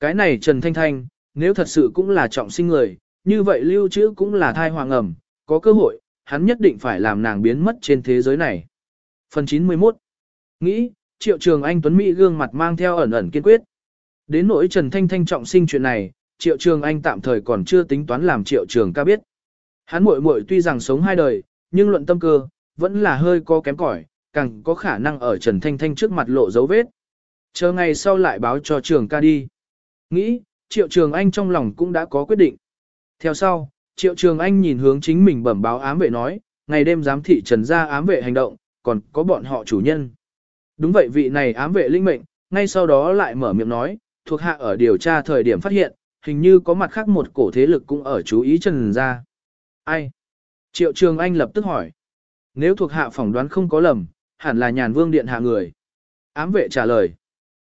Cái này Trần Thanh Thanh, nếu thật sự cũng là trọng sinh người, như vậy lưu trữ cũng là thai hoàng ẩm, có cơ hội, hắn nhất định phải làm nàng biến mất trên thế giới này. Phần 91 Nghĩ, Triệu Trường Anh Tuấn Mỹ gương mặt mang theo ẩn ẩn kiên quyết. Đến nỗi Trần Thanh Thanh trọng sinh chuyện này, Triệu Trường Anh tạm thời còn chưa tính toán làm Triệu Trường ca biết. Hắn muội muội tuy rằng sống hai đời, nhưng luận tâm cơ, vẫn là hơi có kém cỏi, càng có khả năng ở Trần Thanh Thanh trước mặt lộ dấu vết. Chờ ngày sau lại báo cho Trường ca đi. Nghĩ, Triệu Trường Anh trong lòng cũng đã có quyết định. Theo sau, Triệu Trường Anh nhìn hướng chính mình bẩm báo ám vệ nói, ngày đêm giám thị Trần gia ám vệ hành động, còn có bọn họ chủ nhân. Đúng vậy vị này ám vệ linh mệnh, ngay sau đó lại mở miệng nói, thuộc hạ ở điều tra thời điểm phát hiện, hình như có mặt khác một cổ thế lực cũng ở chú ý Trần gia. Ai? Triệu Trường Anh lập tức hỏi. Nếu thuộc hạ phỏng đoán không có lầm, hẳn là nhàn vương điện hạ người. Ám vệ trả lời.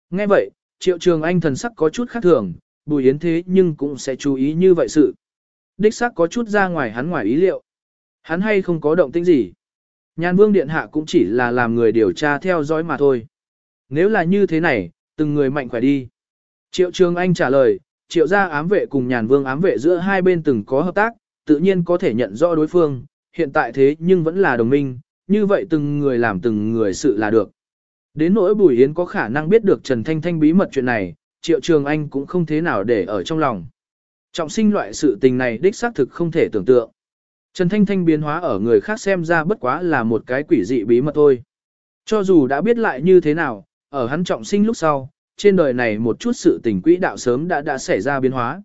Nghe vậy, Triệu Trường Anh thần sắc có chút khác thường, Bùi Yến thế nhưng cũng sẽ chú ý như vậy sự. Đích xác có chút ra ngoài hắn ngoài ý liệu. Hắn hay không có động tĩnh gì. Nhàn vương điện hạ cũng chỉ là làm người điều tra theo dõi mà thôi. Nếu là như thế này, từng người mạnh khỏe đi. Triệu Trường Anh trả lời, triệu gia ám vệ cùng nhàn vương ám vệ giữa hai bên từng có hợp tác, tự nhiên có thể nhận rõ đối phương, hiện tại thế nhưng vẫn là đồng minh, như vậy từng người làm từng người sự là được. Đến nỗi Bùi Yến có khả năng biết được Trần Thanh Thanh bí mật chuyện này, Triệu Trường Anh cũng không thế nào để ở trong lòng. Trọng sinh loại sự tình này đích xác thực không thể tưởng tượng. Trần Thanh Thanh biến hóa ở người khác xem ra bất quá là một cái quỷ dị bí mật thôi. Cho dù đã biết lại như thế nào, ở hắn trọng sinh lúc sau, trên đời này một chút sự tình quỹ đạo sớm đã đã xảy ra biến hóa.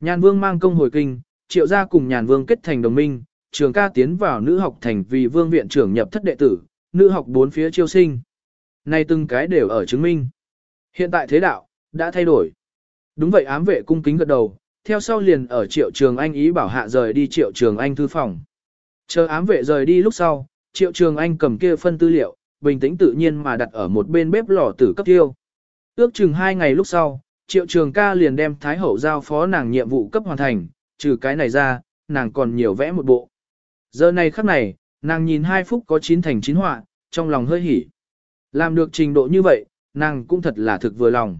Nhàn Vương mang công hồi kinh, triệu gia cùng Nhàn Vương kết thành đồng minh, trường ca tiến vào nữ học thành vì vương viện trưởng nhập thất đệ tử, nữ học bốn phía chiêu sinh nay từng cái đều ở chứng minh. Hiện tại thế đạo, đã thay đổi. Đúng vậy ám vệ cung kính gật đầu, theo sau liền ở triệu trường anh ý bảo hạ rời đi triệu trường anh thư phòng. Chờ ám vệ rời đi lúc sau, triệu trường anh cầm kia phân tư liệu, bình tĩnh tự nhiên mà đặt ở một bên bếp lò tử cấp tiêu. Ước chừng hai ngày lúc sau, triệu trường ca liền đem Thái Hậu giao phó nàng nhiệm vụ cấp hoàn thành, trừ cái này ra, nàng còn nhiều vẽ một bộ. Giờ này khắc này, nàng nhìn hai phút có chín thành chín họa, trong lòng hơi hỉ. Làm được trình độ như vậy, nàng cũng thật là thực vừa lòng.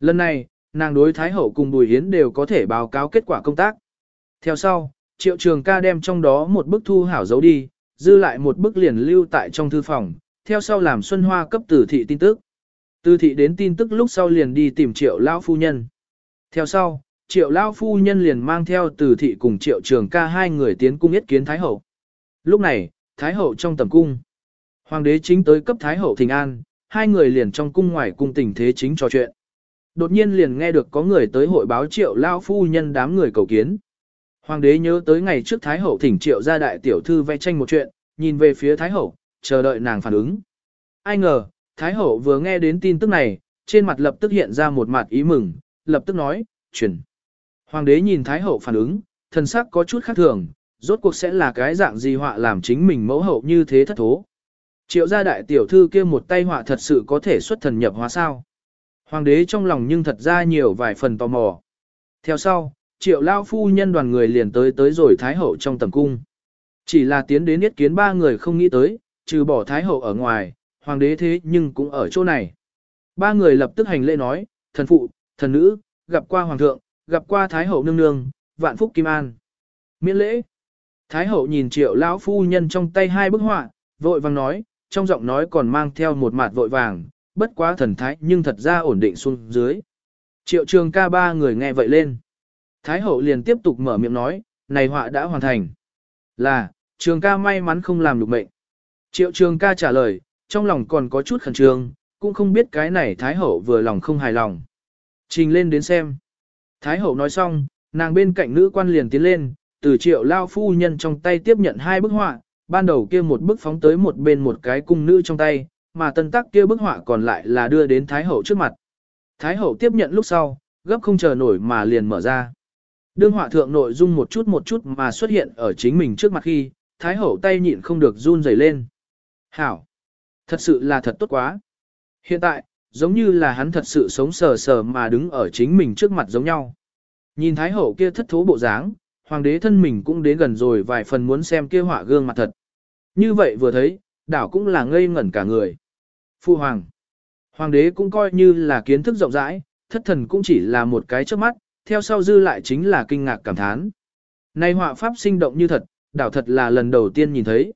Lần này, nàng đối Thái Hậu cùng Bùi Hiến đều có thể báo cáo kết quả công tác. Theo sau, Triệu Trường ca đem trong đó một bức thu hảo giấu đi, dư lại một bức liền lưu tại trong thư phòng, theo sau làm Xuân Hoa cấp tử thị tin tức. Từ thị đến tin tức lúc sau liền đi tìm Triệu Lão Phu Nhân. Theo sau, Triệu Lão Phu Nhân liền mang theo từ thị cùng Triệu Trường ca hai người tiến cung yết kiến Thái Hậu. Lúc này, Thái Hậu trong tầm cung. Hoàng đế chính tới cấp Thái Hậu Thịnh an, hai người liền trong cung ngoài cung tình thế chính trò chuyện. Đột nhiên liền nghe được có người tới hội báo triệu lao phu nhân đám người cầu kiến. Hoàng đế nhớ tới ngày trước Thái Hậu thỉnh triệu ra đại tiểu thư vẽ tranh một chuyện, nhìn về phía Thái Hậu, chờ đợi nàng phản ứng. Ai ngờ, Thái Hậu vừa nghe đến tin tức này, trên mặt lập tức hiện ra một mặt ý mừng, lập tức nói, chuyển. Hoàng đế nhìn Thái Hậu phản ứng, thần sắc có chút khác thường, rốt cuộc sẽ là cái dạng gì họa làm chính mình mẫu hậu như thế thất thố. Triệu gia đại tiểu thư kia một tay họa thật sự có thể xuất thần nhập hóa sao. Hoàng đế trong lòng nhưng thật ra nhiều vài phần tò mò. Theo sau, triệu lao phu nhân đoàn người liền tới tới rồi Thái Hậu trong tầm cung. Chỉ là tiến đến yết kiến ba người không nghĩ tới, trừ bỏ Thái Hậu ở ngoài, Hoàng đế thế nhưng cũng ở chỗ này. Ba người lập tức hành lễ nói, thần phụ, thần nữ, gặp qua Hoàng thượng, gặp qua Thái Hậu nương nương, vạn phúc kim an. Miễn lễ. Thái Hậu nhìn triệu lão phu nhân trong tay hai bức họa, vội vàng nói, trong giọng nói còn mang theo một mạt vội vàng, bất quá thần thái nhưng thật ra ổn định xuống dưới. Triệu trường ca ba người nghe vậy lên. Thái hậu liền tiếp tục mở miệng nói, này họa đã hoàn thành. Là, trường ca may mắn không làm được mệnh. Triệu trường ca trả lời, trong lòng còn có chút khẩn trương, cũng không biết cái này Thái hậu vừa lòng không hài lòng. Trình lên đến xem. Thái hậu nói xong, nàng bên cạnh nữ quan liền tiến lên, từ triệu lao phu nhân trong tay tiếp nhận hai bức họa, ban đầu kia một bức phóng tới một bên một cái cung nữ trong tay, mà tân tắc kia bức họa còn lại là đưa đến Thái Hậu trước mặt. Thái Hậu tiếp nhận lúc sau, gấp không chờ nổi mà liền mở ra. Đương họa thượng nội dung một chút một chút mà xuất hiện ở chính mình trước mặt khi, Thái Hậu tay nhịn không được run rẩy lên. Hảo! Thật sự là thật tốt quá! Hiện tại, giống như là hắn thật sự sống sờ sờ mà đứng ở chính mình trước mặt giống nhau. Nhìn Thái Hậu kia thất thố bộ dáng, Hoàng đế thân mình cũng đến gần rồi vài phần muốn xem kia họa gương mặt thật. Như vậy vừa thấy, đảo cũng là ngây ngẩn cả người. Phu hoàng. Hoàng đế cũng coi như là kiến thức rộng rãi, thất thần cũng chỉ là một cái trước mắt, theo sau dư lại chính là kinh ngạc cảm thán. Này họa pháp sinh động như thật, đảo thật là lần đầu tiên nhìn thấy.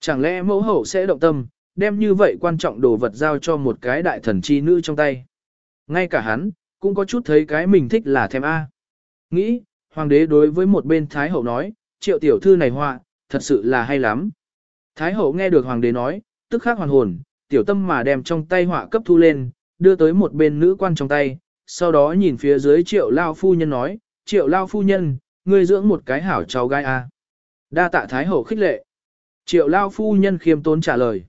Chẳng lẽ mẫu hậu sẽ động tâm, đem như vậy quan trọng đồ vật giao cho một cái đại thần chi nữ trong tay. Ngay cả hắn, cũng có chút thấy cái mình thích là thèm A. Nghĩ, hoàng đế đối với một bên Thái hậu nói, triệu tiểu thư này họa, thật sự là hay lắm. Thái hậu nghe được hoàng đế nói, tức khắc hoàn hồn, tiểu tâm mà đem trong tay họa cấp thu lên, đưa tới một bên nữ quan trong tay, sau đó nhìn phía dưới triệu lao phu nhân nói, triệu lao phu nhân, ngươi dưỡng một cái hảo cháu gái a. Đa tạ Thái hậu khích lệ. Triệu lao phu nhân khiêm tốn trả lời.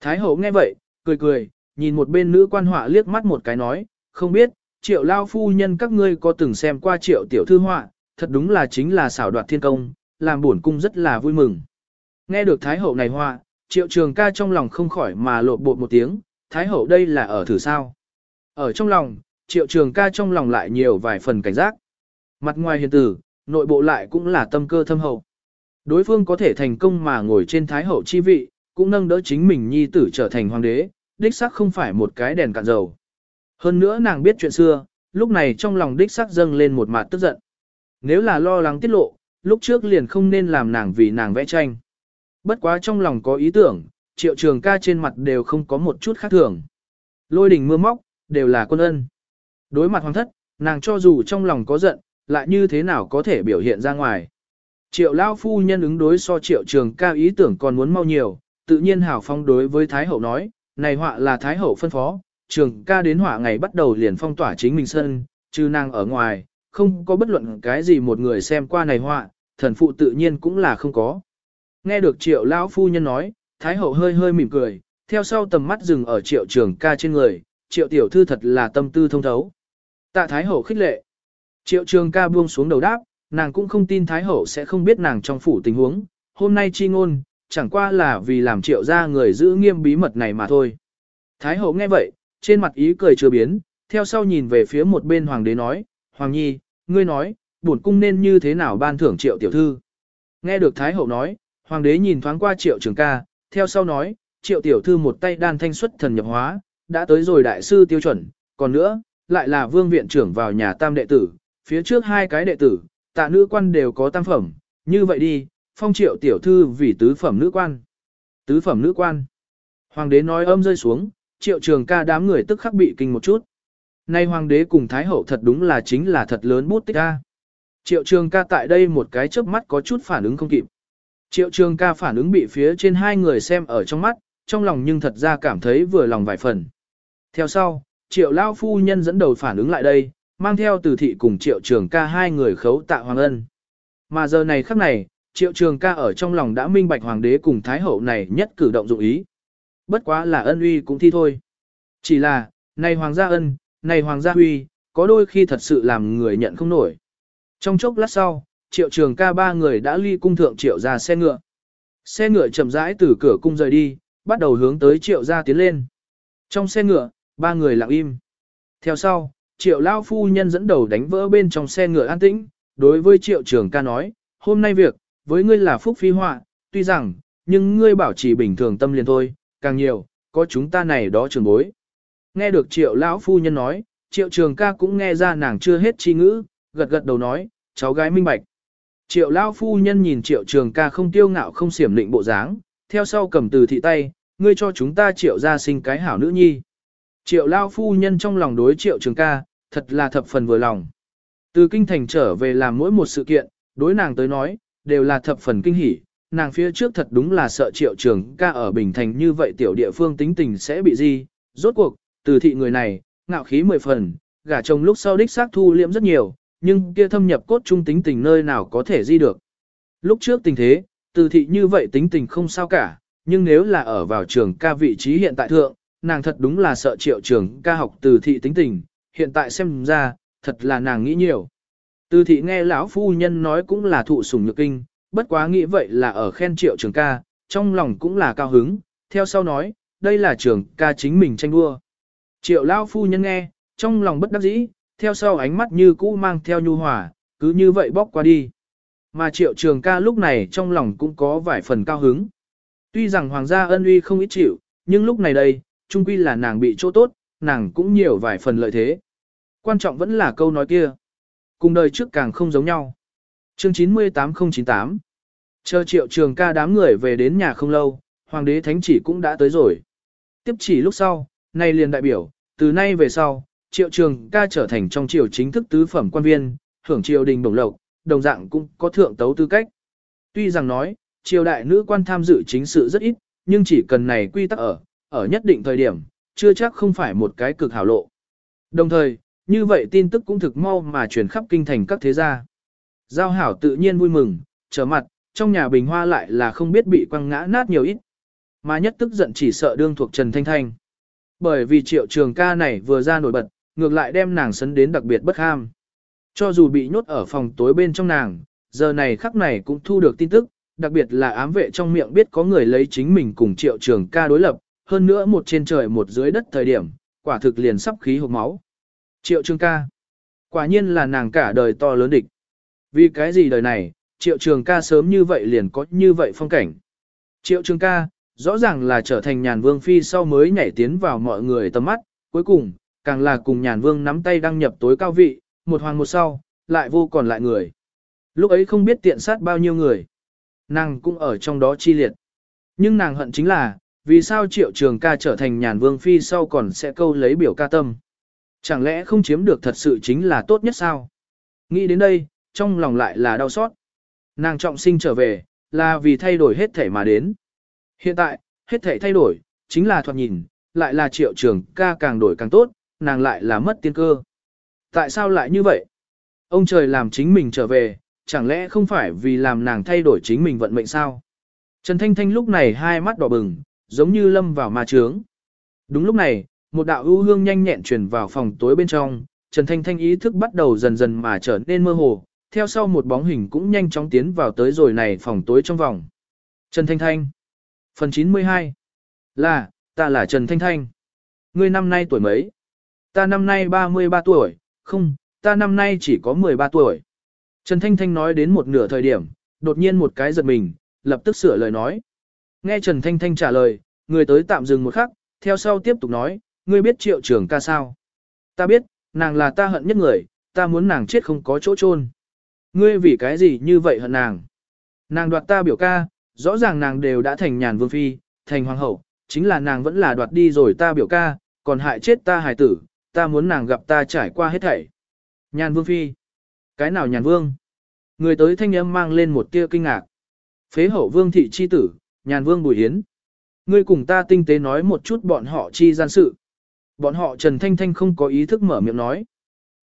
Thái hậu nghe vậy, cười cười, nhìn một bên nữ quan họa liếc mắt một cái nói, không biết, triệu lao phu nhân các ngươi có từng xem qua triệu tiểu thư họa, thật đúng là chính là xảo đoạt thiên công, làm buồn cung rất là vui mừng. Nghe được Thái hậu này họa, triệu trường ca trong lòng không khỏi mà lộ bột một tiếng, Thái hậu đây là ở thử sao. Ở trong lòng, triệu trường ca trong lòng lại nhiều vài phần cảnh giác. Mặt ngoài hiền tử, nội bộ lại cũng là tâm cơ thâm hậu. Đối phương có thể thành công mà ngồi trên thái hậu chi vị, cũng nâng đỡ chính mình nhi tử trở thành hoàng đế, đích xác không phải một cái đèn cạn dầu. Hơn nữa nàng biết chuyện xưa, lúc này trong lòng đích xác dâng lên một mặt tức giận. Nếu là lo lắng tiết lộ, lúc trước liền không nên làm nàng vì nàng vẽ tranh. Bất quá trong lòng có ý tưởng, triệu trường ca trên mặt đều không có một chút khác thường. Lôi đỉnh mưa móc, đều là quân ân. Đối mặt hoàng thất, nàng cho dù trong lòng có giận, lại như thế nào có thể biểu hiện ra ngoài. Triệu Lao phu nhân ứng đối so triệu trường ca ý tưởng còn muốn mau nhiều, tự nhiên hảo phong đối với Thái Hậu nói, này họa là Thái Hậu phân phó, trường ca đến họa ngày bắt đầu liền phong tỏa chính mình sân, trừ nàng ở ngoài, không có bất luận cái gì một người xem qua này họa, thần phụ tự nhiên cũng là không có. Nghe được triệu lão phu nhân nói, Thái Hậu hơi hơi mỉm cười, theo sau tầm mắt dừng ở triệu trường ca trên người, triệu tiểu thư thật là tâm tư thông thấu. Tạ Thái Hậu khích lệ. Triệu trường ca buông xuống đầu đáp, nàng cũng không tin Thái Hậu sẽ không biết nàng trong phủ tình huống, hôm nay chi ngôn, chẳng qua là vì làm triệu ra người giữ nghiêm bí mật này mà thôi. Thái Hậu nghe vậy, trên mặt ý cười chưa biến, theo sau nhìn về phía một bên Hoàng đế nói, Hoàng Nhi, ngươi nói, bổn cung nên như thế nào ban thưởng triệu tiểu thư. Nghe được Thái Hậu nói, Hoàng đế nhìn thoáng qua triệu trường ca, theo sau nói, triệu tiểu thư một tay đan thanh xuất thần nhập hóa, đã tới rồi đại sư tiêu chuẩn, còn nữa, lại là vương viện trưởng vào nhà tam đệ tử, phía trước hai cái đệ tử, tạ nữ quan đều có tam phẩm, như vậy đi, phong triệu tiểu thư vì tứ phẩm nữ quan. Tứ phẩm nữ quan. Hoàng đế nói âm rơi xuống, triệu trường ca đám người tức khắc bị kinh một chút. Nay hoàng đế cùng thái hậu thật đúng là chính là thật lớn bút tích ca. Triệu trường ca tại đây một cái chớp mắt có chút phản ứng không kịp. Triệu trường ca phản ứng bị phía trên hai người xem ở trong mắt, trong lòng nhưng thật ra cảm thấy vừa lòng vài phần. Theo sau, triệu lao phu nhân dẫn đầu phản ứng lại đây, mang theo từ thị cùng triệu trường ca hai người khấu tạ hoàng ân. Mà giờ này khắc này, triệu trường ca ở trong lòng đã minh bạch hoàng đế cùng thái hậu này nhất cử động dụng ý. Bất quá là ân uy cũng thi thôi. Chỉ là, này hoàng gia ân, này hoàng gia uy, có đôi khi thật sự làm người nhận không nổi. Trong chốc lát sau, triệu trường ca ba người đã ly cung thượng triệu ra xe ngựa. Xe ngựa chậm rãi từ cửa cung rời đi, bắt đầu hướng tới triệu gia tiến lên. Trong xe ngựa, ba người lặng im. Theo sau, triệu lao phu nhân dẫn đầu đánh vỡ bên trong xe ngựa an tĩnh, đối với triệu trường ca nói, hôm nay việc, với ngươi là phúc phi họa, tuy rằng, nhưng ngươi bảo trì bình thường tâm liền thôi, càng nhiều, có chúng ta này đó trường bối. Nghe được triệu lão phu nhân nói, triệu trường ca cũng nghe ra nàng chưa hết chi ngữ, gật gật đầu nói, cháu gái minh bạch. Triệu lão phu nhân nhìn triệu trường ca không tiêu ngạo không xiểm định bộ dáng, theo sau cầm từ thị tay, ngươi cho chúng ta triệu ra sinh cái hảo nữ nhi. Triệu lão phu nhân trong lòng đối triệu trường ca, thật là thập phần vừa lòng. Từ kinh thành trở về làm mỗi một sự kiện, đối nàng tới nói, đều là thập phần kinh hỉ. Nàng phía trước thật đúng là sợ triệu trường ca ở Bình Thành như vậy tiểu địa phương tính tình sẽ bị gì. Rốt cuộc, từ thị người này, ngạo khí mười phần, gả chồng lúc sau đích xác thu liễm rất nhiều, nhưng kia thâm nhập cốt trung tính tình nơi nào có thể di được. Lúc trước tình thế, từ thị như vậy tính tình không sao cả, nhưng nếu là ở vào trường ca vị trí hiện tại thượng, nàng thật đúng là sợ triệu trường ca học từ thị tính tình, hiện tại xem ra, thật là nàng nghĩ nhiều. Từ thị nghe lão phu nhân nói cũng là thụ sủng nhược kinh, bất quá nghĩ vậy là ở khen triệu trường ca, trong lòng cũng là cao hứng, theo sau nói, đây là trường ca chính mình tranh đua. Triệu lão phu nhân nghe, trong lòng bất đắc dĩ, theo sau ánh mắt như cũ mang theo nhu hòa, cứ như vậy bóc qua đi. Mà triệu trường ca lúc này trong lòng cũng có vài phần cao hứng. Tuy rằng hoàng gia ân uy không ít chịu, nhưng lúc này đây, trung quy là nàng bị chỗ tốt, nàng cũng nhiều vài phần lợi thế. Quan trọng vẫn là câu nói kia. Cùng đời trước càng không giống nhau. Chương 98098 Chờ triệu trường ca đám người về đến nhà không lâu, hoàng đế thánh chỉ cũng đã tới rồi. Tiếp chỉ lúc sau, nay liền đại biểu, từ nay về sau, triệu trường ca trở thành trong triều chính thức tứ phẩm quan viên, hưởng triều đình đồng lộc, đồng dạng cũng có thượng tấu tư cách. Tuy rằng nói, triều đại nữ quan tham dự chính sự rất ít, nhưng chỉ cần này quy tắc ở, ở nhất định thời điểm, chưa chắc không phải một cái cực hảo lộ. Đồng thời, như vậy tin tức cũng thực mau mà truyền khắp kinh thành các thế gia. Giao hảo tự nhiên vui mừng, trở mặt, trong nhà bình hoa lại là không biết bị quăng ngã nát nhiều ít. Mà nhất tức giận chỉ sợ đương thuộc Trần Thanh Thanh. Bởi vì triệu trường ca này vừa ra nổi bật, ngược lại đem nàng sấn đến đặc biệt bất ham. Cho dù bị nhốt ở phòng tối bên trong nàng, giờ này khắc này cũng thu được tin tức, đặc biệt là ám vệ trong miệng biết có người lấy chính mình cùng triệu trường ca đối lập, hơn nữa một trên trời một dưới đất thời điểm, quả thực liền sắp khí hộp máu. Triệu trường ca. Quả nhiên là nàng cả đời to lớn địch. Vì cái gì đời này, triệu trường ca sớm như vậy liền có như vậy phong cảnh. Triệu trường ca, rõ ràng là trở thành nhàn vương phi sau mới nhảy tiến vào mọi người tầm mắt, cuối cùng, càng là cùng nhàn vương nắm tay đăng nhập tối cao vị, một hoàng một sau, lại vô còn lại người. Lúc ấy không biết tiện sát bao nhiêu người. Nàng cũng ở trong đó chi liệt. Nhưng nàng hận chính là, vì sao triệu trường ca trở thành nhàn vương phi sau còn sẽ câu lấy biểu ca tâm. Chẳng lẽ không chiếm được thật sự chính là tốt nhất sao? Nghĩ đến đây, trong lòng lại là đau xót. Nàng trọng sinh trở về, là vì thay đổi hết thể mà đến. Hiện tại, hết thể thay đổi, chính là thoạt nhìn, lại là triệu trường ca càng đổi càng tốt, nàng lại là mất tiên cơ. Tại sao lại như vậy? Ông trời làm chính mình trở về, chẳng lẽ không phải vì làm nàng thay đổi chính mình vận mệnh sao? Trần Thanh Thanh lúc này hai mắt đỏ bừng, giống như lâm vào ma trướng. Đúng lúc này, một đạo ưu hương nhanh nhẹn truyền vào phòng tối bên trong, Trần Thanh Thanh ý thức bắt đầu dần dần mà trở nên mơ hồ, theo sau một bóng hình cũng nhanh chóng tiến vào tới rồi này phòng tối trong vòng. Trần Thanh Thanh Phần 92 Là, ta là Trần Thanh Thanh. Ngươi năm nay tuổi mấy? Ta năm nay 33 tuổi, không, ta năm nay chỉ có 13 tuổi. Trần Thanh Thanh nói đến một nửa thời điểm, đột nhiên một cái giật mình, lập tức sửa lời nói. Nghe Trần Thanh Thanh trả lời, người tới tạm dừng một khắc, theo sau tiếp tục nói, ngươi biết triệu trưởng ca sao? Ta biết, nàng là ta hận nhất người, ta muốn nàng chết không có chỗ chôn. Ngươi vì cái gì như vậy hận nàng? Nàng đoạt ta biểu ca, rõ ràng nàng đều đã thành nhàn vương phi, thành hoàng hậu, chính là nàng vẫn là đoạt đi rồi ta biểu ca, còn hại chết ta hài tử, ta muốn nàng gặp ta trải qua hết thảy. Nhàn vương phi. Cái nào nhàn vương? Người tới thanh âm mang lên một tia kinh ngạc. Phế hậu vương thị chi tử, nhàn vương bùi hiến. Ngươi cùng ta tinh tế nói một chút bọn họ chi gian sự. Bọn họ Trần Thanh Thanh không có ý thức mở miệng nói.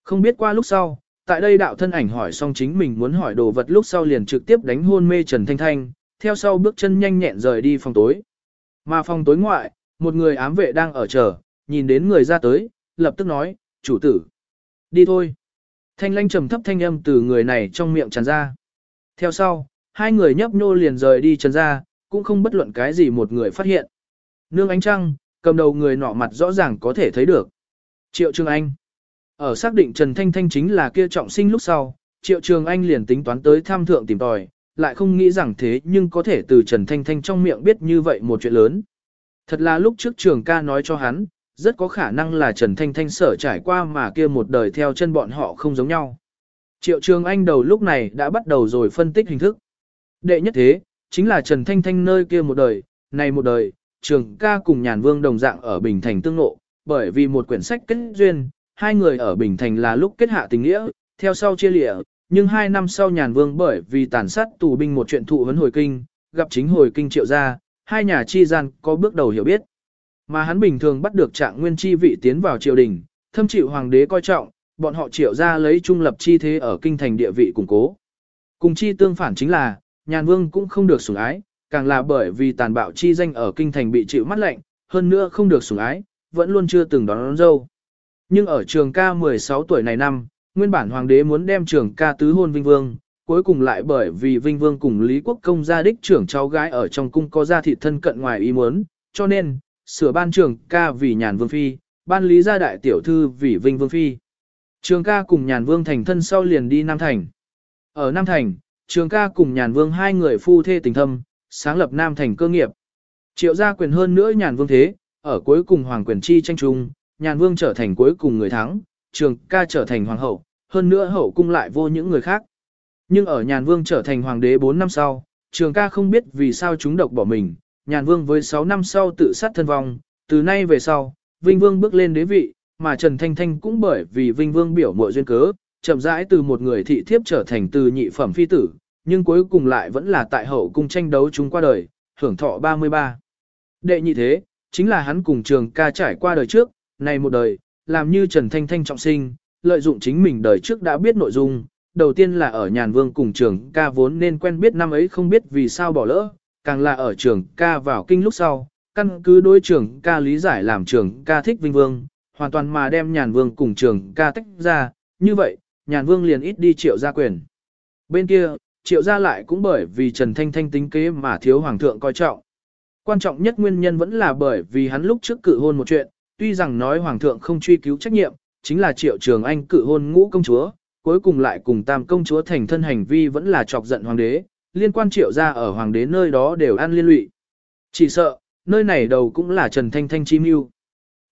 Không biết qua lúc sau, tại đây đạo thân ảnh hỏi xong chính mình muốn hỏi đồ vật lúc sau liền trực tiếp đánh hôn mê Trần Thanh Thanh, theo sau bước chân nhanh nhẹn rời đi phòng tối. Mà phòng tối ngoại, một người ám vệ đang ở chờ, nhìn đến người ra tới, lập tức nói, chủ tử. Đi thôi. Thanh lanh trầm thấp thanh âm từ người này trong miệng tràn ra. Theo sau, hai người nhấp nhô liền rời đi trần ra, cũng không bất luận cái gì một người phát hiện. Nương ánh trăng, cầm đầu người nọ mặt rõ ràng có thể thấy được. Triệu Trường Anh. Ở xác định Trần Thanh Thanh chính là kia trọng sinh lúc sau, Triệu Trường Anh liền tính toán tới tham thượng tìm tòi, lại không nghĩ rằng thế nhưng có thể từ Trần Thanh Thanh trong miệng biết như vậy một chuyện lớn. Thật là lúc trước trường ca nói cho hắn, rất có khả năng là Trần Thanh Thanh sở trải qua mà kia một đời theo chân bọn họ không giống nhau. Triệu Trường Anh đầu lúc này đã bắt đầu rồi phân tích hình thức. Đệ nhất thế, chính là Trần Thanh Thanh nơi kia một đời, này một đời, trường ca cùng nhàn vương đồng dạng ở Bình Thành tương ngộ, bởi vì một quyển sách kết duyên, hai người ở Bình Thành là lúc kết hạ tình nghĩa, theo sau chia lịa, nhưng hai năm sau nhàn vương bởi vì tàn sát tù binh một chuyện thụ vấn hồi kinh, gặp chính hồi kinh triệu gia, hai nhà chi gian có bước đầu hiểu biết. Mà hắn bình thường bắt được trạng nguyên chi vị tiến vào triều đình, thâm chịu hoàng đế coi trọng, bọn họ triệu ra lấy trung lập chi thế ở kinh thành địa vị củng cố. Cùng chi tương phản chính là, nhàn vương cũng không được sủng ái, càng là bởi vì tàn bạo chi danh ở kinh thành bị chịu mắt lạnh, hơn nữa không được sủng ái, vẫn luôn chưa từng đón, đón dâu. Nhưng ở trường ca 16 tuổi này năm, nguyên bản hoàng đế muốn đem trường ca tứ hôn vinh vương, cuối cùng lại bởi vì vinh vương cùng Lý Quốc công gia đích trưởng cháu gái ở trong cung có gia thị thân cận ngoài ý muốn, cho nên, sửa ban trường ca vì nhàn vương phi, ban lý gia đại tiểu thư vì vinh vương phi. Trường ca cùng nhàn vương thành thân sau liền đi Nam Thành. Ở Nam Thành, trường ca cùng nhàn vương hai người phu thê tình thâm, sáng lập Nam Thành cơ nghiệp. Triệu gia quyền hơn nữa nhàn vương thế, ở cuối cùng hoàng quyền chi tranh trung, nhàn vương trở thành cuối cùng người thắng, trường ca trở thành hoàng hậu, hơn nữa hậu cung lại vô những người khác. Nhưng ở nhàn vương trở thành hoàng đế 4 năm sau, trường ca không biết vì sao chúng độc bỏ mình, nhàn vương với 6 năm sau tự sát thân vong, từ nay về sau, Vinh Vương bước lên đế vị, mà Trần Thanh Thanh cũng bởi vì Vinh Vương biểu mộ duyên cớ, chậm rãi từ một người thị thiếp trở thành từ nhị phẩm phi tử, nhưng cuối cùng lại vẫn là tại hậu cung tranh đấu chúng qua đời, hưởng thọ 33. Đệ nhị thế, chính là hắn cùng trường ca trải qua đời trước, này một đời, làm như Trần Thanh Thanh trọng sinh, lợi dụng chính mình đời trước đã biết nội dung, đầu tiên là ở nhàn vương cùng trường ca vốn nên quen biết năm ấy không biết vì sao bỏ lỡ, càng là ở trường ca vào kinh lúc sau, căn cứ đối trường ca lý giải làm trường ca thích vinh vương, hoàn toàn mà đem nhàn vương cùng trường ca tách ra, như vậy, nhàn vương liền ít đi triệu gia quyền. Bên kia, triệu gia lại cũng bởi vì Trần Thanh Thanh tính kế mà thiếu hoàng thượng coi trọng. Quan trọng nhất nguyên nhân vẫn là bởi vì hắn lúc trước cự hôn một chuyện, tuy rằng nói hoàng thượng không truy cứu trách nhiệm, chính là triệu trường anh cự hôn ngũ công chúa, cuối cùng lại cùng tam công chúa thành thân hành vi vẫn là chọc giận hoàng đế, liên quan triệu gia ở hoàng đế nơi đó đều ăn liên lụy. Chỉ sợ, nơi này đầu cũng là Trần Thanh Thanh chi mưu.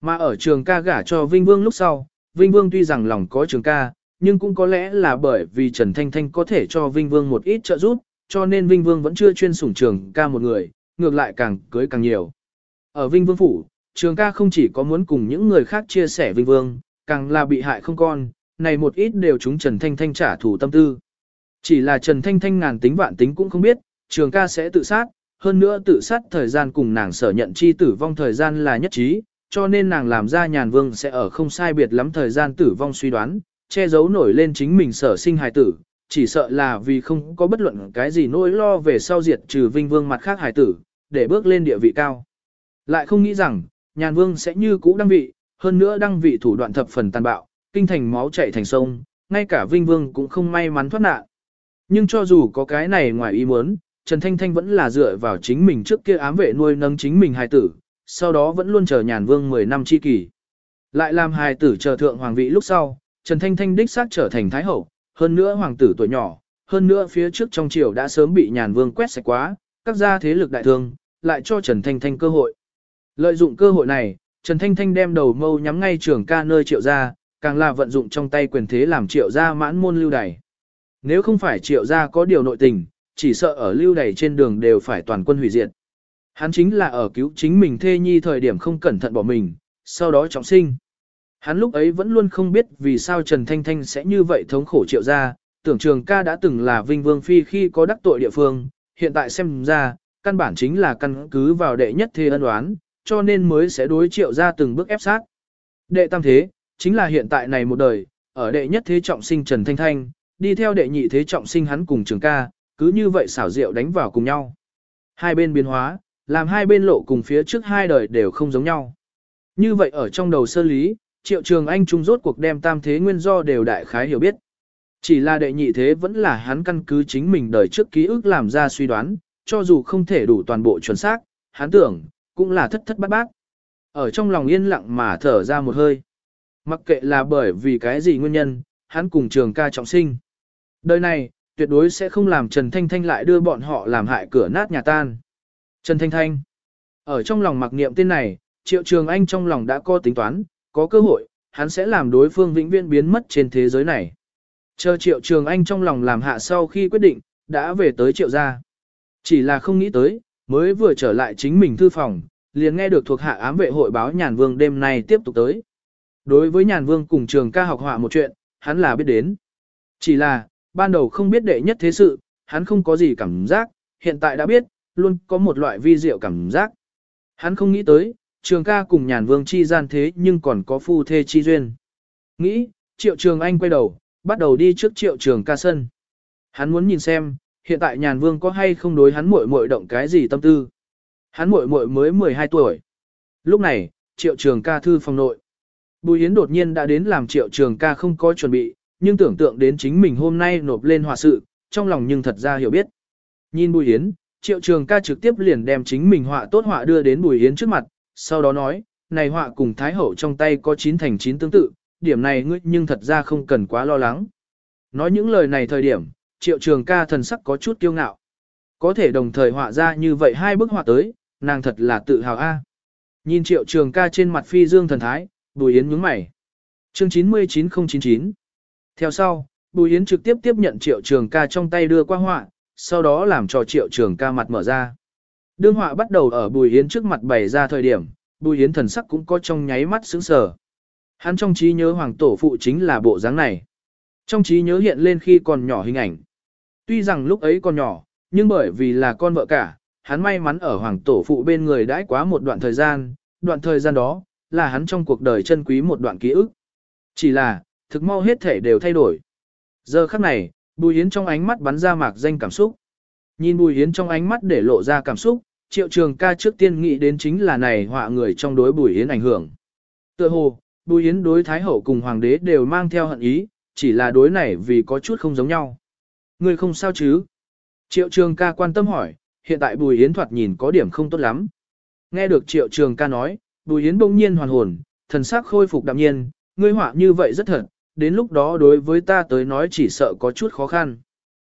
Mà ở trường ca gả cho Vinh Vương lúc sau, Vinh Vương tuy rằng lòng có trường ca, nhưng cũng có lẽ là bởi vì Trần Thanh Thanh có thể cho Vinh Vương một ít trợ giúp, cho nên Vinh Vương vẫn chưa chuyên sủng trường ca một người, ngược lại càng cưới càng nhiều. Ở Vinh Vương Phủ, trường ca không chỉ có muốn cùng những người khác chia sẻ Vinh Vương, càng là bị hại không con, này một ít đều chúng Trần Thanh Thanh trả thù tâm tư. Chỉ là Trần Thanh Thanh ngàn tính vạn tính cũng không biết, trường ca sẽ tự sát, hơn nữa tự sát thời gian cùng nàng sở nhận chi tử vong thời gian là nhất trí, cho nên nàng làm ra nhàn vương sẽ ở không sai biệt lắm thời gian tử vong suy đoán, che giấu nổi lên chính mình sở sinh hài tử, chỉ sợ là vì không có bất luận cái gì nỗi lo về sau diệt trừ vinh vương mặt khác hài tử, để bước lên địa vị cao. Lại không nghĩ rằng, nhàn vương sẽ như cũ đăng vị, hơn nữa đăng vị thủ đoạn thập phần tàn bạo, kinh thành máu chảy thành sông, ngay cả vinh vương cũng không may mắn thoát nạn. Nhưng cho dù có cái này ngoài ý muốn, Trần Thanh Thanh vẫn là dựa vào chính mình trước kia ám vệ nuôi nâng chính mình hài tử, sau đó vẫn luôn chờ nhàn vương 10 năm chi kỳ. Lại làm hài tử chờ thượng hoàng vị lúc sau, Trần Thanh Thanh đích xác trở thành thái hậu, hơn nữa hoàng tử tuổi nhỏ, hơn nữa phía trước trong triều đã sớm bị nhàn vương quét sạch quá, các gia thế lực đại thương, lại cho Trần Thanh Thanh cơ hội. Lợi dụng cơ hội này, Trần Thanh Thanh đem đầu mâu nhắm ngay trưởng ca nơi triệu gia, càng là vận dụng trong tay quyền thế làm triệu gia mãn môn lưu đày. Nếu không phải triệu gia có điều nội tình, chỉ sợ ở lưu đày trên đường đều phải toàn quân hủy diệt. Hắn chính là ở cứu chính mình thê nhi thời điểm không cẩn thận bỏ mình, sau đó trọng sinh. Hắn lúc ấy vẫn luôn không biết vì sao Trần Thanh Thanh sẽ như vậy thống khổ triệu gia, tưởng trường ca đã từng là vinh vương phi khi có đắc tội địa phương, hiện tại xem ra, căn bản chính là căn cứ vào đệ nhất thế ân oán, cho nên mới sẽ đối triệu ra từng bước ép sát. Đệ tam thế, chính là hiện tại này một đời, ở đệ nhất thế trọng sinh Trần Thanh Thanh, đi theo đệ nhị thế trọng sinh hắn cùng trường ca, cứ như vậy xảo diệu đánh vào cùng nhau. Hai bên biến hóa, làm hai bên lộ cùng phía trước hai đời đều không giống nhau. Như vậy ở trong đầu sơ lý, triệu trường anh trung rốt cuộc đem tam thế nguyên do đều đại khái hiểu biết. Chỉ là đệ nhị thế vẫn là hắn căn cứ chính mình đời trước ký ức làm ra suy đoán, cho dù không thể đủ toàn bộ chuẩn xác, hắn tưởng, cũng là thất thất bát bát. Ở trong lòng yên lặng mà thở ra một hơi. Mặc kệ là bởi vì cái gì nguyên nhân, hắn cùng trường ca trọng sinh. Đời này, tuyệt đối sẽ không làm Trần Thanh Thanh lại đưa bọn họ làm hại cửa nát nhà tan. Trần Thanh Thanh. Ở trong lòng mặc niệm tên này, Triệu Trường Anh trong lòng đã có tính toán, có cơ hội, hắn sẽ làm đối phương vĩnh viễn biến mất trên thế giới này. Chờ Triệu Trường Anh trong lòng làm hạ sau khi quyết định, đã về tới Triệu gia. Chỉ là không nghĩ tới, mới vừa trở lại chính mình thư phòng, liền nghe được thuộc hạ ám vệ hội báo Nhàn Vương đêm nay tiếp tục tới. Đối với Nhàn Vương cùng trường ca học họa một chuyện, hắn là biết đến. Chỉ là, ban đầu không biết đệ nhất thế sự, hắn không có gì cảm giác, hiện tại đã biết, luôn có một loại vi diệu cảm giác. Hắn không nghĩ tới, trường ca cùng Nhàn Vương chi gian thế nhưng còn có phu thê chi duyên. Nghĩ, triệu trường anh quay đầu, bắt đầu đi trước triệu trường ca sân. Hắn muốn nhìn xem, hiện tại nhàn vương có hay không đối hắn muội muội động cái gì tâm tư. Hắn muội muội mới 12 tuổi. Lúc này, triệu trường ca thư phòng nội. Bùi Yến đột nhiên đã đến làm triệu trường ca không có chuẩn bị, nhưng tưởng tượng đến chính mình hôm nay nộp lên hòa sự, trong lòng nhưng thật ra hiểu biết. Nhìn Bùi Yến, triệu trường ca trực tiếp liền đem chính mình họa tốt họa đưa đến Bùi Yến trước mặt, sau đó nói, này họa cùng Thái Hậu trong tay có chín thành chín tương tự, điểm này ngươi nhưng thật ra không cần quá lo lắng. Nói những lời này thời điểm, triệu trường ca thần sắc có chút kiêu ngạo. Có thể đồng thời họa ra như vậy hai bức họa tới, nàng thật là tự hào a. Nhìn triệu trường ca trên mặt phi dương thần thái, bùi yến nhướng mày. Chương 99099 theo sau, Bùi Yến trực tiếp tiếp nhận triệu trường ca trong tay đưa qua họa, sau đó làm cho triệu trường ca mặt mở ra. Đương họa bắt đầu ở Bùi Yến trước mặt bày ra thời điểm, Bùi Yến thần sắc cũng có trong nháy mắt sững sờ. Hắn trong trí nhớ hoàng tổ phụ chính là bộ dáng này. Trong trí nhớ hiện lên khi còn nhỏ hình ảnh. Tuy rằng lúc ấy còn nhỏ, nhưng bởi vì là con vợ cả, hắn may mắn ở hoàng tổ phụ bên người đãi quá một đoạn thời gian, đoạn thời gian đó, là hắn trong cuộc đời chân quý một đoạn ký ức. Chỉ là, thực mau hết thể đều thay đổi. Giờ khắc này, Bùi Yến trong ánh mắt bắn ra mạc danh cảm xúc. Nhìn Bùi Yến trong ánh mắt để lộ ra cảm xúc, triệu trường ca trước tiên nghĩ đến chính là này họa người trong đối Bùi Yến ảnh hưởng. Tựa hồ, Bùi Yến đối Thái Hậu cùng Hoàng đế đều mang theo hận ý, chỉ là đối này vì có chút không giống nhau. Người không sao chứ? Triệu trường ca quan tâm hỏi, hiện tại Bùi Yến thoạt nhìn có điểm không tốt lắm. Nghe được Triệu trường ca nói, Bùi Yến bỗng nhiên hoàn hồn, thần sắc khôi phục đạm nhiên, ngươi họa như vậy rất thật, đến lúc đó đối với ta tới nói chỉ sợ có chút khó khăn.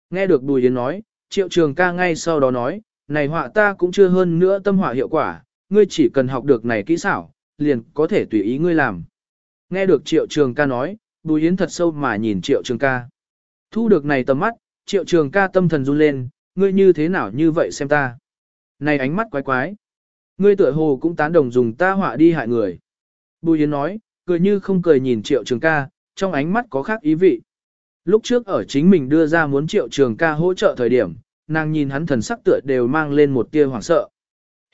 Nghe được Bùi Yến nói, Triệu trường ca ngay sau đó nói, này họa ta cũng chưa hơn nữa tâm họa hiệu quả, ngươi chỉ cần học được này kỹ xảo, liền có thể tùy ý ngươi làm. Nghe được Triệu trường ca nói, Bùi Yến thật sâu mà nhìn Triệu trường ca. Thu được này tầm mắt, Triệu trường ca tâm thần run lên, ngươi như thế nào như vậy xem ta. Này ánh mắt quái quái. Ngươi tựa hồ cũng tán đồng dùng ta họa đi hại người. Bùi Yến nói, cười như không cười nhìn Triệu trường ca, trong ánh mắt có khác ý vị. Lúc trước ở chính mình đưa ra muốn Triệu trường ca hỗ trợ thời điểm, nàng nhìn hắn thần sắc tựa đều mang lên một tia hoảng sợ.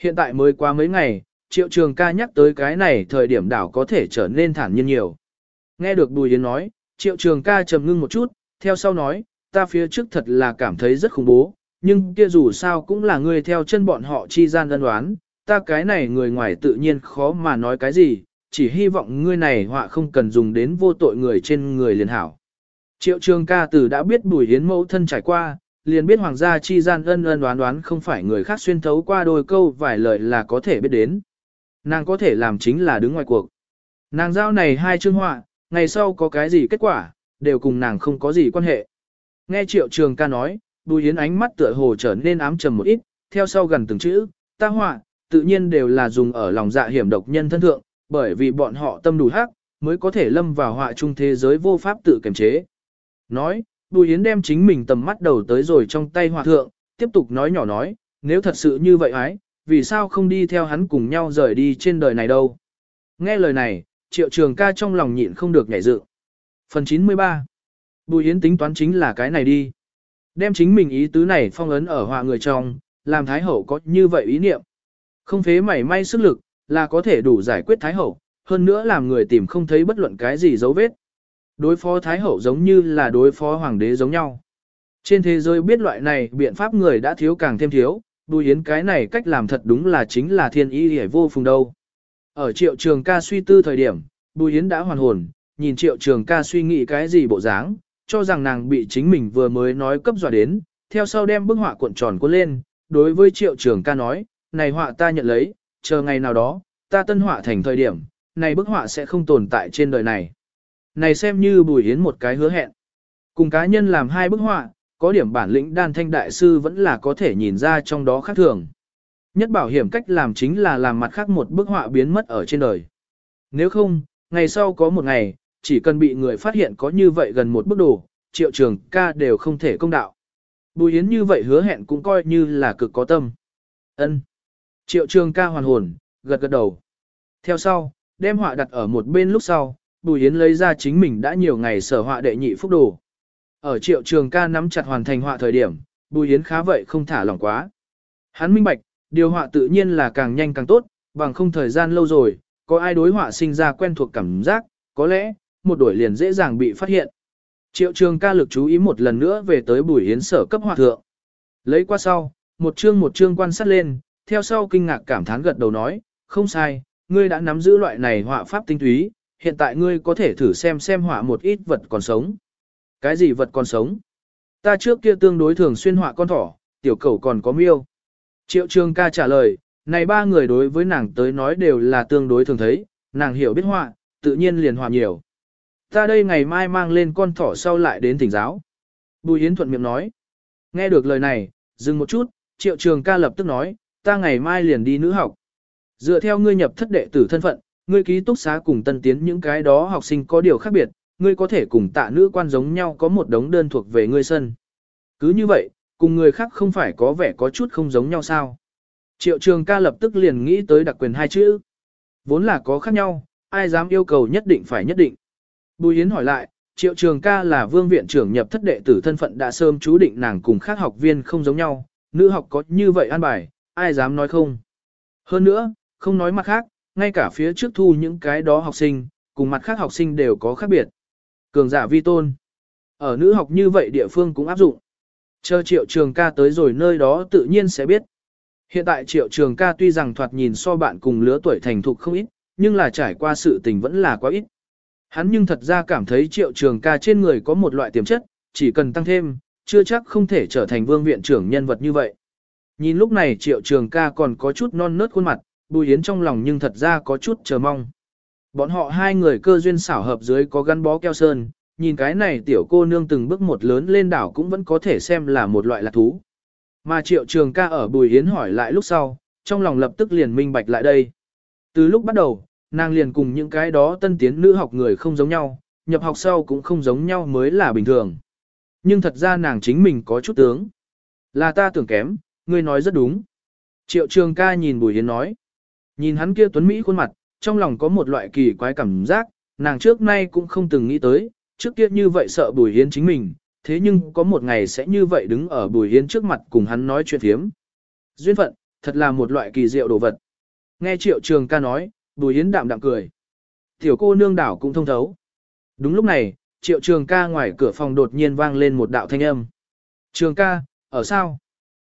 Hiện tại mới qua mấy ngày, triệu trường ca nhắc tới cái này thời điểm đảo có thể trở nên thản nhiên nhiều. Nghe được Bùi Yến nói, triệu trường ca trầm ngưng một chút, theo sau nói, ta phía trước thật là cảm thấy rất khủng bố, nhưng kia dù sao cũng là người theo chân bọn họ chi gian ân đoán, ta cái này người ngoài tự nhiên khó mà nói cái gì, chỉ hy vọng ngươi này họa không cần dùng đến vô tội người trên người liền hảo. Triệu trường ca tử đã biết Bùi hiến mẫu thân trải qua, liền biết hoàng gia chi gian ân ân đoán đoán không phải người khác xuyên thấu qua đôi câu vài lời là có thể biết đến. Nàng có thể làm chính là đứng ngoài cuộc. Nàng giao này hai chương họa, ngày sau có cái gì kết quả, đều cùng nàng không có gì quan hệ. Nghe triệu trường ca nói, bùi hiến ánh mắt tựa hồ trở nên ám trầm một ít, theo sau gần từng chữ, ta họa, tự nhiên đều là dùng ở lòng dạ hiểm độc nhân thân thượng, bởi vì bọn họ tâm đủ hắc, mới có thể lâm vào họa chung thế giới vô pháp tự kiềm chế. Nói, Bùi Yến đem chính mình tầm mắt đầu tới rồi trong tay hòa thượng, tiếp tục nói nhỏ nói, nếu thật sự như vậy ái, vì sao không đi theo hắn cùng nhau rời đi trên đời này đâu. Nghe lời này, triệu trường ca trong lòng nhịn không được nhảy dự. Phần 93 Bùi Yến tính toán chính là cái này đi. Đem chính mình ý tứ này phong ấn ở họa người trong, làm Thái Hậu có như vậy ý niệm. Không phế mảy may sức lực, là có thể đủ giải quyết Thái Hậu, hơn nữa làm người tìm không thấy bất luận cái gì dấu vết. Đối phó Thái Hậu giống như là đối phó Hoàng đế giống nhau. Trên thế giới biết loại này biện pháp người đã thiếu càng thêm thiếu, Bùi Yến cái này cách làm thật đúng là chính là thiên ý hề vô phùng đâu. Ở triệu trường ca suy tư thời điểm, Bùi Yến đã hoàn hồn, nhìn triệu trường ca suy nghĩ cái gì bộ dáng, cho rằng nàng bị chính mình vừa mới nói cấp dọa đến, theo sau đem bức họa cuộn tròn cuốn lên, đối với triệu trường ca nói, này họa ta nhận lấy, chờ ngày nào đó, ta tân họa thành thời điểm, này bức họa sẽ không tồn tại trên đời này. Này xem như Bùi Yến một cái hứa hẹn. Cùng cá nhân làm hai bức họa, có điểm bản lĩnh đan thanh đại sư vẫn là có thể nhìn ra trong đó khác thường. Nhất bảo hiểm cách làm chính là làm mặt khác một bức họa biến mất ở trên đời. Nếu không, ngày sau có một ngày, chỉ cần bị người phát hiện có như vậy gần một bức đồ, triệu trường ca đều không thể công đạo. Bùi Yến như vậy hứa hẹn cũng coi như là cực có tâm. ân Triệu trường ca hoàn hồn, gật gật đầu. Theo sau, đem họa đặt ở một bên lúc sau, Bùi Yến lấy ra chính mình đã nhiều ngày sở họa đệ nhị phúc đồ. Ở triệu trường ca nắm chặt hoàn thành họa thời điểm, Bùi Yến khá vậy không thả lỏng quá. Hắn minh bạch, điều họa tự nhiên là càng nhanh càng tốt, bằng không thời gian lâu rồi, có ai đối họa sinh ra quen thuộc cảm giác, có lẽ, một đổi liền dễ dàng bị phát hiện. Triệu trường ca lực chú ý một lần nữa về tới Bùi Yến sở cấp họa thượng. Lấy qua sau, một chương một chương quan sát lên, theo sau kinh ngạc cảm thán gật đầu nói, không sai, ngươi đã nắm giữ loại này họa pháp tinh túy, hiện tại ngươi có thể thử xem xem họa một ít vật còn sống. Cái gì vật còn sống? Ta trước kia tương đối thường xuyên họa con thỏ, tiểu cầu còn có miêu. Triệu trường ca trả lời, này ba người đối với nàng tới nói đều là tương đối thường thấy, nàng hiểu biết họa, tự nhiên liền họa nhiều. Ta đây ngày mai mang lên con thỏ sau lại đến thỉnh giáo. Bùi Yến thuận miệng nói. Nghe được lời này, dừng một chút, triệu trường ca lập tức nói, ta ngày mai liền đi nữ học. Dựa theo ngươi nhập thất đệ tử thân phận, ngươi ký túc xá cùng tân tiến những cái đó học sinh có điều khác biệt, ngươi có thể cùng tạ nữ quan giống nhau có một đống đơn thuộc về ngươi sân. Cứ như vậy, cùng người khác không phải có vẻ có chút không giống nhau sao. Triệu trường ca lập tức liền nghĩ tới đặc quyền hai chữ. Vốn là có khác nhau, ai dám yêu cầu nhất định phải nhất định. Bùi Yến hỏi lại, triệu trường ca là vương viện trưởng nhập thất đệ tử thân phận đã sớm chú định nàng cùng khác học viên không giống nhau, nữ học có như vậy an bài, ai dám nói không. Hơn nữa, không nói mặt khác, ngay cả phía trước thu những cái đó học sinh, cùng mặt khác học sinh đều có khác biệt. Cường giả vi tôn. Ở nữ học như vậy địa phương cũng áp dụng. Chờ triệu trường ca tới rồi nơi đó tự nhiên sẽ biết. Hiện tại triệu trường ca tuy rằng thoạt nhìn so bạn cùng lứa tuổi thành thục không ít, nhưng là trải qua sự tình vẫn là quá ít. Hắn nhưng thật ra cảm thấy triệu trường ca trên người có một loại tiềm chất, chỉ cần tăng thêm, chưa chắc không thể trở thành vương viện trưởng nhân vật như vậy. Nhìn lúc này triệu trường ca còn có chút non nớt khuôn mặt, bùi yến trong lòng nhưng thật ra có chút chờ mong. Bọn họ hai người cơ duyên xảo hợp dưới có gắn bó keo sơn, nhìn cái này tiểu cô nương từng bước một lớn lên đảo cũng vẫn có thể xem là một loại lạc thú. Mà triệu trường ca ở bùi yến hỏi lại lúc sau, trong lòng lập tức liền minh bạch lại đây. Từ lúc bắt đầu, nàng liền cùng những cái đó tân tiến nữ học người không giống nhau, nhập học sau cũng không giống nhau mới là bình thường. Nhưng thật ra nàng chính mình có chút tướng. Là ta tưởng kém, ngươi nói rất đúng. Triệu trường ca nhìn Bùi Yến nói. Nhìn hắn kia tuấn Mỹ khuôn mặt, trong lòng có một loại kỳ quái cảm giác, nàng trước nay cũng không từng nghĩ tới, trước kia như vậy sợ Bùi Yến chính mình, thế nhưng có một ngày sẽ như vậy đứng ở Bùi Yến trước mặt cùng hắn nói chuyện phiếm. Duyên phận, thật là một loại kỳ diệu đồ vật. Nghe Triệu Trường ca nói, Bùi Yến đạm đạm cười. Tiểu cô nương đảo cũng thông thấu. Đúng lúc này, Triệu Trường ca ngoài cửa phòng đột nhiên vang lên một đạo thanh âm. Trường ca, ở sao?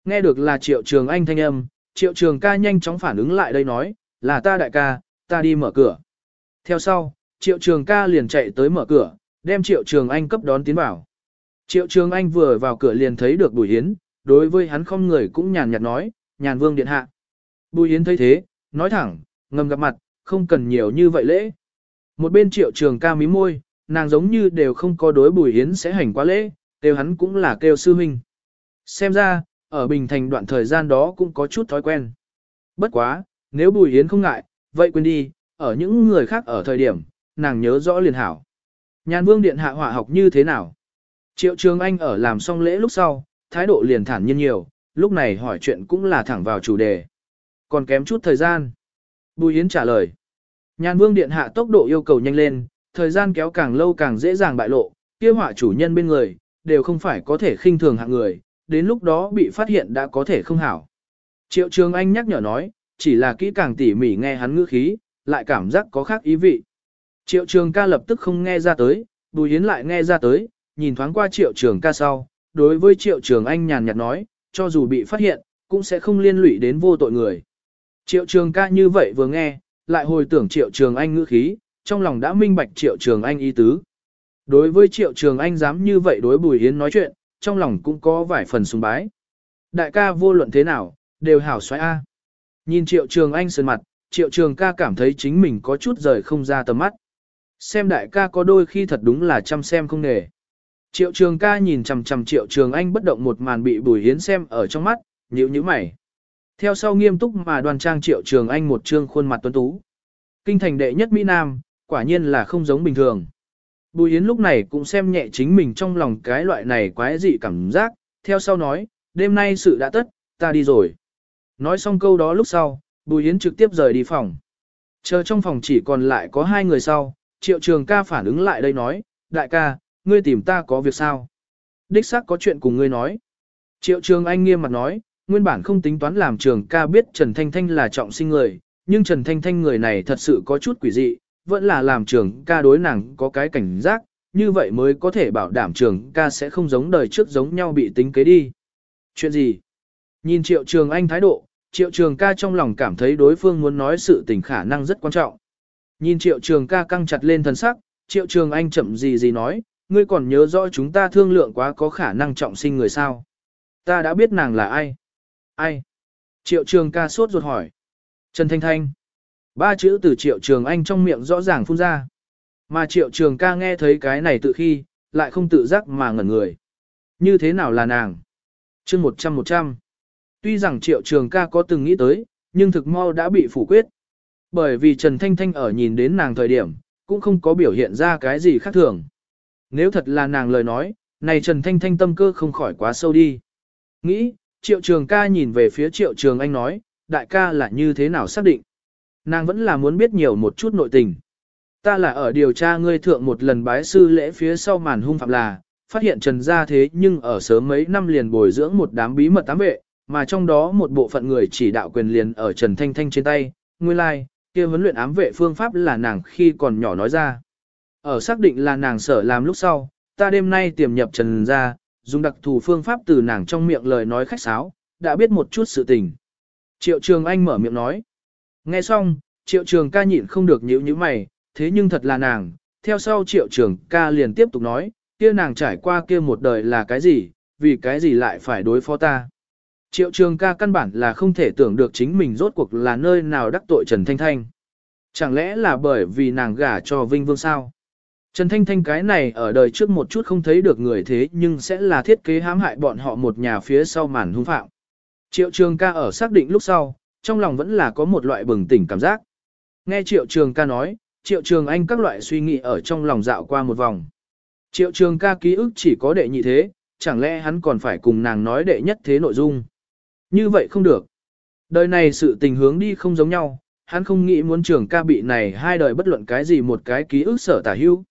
Nghe được là Triệu Trường Anh thanh âm, Triệu Trường ca nhanh chóng phản ứng lại đây nói, là ta đại ca, ta đi mở cửa. Theo sau, Triệu Trường ca liền chạy tới mở cửa, đem Triệu Trường Anh cấp đón tiến vào. Triệu Trường Anh vừa vào cửa liền thấy được Bùi Hiến, đối với hắn không người cũng nhàn nhạt nói, nhàn vương điện hạ. Bùi Hiến thấy thế, nói thẳng, ngầm gặp mặt, không cần nhiều như vậy lễ. Một bên Triệu Trường ca mí môi, nàng giống như đều không có đối Bùi Hiến sẽ hành quá lễ, kêu hắn cũng là kêu sư huynh. Xem ra, ở Bình Thành đoạn thời gian đó cũng có chút thói quen. Bất quá, nếu Bùi yến không ngại, vậy quên đi, ở những người khác ở thời điểm, nàng nhớ rõ liền hảo. Nhàn vương điện hạ hỏa học như thế nào? Triệu Trường Anh ở làm xong lễ lúc sau, thái độ liền thản nhiên nhiều, lúc này hỏi chuyện cũng là thẳng vào chủ đề. Còn kém chút thời gian. Bùi yến trả lời. Nhàn vương điện hạ tốc độ yêu cầu nhanh lên, thời gian kéo càng lâu càng dễ dàng bại lộ, kia họa chủ nhân bên người, đều không phải có thể khinh thường hạng người, đến lúc đó bị phát hiện đã có thể không hảo. Triệu Trường Anh nhắc nhở nói, chỉ là kỹ càng tỉ mỉ nghe hắn ngữ khí, lại cảm giác có khác ý vị. Triệu Trường ca lập tức không nghe ra tới, Bùi Yến lại nghe ra tới, nhìn thoáng qua Triệu Trường ca sau, đối với Triệu Trường Anh nhàn nhạt nói, cho dù bị phát hiện, cũng sẽ không liên lụy đến vô tội người. Triệu Trường ca như vậy vừa nghe, lại hồi tưởng Triệu Trường Anh ngữ khí, trong lòng đã minh bạch Triệu Trường Anh ý tứ. Đối với Triệu Trường Anh dám như vậy đối Bùi Yến nói chuyện, trong lòng cũng có vài phần sùng bái. Đại ca vô luận thế nào, đều hảo xoáy A. Nhìn Triệu Trường Anh sơn mặt, Triệu Trường ca cảm thấy chính mình có chút rời không ra tầm mắt. Xem đại ca có đôi khi thật đúng là chăm xem không nề. Triệu Trường ca nhìn chằm chằm Triệu Trường Anh bất động một màn bị Bùi Hiến xem ở trong mắt, nhíu nhíu mày. Theo sau nghiêm túc mà đoan trang Triệu Trường Anh một trương khuôn mặt tuấn tú. Kinh thành đệ nhất Mỹ Nam, quả nhiên là không giống bình thường. Bùi Yến lúc này cũng xem nhẹ chính mình trong lòng cái loại này quái dị cảm giác, theo sau nói, đêm nay sự đã tất, ta đi rồi. Nói xong câu đó lúc sau, Bùi Yến trực tiếp rời đi phòng. Chờ trong phòng chỉ còn lại có hai người sau, triệu trường ca phản ứng lại đây nói, đại ca, ngươi tìm ta có việc sao? Đích xác có chuyện cùng ngươi nói. Triệu trường anh nghiêm mặt nói, nguyên bản không tính toán làm trường ca biết Trần Thanh Thanh là trọng sinh người, nhưng Trần Thanh Thanh người này thật sự có chút quỷ dị, vẫn là làm trường ca đối nàng có cái cảnh giác, như vậy mới có thể bảo đảm trường ca sẽ không giống đời trước giống nhau bị tính kế đi. Chuyện gì? Nhìn triệu trường anh thái độ, triệu trường ca trong lòng cảm thấy đối phương muốn nói sự tình khả năng rất quan trọng. Nhìn triệu trường ca căng chặt lên thần sắc, triệu trường anh chậm gì gì nói, ngươi còn nhớ rõ chúng ta thương lượng quá có khả năng trọng sinh người sao. Ta đã biết nàng là ai. Ai? Triệu trường ca sốt ruột hỏi. Trần Thanh Thanh. Ba chữ từ triệu trường anh trong miệng rõ ràng phun ra. Mà triệu trường ca nghe thấy cái này tự khi, lại không tự giác mà ngẩn người. Như thế nào là nàng? chương 100 100. Tuy rằng triệu trường ca có từng nghĩ tới, nhưng thực mau đã bị phủ quyết. Bởi vì Trần Thanh Thanh ở nhìn đến nàng thời điểm, cũng không có biểu hiện ra cái gì khác thường. Nếu thật là nàng lời nói, này Trần Thanh Thanh tâm cơ không khỏi quá sâu đi. Nghĩ, triệu trường ca nhìn về phía triệu trường anh nói, đại ca là như thế nào xác định. Nàng vẫn là muốn biết nhiều một chút nội tình. Ta là ở điều tra ngươi thượng một lần bái sư lễ phía sau màn hung phạm là, phát hiện trần gia thế nhưng ở sớm mấy năm liền bồi dưỡng một đám bí mật tám vệ, mà trong đó một bộ phận người chỉ đạo quyền liền ở Trần Thanh Thanh trên tay, nguyên lai, like, kia huấn luyện ám vệ phương pháp là nàng khi còn nhỏ nói ra. Ở xác định là nàng sở làm lúc sau, ta đêm nay tiềm nhập Trần gia, dùng đặc thù phương pháp từ nàng trong miệng lời nói khách sáo, đã biết một chút sự tình. Triệu Trường Anh mở miệng nói. Nghe xong, Triệu Trường ca nhịn không được nhíu như mày, thế nhưng thật là nàng, theo sau Triệu Trường ca liền tiếp tục nói, kia nàng trải qua kia một đời là cái gì, vì cái gì lại phải đối phó ta. Triệu Trường ca căn bản là không thể tưởng được chính mình rốt cuộc là nơi nào đắc tội Trần Thanh Thanh. Chẳng lẽ là bởi vì nàng gả cho Vinh Vương sao? Trần Thanh Thanh cái này ở đời trước một chút không thấy được người thế nhưng sẽ là thiết kế hãm hại bọn họ một nhà phía sau màn hung phạm. Triệu Trường ca ở xác định lúc sau, trong lòng vẫn là có một loại bừng tỉnh cảm giác. Nghe Triệu Trường ca nói, Triệu Trường Anh các loại suy nghĩ ở trong lòng dạo qua một vòng. Triệu Trường ca ký ức chỉ có đệ nhị thế, chẳng lẽ hắn còn phải cùng nàng nói đệ nhất thế nội dung. Như vậy không được. Đời này sự tình hướng đi không giống nhau, hắn không nghĩ muốn trường ca bị này hai đời bất luận cái gì một cái ký ức sở tả hưu.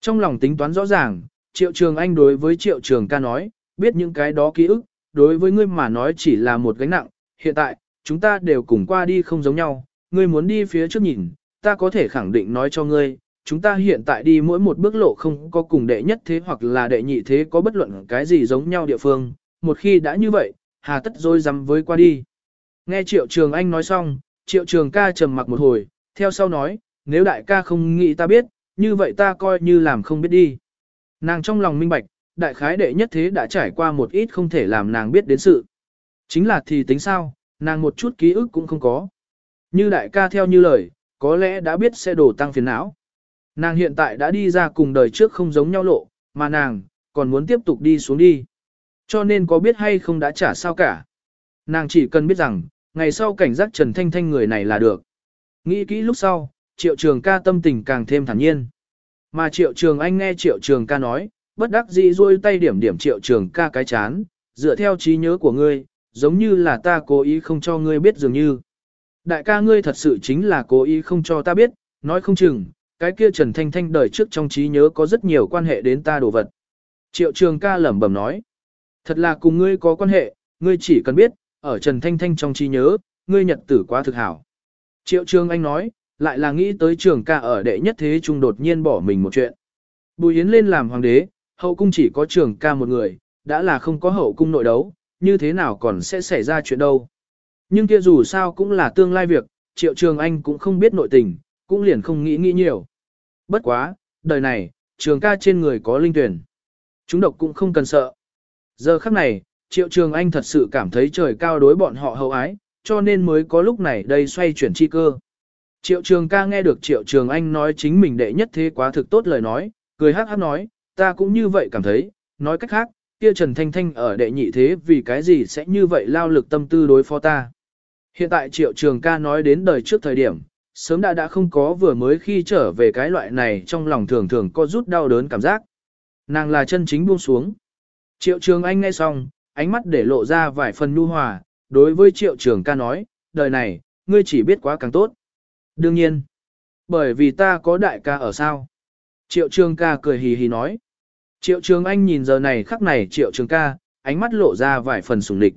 Trong lòng tính toán rõ ràng, Triệu Trường Anh đối với Triệu Trường ca nói, biết những cái đó ký ức, đối với ngươi mà nói chỉ là một gánh nặng, hiện tại, chúng ta đều cùng qua đi không giống nhau, ngươi muốn đi phía trước nhìn, ta có thể khẳng định nói cho ngươi, chúng ta hiện tại đi mỗi một bước lộ không có cùng đệ nhất thế hoặc là đệ nhị thế có bất luận cái gì giống nhau địa phương, một khi đã như vậy, hà tất rồi dám với qua đi. Nghe Triệu Trường Anh nói xong, Triệu Trường ca trầm mặc một hồi, theo sau nói, nếu đại ca không nghĩ ta biết, như vậy ta coi như làm không biết đi. Nàng trong lòng minh bạch, đại khái đệ nhất thế đã trải qua một ít không thể làm nàng biết đến sự. Chính là thì tính sao, nàng một chút ký ức cũng không có. Như đại ca theo như lời, có lẽ đã biết sẽ đổ tăng phiền não. Nàng hiện tại đã đi ra cùng đời trước không giống nhau lộ, mà nàng, còn muốn tiếp tục đi xuống đi. Cho nên có biết hay không đã trả sao cả. Nàng chỉ cần biết rằng, ngày sau cảnh giác Trần Thanh Thanh người này là được. Nghĩ kỹ lúc sau, triệu trường ca tâm tình càng thêm thản nhiên. Mà triệu trường anh nghe triệu trường ca nói, bất đắc dĩ rôi tay điểm điểm triệu trường ca cái chán, dựa theo trí nhớ của ngươi, giống như là ta cố ý không cho ngươi biết dường như. Đại ca ngươi thật sự chính là cố ý không cho ta biết, nói không chừng, cái kia Trần Thanh Thanh đời trước trong trí nhớ có rất nhiều quan hệ đến ta đồ vật. Triệu trường ca lẩm bẩm nói, thật là cùng ngươi có quan hệ, ngươi chỉ cần biết, ở Trần Thanh Thanh trong trí nhớ, ngươi nhật tử quá thực hảo. Triệu trường anh nói, lại là nghĩ tới trường ca ở đệ nhất thế trung đột nhiên bỏ mình một chuyện. Bùi Yến lên làm hoàng đế, hậu cung chỉ có trường ca một người, đã là không có hậu cung nội đấu, như thế nào còn sẽ xảy ra chuyện đâu. Nhưng kia dù sao cũng là tương lai việc, triệu trường anh cũng không biết nội tình, cũng liền không nghĩ nghĩ nhiều. Bất quá, đời này, trường ca trên người có linh tuyển. Chúng độc cũng không cần sợ. Giờ khắc này, triệu trường anh thật sự cảm thấy trời cao đối bọn họ hậu ái, cho nên mới có lúc này đây xoay chuyển chi cơ. Triệu trường ca nghe được triệu trường anh nói chính mình đệ nhất thế quá thực tốt lời nói, cười hát hát nói, ta cũng như vậy cảm thấy, nói cách khác, kia Trần Thanh Thanh ở đệ nhị thế vì cái gì sẽ như vậy lao lực tâm tư đối phó ta. Hiện tại triệu trường ca nói đến đời trước thời điểm, sớm đã đã không có vừa mới khi trở về cái loại này trong lòng thường thường có rút đau đớn cảm giác. Nàng là chân chính buông xuống. Triệu trường anh nghe xong, ánh mắt để lộ ra vài phần nu hòa, đối với triệu trường ca nói, đời này, ngươi chỉ biết quá càng tốt. Đương nhiên, bởi vì ta có đại ca ở sao. Triệu trường ca cười hì hì nói. Triệu trường anh nhìn giờ này khắc này triệu trường ca, ánh mắt lộ ra vài phần sùng địch.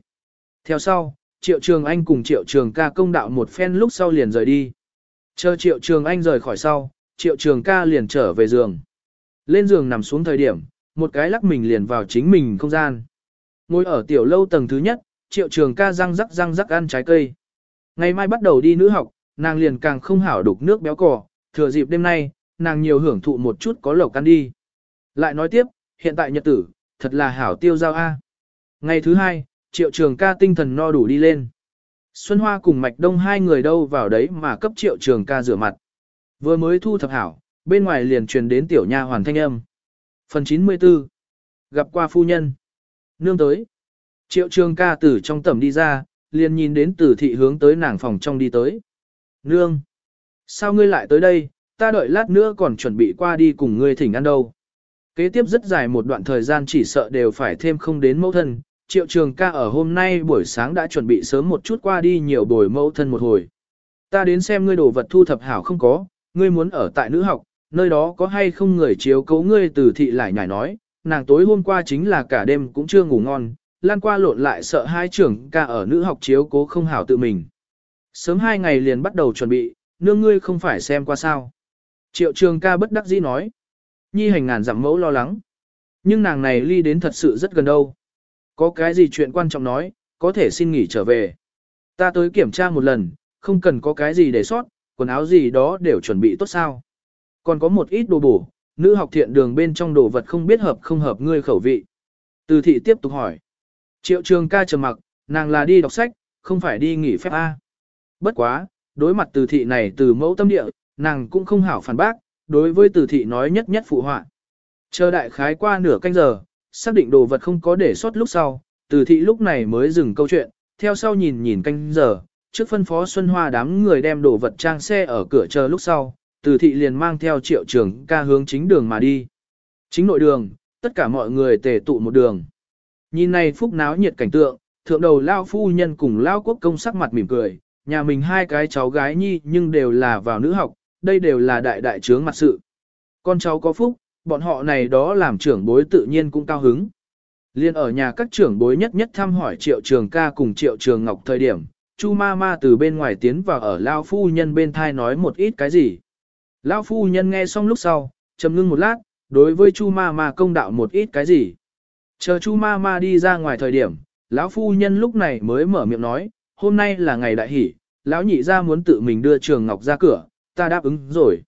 Theo sau, triệu trường anh cùng triệu trường ca công đạo một phen lúc sau liền rời đi. Chờ triệu trường anh rời khỏi sau, triệu trường ca liền trở về giường. Lên giường nằm xuống thời điểm, một cái lắc mình liền vào chính mình không gian. Ngồi ở tiểu lâu tầng thứ nhất, triệu trường ca răng rắc răng rắc ăn trái cây. Ngày mai bắt đầu đi nữ học, nàng liền càng không hảo đục nước béo cỏ, thừa dịp đêm nay, nàng nhiều hưởng thụ một chút có lẩu ăn đi. Lại nói tiếp, hiện tại nhật tử, thật là hảo tiêu giao A. Ngày thứ hai, triệu trường ca tinh thần no đủ đi lên. Xuân Hoa cùng Mạch Đông hai người đâu vào đấy mà cấp triệu trường ca rửa mặt. Vừa mới thu thập hảo, bên ngoài liền truyền đến tiểu nha hoàn thanh âm. Phần 94 Gặp qua phu nhân. Nương tới. Triệu trường ca từ trong tầm đi ra, liền nhìn đến tử thị hướng tới nàng phòng trong đi tới. Nương. Sao ngươi lại tới đây, ta đợi lát nữa còn chuẩn bị qua đi cùng ngươi thỉnh ăn đâu. Kế tiếp rất dài một đoạn thời gian chỉ sợ đều phải thêm không đến mẫu thân, triệu trường ca ở hôm nay buổi sáng đã chuẩn bị sớm một chút qua đi nhiều buổi mẫu thân một hồi. Ta đến xem ngươi đồ vật thu thập hảo không có, ngươi muốn ở tại nữ học, nơi đó có hay không người chiếu cấu ngươi từ thị lại nhảy nói, nàng tối hôm qua chính là cả đêm cũng chưa ngủ ngon, lan qua lộn lại sợ hai trưởng ca ở nữ học chiếu cố không hảo tự mình. Sớm hai ngày liền bắt đầu chuẩn bị, nương ngươi không phải xem qua sao. Triệu trường ca bất đắc dĩ nói. Nhi hành ngàn dặm mẫu lo lắng. Nhưng nàng này ly đến thật sự rất gần đâu. Có cái gì chuyện quan trọng nói, có thể xin nghỉ trở về. Ta tới kiểm tra một lần, không cần có cái gì để sót, quần áo gì đó đều chuẩn bị tốt sao. Còn có một ít đồ bổ, nữ học thiện đường bên trong đồ vật không biết hợp không hợp ngươi khẩu vị. Từ thị tiếp tục hỏi. Triệu trường ca trầm mặc, nàng là đi đọc sách, không phải đi nghỉ phép A. Bất quá, đối mặt từ thị này từ mẫu tâm địa, nàng cũng không hảo phản bác, đối với từ thị nói nhất nhất phụ họa. Chờ đại khái qua nửa canh giờ, xác định đồ vật không có để sót lúc sau, từ thị lúc này mới dừng câu chuyện, theo sau nhìn nhìn canh giờ, trước phân phó Xuân Hoa đám người đem đồ vật trang xe ở cửa chờ lúc sau, từ thị liền mang theo triệu trường ca hướng chính đường mà đi. Chính nội đường, tất cả mọi người tề tụ một đường. Nhìn này phúc náo nhiệt cảnh tượng, thượng đầu lao phu nhân cùng lao quốc công sắc mặt mỉm cười, nhà mình hai cái cháu gái nhi nhưng đều là vào nữ học, đây đều là đại đại trướng mặt sự. Con cháu có phúc, bọn họ này đó làm trưởng bối tự nhiên cũng cao hứng. Liên ở nhà các trưởng bối nhất nhất thăm hỏi triệu trường ca cùng triệu trường ngọc thời điểm, chu ma ma từ bên ngoài tiến vào ở lao phu nhân bên thai nói một ít cái gì. Lao phu nhân nghe xong lúc sau, trầm ngưng một lát, đối với chu ma ma công đạo một ít cái gì. Chờ chu ma ma đi ra ngoài thời điểm, lão phu nhân lúc này mới mở miệng nói, hôm nay là ngày đại hỷ, lão nhị ra muốn tự mình đưa trường ngọc ra cửa, ta đáp ứng rồi.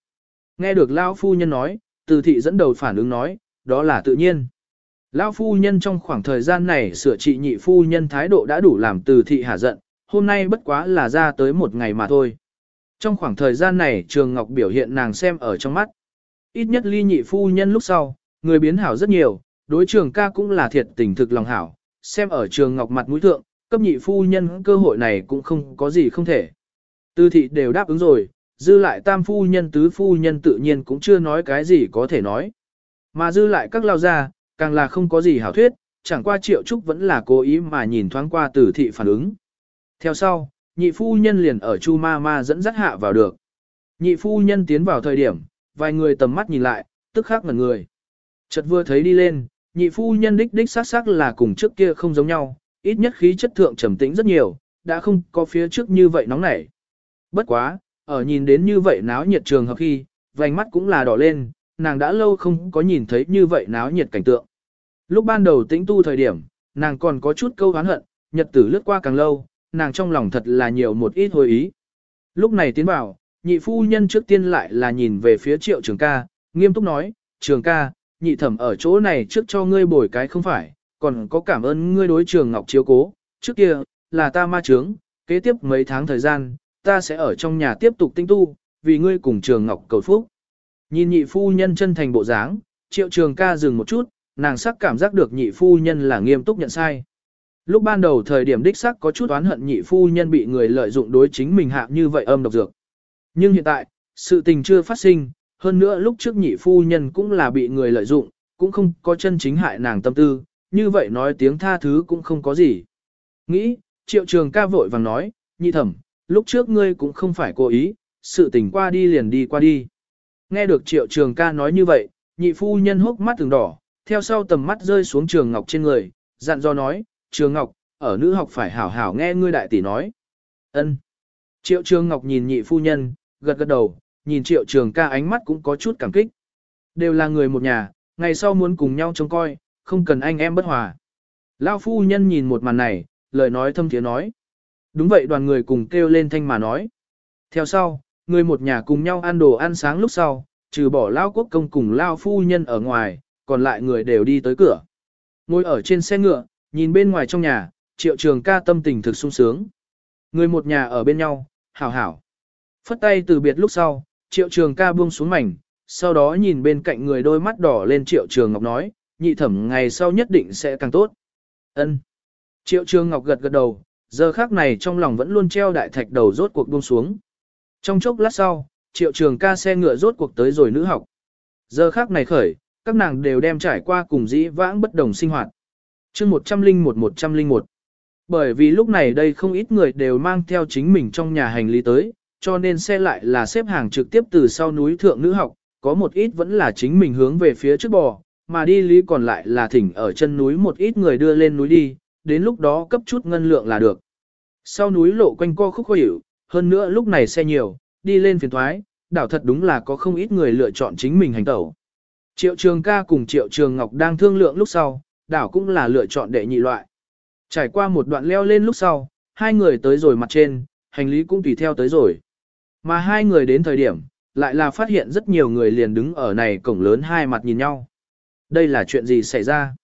Nghe được lão phu nhân nói, từ thị dẫn đầu phản ứng nói, đó là tự nhiên. Lão phu nhân trong khoảng thời gian này sửa trị nhị phu nhân thái độ đã đủ làm từ thị hạ giận, hôm nay bất quá là ra tới một ngày mà thôi. Trong khoảng thời gian này Trường Ngọc biểu hiện nàng xem ở trong mắt. Ít nhất ly nhị phu nhân lúc sau, người biến hảo rất nhiều, đối trường ca cũng là thiệt tình thực lòng hảo, xem ở Trường Ngọc mặt mũi thượng, cấp nhị phu nhân cơ hội này cũng không có gì không thể. Tư thị đều đáp ứng rồi, dư lại tam phu nhân tứ phu nhân tự nhiên cũng chưa nói cái gì có thể nói. Mà dư lại các lao gia, càng là không có gì hảo thuyết, chẳng qua triệu trúc vẫn là cố ý mà nhìn thoáng qua tử thị phản ứng. Theo sau, nhị phu nhân liền ở chu ma ma dẫn dắt hạ vào được. Nhị phu nhân tiến vào thời điểm, vài người tầm mắt nhìn lại, tức khắc ngẩn người. Chợt vừa thấy đi lên, nhị phu nhân đích đích xác xác là cùng trước kia không giống nhau, ít nhất khí chất thượng trầm tĩnh rất nhiều, đã không có phía trước như vậy nóng nảy. Bất quá, ở nhìn đến như vậy náo nhiệt trường hợp khi, vành mắt cũng là đỏ lên, nàng đã lâu không có nhìn thấy như vậy náo nhiệt cảnh tượng. Lúc ban đầu tĩnh tu thời điểm, nàng còn có chút câu hán hận, nhật tử lướt qua càng lâu, nàng trong lòng thật là nhiều một ít hồi ý. Lúc này tiến vào, nhị phu nhân trước tiên lại là nhìn về phía triệu trường ca, nghiêm túc nói, trường ca, nhị thẩm ở chỗ này trước cho ngươi bồi cái không phải, còn có cảm ơn ngươi đối trường ngọc chiếu cố, trước kia, là ta ma trướng, kế tiếp mấy tháng thời gian, ta sẽ ở trong nhà tiếp tục tinh tu, vì ngươi cùng trường ngọc cầu phúc. Nhìn nhị phu nhân chân thành bộ dáng, triệu trường ca dừng một chút, nàng sắc cảm giác được nhị phu nhân là nghiêm túc nhận sai. Lúc ban đầu thời điểm đích sắc có chút oán hận nhị phu nhân bị người lợi dụng đối chính mình hạ như vậy âm độc dược. Nhưng hiện tại, sự tình chưa phát sinh, hơn nữa lúc trước nhị phu nhân cũng là bị người lợi dụng, cũng không có chân chính hại nàng tâm tư, như vậy nói tiếng tha thứ cũng không có gì. Nghĩ, triệu trường ca vội vàng nói, nhị thẩm, lúc trước ngươi cũng không phải cố ý, sự tình qua đi liền đi qua đi. Nghe được triệu trường ca nói như vậy, nhị phu nhân hốc mắt từng đỏ, theo sau tầm mắt rơi xuống trường ngọc trên người, dặn do nói, trường ngọc, ở nữ học phải hảo hảo nghe ngươi đại tỷ nói. ân Triệu trường ngọc nhìn nhị phu nhân, gật gật đầu, nhìn triệu trường ca ánh mắt cũng có chút cảm kích. Đều là người một nhà, ngày sau muốn cùng nhau trông coi, không cần anh em bất hòa. Lao phu nhân nhìn một màn này, lời nói thâm thiế nói. Đúng vậy đoàn người cùng kêu lên thanh mà nói. Theo sau, người một nhà cùng nhau ăn đồ ăn sáng lúc sau, trừ bỏ Lao quốc công cùng Lao phu nhân ở ngoài, còn lại người đều đi tới cửa. Ngồi ở trên xe ngựa, nhìn bên ngoài trong nhà, triệu trường ca tâm tình thực sung sướng. Người một nhà ở bên nhau, hảo hảo. Phất tay từ biệt lúc sau, triệu trường ca buông xuống mảnh, sau đó nhìn bên cạnh người đôi mắt đỏ lên triệu trường ngọc nói, nhị thẩm ngày sau nhất định sẽ càng tốt. Ân. Triệu trường ngọc gật gật đầu, giờ khác này trong lòng vẫn luôn treo đại thạch đầu rốt cuộc buông xuống. Trong chốc lát sau, triệu trường ca xe ngựa rốt cuộc tới rồi nữ học. Giờ khác này khởi, các nàng đều đem trải qua cùng dĩ vãng bất đồng sinh hoạt. chương 101-101 Bởi vì lúc này đây không ít người đều mang theo chính mình trong nhà hành lý tới, cho nên xe lại là xếp hàng trực tiếp từ sau núi thượng nữ học, có một ít vẫn là chính mình hướng về phía trước bò, mà đi lý còn lại là thỉnh ở chân núi một ít người đưa lên núi đi, đến lúc đó cấp chút ngân lượng là được. Sau núi lộ quanh co khúc khuỷu, hơn nữa lúc này xe nhiều, đi lên phiền thoái, đảo thật đúng là có không ít người lựa chọn chính mình hành tẩu. Triệu trường ca cùng triệu trường ngọc đang thương lượng lúc sau, đảo cũng là lựa chọn đệ nhị loại. Trải qua một đoạn leo lên lúc sau, hai người tới rồi mặt trên, hành lý cũng tùy theo tới rồi. Mà hai người đến thời điểm, lại là phát hiện rất nhiều người liền đứng ở này cổng lớn hai mặt nhìn nhau. Đây là chuyện gì xảy ra?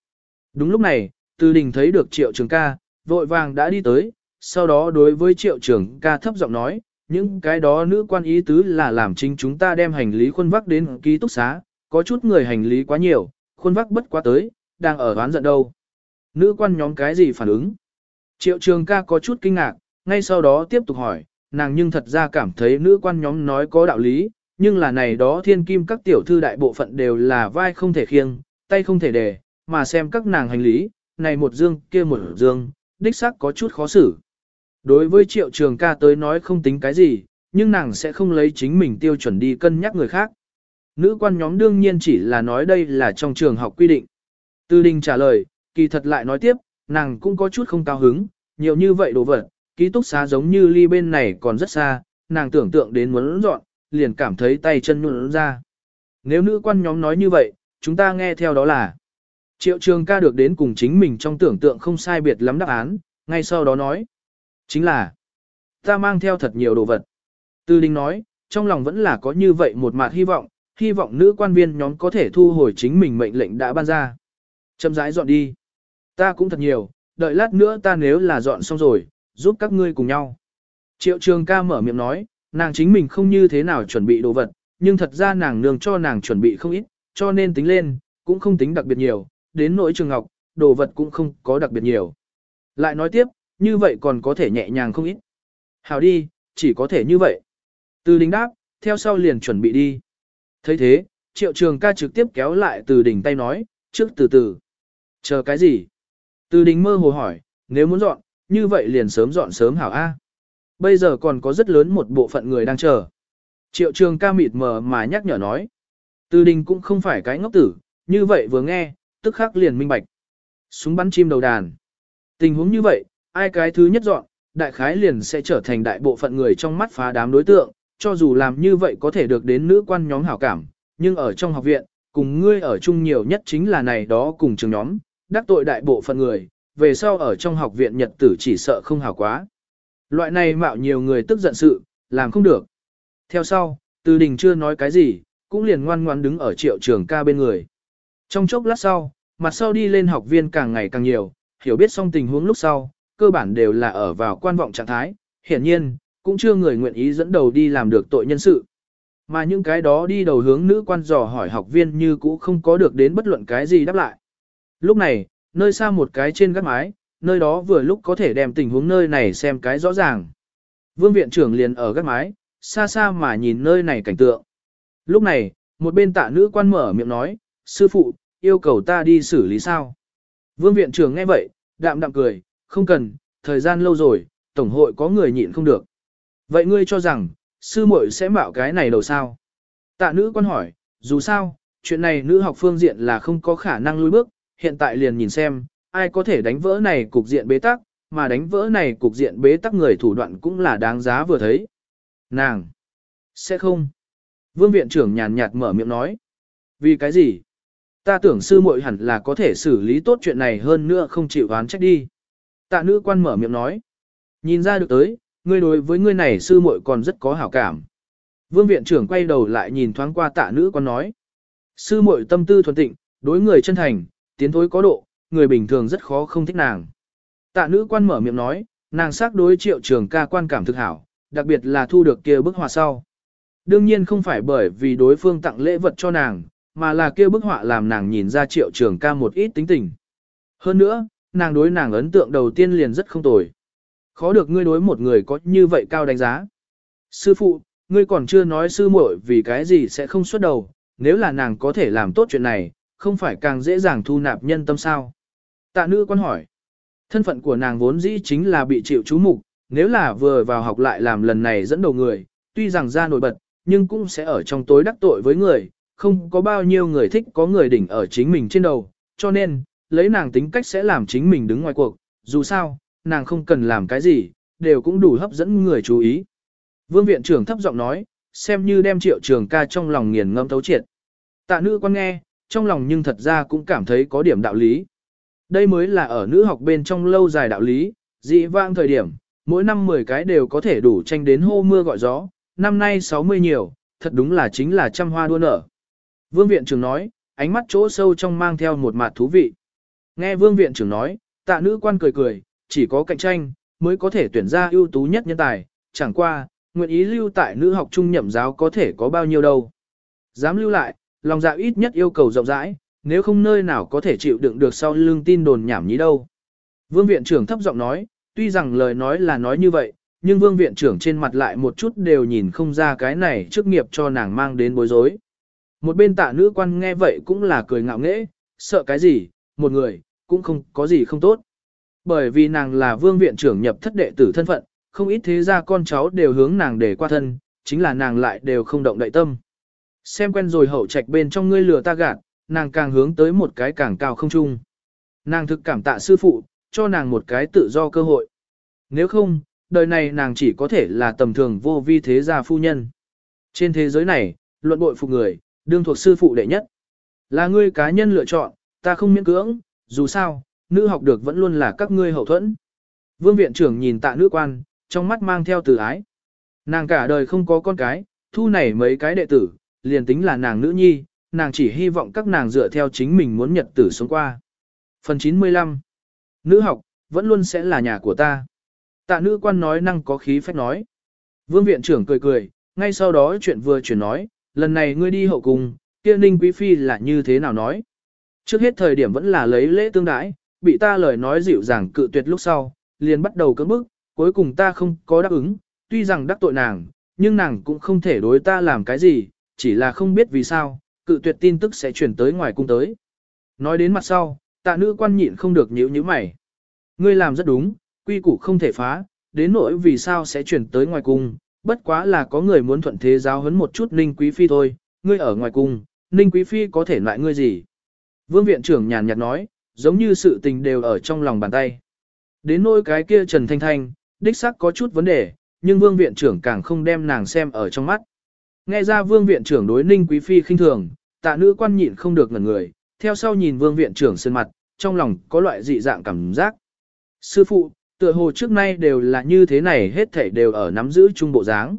Đúng lúc này, từ Đình thấy được Triệu Trường ca, vội vàng đã đi tới, sau đó đối với Triệu Trường ca thấp giọng nói, những cái đó nữ quan ý tứ là làm chính chúng ta đem hành lý khuôn vác đến ký túc xá, có chút người hành lý quá nhiều, khuôn vác bất quá tới, đang ở đoán giận đâu. Nữ quan nhóm cái gì phản ứng? Triệu Trường ca có chút kinh ngạc, ngay sau đó tiếp tục hỏi, nàng nhưng thật ra cảm thấy nữ quan nhóm nói có đạo lý, nhưng là này đó thiên kim các tiểu thư đại bộ phận đều là vai không thể khiêng, tay không thể đề, mà xem các nàng hành lý, này một dương kia một dương, đích xác có chút khó xử. Đối với triệu trường ca tới nói không tính cái gì, nhưng nàng sẽ không lấy chính mình tiêu chuẩn đi cân nhắc người khác. Nữ quan nhóm đương nhiên chỉ là nói đây là trong trường học quy định. Tư đình trả lời, kỳ thật lại nói tiếp, nàng cũng có chút không cao hứng, nhiều như vậy đồ vật, ký túc xá giống như ly bên này còn rất xa, nàng tưởng tượng đến muốn dọn, liền cảm thấy tay chân nhuận ra. Nếu nữ quan nhóm nói như vậy, chúng ta nghe theo đó là Triệu trường ca được đến cùng chính mình trong tưởng tượng không sai biệt lắm đáp án, ngay sau đó nói. Chính là, ta mang theo thật nhiều đồ vật. Tư Linh nói, trong lòng vẫn là có như vậy một mạt hy vọng, hy vọng nữ quan viên nhóm có thể thu hồi chính mình mệnh lệnh đã ban ra. Châm rãi dọn đi. Ta cũng thật nhiều, đợi lát nữa ta nếu là dọn xong rồi, giúp các ngươi cùng nhau. Triệu trường ca mở miệng nói, nàng chính mình không như thế nào chuẩn bị đồ vật, nhưng thật ra nàng nương cho nàng chuẩn bị không ít, cho nên tính lên, cũng không tính đặc biệt nhiều, đến nỗi trường ngọc, đồ vật cũng không có đặc biệt nhiều. Lại nói tiếp, như vậy còn có thể nhẹ nhàng không ít. Hào đi, chỉ có thể như vậy. Từ đình đáp, theo sau liền chuẩn bị đi. thấy thế, triệu trường ca trực tiếp kéo lại từ đỉnh tay nói, trước từ từ. Chờ cái gì? Từ đình mơ hồ hỏi, nếu muốn dọn, như vậy liền sớm dọn sớm hảo A. Bây giờ còn có rất lớn một bộ phận người đang chờ. Triệu trường ca mịt mờ mà nhắc nhở nói. Từ đình cũng không phải cái ngốc tử, như vậy vừa nghe, tức khắc liền minh bạch. Súng bắn chim đầu đàn. Tình huống như vậy, ai cái thứ nhất dọn, đại khái liền sẽ trở thành đại bộ phận người trong mắt phá đám đối tượng, cho dù làm như vậy có thể được đến nữ quan nhóm hảo cảm, nhưng ở trong học viện, cùng ngươi ở chung nhiều nhất chính là này đó cùng trường nhóm, đắc tội đại bộ phận người, về sau ở trong học viện nhật tử chỉ sợ không hảo quá. Loại này mạo nhiều người tức giận sự, làm không được. Theo sau, Từ Đình chưa nói cái gì, cũng liền ngoan ngoan đứng ở triệu trường ca bên người. Trong chốc lát sau, mặt sau đi lên học viên càng ngày càng nhiều, hiểu biết xong tình huống lúc sau, cơ bản đều là ở vào quan vọng trạng thái, hiển nhiên, cũng chưa người nguyện ý dẫn đầu đi làm được tội nhân sự. Mà những cái đó đi đầu hướng nữ quan dò hỏi học viên như cũ không có được đến bất luận cái gì đáp lại. Lúc này, nơi xa một cái trên gác mái, nơi đó vừa lúc có thể đem tình huống nơi này xem cái rõ ràng. Vương viện trưởng liền ở gác mái, xa xa mà nhìn nơi này cảnh tượng. Lúc này, một bên tạ nữ quan mở miệng nói, sư phụ, yêu cầu ta đi xử lý sao? Vương viện trưởng nghe vậy, đạm đạm cười, không cần, thời gian lâu rồi, tổng hội có người nhịn không được. Vậy ngươi cho rằng, sư muội sẽ mạo cái này đầu sao? Tạ nữ quan hỏi, dù sao, chuyện này nữ học phương diện là không có khả năng lùi bước, hiện tại liền nhìn xem, ai có thể đánh vỡ này cục diện bế tắc, mà đánh vỡ này cục diện bế tắc người thủ đoạn cũng là đáng giá vừa thấy. Nàng! Sẽ không! Vương viện trưởng nhàn nhạt mở miệng nói. Vì cái gì? Ta tưởng sư muội hẳn là có thể xử lý tốt chuyện này hơn nữa không chịu oán trách đi. Tạ nữ quan mở miệng nói. Nhìn ra được tới, ngươi đối với ngươi này sư muội còn rất có hảo cảm. Vương viện trưởng quay đầu lại nhìn thoáng qua tạ nữ quan nói. Sư muội tâm tư thuần tịnh, đối người chân thành, tiến thối có độ, người bình thường rất khó không thích nàng. Tạ nữ quan mở miệng nói, nàng xác đối triệu trường ca quan cảm thực hảo, đặc biệt là thu được kia bức họa sau. Đương nhiên không phải bởi vì đối phương tặng lễ vật cho nàng, mà là kia bức họa làm nàng nhìn ra triệu trường ca một ít tính tình. Hơn nữa, nàng đối nàng ấn tượng đầu tiên liền rất không tồi. Khó được ngươi đối một người có như vậy cao đánh giá. Sư phụ, ngươi còn chưa nói sư muội vì cái gì sẽ không xuất đầu, nếu là nàng có thể làm tốt chuyện này, không phải càng dễ dàng thu nạp nhân tâm sao. Tạ nữ quan hỏi, thân phận của nàng vốn dĩ chính là bị chịu chú mục, nếu là vừa vào học lại làm lần này dẫn đầu người, tuy rằng ra nổi bật, nhưng cũng sẽ ở trong tối đắc tội với người, không có bao nhiêu người thích có người đỉnh ở chính mình trên đầu, cho nên, lấy nàng tính cách sẽ làm chính mình đứng ngoài cuộc, dù sao, nàng không cần làm cái gì, đều cũng đủ hấp dẫn người chú ý. Vương viện trưởng thấp giọng nói, xem như đem triệu trường ca trong lòng nghiền ngâm thấu triệt. Tạ nữ quan nghe, trong lòng nhưng thật ra cũng cảm thấy có điểm đạo lý. Đây mới là ở nữ học bên trong lâu dài đạo lý, dị vang thời điểm, mỗi năm 10 cái đều có thể đủ tranh đến hô mưa gọi gió, năm nay 60 nhiều, thật đúng là chính là trăm hoa đua nở. Vương viện trưởng nói, ánh mắt chỗ sâu trong mang theo một mặt thú vị. Nghe vương viện trưởng nói, tạ nữ quan cười cười, chỉ có cạnh tranh, mới có thể tuyển ra ưu tú nhất nhân tài, chẳng qua, nguyện ý lưu tại nữ học trung nhậm giáo có thể có bao nhiêu đâu. Dám lưu lại, lòng dạ ít nhất yêu cầu rộng rãi, nếu không nơi nào có thể chịu đựng được sau lưng tin đồn nhảm nhí đâu. Vương viện trưởng thấp giọng nói, tuy rằng lời nói là nói như vậy, nhưng vương viện trưởng trên mặt lại một chút đều nhìn không ra cái này chức nghiệp cho nàng mang đến bối rối. Một bên tạ nữ quan nghe vậy cũng là cười ngạo nghễ, sợ cái gì, một người, cũng không có gì không tốt. Bởi vì nàng là vương viện trưởng nhập thất đệ tử thân phận, không ít thế ra con cháu đều hướng nàng để qua thân, chính là nàng lại đều không động đậy tâm. Xem quen rồi hậu trạch bên trong ngươi lừa ta gạt, nàng càng hướng tới một cái càng cao không trung, Nàng thực cảm tạ sư phụ, cho nàng một cái tự do cơ hội. Nếu không, đời này nàng chỉ có thể là tầm thường vô vi thế gia phu nhân. Trên thế giới này, luận bội phục người, đương thuộc sư phụ đệ nhất. Là ngươi cá nhân lựa chọn, ta không miễn cưỡng, dù sao, nữ học được vẫn luôn là các ngươi hậu thuẫn. Vương viện trưởng nhìn tạ nữ quan, trong mắt mang theo từ ái. Nàng cả đời không có con cái, thu này mấy cái đệ tử, liền tính là nàng nữ nhi, nàng chỉ hy vọng các nàng dựa theo chính mình muốn nhật tử sống qua. Phần 95 Nữ học, vẫn luôn sẽ là nhà của ta. Tạ nữ quan nói năng có khí phách nói. Vương viện trưởng cười cười, ngay sau đó chuyện vừa chuyển nói, lần này ngươi đi hậu cung, kia ninh quý phi là như thế nào nói. Trước hết thời điểm vẫn là lấy lễ tương đãi, bị ta lời nói dịu dàng cự tuyệt lúc sau, liền bắt đầu cưỡng bức, cuối cùng ta không có đáp ứng, tuy rằng đắc tội nàng, nhưng nàng cũng không thể đối ta làm cái gì, chỉ là không biết vì sao, cự tuyệt tin tức sẽ chuyển tới ngoài cung tới. Nói đến mặt sau, tạ nữ quan nhịn không được nhíu nhíu mày. Ngươi làm rất đúng, quy củ không thể phá, đến nỗi vì sao sẽ chuyển tới ngoài cung, bất quá là có người muốn thuận thế giáo huấn một chút Ninh Quý Phi thôi, ngươi ở ngoài cung, Ninh Quý Phi có thể loại ngươi gì. Vương viện trưởng nhàn nhạt nói, giống như sự tình đều ở trong lòng bàn tay. Đến nỗi cái kia Trần Thanh Thanh, đích xác có chút vấn đề, nhưng vương viện trưởng càng không đem nàng xem ở trong mắt. Nghe ra vương viện trưởng đối Ninh Quý Phi khinh thường, tạ nữ quan nhịn không được ngẩn người, theo sau nhìn vương viện trưởng sơn mặt, trong lòng có loại dị dạng cảm giác. Sư phụ, tựa hồ trước nay đều là như thế này hết thảy đều ở nắm giữ trung bộ dáng.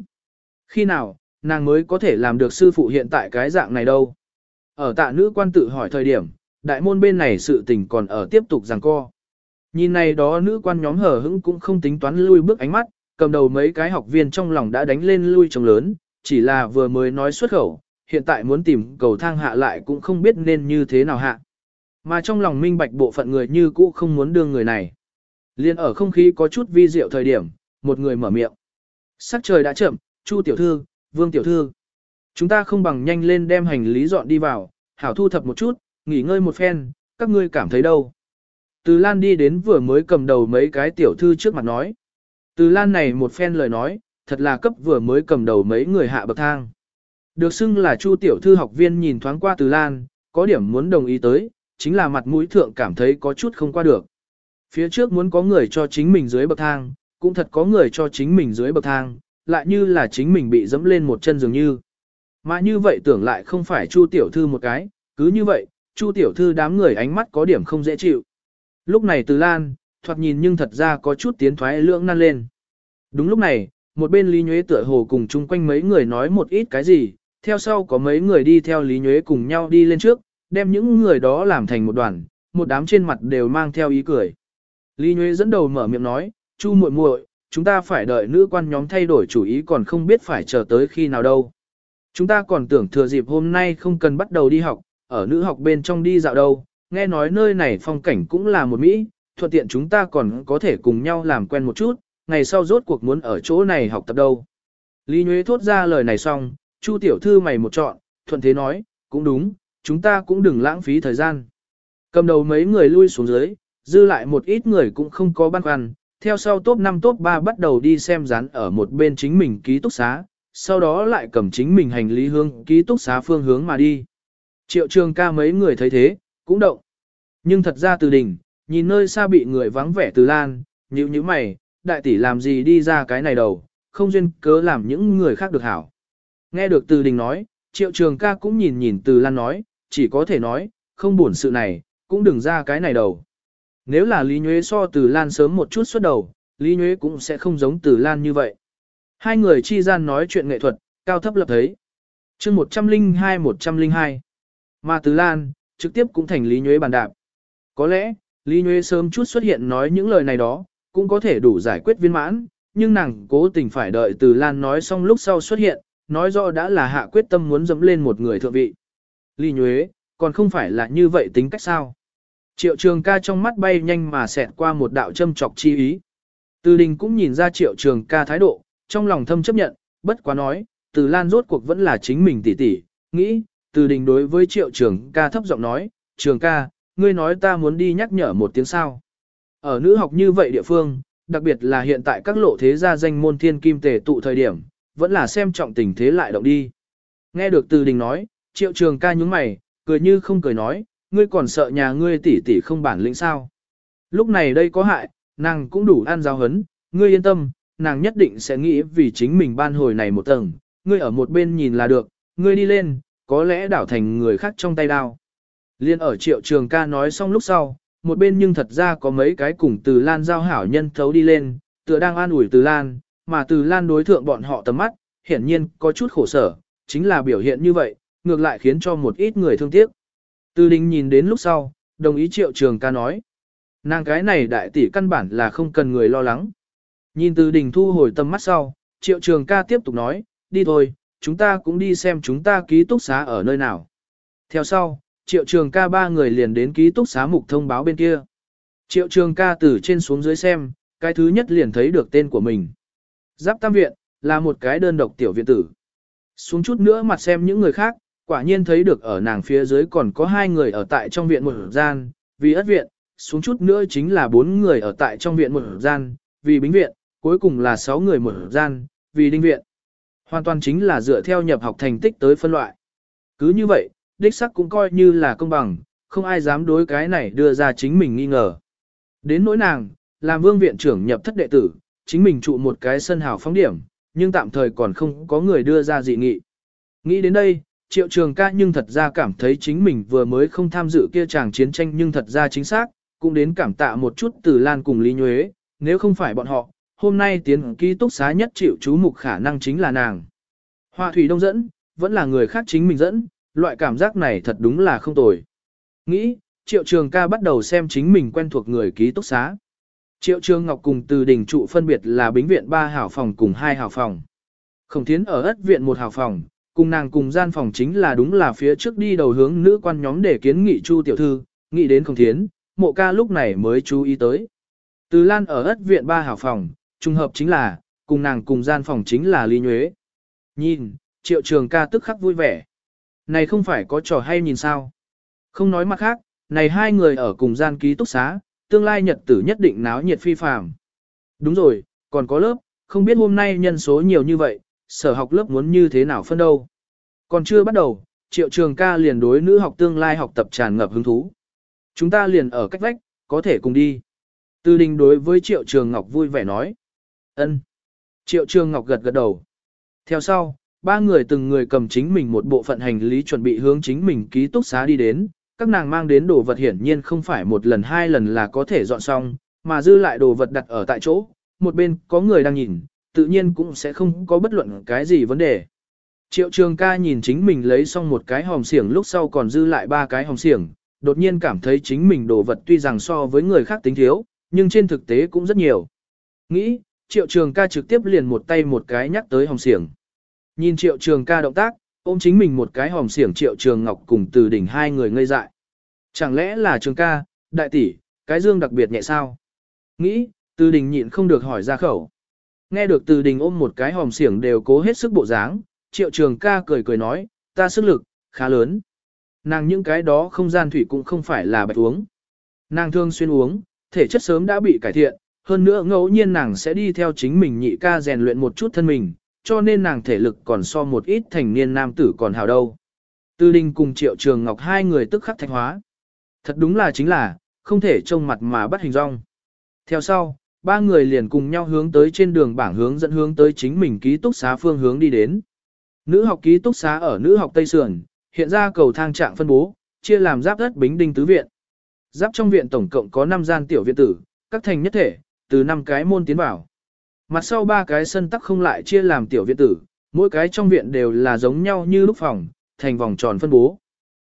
Khi nào, nàng mới có thể làm được sư phụ hiện tại cái dạng này đâu? Ở tạ nữ quan tự hỏi thời điểm, đại môn bên này sự tình còn ở tiếp tục giằng co. Nhìn này đó nữ quan nhóm hở hững cũng không tính toán lui bước ánh mắt, cầm đầu mấy cái học viên trong lòng đã đánh lên lui trông lớn, chỉ là vừa mới nói xuất khẩu, hiện tại muốn tìm cầu thang hạ lại cũng không biết nên như thế nào hạ. Mà trong lòng minh bạch bộ phận người như cũ không muốn đưa người này. Liên ở không khí có chút vi diệu thời điểm, một người mở miệng. Sắc trời đã chậm, Chu tiểu thư, Vương tiểu thư. Chúng ta không bằng nhanh lên đem hành lý dọn đi vào, hảo thu thập một chút, nghỉ ngơi một phen, các ngươi cảm thấy đâu. Từ Lan đi đến vừa mới cầm đầu mấy cái tiểu thư trước mặt nói. Từ Lan này một phen lời nói, thật là cấp vừa mới cầm đầu mấy người hạ bậc thang. Được xưng là Chu tiểu thư học viên nhìn thoáng qua Từ Lan, có điểm muốn đồng ý tới, chính là mặt mũi thượng cảm thấy có chút không qua được. Phía trước muốn có người cho chính mình dưới bậc thang, cũng thật có người cho chính mình dưới bậc thang, lại như là chính mình bị dẫm lên một chân dường như. Mà như vậy tưởng lại không phải Chu tiểu thư một cái, cứ như vậy, Chu tiểu thư đám người ánh mắt có điểm không dễ chịu. Lúc này Từ Lan, thoạt nhìn nhưng thật ra có chút tiến thoái lưỡng nan lên. Đúng lúc này, một bên Lý Nhuế tựa hồ cùng chung quanh mấy người nói một ít cái gì, theo sau có mấy người đi theo Lý Nhuế cùng nhau đi lên trước, đem những người đó làm thành một đoàn, một đám trên mặt đều mang theo ý cười. Lý Nhuế dẫn đầu mở miệng nói, Chu muội muội, chúng ta phải đợi nữ quan nhóm thay đổi chủ ý còn không biết phải chờ tới khi nào đâu. Chúng ta còn tưởng thừa dịp hôm nay không cần bắt đầu đi học, ở nữ học bên trong đi dạo đâu, nghe nói nơi này phong cảnh cũng là một Mỹ, thuận tiện chúng ta còn có thể cùng nhau làm quen một chút, ngày sau rốt cuộc muốn ở chỗ này học tập đâu. Lý Nhuế thốt ra lời này xong, Chu tiểu thư mày một chọn, thuận thế nói, cũng đúng, chúng ta cũng đừng lãng phí thời gian. Cầm đầu mấy người lui xuống dưới, dư lại một ít người cũng không có băn khoăn, theo sau top 5 top 3 bắt đầu đi xem rán ở một bên chính mình ký túc xá, sau đó lại cầm chính mình hành lý hương ký túc xá phương hướng mà đi. Triệu trường ca mấy người thấy thế, cũng động. Nhưng thật ra từ đỉnh, nhìn nơi xa bị người vắng vẻ từ lan, nhíu như mày, đại tỷ làm gì đi ra cái này đầu, không duyên cớ làm những người khác được hảo. Nghe được từ đình nói, triệu trường ca cũng nhìn nhìn từ lan nói, chỉ có thể nói, không buồn sự này, cũng đừng ra cái này đầu. Nếu là Lý Nhuế so từ lan sớm một chút xuất đầu, Lý Nhuế cũng sẽ không giống từ lan như vậy. Hai người chi gian nói chuyện nghệ thuật, cao thấp lập thấy. chương 102-102. Mà từ lan, trực tiếp cũng thành Lý Nhuế bàn đạp. Có lẽ, Lý Nhuế sớm chút xuất hiện nói những lời này đó, cũng có thể đủ giải quyết viên mãn, nhưng nàng cố tình phải đợi từ Lan nói xong lúc sau xuất hiện, nói rõ đã là hạ quyết tâm muốn dẫm lên một người thượng vị. Lý Nhuế, còn không phải là như vậy tính cách sao? Triệu trường ca trong mắt bay nhanh mà xẹt qua một đạo châm chọc chi ý. Từ đình cũng nhìn ra triệu trường ca thái độ, trong lòng thâm chấp nhận, bất quá nói, từ Lan rốt cuộc vẫn là chính mình tỷ tỷ, nghĩ, từ đình đối với triệu trường ca thấp giọng nói, trường ca, ngươi nói ta muốn đi nhắc nhở một tiếng sao. Ở nữ học như vậy địa phương, đặc biệt là hiện tại các lộ thế gia danh môn thiên kim tề tụ thời điểm, vẫn là xem trọng tình thế lại động đi. Nghe được từ đình nói, triệu trường ca nhúng mày, cười như không cười nói, ngươi còn sợ nhà ngươi tỷ tỷ không bản lĩnh sao. Lúc này đây có hại, nàng cũng đủ ăn giáo hấn, ngươi yên tâm, nàng nhất định sẽ nghĩ vì chính mình ban hồi này một tầng, ngươi ở một bên nhìn là được, ngươi đi lên, có lẽ đảo thành người khác trong tay đao. Liên ở triệu trường ca nói xong lúc sau, một bên nhưng thật ra có mấy cái cùng từ Lan giao hảo nhân thấu đi lên, tựa đang an ủi từ Lan, mà từ Lan đối thượng bọn họ tầm mắt, hiển nhiên có chút khổ sở, chính là biểu hiện như vậy, ngược lại khiến cho một ít người thương tiếc. Từ đình nhìn đến lúc sau, đồng ý triệu trường ca nói. Nàng cái này đại tỷ căn bản là không cần người lo lắng. Nhìn từ đình thu hồi tầm mắt sau, triệu trường ca tiếp tục nói, đi thôi, chúng ta cũng đi xem chúng ta ký túc xá ở nơi nào. Theo sau, triệu trường ca ba người liền đến ký túc xá mục thông báo bên kia. Triệu trường ca từ trên xuống dưới xem, cái thứ nhất liền thấy được tên của mình. Giáp tam viện, là một cái đơn độc tiểu viện tử. Xuống chút nữa mặt xem những người khác, quả nhiên thấy được ở nàng phía dưới còn có hai người ở tại trong viện một gian, vì ất viện, xuống chút nữa chính là bốn người ở tại trong viện một gian, vì bính viện, cuối cùng là sáu người một gian, vì đinh viện. Hoàn toàn chính là dựa theo nhập học thành tích tới phân loại. Cứ như vậy, đích sắc cũng coi như là công bằng, không ai dám đối cái này đưa ra chính mình nghi ngờ. Đến nỗi nàng, làm vương viện trưởng nhập thất đệ tử, chính mình trụ một cái sân hào phóng điểm, nhưng tạm thời còn không có người đưa ra dị nghị. Nghĩ đến đây, triệu trường ca nhưng thật ra cảm thấy chính mình vừa mới không tham dự kia chàng chiến tranh nhưng thật ra chính xác, cũng đến cảm tạ một chút từ Lan cùng Lý Nhuế, nếu không phải bọn họ, hôm nay tiến ký túc xá nhất chịu chú mục khả năng chính là nàng. Hoa thủy đông dẫn, vẫn là người khác chính mình dẫn, loại cảm giác này thật đúng là không tồi. Nghĩ, triệu trường ca bắt đầu xem chính mình quen thuộc người ký túc xá. Triệu trường ngọc cùng từ đỉnh trụ phân biệt là bính viện 3 hảo phòng cùng 2 hảo phòng. Khổng thiến ở ất viện một hảo phòng, cùng nàng cùng gian phòng chính là đúng là phía trước đi đầu hướng nữ quan nhóm để kiến nghị chu tiểu thư, nghĩ đến không thiến, mộ ca lúc này mới chú ý tới. Từ lan ở ất viện ba hảo phòng, trùng hợp chính là, cùng nàng cùng gian phòng chính là lý nhuế. Nhìn, triệu trường ca tức khắc vui vẻ. Này không phải có trò hay nhìn sao. Không nói mặt khác, này hai người ở cùng gian ký túc xá, tương lai nhật tử nhất định náo nhiệt phi phàm. Đúng rồi, còn có lớp, không biết hôm nay nhân số nhiều như vậy, sở học lớp muốn như thế nào phân đâu. Còn chưa bắt đầu, triệu trường ca liền đối nữ học tương lai học tập tràn ngập hứng thú. Chúng ta liền ở cách vách, có thể cùng đi. Tư đình đối với triệu trường ngọc vui vẻ nói. ân. Triệu trường ngọc gật gật đầu. Theo sau, ba người từng người cầm chính mình một bộ phận hành lý chuẩn bị hướng chính mình ký túc xá đi đến, các nàng mang đến đồ vật hiển nhiên không phải một lần hai lần là có thể dọn xong, mà dư lại đồ vật đặt ở tại chỗ, một bên có người đang nhìn, tự nhiên cũng sẽ không có bất luận cái gì vấn đề. Triệu trường ca nhìn chính mình lấy xong một cái hòm xiềng, lúc sau còn dư lại ba cái hòm xiềng. đột nhiên cảm thấy chính mình đồ vật tuy rằng so với người khác tính thiếu, nhưng trên thực tế cũng rất nhiều. Nghĩ, triệu trường ca trực tiếp liền một tay một cái nhắc tới hòm xiềng. Nhìn triệu trường ca động tác, ôm chính mình một cái hòm xiềng, triệu trường ngọc cùng từ đỉnh hai người ngây dại. Chẳng lẽ là trường ca, đại tỷ, cái dương đặc biệt nhẹ sao? Nghĩ, từ đỉnh nhịn không được hỏi ra khẩu. Nghe được từ đình ôm một cái hòm xiểng đều cố hết sức bộ dáng, triệu trường ca cười cười nói, ta sức lực, khá lớn. Nàng những cái đó không gian thủy cũng không phải là bạch uống. Nàng thương xuyên uống, thể chất sớm đã bị cải thiện, hơn nữa ngẫu nhiên nàng sẽ đi theo chính mình nhị ca rèn luyện một chút thân mình, cho nên nàng thể lực còn so một ít thành niên nam tử còn hào đâu. Tư Đình cùng Triệu Trường Ngọc hai người tức khắc thạch hóa. Thật đúng là chính là, không thể trông mặt mà bắt hình rong. Theo sau, ba người liền cùng nhau hướng tới trên đường bảng hướng dẫn hướng tới chính mình ký túc xá phương hướng đi đến. Nữ học ký túc xá ở nữ học Tây Sườn, hiện ra cầu thang trạng phân bố, chia làm giáp đất bính đinh tứ viện. Giáp trong viện tổng cộng có 5 gian tiểu viện tử, các thành nhất thể, từ 5 cái môn tiến vào. Mặt sau ba cái sân tắc không lại chia làm tiểu viện tử, mỗi cái trong viện đều là giống nhau như lúc phòng, thành vòng tròn phân bố.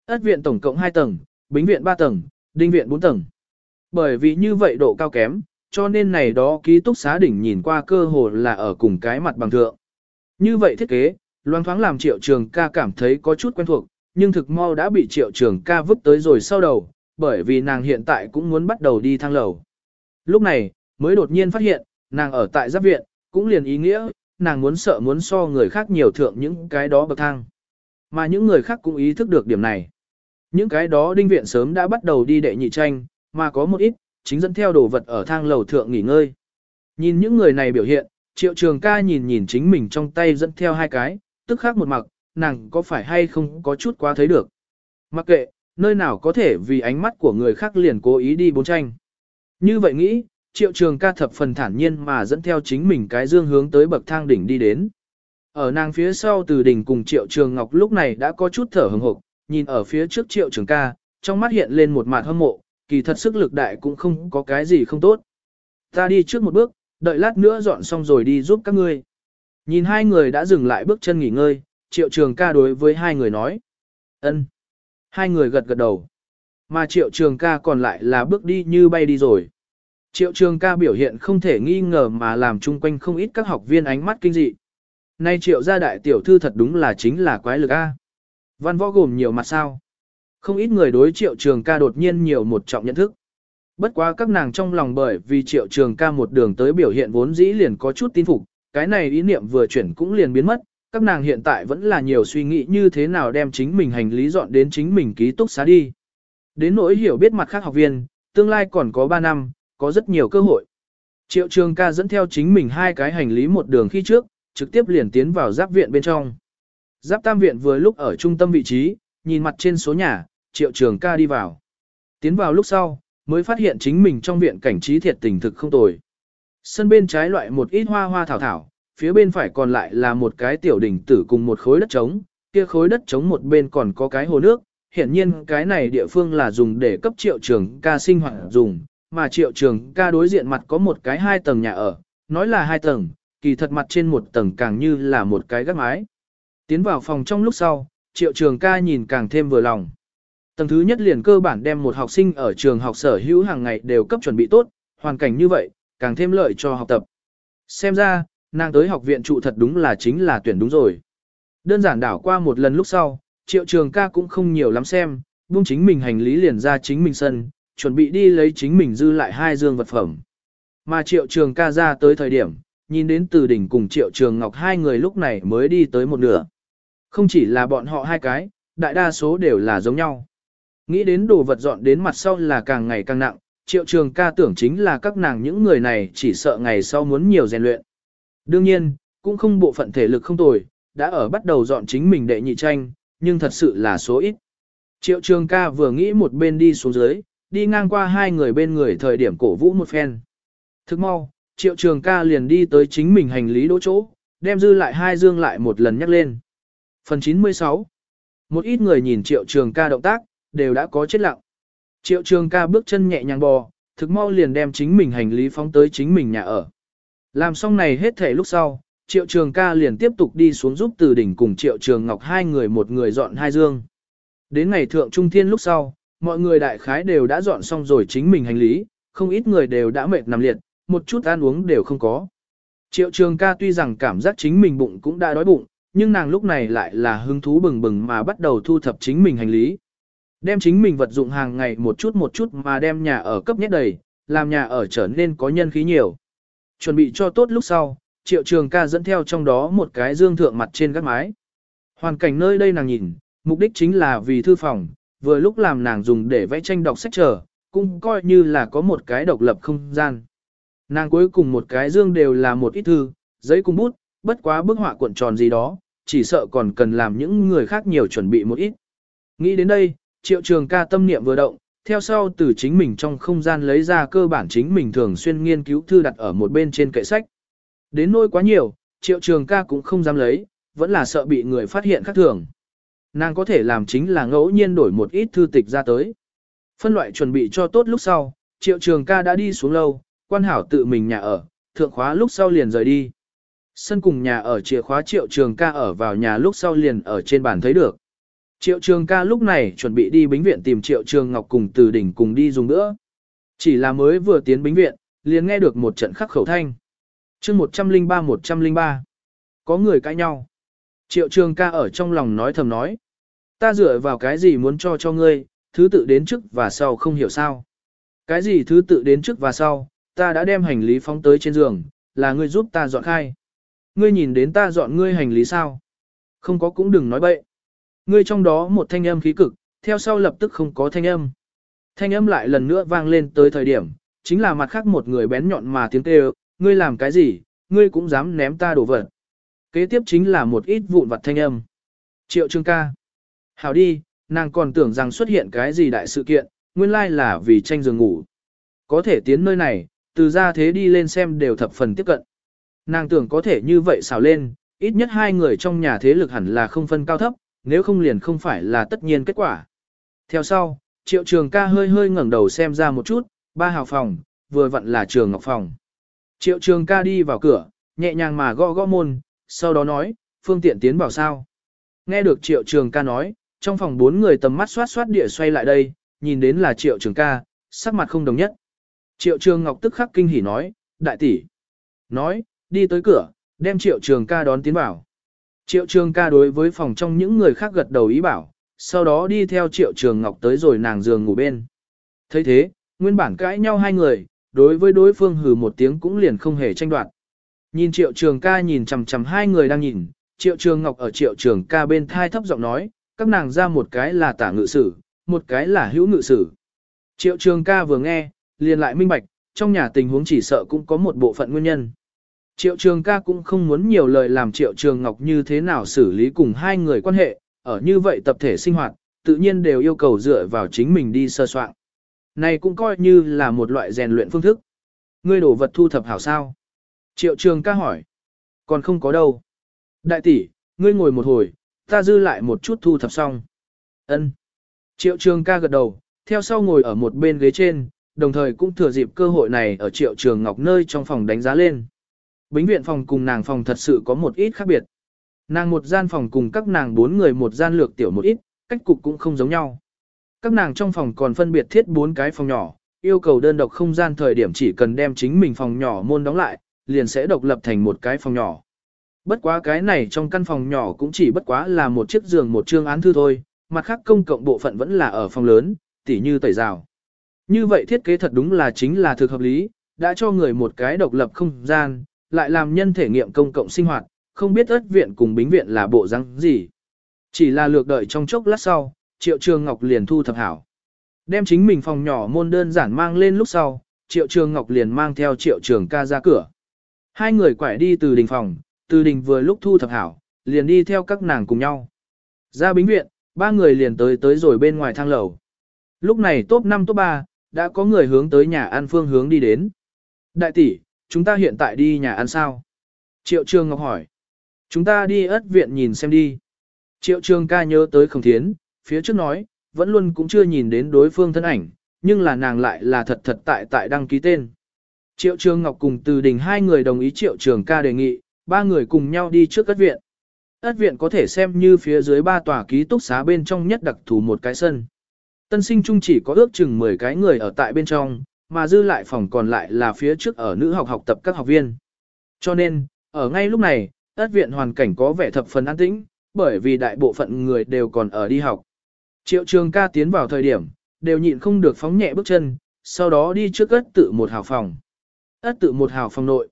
Ất viện tổng cộng 2 tầng, bính viện 3 tầng, đinh viện 4 tầng. Bởi vì như vậy độ cao kém, cho nên này đó ký túc xá đỉnh nhìn qua cơ hồ là ở cùng cái mặt bằng thượng. Như vậy thiết kế, loang thoáng làm triệu trường ca cảm thấy có chút quen thuộc, nhưng thực mau đã bị triệu trường ca vứt tới rồi sau đầu, bởi vì nàng hiện tại cũng muốn bắt đầu đi thang lầu. Lúc này, mới đột nhiên phát hiện, nàng ở tại giáp viện, cũng liền ý nghĩa, nàng muốn sợ muốn so người khác nhiều thượng những cái đó bậc thang. Mà những người khác cũng ý thức được điểm này. Những cái đó đinh viện sớm đã bắt đầu đi đệ nhị tranh, mà có một ít, chính dẫn theo đồ vật ở thang lầu thượng nghỉ ngơi. Nhìn những người này biểu hiện, triệu trường ca nhìn nhìn chính mình trong tay dẫn theo hai cái, tức khác một mặc, nàng có phải hay không có chút quá thấy được. Mặc kệ, nơi nào có thể vì ánh mắt của người khác liền cố ý đi bốn tranh. Như vậy nghĩ, triệu trường ca thập phần thản nhiên mà dẫn theo chính mình cái dương hướng tới bậc thang đỉnh đi đến. Ở nàng phía sau từ đỉnh cùng triệu trường ngọc lúc này đã có chút thở hừng hộp, nhìn ở phía trước triệu trường ca, trong mắt hiện lên một mặt hâm mộ, kỳ thật sức lực đại cũng không có cái gì không tốt. Ta đi trước một bước, đợi lát nữa dọn xong rồi đi giúp các ngươi. Nhìn hai người đã dừng lại bước chân nghỉ ngơi, triệu trường ca đối với hai người nói. ân. Hai người gật gật đầu. Mà triệu trường ca còn lại là bước đi như bay đi rồi. Triệu trường ca biểu hiện không thể nghi ngờ mà làm chung quanh không ít các học viên ánh mắt kinh dị. Nay triệu gia đại tiểu thư thật đúng là chính là quái lực A. Văn võ gồm nhiều mặt sao. Không ít người đối triệu trường ca đột nhiên nhiều một trọng nhận thức. Bất quá các nàng trong lòng bởi vì triệu trường ca một đường tới biểu hiện vốn dĩ liền có chút tin phục, cái này ý niệm vừa chuyển cũng liền biến mất, các nàng hiện tại vẫn là nhiều suy nghĩ như thế nào đem chính mình hành lý dọn đến chính mình ký túc xá đi. Đến nỗi hiểu biết mặt khác học viên, tương lai còn có 3 năm, có rất nhiều cơ hội. Triệu trường ca dẫn theo chính mình hai cái hành lý một đường khi trước, trực tiếp liền tiến vào giáp viện bên trong. Giáp tam viện vừa lúc ở trung tâm vị trí, nhìn mặt trên số nhà, triệu trường ca đi vào. Tiến vào lúc sau, mới phát hiện chính mình trong viện cảnh trí thiệt tình thực không tồi. Sân bên trái loại một ít hoa hoa thảo thảo, phía bên phải còn lại là một cái tiểu đỉnh tử cùng một khối đất trống, kia khối đất trống một bên còn có cái hồ nước, hiển nhiên cái này địa phương là dùng để cấp triệu trường ca sinh hoạt dùng, mà triệu trường ca đối diện mặt có một cái hai tầng nhà ở, nói là hai tầng, kỳ thật mặt trên một tầng càng như là một cái gác mái. Tiến vào phòng trong lúc sau, triệu trường ca nhìn càng thêm vừa lòng. Tầng thứ nhất liền cơ bản đem một học sinh ở trường học sở hữu hàng ngày đều cấp chuẩn bị tốt, hoàn cảnh như vậy, càng thêm lợi cho học tập. Xem ra, nàng tới học viện trụ thật đúng là chính là tuyển đúng rồi. Đơn giản đảo qua một lần lúc sau, triệu trường ca cũng không nhiều lắm xem, buông chính mình hành lý liền ra chính mình sân, chuẩn bị đi lấy chính mình dư lại hai dương vật phẩm. Mà triệu trường ca ra tới thời điểm, nhìn đến từ đỉnh cùng triệu trường ngọc hai người lúc này mới đi tới một nửa. Không chỉ là bọn họ hai cái, đại đa số đều là giống nhau. Nghĩ đến đồ vật dọn đến mặt sau là càng ngày càng nặng, triệu trường ca tưởng chính là các nàng những người này chỉ sợ ngày sau muốn nhiều rèn luyện. Đương nhiên, cũng không bộ phận thể lực không tồi, đã ở bắt đầu dọn chính mình đệ nhị tranh, nhưng thật sự là số ít. Triệu trường ca vừa nghĩ một bên đi xuống dưới, đi ngang qua hai người bên người thời điểm cổ vũ một phen. Thức mau, triệu trường ca liền đi tới chính mình hành lý đỗ chỗ, đem dư lại hai dương lại một lần nhắc lên. Phần 96 Một ít người nhìn triệu trường ca động tác, đều đã có chết lặng. Triệu trường ca bước chân nhẹ nhàng bò, thực mau liền đem chính mình hành lý phóng tới chính mình nhà ở. Làm xong này hết thể lúc sau, triệu trường ca liền tiếp tục đi xuống giúp từ đỉnh cùng triệu trường ngọc hai người một người dọn hai dương. Đến ngày thượng trung thiên lúc sau, mọi người đại khái đều đã dọn xong rồi chính mình hành lý, không ít người đều đã mệt nằm liệt, một chút ăn uống đều không có. Triệu trường ca tuy rằng cảm giác chính mình bụng cũng đã đói bụng, nhưng nàng lúc này lại là hứng thú bừng bừng mà bắt đầu thu thập chính mình hành lý. Đem chính mình vật dụng hàng ngày một chút một chút mà đem nhà ở cấp nhét đầy, làm nhà ở trở nên có nhân khí nhiều. Chuẩn bị cho tốt lúc sau, triệu trường ca dẫn theo trong đó một cái dương thượng mặt trên gác mái. Hoàn cảnh nơi đây nàng nhìn, mục đích chính là vì thư phòng, vừa lúc làm nàng dùng để vẽ tranh đọc sách trở, cũng coi như là có một cái độc lập không gian. Nàng cuối cùng một cái dương đều là một ít thư, giấy cung bút, bất quá bức họa cuộn tròn gì đó, chỉ sợ còn cần làm những người khác nhiều chuẩn bị một ít. Nghĩ đến đây, triệu trường ca tâm niệm vừa động, theo sau từ chính mình trong không gian lấy ra cơ bản chính mình thường xuyên nghiên cứu thư đặt ở một bên trên kệ sách. Đến nỗi quá nhiều, triệu trường ca cũng không dám lấy, vẫn là sợ bị người phát hiện khác thường. Nàng có thể làm chính là ngẫu nhiên đổi một ít thư tịch ra tới. Phân loại chuẩn bị cho tốt lúc sau, triệu trường ca đã đi xuống lâu, quan hảo tự mình nhà ở, thượng khóa lúc sau liền rời đi. Sân cùng nhà ở chìa khóa triệu trường ca ở vào nhà lúc sau liền ở trên bàn thấy được. Triệu trường ca lúc này chuẩn bị đi bính viện tìm triệu trường ngọc cùng từ đỉnh cùng đi dùng nữa. Chỉ là mới vừa tiến bính viện, liền nghe được một trận khắc khẩu thanh. chương 103-103. Có người cãi nhau. Triệu trường ca ở trong lòng nói thầm nói. Ta dựa vào cái gì muốn cho cho ngươi, thứ tự đến trước và sau không hiểu sao. Cái gì thứ tự đến trước và sau, ta đã đem hành lý phóng tới trên giường, là ngươi giúp ta dọn khai. Ngươi nhìn đến ta dọn ngươi hành lý sao? Không có cũng đừng nói bậy. Ngươi trong đó một thanh âm khí cực, theo sau lập tức không có thanh âm. Thanh âm lại lần nữa vang lên tới thời điểm, chính là mặt khác một người bén nhọn mà tiếng kêu, ngươi làm cái gì, ngươi cũng dám ném ta đổ vật. Kế tiếp chính là một ít vụn vặt thanh âm. Triệu Trương ca. Hảo đi, nàng còn tưởng rằng xuất hiện cái gì đại sự kiện, nguyên lai là vì tranh giường ngủ. Có thể tiến nơi này, từ ra thế đi lên xem đều thập phần tiếp cận. Nàng tưởng có thể như vậy xào lên, ít nhất hai người trong nhà thế lực hẳn là không phân cao thấp, nếu không liền không phải là tất nhiên kết quả. Theo sau, triệu trường ca hơi hơi ngẩng đầu xem ra một chút, ba hào phòng, vừa vặn là trường ngọc phòng. Triệu trường ca đi vào cửa, nhẹ nhàng mà gõ gõ môn, sau đó nói, phương tiện tiến vào sao. Nghe được triệu trường ca nói, trong phòng bốn người tầm mắt xoát xoát địa xoay lại đây, nhìn đến là triệu trường ca, sắc mặt không đồng nhất. Triệu trường ngọc tức khắc kinh hỉ nói, đại tỷ. Nói, đi tới cửa, đem triệu trường ca đón tiến vào. Triệu trường ca đối với phòng trong những người khác gật đầu ý bảo, sau đó đi theo triệu trường ngọc tới rồi nàng giường ngủ bên. thấy thế, nguyên bản cãi nhau hai người, đối với đối phương hừ một tiếng cũng liền không hề tranh đoạt. Nhìn triệu trường ca nhìn chằm chằm hai người đang nhìn, triệu trường ngọc ở triệu trường ca bên thai thấp giọng nói, các nàng ra một cái là tả ngự sử, một cái là hữu ngự sử. Triệu trường ca vừa nghe, liền lại minh bạch, trong nhà tình huống chỉ sợ cũng có một bộ phận nguyên nhân. Triệu trường ca cũng không muốn nhiều lời làm triệu trường ngọc như thế nào xử lý cùng hai người quan hệ, ở như vậy tập thể sinh hoạt, tự nhiên đều yêu cầu dựa vào chính mình đi sơ soạn. Này cũng coi như là một loại rèn luyện phương thức. Ngươi đổ vật thu thập hảo sao? Triệu trường ca hỏi. Còn không có đâu. Đại tỷ, ngươi ngồi một hồi, ta dư lại một chút thu thập xong. Ân. Triệu trường ca gật đầu, theo sau ngồi ở một bên ghế trên, đồng thời cũng thừa dịp cơ hội này ở triệu trường ngọc nơi trong phòng đánh giá lên. Bính viện phòng cùng nàng phòng thật sự có một ít khác biệt. Nàng một gian phòng cùng các nàng bốn người một gian lược tiểu một ít, cách cục cũng không giống nhau. Các nàng trong phòng còn phân biệt thiết bốn cái phòng nhỏ, yêu cầu đơn độc không gian thời điểm chỉ cần đem chính mình phòng nhỏ môn đóng lại, liền sẽ độc lập thành một cái phòng nhỏ. Bất quá cái này trong căn phòng nhỏ cũng chỉ bất quá là một chiếc giường một chương án thư thôi, mặt khác công cộng bộ phận vẫn là ở phòng lớn, tỉ như tẩy rào. Như vậy thiết kế thật đúng là chính là thực hợp lý, đã cho người một cái độc lập không gian, lại làm nhân thể nghiệm công cộng sinh hoạt, không biết ớt viện cùng bính viện là bộ răng gì. Chỉ là lược đợi trong chốc lát sau, Triệu Trường Ngọc liền thu thập hảo. Đem chính mình phòng nhỏ môn đơn giản mang lên lúc sau, Triệu Trường Ngọc liền mang theo Triệu Trường ca ra cửa. Hai người quải đi từ đình phòng, từ đình vừa lúc thu thập hảo, liền đi theo các nàng cùng nhau. Ra bính viện, ba người liền tới tới rồi bên ngoài thang lầu. Lúc này top 5 top 3, đã có người hướng tới nhà ăn phương hướng đi đến. Đại tỷ, chúng ta hiện tại đi nhà ăn sao? Triệu Trường Ngọc hỏi. Chúng ta đi ất viện nhìn xem đi. Triệu Trường ca nhớ tới Khổng Thiến, phía trước nói, vẫn luôn cũng chưa nhìn đến đối phương thân ảnh, nhưng là nàng lại là thật thật tại tại đăng ký tên. Triệu Trường Ngọc cùng từ đình hai người đồng ý Triệu Trường ca đề nghị, ba người cùng nhau đi trước ất viện. Ất viện có thể xem như phía dưới ba tòa ký túc xá bên trong nhất đặc thù một cái sân. Tân sinh chung chỉ có ước chừng 10 cái người ở tại bên trong, mà dư lại phòng còn lại là phía trước ở nữ học học tập các học viên. Cho nên, ở ngay lúc này, ất viện hoàn cảnh có vẻ thập phần an tĩnh, bởi vì đại bộ phận người đều còn ở đi học. Triệu trường ca tiến vào thời điểm, đều nhịn không được phóng nhẹ bước chân, sau đó đi trước ất tự một hào phòng. Ất tự một hào phòng nội.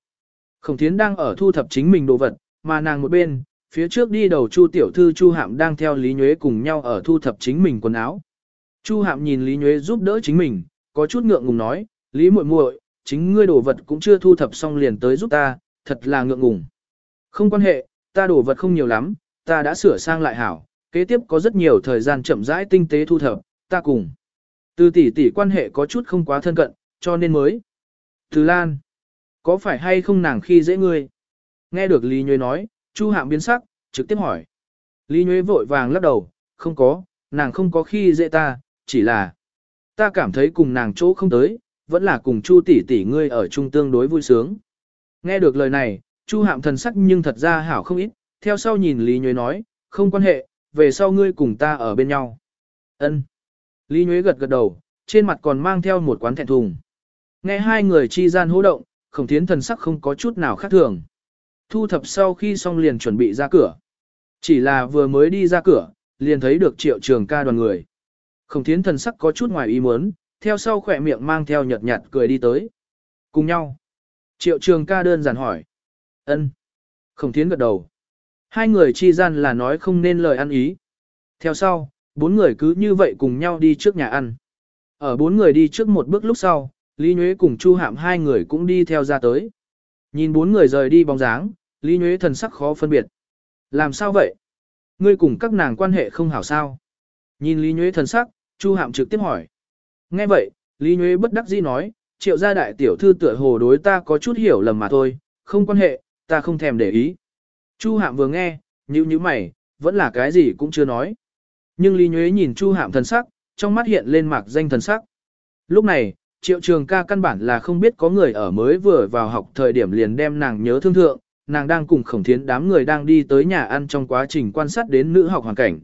Khổng Thiến đang ở thu thập chính mình đồ vật, mà nàng một bên, phía trước đi đầu Chu tiểu thư Chu Hạm đang theo Lý Nhuế cùng nhau ở thu thập chính mình quần áo. Chu Hạm nhìn Lý Nhuế giúp đỡ chính mình, có chút ngượng ngùng nói, Lý muội muội, chính ngươi đồ vật cũng chưa thu thập xong liền tới giúp ta, thật là ngượng ngùng. Không quan hệ, ta đồ vật không nhiều lắm, ta đã sửa sang lại hảo, kế tiếp có rất nhiều thời gian chậm rãi tinh tế thu thập, ta cùng. Từ tỷ tỷ quan hệ có chút không quá thân cận, cho nên mới. Từ Lan, có phải hay không nàng khi dễ ngươi? Nghe được Lý Nhuế nói, Chu Hạm biến sắc, trực tiếp hỏi. Lý Nhuế vội vàng lắc đầu, không có, nàng không có khi dễ ta, chỉ là ta cảm thấy cùng nàng chỗ không tới, vẫn là cùng Chu tỷ tỷ ngươi ở chung tương đối vui sướng. Nghe được lời này, Chu Hạm thần sắc nhưng thật ra hảo không ít, theo sau nhìn Lý Nhuế nói, không quan hệ, về sau ngươi cùng ta ở bên nhau. Ân. Lý Nhuế gật gật đầu, trên mặt còn mang theo một quán thẹn thùng. Nghe hai người chi gian hô động, khổng thiến thần sắc không có chút nào khác thường. Thu thập sau khi xong liền chuẩn bị ra cửa. Chỉ là vừa mới đi ra cửa, liền thấy được triệu trường ca đoàn người. Khổng thiến thần sắc có chút ngoài ý muốn, theo sau khỏe miệng mang theo nhợt nhạt cười đi tới. Cùng nhau. Triệu trường ca đơn giản hỏi. ân Khổng thiến gật đầu. Hai người chi gian là nói không nên lời ăn ý. Theo sau, bốn người cứ như vậy cùng nhau đi trước nhà ăn. Ở bốn người đi trước một bước lúc sau, Lý Nhuế cùng Chu Hạm hai người cũng đi theo ra tới. Nhìn bốn người rời đi bóng dáng, Lý Nhuế thần sắc khó phân biệt. Làm sao vậy? Ngươi cùng các nàng quan hệ không hảo sao? Nhìn Lý Nhuế thần sắc, Chu Hạm trực tiếp hỏi. Nghe vậy, Lý Nhuế bất đắc dĩ nói, triệu gia đại tiểu thư tựa hồ đối ta có chút hiểu lầm mà thôi, không quan hệ, ta không thèm để ý. Chu Hạm vừa nghe, như như mày, vẫn là cái gì cũng chưa nói. Nhưng Lý Nhuế nhìn Chu Hạm thần sắc, trong mắt hiện lên mạc danh thần sắc. Lúc này, triệu trường ca căn bản là không biết có người ở mới vừa vào học thời điểm liền đem nàng nhớ thương thượng, nàng đang cùng khổng thiến đám người đang đi tới nhà ăn trong quá trình quan sát đến nữ học hoàn cảnh.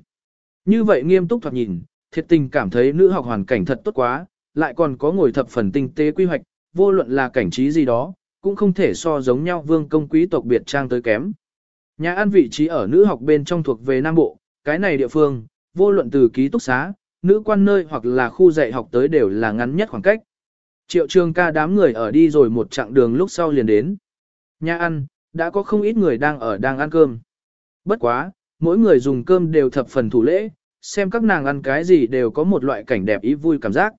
Như vậy nghiêm túc thoạt nhìn, thiệt tình cảm thấy nữ học hoàn cảnh thật tốt quá, lại còn có ngồi thập phần tinh tế quy hoạch, vô luận là cảnh trí gì đó, cũng không thể so giống nhau vương công quý tộc biệt trang tới kém. Nhà ăn vị trí ở nữ học bên trong thuộc về Nam Bộ, cái này địa phương, vô luận từ ký túc xá, nữ quan nơi hoặc là khu dạy học tới đều là ngắn nhất khoảng cách. Triệu trường ca đám người ở đi rồi một chặng đường lúc sau liền đến. Nhà ăn, đã có không ít người đang ở đang ăn cơm. Bất quá, mỗi người dùng cơm đều thập phần thủ lễ, xem các nàng ăn cái gì đều có một loại cảnh đẹp ý vui cảm giác.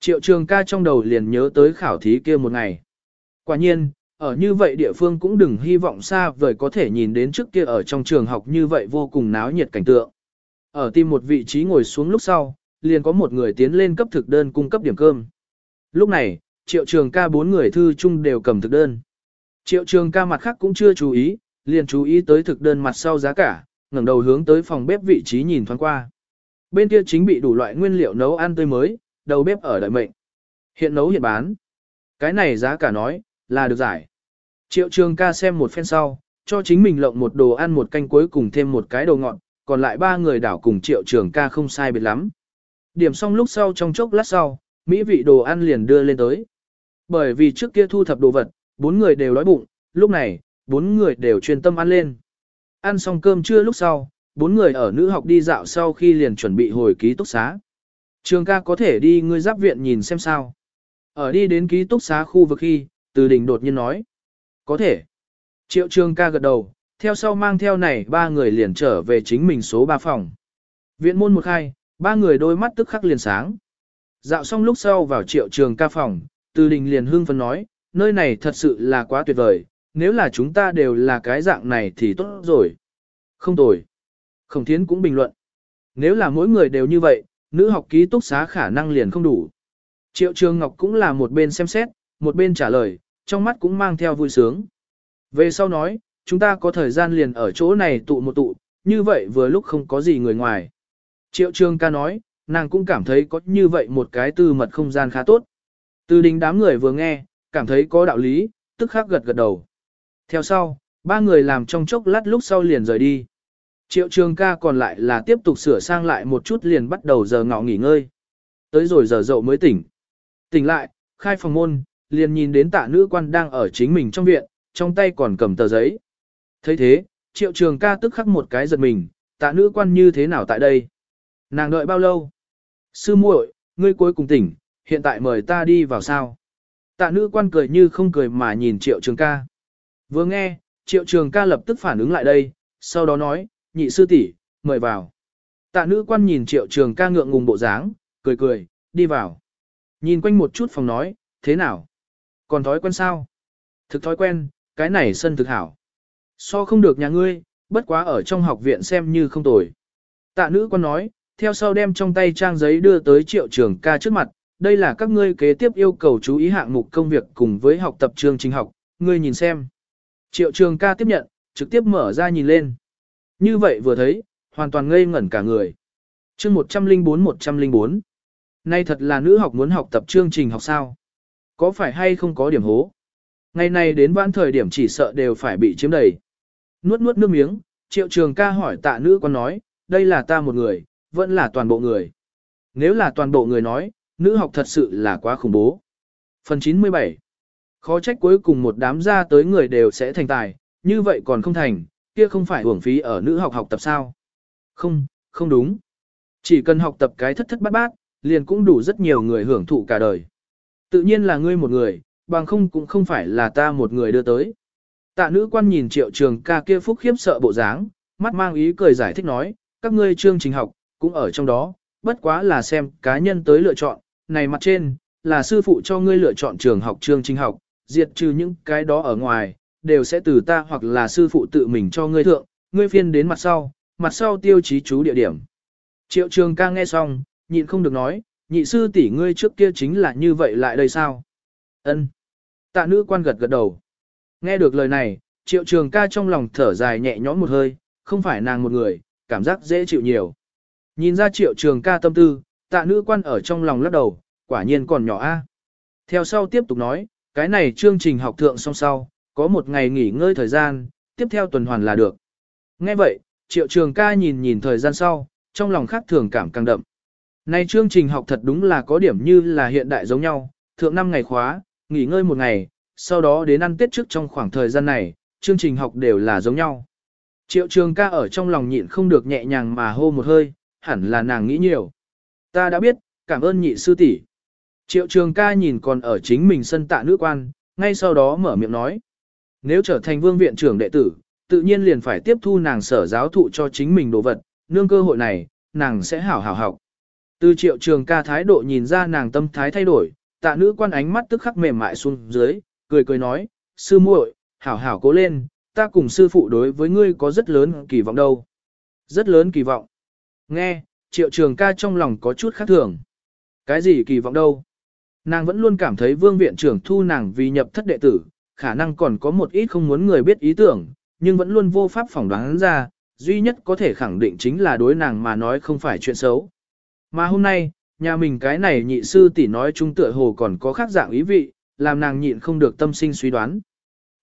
Triệu trường ca trong đầu liền nhớ tới khảo thí kia một ngày. Quả nhiên, ở như vậy địa phương cũng đừng hy vọng xa vời có thể nhìn đến trước kia ở trong trường học như vậy vô cùng náo nhiệt cảnh tượng. Ở tìm một vị trí ngồi xuống lúc sau, liền có một người tiến lên cấp thực đơn cung cấp điểm cơm. Lúc này, triệu trường ca bốn người thư chung đều cầm thực đơn. Triệu trường ca mặt khác cũng chưa chú ý, liền chú ý tới thực đơn mặt sau giá cả, ngẩng đầu hướng tới phòng bếp vị trí nhìn thoáng qua. Bên kia chính bị đủ loại nguyên liệu nấu ăn tươi mới, đầu bếp ở đợi mệnh. Hiện nấu hiện bán. Cái này giá cả nói, là được giải. Triệu trường ca xem một phen sau, cho chính mình lộng một đồ ăn một canh cuối cùng thêm một cái đồ ngọn, còn lại ba người đảo cùng triệu trường ca không sai biệt lắm. Điểm xong lúc sau trong chốc lát sau, mỹ vị đồ ăn liền đưa lên tới. Bởi vì trước kia thu thập đồ vật, bốn người đều đói bụng, lúc này, bốn người đều chuyên tâm ăn lên. Ăn xong cơm trưa lúc sau, bốn người ở nữ học đi dạo sau khi liền chuẩn bị hồi ký túc xá. Trường ca có thể đi ngươi giáp viện nhìn xem sao. Ở đi đến ký túc xá khu vực khi, từ đỉnh đột nhiên nói. Có thể. Triệu trường ca gật đầu, theo sau mang theo này ba người liền trở về chính mình số ba phòng. Viện môn một khai, ba người đôi mắt tức khắc liền sáng. Dạo xong lúc sau vào triệu trường ca phòng, từ đình liền hưng phấn nói, nơi này thật sự là quá tuyệt vời, nếu là chúng ta đều là cái dạng này thì tốt rồi. Không tồi. Khổng thiến cũng bình luận. Nếu là mỗi người đều như vậy, nữ học ký túc xá khả năng liền không đủ. Triệu Trường Ngọc cũng là một bên xem xét, một bên trả lời, trong mắt cũng mang theo vui sướng. Về sau nói, chúng ta có thời gian liền ở chỗ này tụ một tụ, như vậy vừa lúc không có gì người ngoài. Triệu Trường ca nói, nàng cũng cảm thấy có như vậy một cái tư mật không gian khá tốt. Từ đình đám người vừa nghe, cảm thấy có đạo lý, tức khắc gật gật đầu. Theo sau, ba người làm trong chốc lát lúc sau liền rời đi. Triệu trường ca còn lại là tiếp tục sửa sang lại một chút liền bắt đầu giờ ngọ nghỉ ngơi. Tới rồi giờ dậu mới tỉnh. Tỉnh lại, khai phòng môn, liền nhìn đến tạ nữ quan đang ở chính mình trong viện, trong tay còn cầm tờ giấy. thấy thế, triệu trường ca tức khắc một cái giật mình, tạ nữ quan như thế nào tại đây? Nàng đợi bao lâu? Sư muội, ngươi cuối cùng tỉnh, hiện tại mời ta đi vào sao? Tạ nữ quan cười như không cười mà nhìn triệu trường ca. Vừa nghe, triệu trường ca lập tức phản ứng lại đây, sau đó nói, nhị sư tỷ, mời vào. Tạ nữ quan nhìn triệu trường ca ngượng ngùng bộ dáng, cười cười, đi vào. Nhìn quanh một chút phòng nói, thế nào? Còn thói quen sao? Thực thói quen, cái này sân thực hảo. So không được nhà ngươi, bất quá ở trong học viện xem như không tồi. Tạ nữ quan nói, theo sau đem trong tay trang giấy đưa tới triệu trường ca trước mặt, đây là các ngươi kế tiếp yêu cầu chú ý hạng mục công việc cùng với học tập chương trình học, ngươi nhìn xem. Triệu trường ca tiếp nhận, trực tiếp mở ra nhìn lên. Như vậy vừa thấy, hoàn toàn ngây ngẩn cả người. chương 104-104. Nay thật là nữ học muốn học tập chương trình học sao? Có phải hay không có điểm hố? Ngày này đến vãn thời điểm chỉ sợ đều phải bị chiếm đầy. Nuốt nuốt nước miếng, triệu trường ca hỏi tạ nữ con nói, đây là ta một người, vẫn là toàn bộ người. Nếu là toàn bộ người nói, nữ học thật sự là quá khủng bố. Phần 97 Khó trách cuối cùng một đám ra tới người đều sẽ thành tài, như vậy còn không thành, kia không phải uổng phí ở nữ học học tập sao? Không, không đúng. Chỉ cần học tập cái thất thất bát bát, liền cũng đủ rất nhiều người hưởng thụ cả đời. Tự nhiên là ngươi một người, bằng không cũng không phải là ta một người đưa tới. Tạ nữ quan nhìn triệu trường ca kia phúc khiếp sợ bộ dáng, mắt mang ý cười giải thích nói, các ngươi chương trình học, cũng ở trong đó, bất quá là xem cá nhân tới lựa chọn, này mặt trên, là sư phụ cho ngươi lựa chọn trường học chương trình học, diệt trừ những cái đó ở ngoài, đều sẽ từ ta hoặc là sư phụ tự mình cho ngươi thượng, ngươi phiên đến mặt sau, mặt sau tiêu chí chú địa điểm. Triệu trường ca nghe xong, nhịn không được nói, nhị sư tỷ ngươi trước kia chính là như vậy lại đây sao? Ân. Tạ nữ quan gật gật đầu. Nghe được lời này, triệu trường ca trong lòng thở dài nhẹ nhõm một hơi, không phải nàng một người, cảm giác dễ chịu nhiều. Nhìn ra triệu trường ca tâm tư, tạ nữ quan ở trong lòng lắc đầu, quả nhiên còn nhỏ a. Theo sau tiếp tục nói, cái này chương trình học thượng song sau, có một ngày nghỉ ngơi thời gian, tiếp theo tuần hoàn là được. Nghe vậy, triệu trường ca nhìn nhìn thời gian sau, trong lòng khác thường cảm càng đậm. nay chương trình học thật đúng là có điểm như là hiện đại giống nhau, thượng 5 ngày khóa, nghỉ ngơi một ngày, sau đó đến ăn tết trước trong khoảng thời gian này, chương trình học đều là giống nhau. Triệu trường ca ở trong lòng nhịn không được nhẹ nhàng mà hô một hơi, hẳn là nàng nghĩ nhiều. Ta đã biết, cảm ơn nhị sư tỷ. Triệu trường ca nhìn còn ở chính mình sân tạ nữ quan, ngay sau đó mở miệng nói. Nếu trở thành vương viện trưởng đệ tử, tự nhiên liền phải tiếp thu nàng sở giáo thụ cho chính mình đồ vật, nương cơ hội này, nàng sẽ hảo hảo học. Từ triệu trường ca thái độ nhìn ra nàng tâm thái thay đổi, tạ nữ quan ánh mắt tức khắc mềm mại xuống dưới, cười cười nói, sư muội, hảo hảo cố lên, ta cùng sư phụ đối với ngươi có rất lớn kỳ vọng đâu. Rất lớn kỳ vọng. Nghe, triệu trường ca trong lòng có chút khác thường. Cái gì kỳ vọng đâu? Nàng vẫn luôn cảm thấy vương viện trưởng thu nàng vì nhập thất đệ tử, khả năng còn có một ít không muốn người biết ý tưởng, nhưng vẫn luôn vô pháp phỏng đoán ra, duy nhất có thể khẳng định chính là đối nàng mà nói không phải chuyện xấu. Mà hôm nay, nhà mình cái này nhị sư tỷ nói chung tựa hồ còn có khác dạng ý vị, làm nàng nhịn không được tâm sinh suy đoán.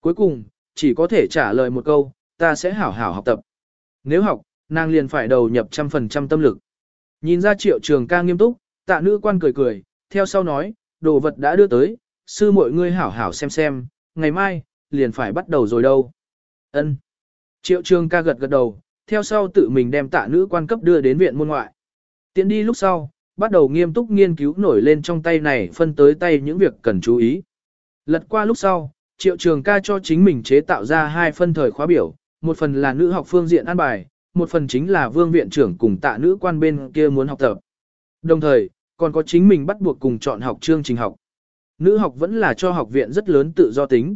Cuối cùng, chỉ có thể trả lời một câu, ta sẽ hảo hảo học tập. Nếu học, nàng liền phải đầu nhập trăm phần trăm tâm lực. Nhìn ra triệu trường ca nghiêm túc, tạ nữ quan cười cười, theo sau nói, đồ vật đã đưa tới, sư mọi ngươi hảo hảo xem xem, ngày mai, liền phải bắt đầu rồi đâu. ân Triệu trường ca gật gật đầu, theo sau tự mình đem tạ nữ quan cấp đưa đến viện môn ngoại. Tiến đi lúc sau, bắt đầu nghiêm túc nghiên cứu nổi lên trong tay này phân tới tay những việc cần chú ý. Lật qua lúc sau, triệu trường ca cho chính mình chế tạo ra hai phân thời khóa biểu, một phần là nữ học phương diện an bài, một phần chính là vương viện trưởng cùng tạ nữ quan bên kia muốn học tập. Đồng thời, còn có chính mình bắt buộc cùng chọn học chương trình học. Nữ học vẫn là cho học viện rất lớn tự do tính.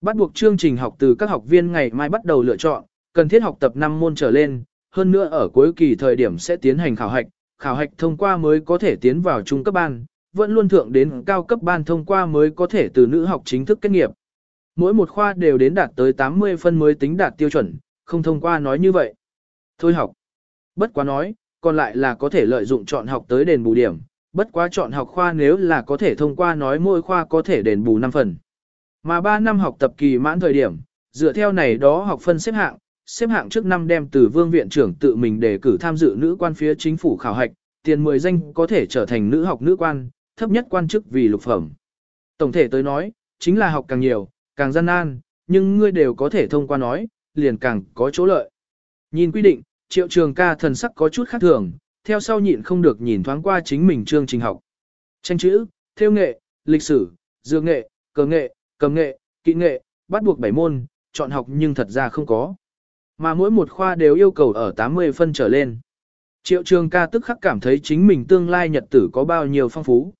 Bắt buộc chương trình học từ các học viên ngày mai bắt đầu lựa chọn, cần thiết học tập 5 môn trở lên, hơn nữa ở cuối kỳ thời điểm sẽ tiến hành khảo hạch, khảo hạch thông qua mới có thể tiến vào trung cấp ban, vẫn luôn thượng đến cao cấp ban thông qua mới có thể từ nữ học chính thức kết nghiệp. Mỗi một khoa đều đến đạt tới 80 phân mới tính đạt tiêu chuẩn, không thông qua nói như vậy. Thôi học. Bất quá nói, còn lại là có thể lợi dụng chọn học tới đền bù điểm, bất quá chọn học khoa nếu là có thể thông qua nói mỗi khoa có thể đền bù 5 phần. Mà 3 năm học tập kỳ mãn thời điểm, dựa theo này đó học phân xếp hạng, xếp hạng trước năm đem từ vương viện trưởng tự mình đề cử tham dự nữ quan phía chính phủ khảo hạch, tiền 10 danh có thể trở thành nữ học nữ quan, thấp nhất quan chức vì lục phẩm. Tổng thể tới nói, chính là học càng nhiều, càng gian nan, nhưng ngươi đều có thể thông qua nói, liền càng có chỗ lợi. Nhìn quy định, triệu trường ca thần sắc có chút khác thường, theo sau nhịn không được nhìn thoáng qua chính mình chương trình học. Tranh chữ, theo nghệ, lịch sử, dược nghệ, cờ nghệ, cầm nghệ, kỹ nghệ, bắt buộc 7 môn, chọn học nhưng thật ra không có. Mà mỗi một khoa đều yêu cầu ở 80 phân trở lên. Triệu trường ca tức khắc cảm thấy chính mình tương lai nhật tử có bao nhiêu phong phú.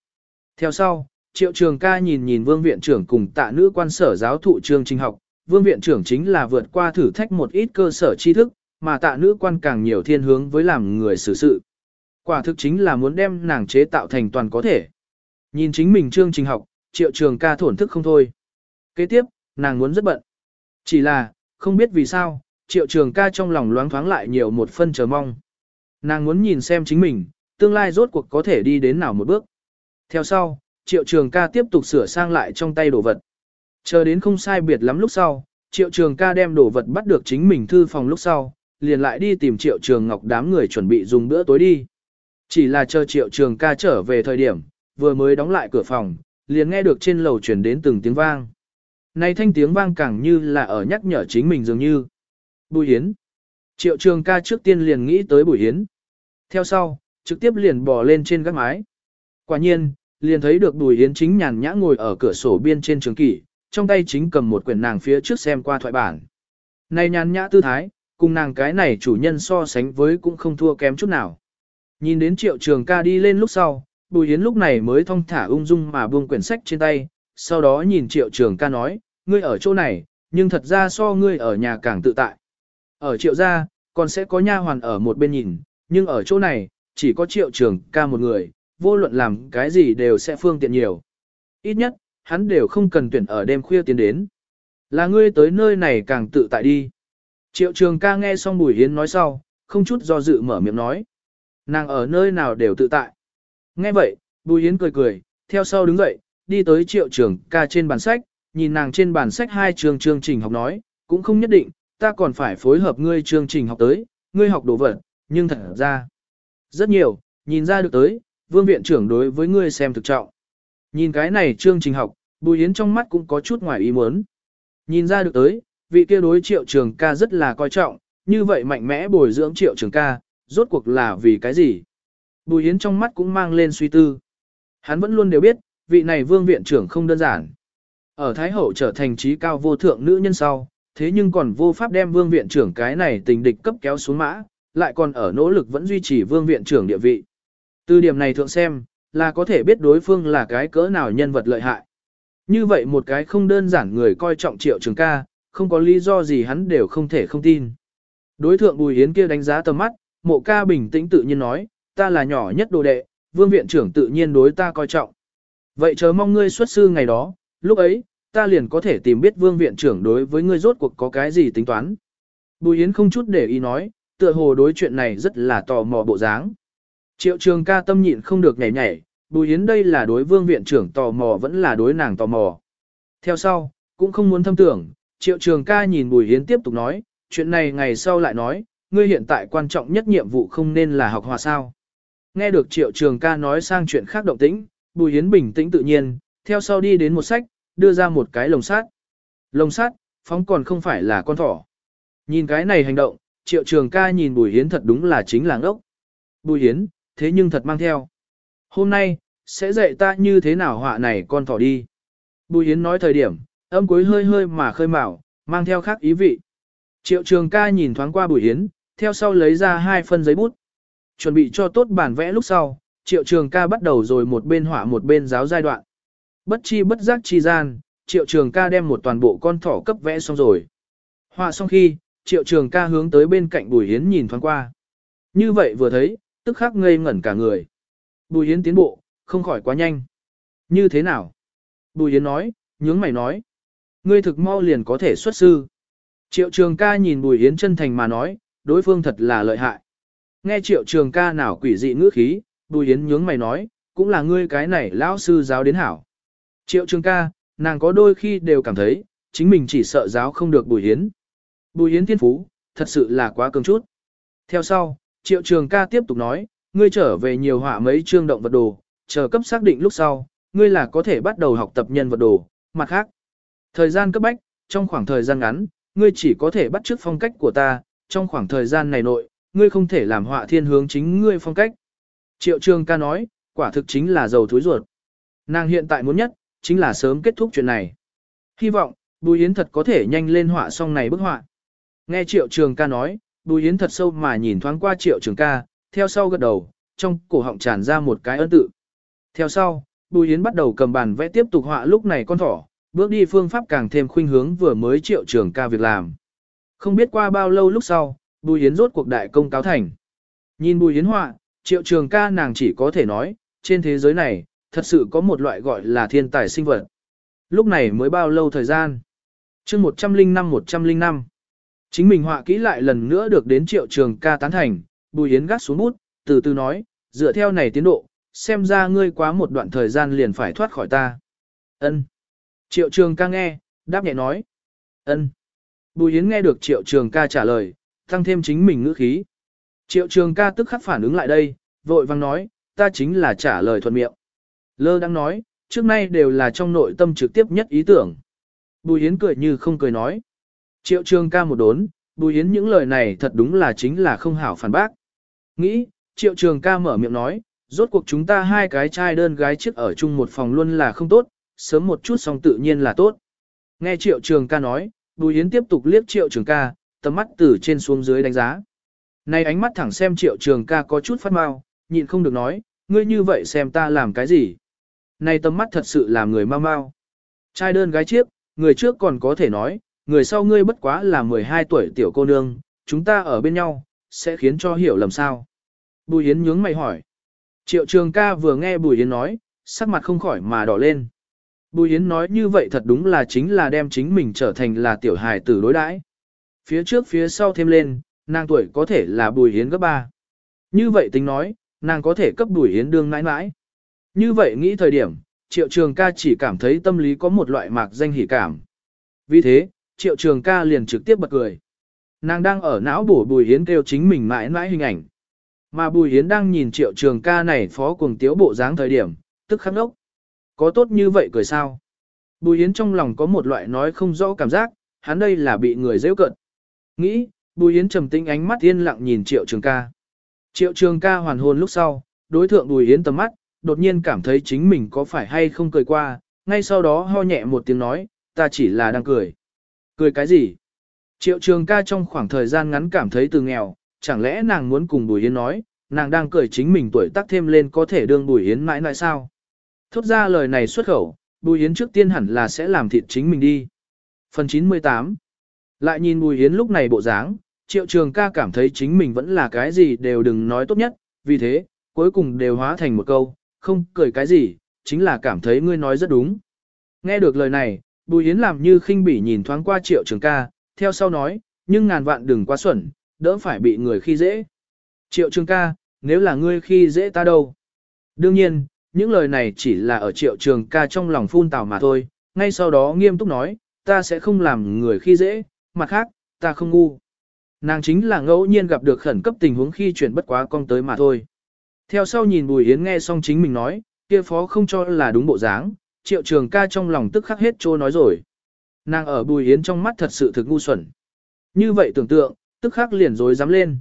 Theo sau, triệu trường ca nhìn nhìn vương viện trưởng cùng tạ nữ quan sở giáo thụ trường trình học, vương viện trưởng chính là vượt qua thử thách một ít cơ sở tri thức, mà tạ nữ quan càng nhiều thiên hướng với làm người xử sự. Quả thực chính là muốn đem nàng chế tạo thành toàn có thể. Nhìn chính mình chương trình học, triệu trường ca thổn thức không thôi. Kế tiếp, nàng muốn rất bận. Chỉ là, không biết vì sao, triệu trường ca trong lòng loáng thoáng lại nhiều một phân chờ mong. Nàng muốn nhìn xem chính mình, tương lai rốt cuộc có thể đi đến nào một bước. Theo sau, triệu trường ca tiếp tục sửa sang lại trong tay đồ vật. Chờ đến không sai biệt lắm lúc sau, triệu trường ca đem đồ vật bắt được chính mình thư phòng lúc sau, liền lại đi tìm triệu trường ngọc đám người chuẩn bị dùng bữa tối đi. Chỉ là chờ triệu trường ca trở về thời điểm, vừa mới đóng lại cửa phòng, liền nghe được trên lầu chuyển đến từng tiếng vang. Này thanh tiếng vang càng như là ở nhắc nhở chính mình dường như. Bùi yến Triệu trường ca trước tiên liền nghĩ tới Bùi yến Theo sau, trực tiếp liền bò lên trên gác mái. Quả nhiên, liền thấy được Bùi yến chính nhàn nhã ngồi ở cửa sổ biên trên trường kỷ, trong tay chính cầm một quyển nàng phía trước xem qua thoại bản. Này nhàn nhã tư thái, cùng nàng cái này chủ nhân so sánh với cũng không thua kém chút nào. Nhìn đến triệu trường ca đi lên lúc sau, Bùi yến lúc này mới thong thả ung dung mà buông quyển sách trên tay, sau đó nhìn triệu trường ca nói, ngươi ở chỗ này, nhưng thật ra so ngươi ở nhà càng tự tại. Ở triệu gia, còn sẽ có nha hoàn ở một bên nhìn, nhưng ở chỗ này, chỉ có triệu trường ca một người, vô luận làm cái gì đều sẽ phương tiện nhiều. Ít nhất, hắn đều không cần tuyển ở đêm khuya tiến đến. Là ngươi tới nơi này càng tự tại đi. Triệu trường ca nghe xong Bùi yến nói sau, không chút do dự mở miệng nói. Nàng ở nơi nào đều tự tại. Nghe vậy, Bùi yến cười cười, theo sau đứng dậy, đi tới triệu trường ca trên bàn sách, nhìn nàng trên bàn sách hai trường chương trình học nói, cũng không nhất định, ta còn phải phối hợp ngươi chương trình học tới, ngươi học đồ vật, nhưng thật ra, rất nhiều, nhìn ra được tới, vương viện trưởng đối với ngươi xem thực trọng. Nhìn cái này chương trình học, Bùi Yến trong mắt cũng có chút ngoài ý muốn. Nhìn ra được tới, vị kia đối triệu trường ca rất là coi trọng, như vậy mạnh mẽ bồi dưỡng triệu trường ca, rốt cuộc là vì cái gì? Bùi Yến trong mắt cũng mang lên suy tư. Hắn vẫn luôn đều biết, vị này vương viện trưởng không đơn giản. Ở Thái Hậu trở thành trí cao vô thượng nữ nhân sau, thế nhưng còn vô pháp đem vương viện trưởng cái này tình địch cấp kéo xuống mã, lại còn ở nỗ lực vẫn duy trì vương viện trưởng địa vị. Từ điểm này thượng xem, là có thể biết đối phương là cái cỡ nào nhân vật lợi hại. Như vậy một cái không đơn giản người coi trọng triệu trường ca, không có lý do gì hắn đều không thể không tin. Đối thượng Bùi Yến kia đánh giá tầm mắt, mộ ca bình tĩnh tự nhiên nói, ta là nhỏ nhất đồ đệ, vương viện trưởng tự nhiên đối ta coi trọng. Vậy chờ mong ngươi xuất sư ngày đó, lúc ấy, ta liền có thể tìm biết vương viện trưởng đối với ngươi rốt cuộc có cái gì tính toán. Bùi Yến không chút để ý nói, tựa hồ đối chuyện này rất là tò mò bộ dáng. Triệu trường ca tâm nhịn không được nhảy nhảy, Bùi Yến đây là đối vương viện trưởng tò mò vẫn là đối nàng tò mò. Theo sau, cũng không muốn thâm tưởng, triệu trường ca nhìn Bùi Yến tiếp tục nói, chuyện này ngày sau lại nói, ngươi hiện tại quan trọng nhất nhiệm vụ không nên là học hòa sao. Nghe được triệu trường ca nói sang chuyện khác động tĩnh, Bùi Yến bình tĩnh tự nhiên, theo sau đi đến một sách, đưa ra một cái lồng sát. Lồng sát, phóng còn không phải là con thỏ. Nhìn cái này hành động, triệu trường ca nhìn Bùi Yến thật đúng là chính là ngốc. Bùi Yến, thế nhưng thật mang theo. Hôm nay, sẽ dạy ta như thế nào họa này con thỏ đi. Bùi Yến nói thời điểm, âm cuối hơi hơi mà khơi mào, mang theo khác ý vị. Triệu trường ca nhìn thoáng qua Bùi Yến, theo sau lấy ra hai phân giấy bút. Chuẩn bị cho tốt bản vẽ lúc sau, triệu trường ca bắt đầu rồi một bên họa một bên giáo giai đoạn. Bất chi bất giác chi gian, triệu trường ca đem một toàn bộ con thỏ cấp vẽ xong rồi. Họa xong khi, triệu trường ca hướng tới bên cạnh Bùi Hiến nhìn thoáng qua. Như vậy vừa thấy, tức khắc ngây ngẩn cả người. Bùi Hiến tiến bộ, không khỏi quá nhanh. Như thế nào? Bùi Hiến nói, nhướng mày nói. Ngươi thực mau liền có thể xuất sư. Triệu trường ca nhìn Bùi Hiến chân thành mà nói, đối phương thật là lợi hại. Nghe triệu trường ca nào quỷ dị ngữ khí, Bùi Hiến nhướng mày nói, cũng là ngươi cái này lão sư giáo đến hảo. Triệu trường ca, nàng có đôi khi đều cảm thấy, chính mình chỉ sợ giáo không được Bùi Hiến. Bùi Hiến thiên phú, thật sự là quá cường chút. Theo sau, triệu trường ca tiếp tục nói, ngươi trở về nhiều họa mấy chương động vật đồ, chờ cấp xác định lúc sau, ngươi là có thể bắt đầu học tập nhân vật đồ, mặt khác. Thời gian cấp bách, trong khoảng thời gian ngắn, ngươi chỉ có thể bắt chước phong cách của ta, trong khoảng thời gian này nội, ngươi không thể làm họa thiên hướng chính ngươi phong cách. Triệu trường ca nói, quả thực chính là dầu thối ruột. Nàng hiện tại muốn nhất, chính là sớm kết thúc chuyện này. Hy vọng, Bùi Yến thật có thể nhanh lên họa xong này bức họa. Nghe Triệu Trường ca nói, Bùi Yến thật sâu mà nhìn thoáng qua Triệu Trường ca, theo sau gật đầu, trong cổ họng tràn ra một cái ân tự. Theo sau, Bùi Yến bắt đầu cầm bàn vẽ tiếp tục họa lúc này con thỏ, bước đi phương pháp càng thêm khuynh hướng vừa mới Triệu Trường ca việc làm. Không biết qua bao lâu lúc sau, Bùi Yến rốt cuộc đại công cáo thành. Nhìn Bùi Yến họa, Triệu Trường ca nàng chỉ có thể nói, trên thế giới này, thật sự có một loại gọi là thiên tài sinh vật. Lúc này mới bao lâu thời gian? chương 105-105. Chính mình họa kỹ lại lần nữa được đến triệu trường ca tán thành, Bùi Yến gắt xuống bút, từ từ nói, dựa theo này tiến độ, xem ra ngươi quá một đoạn thời gian liền phải thoát khỏi ta. Ân. Triệu trường ca nghe, đáp nhẹ nói. Ân. Bùi Yến nghe được triệu trường ca trả lời, tăng thêm chính mình ngữ khí. Triệu trường ca tức khắc phản ứng lại đây, vội vang nói, ta chính là trả lời thuận miệng. Lơ đang nói, trước nay đều là trong nội tâm trực tiếp nhất ý tưởng. Bùi Yến cười như không cười nói. Triệu trường ca một đốn, Bùi Yến những lời này thật đúng là chính là không hảo phản bác. Nghĩ, triệu trường ca mở miệng nói, rốt cuộc chúng ta hai cái trai đơn gái trước ở chung một phòng luôn là không tốt, sớm một chút xong tự nhiên là tốt. Nghe triệu trường ca nói, Bùi Yến tiếp tục liếc triệu trường ca, tầm mắt từ trên xuống dưới đánh giá. Này ánh mắt thẳng xem triệu trường ca có chút phát mau, nhịn không được nói, ngươi như vậy xem ta làm cái gì. Này tầm mắt thật sự làm người mau mau. Trai đơn gái chiếc, người trước còn có thể nói, người sau ngươi bất quá là 12 tuổi tiểu cô nương, chúng ta ở bên nhau, sẽ khiến cho hiểu lầm sao. Bùi Yến nhướng mày hỏi. Triệu trường ca vừa nghe Bùi Yến nói, sắc mặt không khỏi mà đỏ lên. Bùi Yến nói như vậy thật đúng là chính là đem chính mình trở thành là tiểu hài tử đối đãi. Phía trước phía sau thêm lên, nàng tuổi có thể là Bùi Yến gấp ba. Như vậy tính nói, nàng có thể cấp Bùi Yến đương mãi mãi. Như vậy nghĩ thời điểm, Triệu Trường ca chỉ cảm thấy tâm lý có một loại mạc danh hỉ cảm. Vì thế, Triệu Trường ca liền trực tiếp bật cười. Nàng đang ở não bổ Bùi Yến kêu chính mình mãi mãi hình ảnh. Mà Bùi Yến đang nhìn Triệu Trường ca này phó cuồng tiếu bộ dáng thời điểm, tức khắc ốc. Có tốt như vậy cười sao? Bùi Yến trong lòng có một loại nói không rõ cảm giác, hắn đây là bị người dễ cận. Nghĩ, Bùi Yến trầm tĩnh ánh mắt yên lặng nhìn Triệu Trường ca. Triệu Trường ca hoàn hồn lúc sau, đối thượng Bùi Yến tầm mắt, đột nhiên cảm thấy chính mình có phải hay không cười qua, ngay sau đó ho nhẹ một tiếng nói, ta chỉ là đang cười. Cười cái gì? Triệu trường ca trong khoảng thời gian ngắn cảm thấy từ nghèo, chẳng lẽ nàng muốn cùng Bùi Yến nói, nàng đang cười chính mình tuổi tác thêm lên có thể đương Bùi Yến mãi mãi sao? Thốt ra lời này xuất khẩu, Bùi Yến trước tiên hẳn là sẽ làm thịt chính mình đi. Phần 98 Lại nhìn Bùi Yến lúc này bộ dáng, Triệu trường ca cảm thấy chính mình vẫn là cái gì đều đừng nói tốt nhất, vì thế, cuối cùng đều hóa thành một câu, không cười cái gì, chính là cảm thấy ngươi nói rất đúng. Nghe được lời này, Bùi Yến làm như khinh bỉ nhìn thoáng qua triệu trường ca, theo sau nói, nhưng ngàn vạn đừng quá xuẩn, đỡ phải bị người khi dễ. Triệu trường ca, nếu là ngươi khi dễ ta đâu? Đương nhiên, những lời này chỉ là ở triệu trường ca trong lòng phun tào mà thôi, ngay sau đó nghiêm túc nói, ta sẽ không làm người khi dễ, mặt khác, ta không ngu. Nàng chính là ngẫu nhiên gặp được khẩn cấp tình huống khi chuyển bất quá con tới mà thôi. Theo sau nhìn Bùi Yến nghe xong chính mình nói, kia phó không cho là đúng bộ dáng, triệu trường ca trong lòng tức khắc hết trô nói rồi. Nàng ở Bùi Yến trong mắt thật sự thực ngu xuẩn. Như vậy tưởng tượng, tức khắc liền dối dám lên.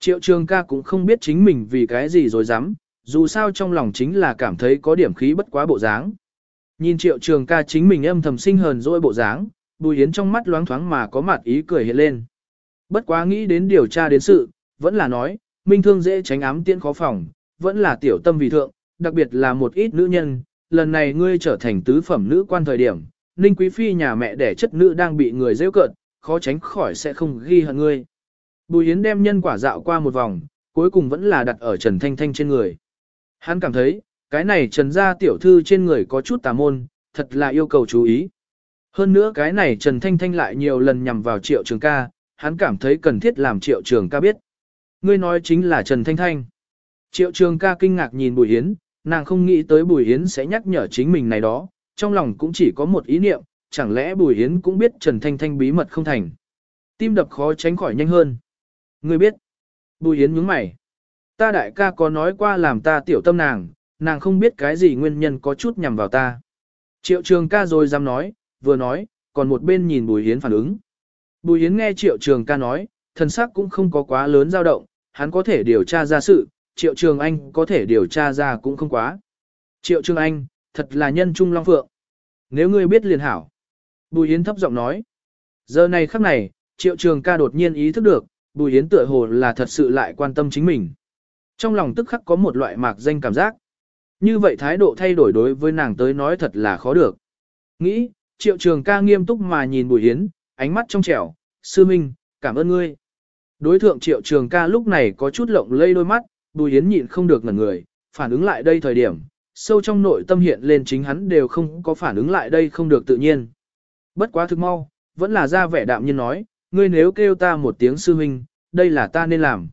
Triệu trường ca cũng không biết chính mình vì cái gì dối dám, dù sao trong lòng chính là cảm thấy có điểm khí bất quá bộ dáng. Nhìn triệu trường ca chính mình âm thầm sinh hờn dỗi bộ dáng, Bùi Yến trong mắt loáng thoáng mà có mặt ý cười hiện lên. Bất quá nghĩ đến điều tra đến sự, vẫn là nói, minh thương dễ tránh ám tiễn khó phòng, vẫn là tiểu tâm vì thượng, đặc biệt là một ít nữ nhân, lần này ngươi trở thành tứ phẩm nữ quan thời điểm, Ninh Quý Phi nhà mẹ đẻ chất nữ đang bị người rêu cợt, khó tránh khỏi sẽ không ghi hận ngươi. Bùi Yến đem nhân quả dạo qua một vòng, cuối cùng vẫn là đặt ở Trần Thanh Thanh trên người. Hắn cảm thấy, cái này Trần gia tiểu thư trên người có chút tà môn, thật là yêu cầu chú ý. Hơn nữa cái này Trần Thanh Thanh lại nhiều lần nhằm vào triệu trường ca, hắn cảm thấy cần thiết làm triệu trường ca biết. Ngươi nói chính là Trần Thanh Thanh. Triệu trường ca kinh ngạc nhìn Bùi Hiến, nàng không nghĩ tới Bùi Hiến sẽ nhắc nhở chính mình này đó, trong lòng cũng chỉ có một ý niệm, chẳng lẽ Bùi Hiến cũng biết Trần Thanh Thanh bí mật không thành. Tim đập khó tránh khỏi nhanh hơn. Ngươi biết. Bùi Hiến nhướng mày. Ta đại ca có nói qua làm ta tiểu tâm nàng, nàng không biết cái gì nguyên nhân có chút nhằm vào ta. Triệu trường ca rồi dám nói, vừa nói, còn một bên nhìn Bùi Hiến phản ứng. Bùi Hiến nghe triệu trường ca nói, thần sắc cũng không có quá lớn dao động, hắn có thể điều tra ra sự, Triệu Trường Anh có thể điều tra ra cũng không quá. Triệu Trường Anh, thật là nhân trung long phượng. Nếu ngươi biết liền hảo. Bùi Hiến thấp giọng nói. Giờ này khắc này, triệu trường ca đột nhiên ý thức được, Bùi Hiến tựa hồ là thật sự lại quan tâm chính mình. Trong lòng tức khắc có một loại mạc danh cảm giác. Như vậy thái độ thay đổi đối với nàng tới nói thật là khó được. Nghĩ, triệu trường ca nghiêm túc mà nhìn Bùi Yến, ánh mắt trong trẻo, sư minh, cảm ơn ngươi. Đối thượng triệu trường ca lúc này có chút lộng lây đôi mắt, Bùi Yến nhịn không được ngẩn người, phản ứng lại đây thời điểm, sâu trong nội tâm hiện lên chính hắn đều không có phản ứng lại đây không được tự nhiên. Bất quá thực mau, vẫn là ra vẻ đạm nhiên nói, ngươi nếu kêu ta một tiếng sư huynh, đây là ta nên làm.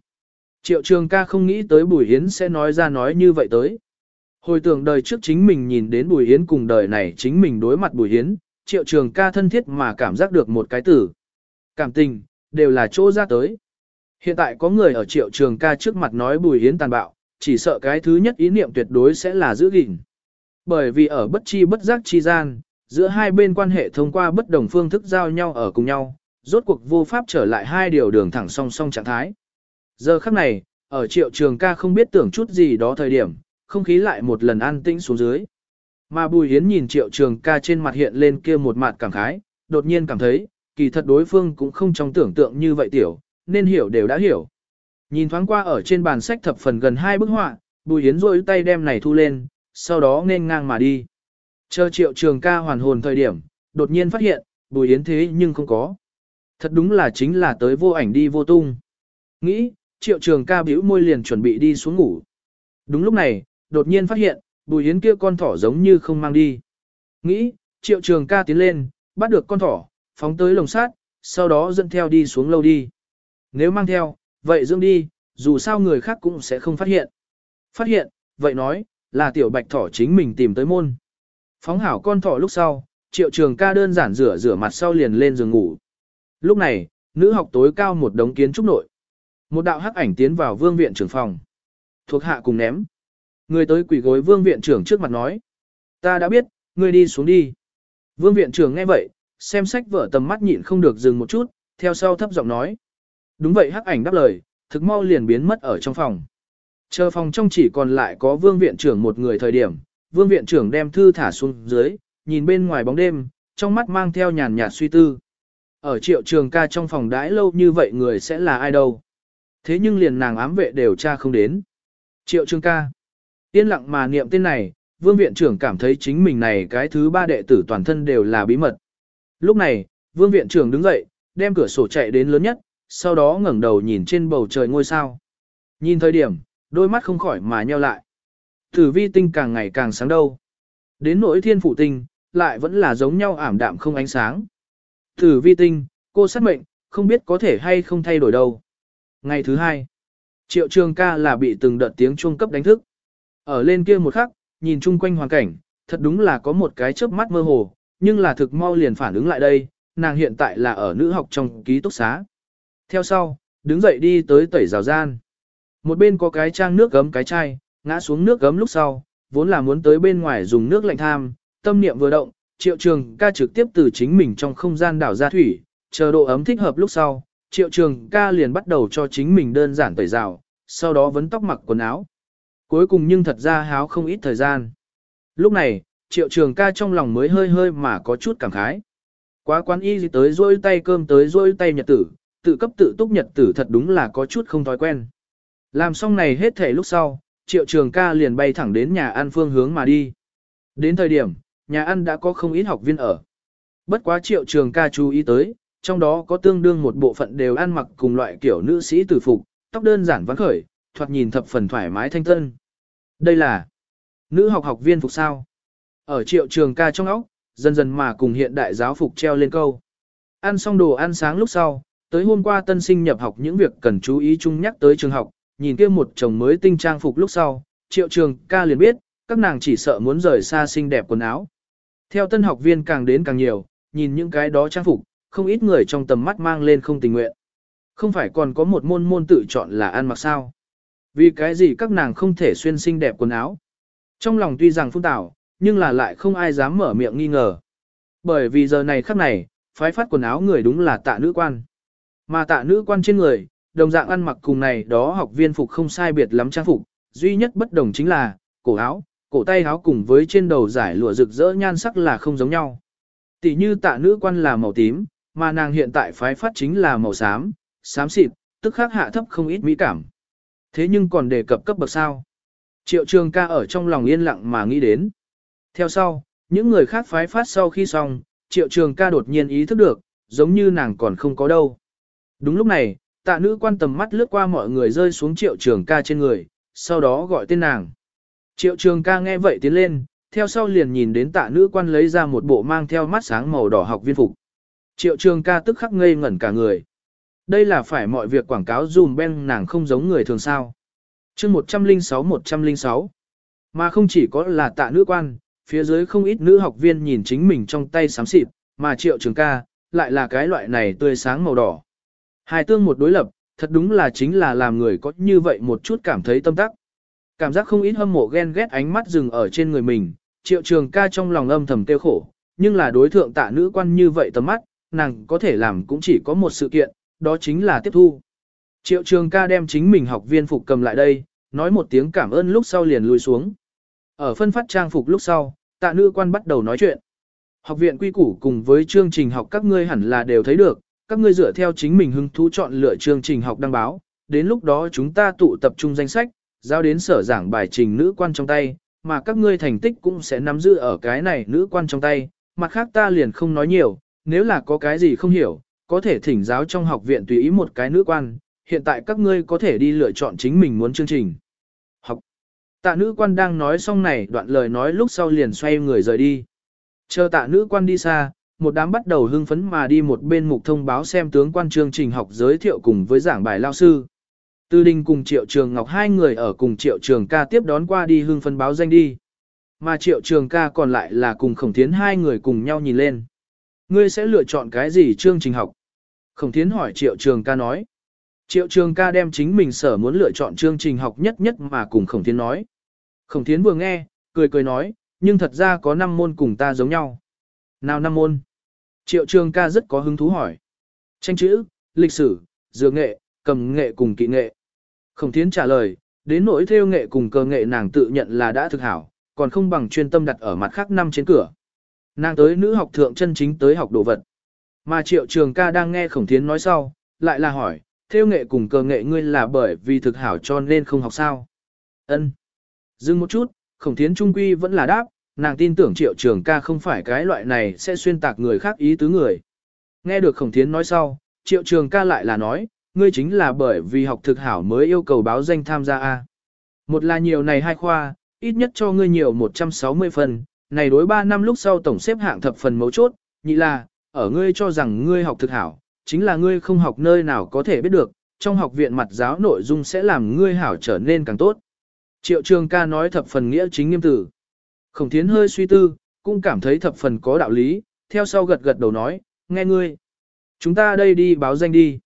Triệu trường ca không nghĩ tới Bùi Hiến sẽ nói ra nói như vậy tới. Hồi tưởng đời trước chính mình nhìn đến Bùi Hiến cùng đời này chính mình đối mặt Bùi Hiến, triệu trường ca thân thiết mà cảm giác được một cái tử. Cảm tình, đều là chỗ ra tới. Hiện tại có người ở triệu trường ca trước mặt nói Bùi Hiến tàn bạo, chỉ sợ cái thứ nhất ý niệm tuyệt đối sẽ là giữ gìn. Bởi vì ở bất chi bất giác chi gian, giữa hai bên quan hệ thông qua bất đồng phương thức giao nhau ở cùng nhau, rốt cuộc vô pháp trở lại hai điều đường thẳng song song trạng thái. Giờ khắc này, ở triệu trường ca không biết tưởng chút gì đó thời điểm, không khí lại một lần an tĩnh xuống dưới. Mà Bùi Hiến nhìn triệu trường ca trên mặt hiện lên kia một mặt cảm khái, đột nhiên cảm thấy, kỳ thật đối phương cũng không trong tưởng tượng như vậy tiểu, nên hiểu đều đã hiểu. Nhìn thoáng qua ở trên bàn sách thập phần gần hai bức họa, Bùi Hiến rôi tay đem này thu lên, sau đó nên ngang mà đi. Chờ triệu trường ca hoàn hồn thời điểm, đột nhiên phát hiện, Bùi Hiến thế nhưng không có. Thật đúng là chính là tới vô ảnh đi vô tung. Nghĩ, triệu trường ca bĩu môi liền chuẩn bị đi xuống ngủ. Đúng lúc này, đột nhiên phát hiện, Bùi yến kia con thỏ giống như không mang đi. Nghĩ, triệu trường ca tiến lên, bắt được con thỏ, phóng tới lồng sát, sau đó dẫn theo đi xuống lâu đi. Nếu mang theo, vậy dưỡng đi, dù sao người khác cũng sẽ không phát hiện. Phát hiện, vậy nói, là tiểu bạch thỏ chính mình tìm tới môn. Phóng hảo con thỏ lúc sau, triệu trường ca đơn giản rửa rửa mặt sau liền lên giường ngủ. Lúc này, nữ học tối cao một đống kiến trúc nội. Một đạo hắc ảnh tiến vào vương viện trưởng phòng. Thuộc hạ cùng ném. Người tới quỷ gối vương viện trưởng trước mặt nói. Ta đã biết, ngươi đi xuống đi. Vương viện trưởng nghe vậy, xem sách vở tầm mắt nhịn không được dừng một chút, theo sau thấp giọng nói. Đúng vậy hắc ảnh đáp lời, thực mau liền biến mất ở trong phòng. Chờ phòng trong chỉ còn lại có vương viện trưởng một người thời điểm, vương viện trưởng đem thư thả xuống dưới, nhìn bên ngoài bóng đêm, trong mắt mang theo nhàn nhạt suy tư. Ở triệu trường ca trong phòng đãi lâu như vậy người sẽ là ai đâu. Thế nhưng liền nàng ám vệ đều tra không đến. Triệu trương ca. Yên lặng mà niệm tên này, vương viện trưởng cảm thấy chính mình này cái thứ ba đệ tử toàn thân đều là bí mật. Lúc này, vương viện trưởng đứng dậy, đem cửa sổ chạy đến lớn nhất, sau đó ngẩng đầu nhìn trên bầu trời ngôi sao. Nhìn thời điểm, đôi mắt không khỏi mà nheo lại. Tử vi tinh càng ngày càng sáng đâu. Đến nỗi thiên phụ tinh, lại vẫn là giống nhau ảm đạm không ánh sáng. Tử vi tinh, cô sát mệnh, không biết có thể hay không thay đổi đâu. Ngày thứ hai, triệu trường ca là bị từng đợt tiếng chuông cấp đánh thức. Ở lên kia một khắc, nhìn chung quanh hoàn cảnh, thật đúng là có một cái chớp mắt mơ hồ, nhưng là thực mau liền phản ứng lại đây, nàng hiện tại là ở nữ học trong ký túc xá. Theo sau, đứng dậy đi tới tẩy rào gian. Một bên có cái trang nước gấm cái chai, ngã xuống nước gấm lúc sau, vốn là muốn tới bên ngoài dùng nước lạnh tham, tâm niệm vừa động, triệu trường ca trực tiếp từ chính mình trong không gian đảo ra thủy, chờ độ ấm thích hợp lúc sau, triệu trường ca liền bắt đầu cho chính mình đơn giản tẩy rào, sau đó vấn tóc mặc quần áo. Cuối cùng nhưng thật ra háo không ít thời gian. Lúc này, triệu trường ca trong lòng mới hơi hơi mà có chút cảm khái. Quá quán y gì tới rôi tay cơm tới rôi tay nhật tử, tự cấp tự túc nhật tử thật đúng là có chút không thói quen. Làm xong này hết thể lúc sau, triệu trường ca liền bay thẳng đến nhà ăn phương hướng mà đi. Đến thời điểm, nhà ăn đã có không ít học viên ở. Bất quá triệu trường ca chú ý tới, trong đó có tương đương một bộ phận đều ăn mặc cùng loại kiểu nữ sĩ tử phục, tóc đơn giản vắng khởi, thoạt nhìn thập phần thoải mái thanh tân. Đây là nữ học học viên phục sao. Ở triệu trường ca trong óc, dần dần mà cùng hiện đại giáo phục treo lên câu. Ăn xong đồ ăn sáng lúc sau, tới hôm qua tân sinh nhập học những việc cần chú ý chung nhắc tới trường học, nhìn kia một chồng mới tinh trang phục lúc sau, triệu trường ca liền biết, các nàng chỉ sợ muốn rời xa xinh đẹp quần áo. Theo tân học viên càng đến càng nhiều, nhìn những cái đó trang phục, không ít người trong tầm mắt mang lên không tình nguyện. Không phải còn có một môn môn tự chọn là ăn mặc sao. Vì cái gì các nàng không thể xuyên xinh đẹp quần áo. Trong lòng tuy rằng phun tảo, nhưng là lại không ai dám mở miệng nghi ngờ. Bởi vì giờ này khắc này, phái phát quần áo người đúng là tạ nữ quan. Mà tạ nữ quan trên người, đồng dạng ăn mặc cùng này đó học viên phục không sai biệt lắm trang phục, duy nhất bất đồng chính là, cổ áo, cổ tay áo cùng với trên đầu giải lụa rực rỡ nhan sắc là không giống nhau. Tỷ như tạ nữ quan là màu tím, mà nàng hiện tại phái phát chính là màu xám, xám xịt, tức khắc hạ thấp không ít mỹ cảm. Thế nhưng còn đề cập cấp bậc sao? Triệu trường ca ở trong lòng yên lặng mà nghĩ đến. Theo sau, những người khác phái phát sau khi xong, triệu trường ca đột nhiên ý thức được, giống như nàng còn không có đâu. Đúng lúc này, tạ nữ quan tầm mắt lướt qua mọi người rơi xuống triệu trường ca trên người, sau đó gọi tên nàng. Triệu trường ca nghe vậy tiến lên, theo sau liền nhìn đến tạ nữ quan lấy ra một bộ mang theo mắt sáng màu đỏ học viên phục. Triệu trường ca tức khắc ngây ngẩn cả người. Đây là phải mọi việc quảng cáo dùm ben nàng không giống người thường sao. chương 106-106. Mà không chỉ có là tạ nữ quan, phía dưới không ít nữ học viên nhìn chính mình trong tay sám xịt, mà triệu trường ca, lại là cái loại này tươi sáng màu đỏ. Hai tương một đối lập, thật đúng là chính là làm người có như vậy một chút cảm thấy tâm tắc. Cảm giác không ít hâm mộ ghen ghét ánh mắt dừng ở trên người mình, triệu trường ca trong lòng âm thầm tiêu khổ, nhưng là đối thượng tạ nữ quan như vậy tầm mắt, nàng có thể làm cũng chỉ có một sự kiện, đó chính là tiếp thu. Triệu trường ca đem chính mình học viên phục cầm lại đây, nói một tiếng cảm ơn lúc sau liền lùi xuống. Ở phân phát trang phục lúc sau, tạ nữ quan bắt đầu nói chuyện. Học viện quy củ cùng với chương trình học các ngươi hẳn là đều thấy được, các ngươi dựa theo chính mình hứng thú chọn lựa chương trình học đăng báo, đến lúc đó chúng ta tụ tập trung danh sách, giao đến sở giảng bài trình nữ quan trong tay, mà các ngươi thành tích cũng sẽ nắm giữ ở cái này nữ quan trong tay, mặt khác ta liền không nói nhiều, nếu là có cái gì không hiểu, có thể thỉnh giáo trong học viện tùy ý một cái nữ quan, hiện tại các ngươi có thể đi lựa chọn chính mình muốn chương trình. Học. Tạ nữ quan đang nói xong này đoạn lời nói lúc sau liền xoay người rời đi. Chờ tạ nữ quan đi xa, một đám bắt đầu hưng phấn mà đi một bên mục thông báo xem tướng quan chương trình học giới thiệu cùng với giảng bài lao sư. Tư Đình cùng Triệu Trường Ngọc hai người ở cùng Triệu Trường ca tiếp đón qua đi hưng phấn báo danh đi. Mà Triệu Trường ca còn lại là cùng Khổng Thiến hai người cùng nhau nhìn lên. Ngươi sẽ lựa chọn cái gì chương trình học? Khổng Thiến hỏi Triệu Trường ca nói. Triệu Trường ca đem chính mình sở muốn lựa chọn chương trình học nhất nhất mà cùng Khổng Thiến nói. Khổng Thiến vừa nghe, cười cười nói, nhưng thật ra có 5 môn cùng ta giống nhau. Nào 5 môn? Triệu Trường ca rất có hứng thú hỏi. Tranh chữ, lịch sử, dược nghệ, cầm nghệ cùng kỹ nghệ. Khổng Thiến trả lời, đến nỗi theo nghệ cùng cơ nghệ nàng tự nhận là đã thực hảo, còn không bằng chuyên tâm đặt ở mặt khác năm trên cửa. Nàng tới nữ học thượng chân chính tới học đồ vật. Mà triệu trường ca đang nghe khổng thiến nói sau, lại là hỏi, theo nghệ cùng cơ nghệ ngươi là bởi vì thực hảo cho nên không học sao. ân Dừng một chút, khổng thiến trung quy vẫn là đáp, nàng tin tưởng triệu trường ca không phải cái loại này sẽ xuyên tạc người khác ý tứ người. Nghe được khổng thiến nói sau, triệu trường ca lại là nói, ngươi chính là bởi vì học thực hảo mới yêu cầu báo danh tham gia A. Một là nhiều này hai khoa, ít nhất cho ngươi nhiều 160 phần, này đối 3 năm lúc sau tổng xếp hạng thập phần mấu chốt, nhị là, ở ngươi cho rằng ngươi học thực hảo, chính là ngươi không học nơi nào có thể biết được, trong học viện mặt giáo nội dung sẽ làm ngươi hảo trở nên càng tốt. Triệu trường ca nói thập phần nghĩa chính nghiêm tử. Khổng thiến hơi suy tư, cũng cảm thấy thập phần có đạo lý, theo sau gật gật đầu nói, nghe ngươi. Chúng ta đây đi báo danh đi.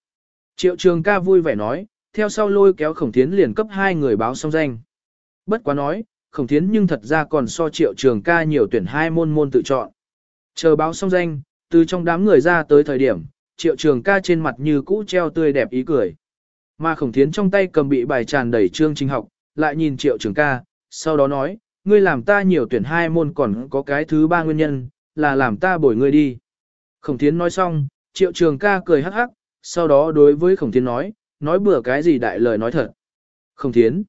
Triệu trường ca vui vẻ nói, theo sau lôi kéo khổng thiến liền cấp hai người báo xong danh. Bất quá nói, khổng thiến nhưng thật ra còn so triệu trường ca nhiều tuyển hai môn môn tự chọn. Chờ báo xong danh, từ trong đám người ra tới thời điểm, triệu trường ca trên mặt như cũ treo tươi đẹp ý cười. Mà khổng thiến trong tay cầm bị bài tràn đầy chương trình học, lại nhìn triệu trường ca, sau đó nói, ngươi làm ta nhiều tuyển hai môn còn có cái thứ ba nguyên nhân, là làm ta bồi ngươi đi. Khổng thiến nói xong, triệu trường ca cười hắc hắc, sau đó đối với khổng thiến nói, nói bừa cái gì đại lời nói thật. Khổng thiến.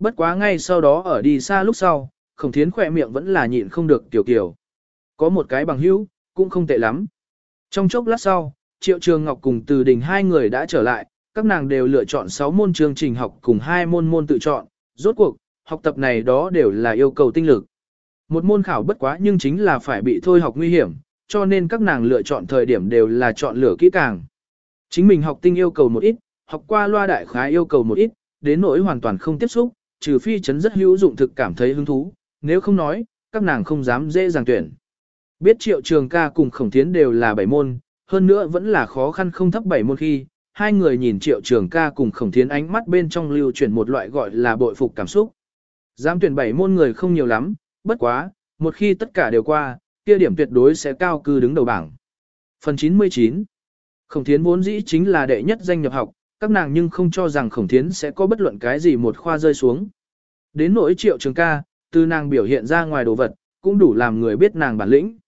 Bất quá ngay sau đó ở đi xa lúc sau, khổng thiến khỏe miệng vẫn là nhịn không được tiểu kiểu. Có một cái bằng hữu, cũng không tệ lắm. Trong chốc lát sau, Triệu Trường Ngọc cùng Từ Đình hai người đã trở lại, các nàng đều lựa chọn 6 môn chương trình học cùng hai môn môn tự chọn, rốt cuộc, học tập này đó đều là yêu cầu tinh lực. Một môn khảo bất quá nhưng chính là phải bị thôi học nguy hiểm, cho nên các nàng lựa chọn thời điểm đều là chọn lựa kỹ càng. Chính mình học tinh yêu cầu một ít, học qua loa đại khái yêu cầu một ít, đến nỗi hoàn toàn không tiếp xúc, trừ phi chấn rất hữu dụng thực cảm thấy hứng thú, nếu không nói, các nàng không dám dễ dàng tuyển. Biết triệu trường ca cùng khổng thiến đều là bảy môn, hơn nữa vẫn là khó khăn không thấp bảy môn khi, hai người nhìn triệu trường ca cùng khổng thiến ánh mắt bên trong lưu chuyển một loại gọi là bội phục cảm xúc. Dám tuyển bảy môn người không nhiều lắm, bất quá, một khi tất cả đều qua, kia điểm tuyệt đối sẽ cao cư đứng đầu bảng. Phần 99 Khổng thiến vốn dĩ chính là đệ nhất danh nhập học, các nàng nhưng không cho rằng khổng thiến sẽ có bất luận cái gì một khoa rơi xuống. Đến nỗi triệu trường ca, từ nàng biểu hiện ra ngoài đồ vật, cũng đủ làm người biết nàng bản lĩnh.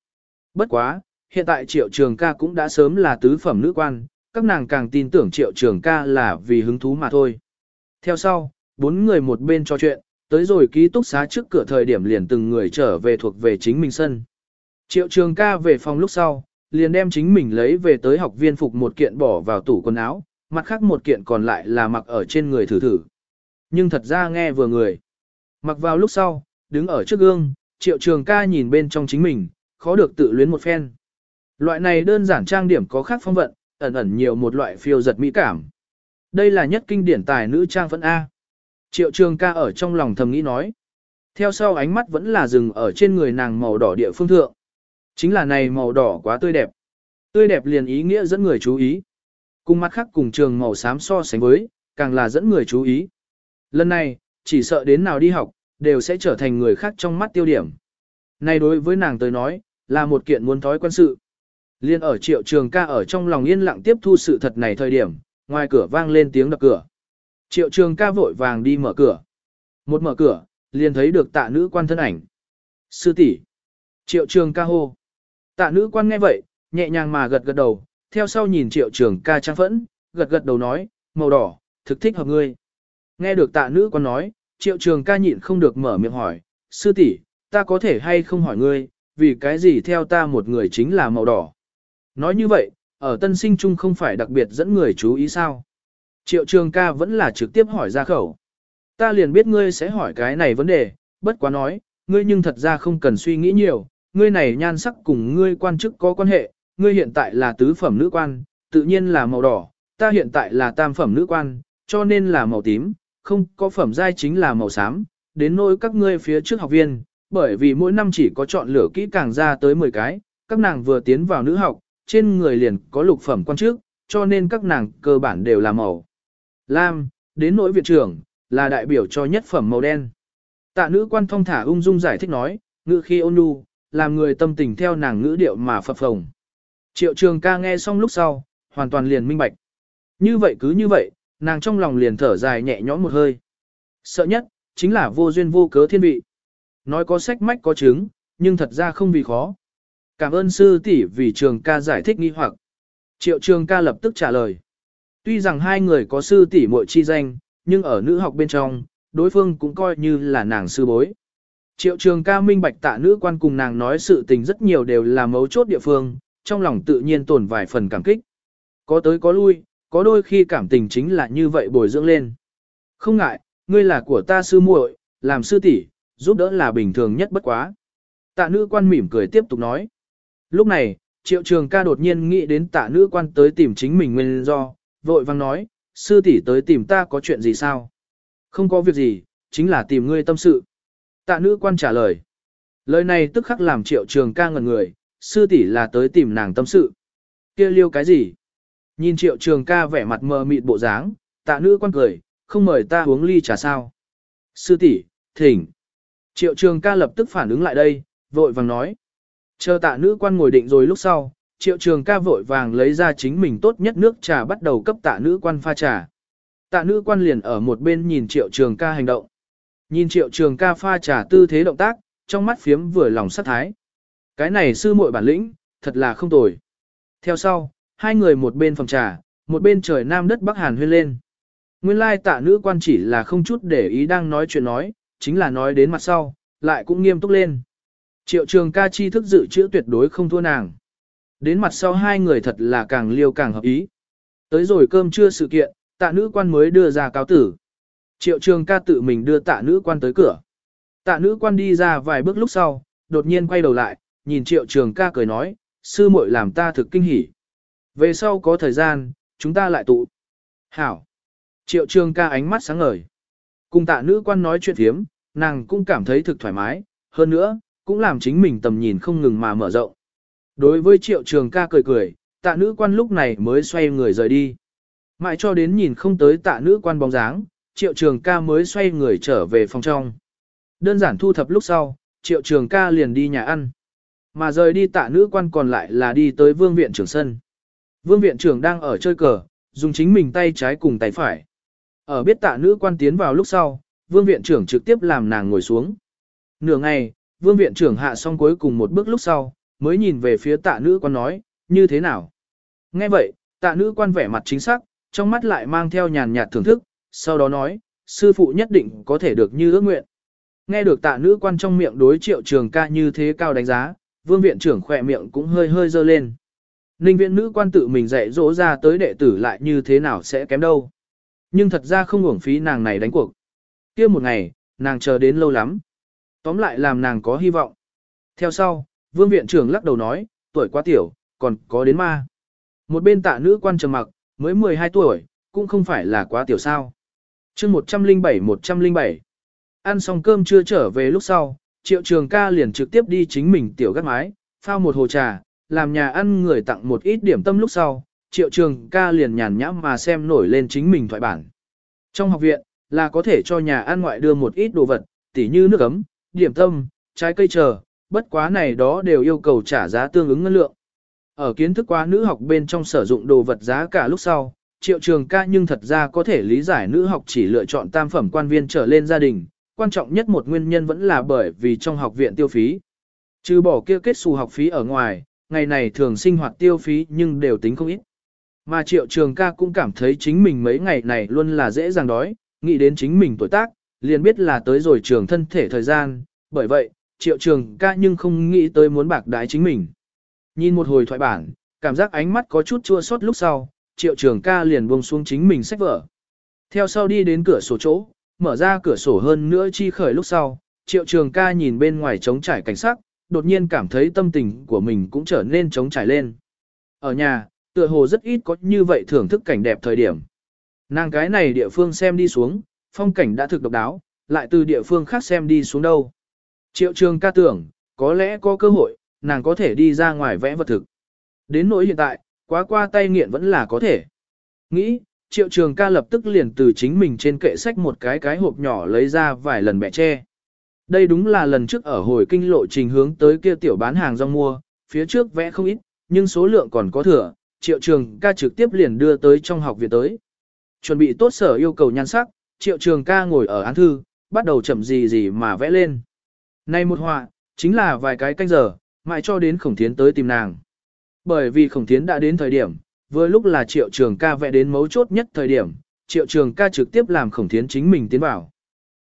Bất quá, hiện tại triệu trường ca cũng đã sớm là tứ phẩm nữ quan, các nàng càng tin tưởng triệu trường ca là vì hứng thú mà thôi. Theo sau, bốn người một bên trò chuyện, tới rồi ký túc xá trước cửa thời điểm liền từng người trở về thuộc về chính mình sân. Triệu trường ca về phòng lúc sau, liền đem chính mình lấy về tới học viên phục một kiện bỏ vào tủ quần áo, mặt khác một kiện còn lại là mặc ở trên người thử thử. Nhưng thật ra nghe vừa người. Mặc vào lúc sau, đứng ở trước gương, triệu trường ca nhìn bên trong chính mình, khó được tự luyến một phen. Loại này đơn giản trang điểm có khác phong vận, ẩn ẩn nhiều một loại phiêu giật mỹ cảm. Đây là nhất kinh điển tài nữ trang phẫn A. Triệu trường ca ở trong lòng thầm nghĩ nói. Theo sau ánh mắt vẫn là dừng ở trên người nàng màu đỏ địa phương thượng. Chính là này màu đỏ quá tươi đẹp. Tươi đẹp liền ý nghĩa dẫn người chú ý. Cùng mắt khác cùng trường màu xám so sánh với, càng là dẫn người chú ý. Lần này, chỉ sợ đến nào đi học, đều sẽ trở thành người khác trong mắt tiêu điểm. Này đối với nàng tới nói, là một kiện muốn thói quan sự. Liên ở triệu trường ca ở trong lòng yên lặng tiếp thu sự thật này thời điểm, ngoài cửa vang lên tiếng đập cửa. Triệu trường ca vội vàng đi mở cửa. Một mở cửa, liền thấy được tạ nữ quan thân ảnh. Sư tỷ Triệu trường ca hô. Tạ nữ quan nghe vậy, nhẹ nhàng mà gật gật đầu, theo sau nhìn triệu trường ca trang phẫn, gật gật đầu nói, màu đỏ, thực thích hợp ngươi. Nghe được tạ nữ quan nói, triệu trường ca nhịn không được mở miệng hỏi, sư tỷ, ta có thể hay không hỏi ngươi, vì cái gì theo ta một người chính là màu đỏ. Nói như vậy, ở tân sinh chung không phải đặc biệt dẫn người chú ý sao. Triệu trường ca vẫn là trực tiếp hỏi ra khẩu. Ta liền biết ngươi sẽ hỏi cái này vấn đề, bất quá nói, ngươi nhưng thật ra không cần suy nghĩ nhiều, ngươi này nhan sắc cùng ngươi quan chức có quan hệ, ngươi hiện tại là tứ phẩm nữ quan, tự nhiên là màu đỏ, ta hiện tại là tam phẩm nữ quan, cho nên là màu tím, không có phẩm giai chính là màu xám, đến nỗi các ngươi phía trước học viên, bởi vì mỗi năm chỉ có chọn lựa kỹ càng ra tới 10 cái, các nàng vừa tiến vào nữ học, trên người liền có lục phẩm quan trước, cho nên các nàng cơ bản đều là màu lam, đến nỗi viện trưởng, là đại biểu cho nhất phẩm màu đen. Tạ nữ quan thông thả ung dung giải thích nói, ngữ khi ôn nhu, làm người tâm tình theo nàng ngữ điệu mà phập phồng. Triệu trường ca nghe xong lúc sau, hoàn toàn liền minh bạch. Như vậy cứ như vậy, nàng trong lòng liền thở dài nhẹ nhõm một hơi. Sợ nhất, chính là vô duyên vô cớ thiên vị. Nói có sách mách có chứng, nhưng thật ra không vì khó. Cảm ơn sư tỷ vì trường ca giải thích nghi hoặc. Triệu trường ca lập tức trả lời. Tuy rằng hai người có sư tỷ muội chi danh, nhưng ở nữ học bên trong, đối phương cũng coi như là nàng sư bối. Triệu trường ca minh bạch tạ nữ quan cùng nàng nói sự tình rất nhiều đều là mấu chốt địa phương, trong lòng tự nhiên tồn vài phần cảm kích. Có tới có lui, có đôi khi cảm tình chính là như vậy bồi dưỡng lên. Không ngại, ngươi là của ta sư muội, làm sư tỷ, giúp đỡ là bình thường nhất bất quá. Tạ nữ quan mỉm cười tiếp tục nói. Lúc này, triệu trường ca đột nhiên nghĩ đến tạ nữ quan tới tìm chính mình nguyên do, vội vang nói, sư tỷ tới tìm ta có chuyện gì sao? Không có việc gì, chính là tìm ngươi tâm sự. Tạ nữ quan trả lời. Lời này tức khắc làm triệu trường ca ngẩn người, sư tỷ là tới tìm nàng tâm sự. kia liêu cái gì? Nhìn triệu trường ca vẻ mặt mờ mịt bộ dáng, tạ nữ quan cười, không mời ta uống ly trà sao. Sư tỷ, thỉnh. Triệu trường ca lập tức phản ứng lại đây, vội vàng nói. Chờ tạ nữ quan ngồi định rồi lúc sau, triệu trường ca vội vàng lấy ra chính mình tốt nhất nước trà bắt đầu cấp tạ nữ quan pha trà. Tạ nữ quan liền ở một bên nhìn triệu trường ca hành động. Nhìn triệu trường ca pha trà tư thế động tác, trong mắt phiếm vừa lòng sát thái. Cái này sư muội bản lĩnh, thật là không tồi. Theo sau, hai người một bên phòng trà, một bên trời nam đất bắc hàn huyên lên. Nguyên lai tạ nữ quan chỉ là không chút để ý đang nói chuyện nói, chính là nói đến mặt sau, lại cũng nghiêm túc lên. Triệu trường ca chi thức dự trữ tuyệt đối không thua nàng. Đến mặt sau hai người thật là càng liêu càng hợp ý. Tới rồi cơm trưa sự kiện, tạ nữ quan mới đưa ra cáo tử. Triệu trường ca tự mình đưa tạ nữ quan tới cửa. Tạ nữ quan đi ra vài bước lúc sau, đột nhiên quay đầu lại, nhìn triệu trường ca cười nói, sư muội làm ta thực kinh hỉ. Về sau có thời gian, chúng ta lại tụ. Hảo. Triệu trường ca ánh mắt sáng ngời. Cùng tạ nữ quan nói chuyện thiếm, nàng cũng cảm thấy thực thoải mái, hơn nữa, cũng làm chính mình tầm nhìn không ngừng mà mở rộng. Đối với triệu trường ca cười cười, tạ nữ quan lúc này mới xoay người rời đi. Mãi cho đến nhìn không tới tạ nữ quan bóng dáng, triệu trường ca mới xoay người trở về phòng trong. Đơn giản thu thập lúc sau, triệu trường ca liền đi nhà ăn. Mà rời đi tạ nữ quan còn lại là đi tới vương viện trưởng sân. Vương viện trưởng đang ở chơi cờ, dùng chính mình tay trái cùng tay phải. Ở biết tạ nữ quan tiến vào lúc sau, vương viện trưởng trực tiếp làm nàng ngồi xuống. Nửa ngày, vương viện trưởng hạ xong cuối cùng một bước lúc sau, mới nhìn về phía tạ nữ quan nói, như thế nào? Nghe vậy, tạ nữ quan vẻ mặt chính xác, trong mắt lại mang theo nhàn nhạt thưởng thức, sau đó nói, sư phụ nhất định có thể được như ước nguyện. Nghe được tạ nữ quan trong miệng đối triệu trường ca như thế cao đánh giá, vương viện trưởng khỏe miệng cũng hơi hơi dơ lên. Ninh viện nữ quan tự mình dạy dỗ ra tới đệ tử lại như thế nào sẽ kém đâu. Nhưng thật ra không uổng phí nàng này đánh cuộc. kia một ngày, nàng chờ đến lâu lắm. Tóm lại làm nàng có hy vọng. Theo sau, vương viện trưởng lắc đầu nói, tuổi quá tiểu, còn có đến ma. Một bên tạ nữ quan trầm mặc, mới 12 tuổi, cũng không phải là quá tiểu sao. chương 107-107 Ăn xong cơm chưa trở về lúc sau, triệu trường ca liền trực tiếp đi chính mình tiểu gắt mái, phao một hồ trà, làm nhà ăn người tặng một ít điểm tâm lúc sau, triệu trường ca liền nhàn nhãm mà xem nổi lên chính mình thoại bản. Trong học viện, là có thể cho nhà ăn ngoại đưa một ít đồ vật, tỉ như nước ấm, điểm tâm, trái cây chờ, bất quá này đó đều yêu cầu trả giá tương ứng ngân lượng. Ở kiến thức quá nữ học bên trong sử dụng đồ vật giá cả lúc sau, triệu trường ca nhưng thật ra có thể lý giải nữ học chỉ lựa chọn tam phẩm quan viên trở lên gia đình, quan trọng nhất một nguyên nhân vẫn là bởi vì trong học viện tiêu phí. Trừ bỏ kia kết xù học phí ở ngoài, ngày này thường sinh hoạt tiêu phí nhưng đều tính không ít. Mà triệu trường ca cũng cảm thấy chính mình mấy ngày này luôn là dễ dàng đói, nghĩ đến chính mình tuổi tác, liền biết là tới rồi trường thân thể thời gian, bởi vậy, triệu trường ca nhưng không nghĩ tới muốn bạc đái chính mình. Nhìn một hồi thoại bản, cảm giác ánh mắt có chút chua xót lúc sau, triệu trường ca liền buông xuống chính mình sách vở. Theo sau đi đến cửa sổ chỗ, mở ra cửa sổ hơn nữa chi khởi lúc sau, triệu trường ca nhìn bên ngoài trống trải cảnh sắc, đột nhiên cảm thấy tâm tình của mình cũng trở nên trống trải lên. Ở nhà, tựa hồ rất ít có như vậy thưởng thức cảnh đẹp thời điểm. Nàng cái này địa phương xem đi xuống, phong cảnh đã thực độc đáo, lại từ địa phương khác xem đi xuống đâu. Triệu trường ca tưởng, có lẽ có cơ hội, nàng có thể đi ra ngoài vẽ vật thực. Đến nỗi hiện tại, quá qua tay nghiện vẫn là có thể. Nghĩ, triệu trường ca lập tức liền từ chính mình trên kệ sách một cái cái hộp nhỏ lấy ra vài lần bẹ tre. Đây đúng là lần trước ở hồi kinh lộ trình hướng tới kia tiểu bán hàng rong mua, phía trước vẽ không ít, nhưng số lượng còn có thừa, triệu trường ca trực tiếp liền đưa tới trong học viện tới. Chuẩn bị tốt sở yêu cầu nhan sắc, triệu trường ca ngồi ở án thư, bắt đầu chậm gì gì mà vẽ lên. Nay một họa, chính là vài cái canh giờ, mãi cho đến khổng thiến tới tìm nàng. Bởi vì khổng thiến đã đến thời điểm, vừa lúc là triệu trường ca vẽ đến mấu chốt nhất thời điểm, triệu trường ca trực tiếp làm khổng thiến chính mình tiến vào.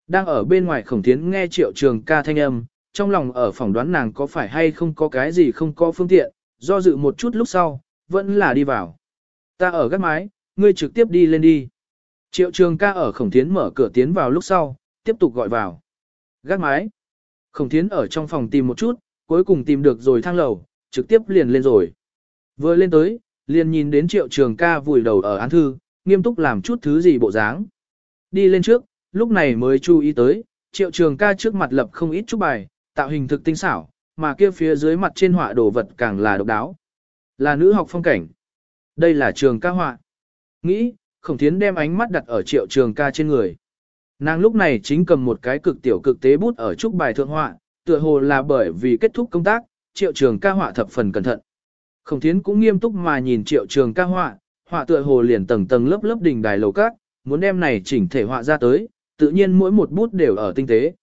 Đang ở bên ngoài khổng thiến nghe triệu trường ca thanh âm, trong lòng ở phỏng đoán nàng có phải hay không có cái gì không có phương tiện, do dự một chút lúc sau, vẫn là đi vào. Ta ở gác mái, ngươi trực tiếp đi lên đi. Triệu trường ca ở khổng thiến mở cửa tiến vào lúc sau, tiếp tục gọi vào. Gác mái. Khổng thiến ở trong phòng tìm một chút, cuối cùng tìm được rồi thang lầu, trực tiếp liền lên rồi. Vừa lên tới, liền nhìn đến triệu trường ca vùi đầu ở án thư, nghiêm túc làm chút thứ gì bộ dáng. Đi lên trước, lúc này mới chú ý tới, triệu trường ca trước mặt lập không ít chút bài, tạo hình thực tinh xảo, mà kia phía dưới mặt trên họa đồ vật càng là độc đáo. Là nữ học phong cảnh. Đây là trường ca họa. Nghĩ, khổng thiến đem ánh mắt đặt ở triệu trường ca trên người. Nàng lúc này chính cầm một cái cực tiểu cực tế bút ở trúc bài thượng họa, tựa hồ là bởi vì kết thúc công tác, triệu trường ca họa thập phần cẩn thận. Khổng thiến cũng nghiêm túc mà nhìn triệu trường ca họa, họa tựa hồ liền tầng tầng lớp lớp đỉnh đài lầu cát, muốn đem này chỉnh thể họa ra tới, tự nhiên mỗi một bút đều ở tinh tế.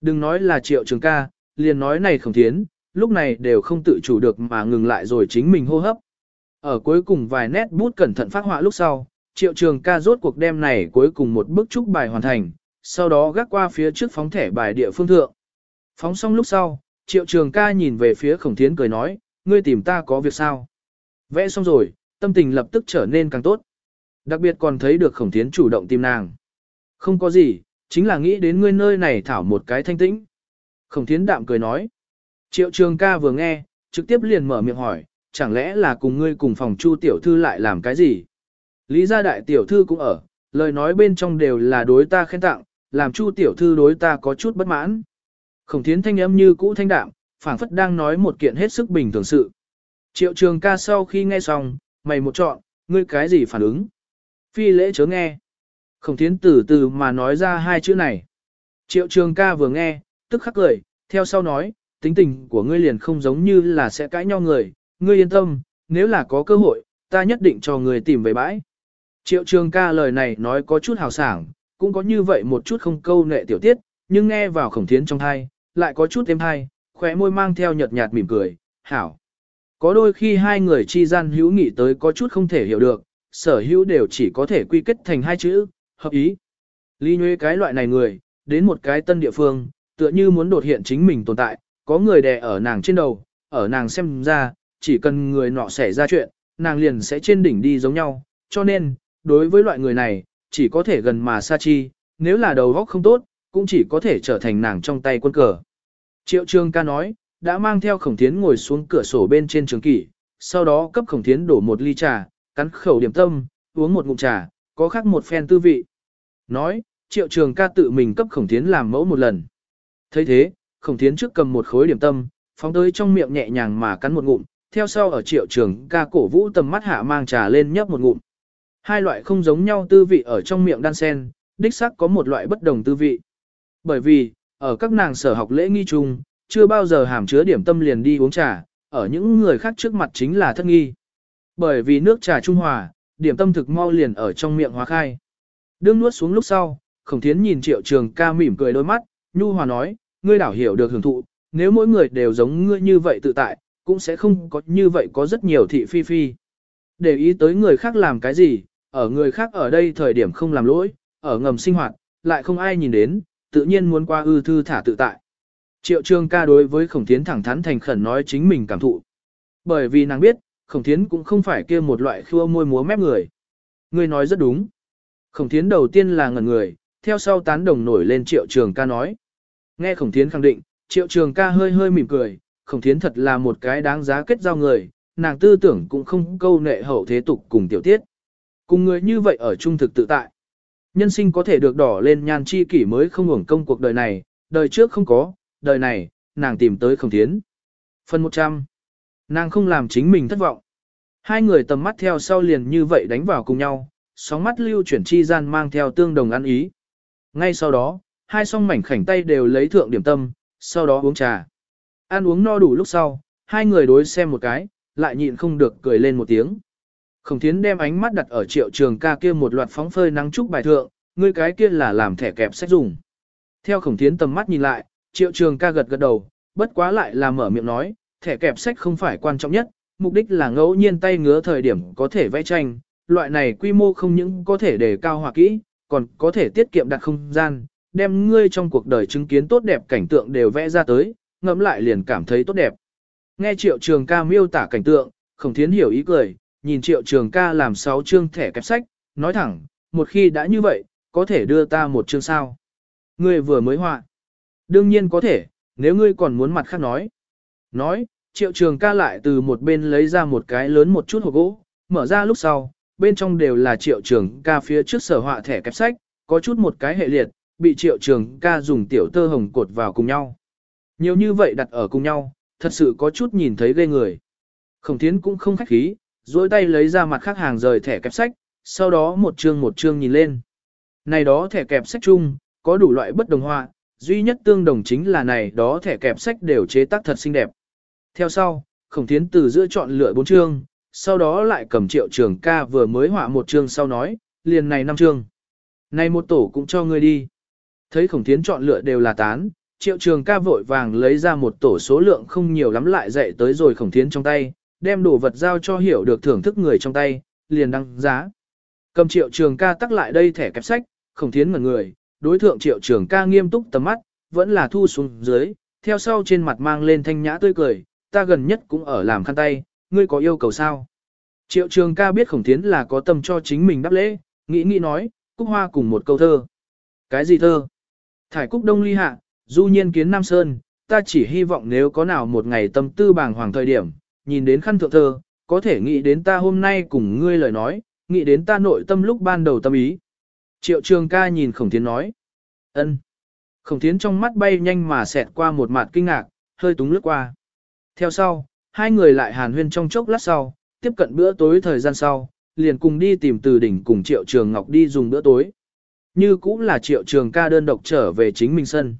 Đừng nói là triệu trường ca, liền nói này khổng thiến, lúc này đều không tự chủ được mà ngừng lại rồi chính mình hô hấp. Ở cuối cùng vài nét bút cẩn thận phát họa lúc sau, triệu trường ca rốt cuộc đem này cuối cùng một bức trúc bài hoàn thành, sau đó gác qua phía trước phóng thẻ bài địa phương thượng. Phóng xong lúc sau, triệu trường ca nhìn về phía khổng thiến cười nói, ngươi tìm ta có việc sao? Vẽ xong rồi, tâm tình lập tức trở nên càng tốt. Đặc biệt còn thấy được khổng thiến chủ động tìm nàng. Không có gì, chính là nghĩ đến ngươi nơi này thảo một cái thanh tĩnh. Khổng thiến đạm cười nói. Triệu trường ca vừa nghe, trực tiếp liền mở miệng hỏi, chẳng lẽ là cùng ngươi cùng phòng chu tiểu thư lại làm cái gì? Lý gia đại tiểu thư cũng ở, lời nói bên trong đều là đối ta khen tặng, làm chu tiểu thư đối ta có chút bất mãn. Khổng thiến thanh âm như cũ thanh đạm, phảng phất đang nói một kiện hết sức bình thường sự. Triệu trường ca sau khi nghe xong, mày một chọn, ngươi cái gì phản ứng? Phi lễ chớ nghe. Khổng thiến từ từ mà nói ra hai chữ này. Triệu trường ca vừa nghe, tức khắc cười, theo sau nói, tính tình của ngươi liền không giống như là sẽ cãi nhau người, ngươi yên tâm, nếu là có cơ hội, ta nhất định cho ngươi tìm về bãi. Triệu trường ca lời này nói có chút hào sảng, cũng có như vậy một chút không câu nệ tiểu tiết, nhưng nghe vào khổng thiến trong thai, lại có chút êm thai, khóe môi mang theo nhợt nhạt mỉm cười, hảo. Có đôi khi hai người chi gian hữu nghị tới có chút không thể hiểu được, sở hữu đều chỉ có thể quy kết thành hai chữ, hợp ý. Lý Nhuế cái loại này người, đến một cái tân địa phương, tựa như muốn đột hiện chính mình tồn tại, có người đè ở nàng trên đầu, ở nàng xem ra, chỉ cần người nọ xảy ra chuyện, nàng liền sẽ trên đỉnh đi giống nhau, cho nên, đối với loại người này, chỉ có thể gần mà xa chi, nếu là đầu góc không tốt, cũng chỉ có thể trở thành nàng trong tay quân cờ. Triệu Trường ca nói, đã mang theo khổng thiến ngồi xuống cửa sổ bên trên trường kỷ, sau đó cấp khổng thiến đổ một ly trà, cắn khẩu điểm tâm, uống một ngụm trà, có khác một phen tư vị. Nói, triệu trường ca tự mình cấp khổng thiến làm mẫu một lần. thấy thế, khổng thiến trước cầm một khối điểm tâm, phóng tới trong miệng nhẹ nhàng mà cắn một ngụm, theo sau ở triệu trường ca cổ vũ tầm mắt hạ mang trà lên nhấp một ngụm. Hai loại không giống nhau tư vị ở trong miệng đan sen, đích xác có một loại bất đồng tư vị. Bởi vì, ở các nàng sở học lễ nghi chung, chưa bao giờ hàm chứa điểm tâm liền đi uống trà, ở những người khác trước mặt chính là thất nghi. Bởi vì nước trà trung hòa, điểm tâm thực mau liền ở trong miệng hóa khai. Đương nuốt xuống lúc sau, khổng thiến nhìn triệu trường ca mỉm cười đôi mắt, nhu hòa nói, ngươi đảo hiểu được hưởng thụ, nếu mỗi người đều giống ngươi như vậy tự tại, cũng sẽ không có như vậy có rất nhiều thị phi phi. Để ý tới người khác làm cái gì, ở người khác ở đây thời điểm không làm lỗi, ở ngầm sinh hoạt, lại không ai nhìn đến, tự nhiên muốn qua ư thư thả tự tại. Triệu trường ca đối với khổng thiến thẳng thắn thành khẩn nói chính mình cảm thụ. Bởi vì nàng biết, khổng thiến cũng không phải kia một loại khua môi múa mép người. Người nói rất đúng. Khổng thiến đầu tiên là ngẩn người, theo sau tán đồng nổi lên triệu trường ca nói. Nghe khổng thiến khẳng định, triệu trường ca hơi hơi mỉm cười, khổng thiến thật là một cái đáng giá kết giao người, nàng tư tưởng cũng không câu nệ hậu thế tục cùng tiểu tiết. Cùng người như vậy ở trung thực tự tại. Nhân sinh có thể được đỏ lên nhan chi kỷ mới không hưởng công cuộc đời này, đời trước không có, đời này, nàng tìm tới không tiến. Phần 100. Nàng không làm chính mình thất vọng. Hai người tầm mắt theo sau liền như vậy đánh vào cùng nhau, sóng mắt lưu chuyển chi gian mang theo tương đồng ăn ý. Ngay sau đó, hai song mảnh khảnh tay đều lấy thượng điểm tâm, sau đó uống trà. Ăn uống no đủ lúc sau, hai người đối xem một cái, lại nhịn không được cười lên một tiếng. Khổng thiến đem ánh mắt đặt ở triệu trường ca kia một loạt phóng phơi nắng trúc bài thượng, ngươi cái kia là làm thẻ kẹp sách dùng. Theo khổng thiến tầm mắt nhìn lại, triệu trường ca gật gật đầu, bất quá lại là mở miệng nói, thẻ kẹp sách không phải quan trọng nhất, mục đích là ngẫu nhiên tay ngứa thời điểm có thể vẽ tranh, loại này quy mô không những có thể đề cao hòa kỹ, còn có thể tiết kiệm đặt không gian, đem ngươi trong cuộc đời chứng kiến tốt đẹp cảnh tượng đều vẽ ra tới, ngẫm lại liền cảm thấy tốt đẹp. Nghe triệu trường ca miêu tả cảnh tượng, khổng thiến hiểu ý cười, nhìn triệu trường ca làm 6 chương thẻ kẹp sách, nói thẳng, một khi đã như vậy, có thể đưa ta một chương sao. Ngươi vừa mới họa. Đương nhiên có thể, nếu ngươi còn muốn mặt khác nói. Nói, triệu trường ca lại từ một bên lấy ra một cái lớn một chút hộp gỗ, mở ra lúc sau, bên trong đều là triệu trường ca phía trước sở họa thẻ kẹp sách, có chút một cái hệ liệt, bị triệu trường ca dùng tiểu tơ hồng cột vào cùng nhau. Nhiều như vậy đặt ở cùng nhau, thật sự có chút nhìn thấy ghê người. Khổng thiến cũng không khách khí, duỗi tay lấy ra mặt khác hàng rời thẻ kẹp sách, sau đó một chương một chương nhìn lên. Này đó thẻ kẹp sách chung, có đủ loại bất đồng họa, duy nhất tương đồng chính là này đó thẻ kẹp sách đều chế tác thật xinh đẹp. Theo sau, khổng thiến từ giữa chọn lựa bốn chương, sau đó lại cầm triệu trường ca vừa mới họa một chương sau nói, liền này năm chương. Này một tổ cũng cho ngươi đi. Thấy khổng thiến chọn lựa đều là tán, triệu trường ca vội vàng lấy ra một tổ số lượng không nhiều lắm lại dạy tới rồi khổng thiến trong tay, đem đồ vật giao cho hiểu được thưởng thức người trong tay, liền đăng giá. Cầm triệu trường ca tắc lại đây thẻ kẹp sách, khổng thiến ngẩn người, đối thượng triệu trường ca nghiêm túc tầm mắt, vẫn là thu xuống dưới, theo sau trên mặt mang lên thanh nhã tươi cười, ta gần nhất cũng ở làm khăn tay, ngươi có yêu cầu sao? Triệu trường ca biết khổng thiến là có tâm cho chính mình đáp lễ, nghĩ nghĩ nói, cúc hoa cùng một câu thơ. Cái gì thơ? Thải cúc đông ly hạ, du nhiên kiến Nam Sơn, ta chỉ hy vọng nếu có nào một ngày tâm tư bàng hoàng thời điểm, nhìn đến khăn thượng thơ, có thể nghĩ đến ta hôm nay cùng ngươi lời nói, nghĩ đến ta nội tâm lúc ban đầu tâm ý. Triệu trường ca nhìn khổng thiến nói. ân. Khổng thiến trong mắt bay nhanh mà xẹt qua một mặt kinh ngạc, hơi túng lướt qua. Theo sau, hai người lại hàn huyên trong chốc lát sau, tiếp cận bữa tối thời gian sau, liền cùng đi tìm từ đỉnh cùng triệu trường ngọc đi dùng bữa tối. Như cũng là triệu trường ca đơn độc trở về chính mình sân.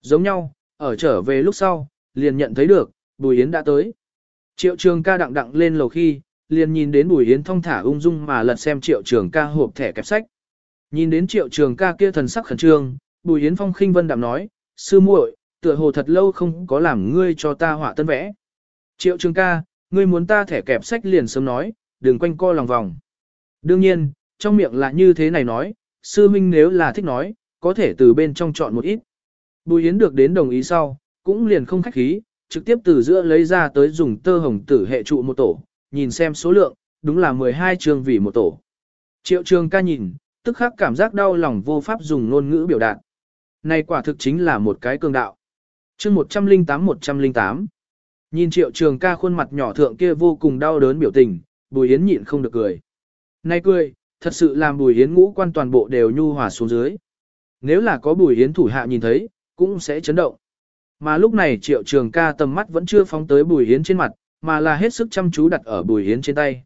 Giống nhau, ở trở về lúc sau, liền nhận thấy được, Bùi Yến đã tới. Triệu trường ca đặng đặng lên lầu khi, liền nhìn đến Bùi Yến thong thả ung dung mà lật xem triệu trường ca hộp thẻ kẹp sách. Nhìn đến triệu trường ca kia thần sắc khẩn trương, Bùi Yến phong khinh vân đạm nói, sư muội, tựa hồ thật lâu không có làm ngươi cho ta họa tân vẽ. Triệu trường ca, ngươi muốn ta thẻ kẹp sách liền sớm nói, đừng quanh co lòng vòng. Đương nhiên, trong miệng là như thế này nói, sư minh nếu là thích nói, có thể từ bên trong chọn một ít. Bùi Yến được đến đồng ý sau, cũng liền không khách khí, trực tiếp từ giữa lấy ra tới dùng tơ hồng tử hệ trụ một tổ, nhìn xem số lượng, đúng là 12 trường vì một tổ. Triệu trường ca nhìn, tức khắc cảm giác đau lòng vô pháp dùng ngôn ngữ biểu đạt. Này quả thực chính là một cái cường đạo. chương 108-108 Nhìn triệu trường ca khuôn mặt nhỏ thượng kia vô cùng đau đớn biểu tình, Bùi Yến nhịn không được cười. Này cười, thật sự làm Bùi Yến ngũ quan toàn bộ đều nhu hòa xuống dưới. Nếu là có Bùi Yến thủ hạ nhìn thấy, cũng sẽ chấn động. Mà lúc này triệu trường ca tầm mắt vẫn chưa phóng tới Bùi hiến trên mặt, mà là hết sức chăm chú đặt ở Bùi hiến trên tay.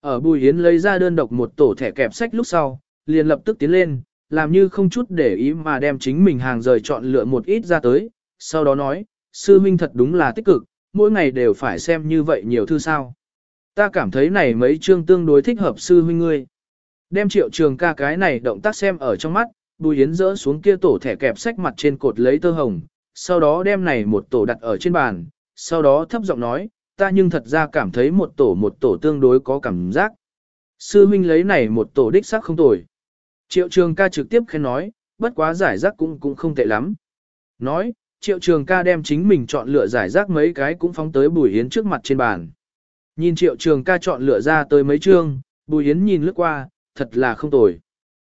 Ở Bùi hiến lấy ra đơn độc một tổ thẻ kẹp sách lúc sau, liền lập tức tiến lên, làm như không chút để ý mà đem chính mình hàng rời chọn lựa một ít ra tới, sau đó nói, sư minh thật đúng là tích cực, mỗi ngày đều phải xem như vậy nhiều thư sao. Ta cảm thấy này mấy chương tương đối thích hợp sư huynh ngươi. Đem triệu trường ca cái này động tác xem ở trong mắt, Bùi hiến dỡ xuống kia tổ thẻ kẹp sách mặt trên cột lấy tơ hồng, sau đó đem này một tổ đặt ở trên bàn, sau đó thấp giọng nói, ta nhưng thật ra cảm thấy một tổ một tổ tương đối có cảm giác. Sư huynh lấy này một tổ đích sắc không tồi. Triệu trường ca trực tiếp khen nói, bất quá giải rác cũng cũng không tệ lắm. Nói, triệu trường ca đem chính mình chọn lựa giải rác mấy cái cũng phóng tới Bùi Yến trước mặt trên bàn. Nhìn triệu trường ca chọn lựa ra tới mấy chương, Bùi Yến nhìn lướt qua, thật là không tồi.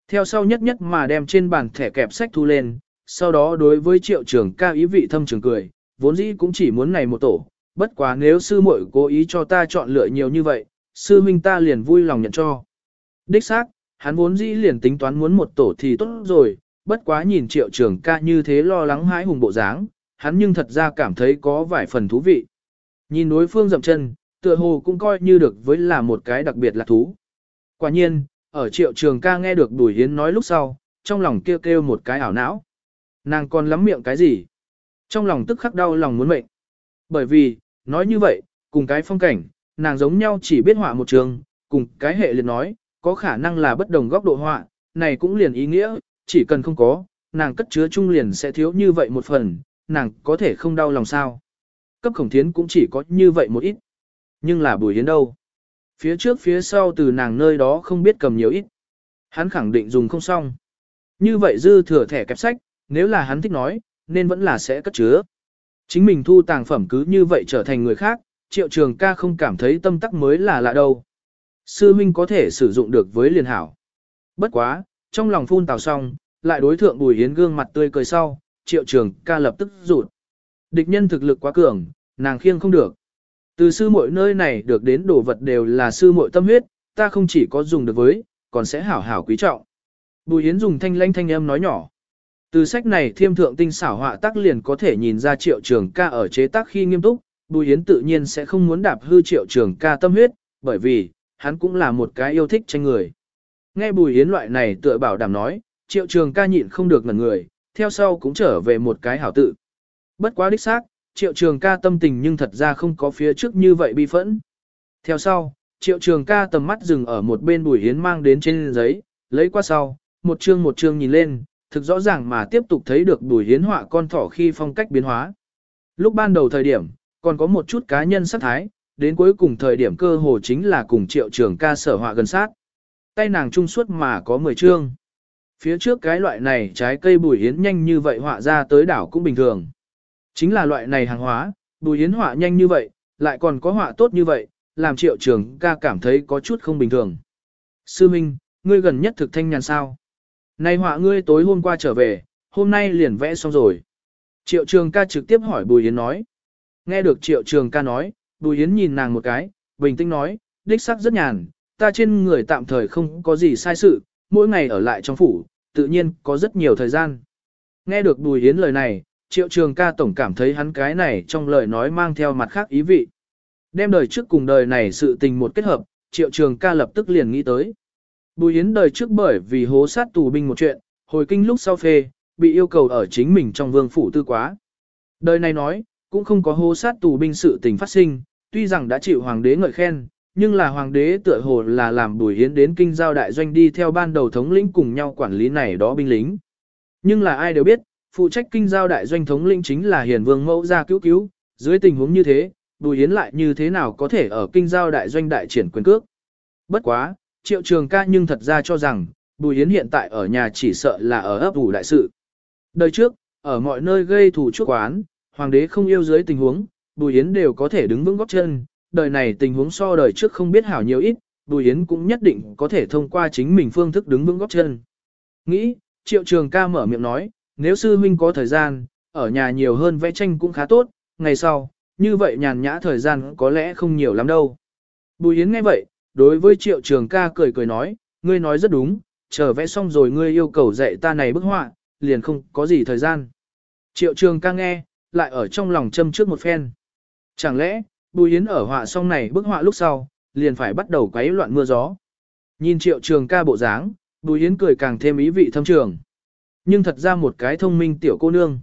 Theo sau nhất nhất mà đem trên bàn thẻ kẹp sách thu lên, sau đó đối với triệu trường ca ý vị thâm trường cười, vốn dĩ cũng chỉ muốn này một tổ, bất quá nếu sư muội cố ý cho ta chọn lựa nhiều như vậy, sư minh ta liền vui lòng nhận cho. Đích xác, hắn vốn dĩ liền tính toán muốn một tổ thì tốt rồi, bất quá nhìn triệu trường ca như thế lo lắng hãi hùng bộ dáng, hắn nhưng thật ra cảm thấy có vài phần thú vị. Nhìn đối phương dậm chân, tựa hồ cũng coi như được với là một cái đặc biệt là thú. Quả nhiên, ở triệu trường ca nghe được Bùi Hiến nói lúc sau, trong lòng kêu kêu một cái ảo não. Nàng còn lắm miệng cái gì? Trong lòng tức khắc đau lòng muốn mệnh. Bởi vì, nói như vậy, cùng cái phong cảnh, nàng giống nhau chỉ biết họa một trường, cùng cái hệ liền nói, có khả năng là bất đồng góc độ họa, này cũng liền ý nghĩa, chỉ cần không có, nàng cất chứa trung liền sẽ thiếu như vậy một phần, nàng có thể không đau lòng sao. Cấp khổng thiến cũng chỉ có như vậy một ít. Nhưng là bùi hiến đâu? Phía trước phía sau từ nàng nơi đó không biết cầm nhiều ít. Hắn khẳng định dùng không xong. Như vậy dư thừa thẻ kẹp sách, nếu là hắn thích nói, nên vẫn là sẽ cất chứa. Chính mình thu tàng phẩm cứ như vậy trở thành người khác, triệu trường ca không cảm thấy tâm tắc mới là lạ đâu. Sư Minh có thể sử dụng được với liền hảo. Bất quá, trong lòng phun tào xong, lại đối thượng Bùi Hiến gương mặt tươi cười sau, triệu trường ca lập tức rụt. Địch nhân thực lực quá cường, nàng khiêng không được. Từ sư muội nơi này được đến đồ vật đều là sư muội tâm huyết, ta không chỉ có dùng được với, còn sẽ hảo hảo quý trọng. Bùi yến dùng thanh lanh thanh âm nói nhỏ. Từ sách này thiêm thượng tinh xảo họa tác liền có thể nhìn ra triệu trường ca ở chế tác khi nghiêm túc, Bùi Hiến tự nhiên sẽ không muốn đạp hư triệu trường ca tâm huyết, bởi vì, hắn cũng là một cái yêu thích tranh người. Nghe Bùi Hiến loại này tựa bảo đảm nói, triệu trường ca nhịn không được ngẩn người, theo sau cũng trở về một cái hảo tự. Bất quá đích xác, triệu trường ca tâm tình nhưng thật ra không có phía trước như vậy bi phẫn. Theo sau, triệu trường ca tầm mắt dừng ở một bên Bùi Hiến mang đến trên giấy, lấy qua sau, một chương một chương nhìn lên, thực rõ ràng mà tiếp tục thấy được Bùi Hiến họa con thỏ khi phong cách biến hóa. Lúc ban đầu thời điểm, còn có một chút cá nhân sắc thái, đến cuối cùng thời điểm cơ hồ chính là cùng triệu trường ca sở họa gần sát. Tay nàng trung suốt mà có 10 chương. Phía trước cái loại này trái cây bùi hiến nhanh như vậy họa ra tới đảo cũng bình thường. Chính là loại này hàng hóa, bùi hiến họa nhanh như vậy, lại còn có họa tốt như vậy, làm triệu trường ca cảm thấy có chút không bình thường. Sư Minh, ngươi gần nhất thực thanh nhàn sao? Này họa ngươi tối hôm qua trở về, hôm nay liền vẽ xong rồi. Triệu trường ca trực tiếp hỏi bùi yến nói. Nghe được triệu trường ca nói, Bùi Yến nhìn nàng một cái, bình tĩnh nói, đích sắc rất nhàn, ta trên người tạm thời không có gì sai sự, mỗi ngày ở lại trong phủ, tự nhiên có rất nhiều thời gian. Nghe được Bùi Yến lời này, triệu trường ca tổng cảm thấy hắn cái này trong lời nói mang theo mặt khác ý vị. Đem đời trước cùng đời này sự tình một kết hợp, triệu trường ca lập tức liền nghĩ tới. Bùi Yến đời trước bởi vì hố sát tù binh một chuyện, hồi kinh lúc sau phê, bị yêu cầu ở chính mình trong vương phủ tư quá. Đời này nói, cũng không có hố sát tù binh sự tình phát sinh, tuy rằng đã chịu hoàng đế ngợi khen, nhưng là hoàng đế tựa hồ là làm bùi hiến đến kinh giao đại doanh đi theo ban đầu thống lĩnh cùng nhau quản lý này đó binh lính. Nhưng là ai đều biết, phụ trách kinh giao đại doanh thống lĩnh chính là hiền vương mẫu gia cứu cứu, dưới tình huống như thế, Bùi Yến lại như thế nào có thể ở kinh giao đại doanh đại triển quyền cước. Bất quá, triệu trường ca nhưng thật ra cho rằng, Bùi Yến hiện tại ở nhà chỉ sợ là ở ấp ủ đại sự. Đời trước, ở mọi nơi gây thù chuốc quán, hoàng đế không yêu dưới tình huống, Bùi Yến đều có thể đứng vững góc chân, đời này tình huống so đời trước không biết hảo nhiều ít, Bùi Yến cũng nhất định có thể thông qua chính mình phương thức đứng vững góc chân. Nghĩ, triệu trường ca mở miệng nói, nếu sư huynh có thời gian, ở nhà nhiều hơn vẽ tranh cũng khá tốt, ngày sau, như vậy nhàn nhã thời gian có lẽ không nhiều lắm đâu. Bùi Yến nghe vậy, đối với triệu trường ca cười cười nói, ngươi nói rất đúng, chờ vẽ xong rồi ngươi yêu cầu dạy ta này bức họa, liền không có gì thời gian. Triệu trường ca nghe, lại ở trong lòng châm trước một phen. Chẳng lẽ, Bùi Yến ở họa xong này bức họa lúc sau, liền phải bắt đầu quấy loạn mưa gió. Nhìn triệu trường ca bộ dáng, Bùi Yến cười càng thêm ý vị thâm trường. Nhưng thật ra một cái thông minh tiểu cô nương.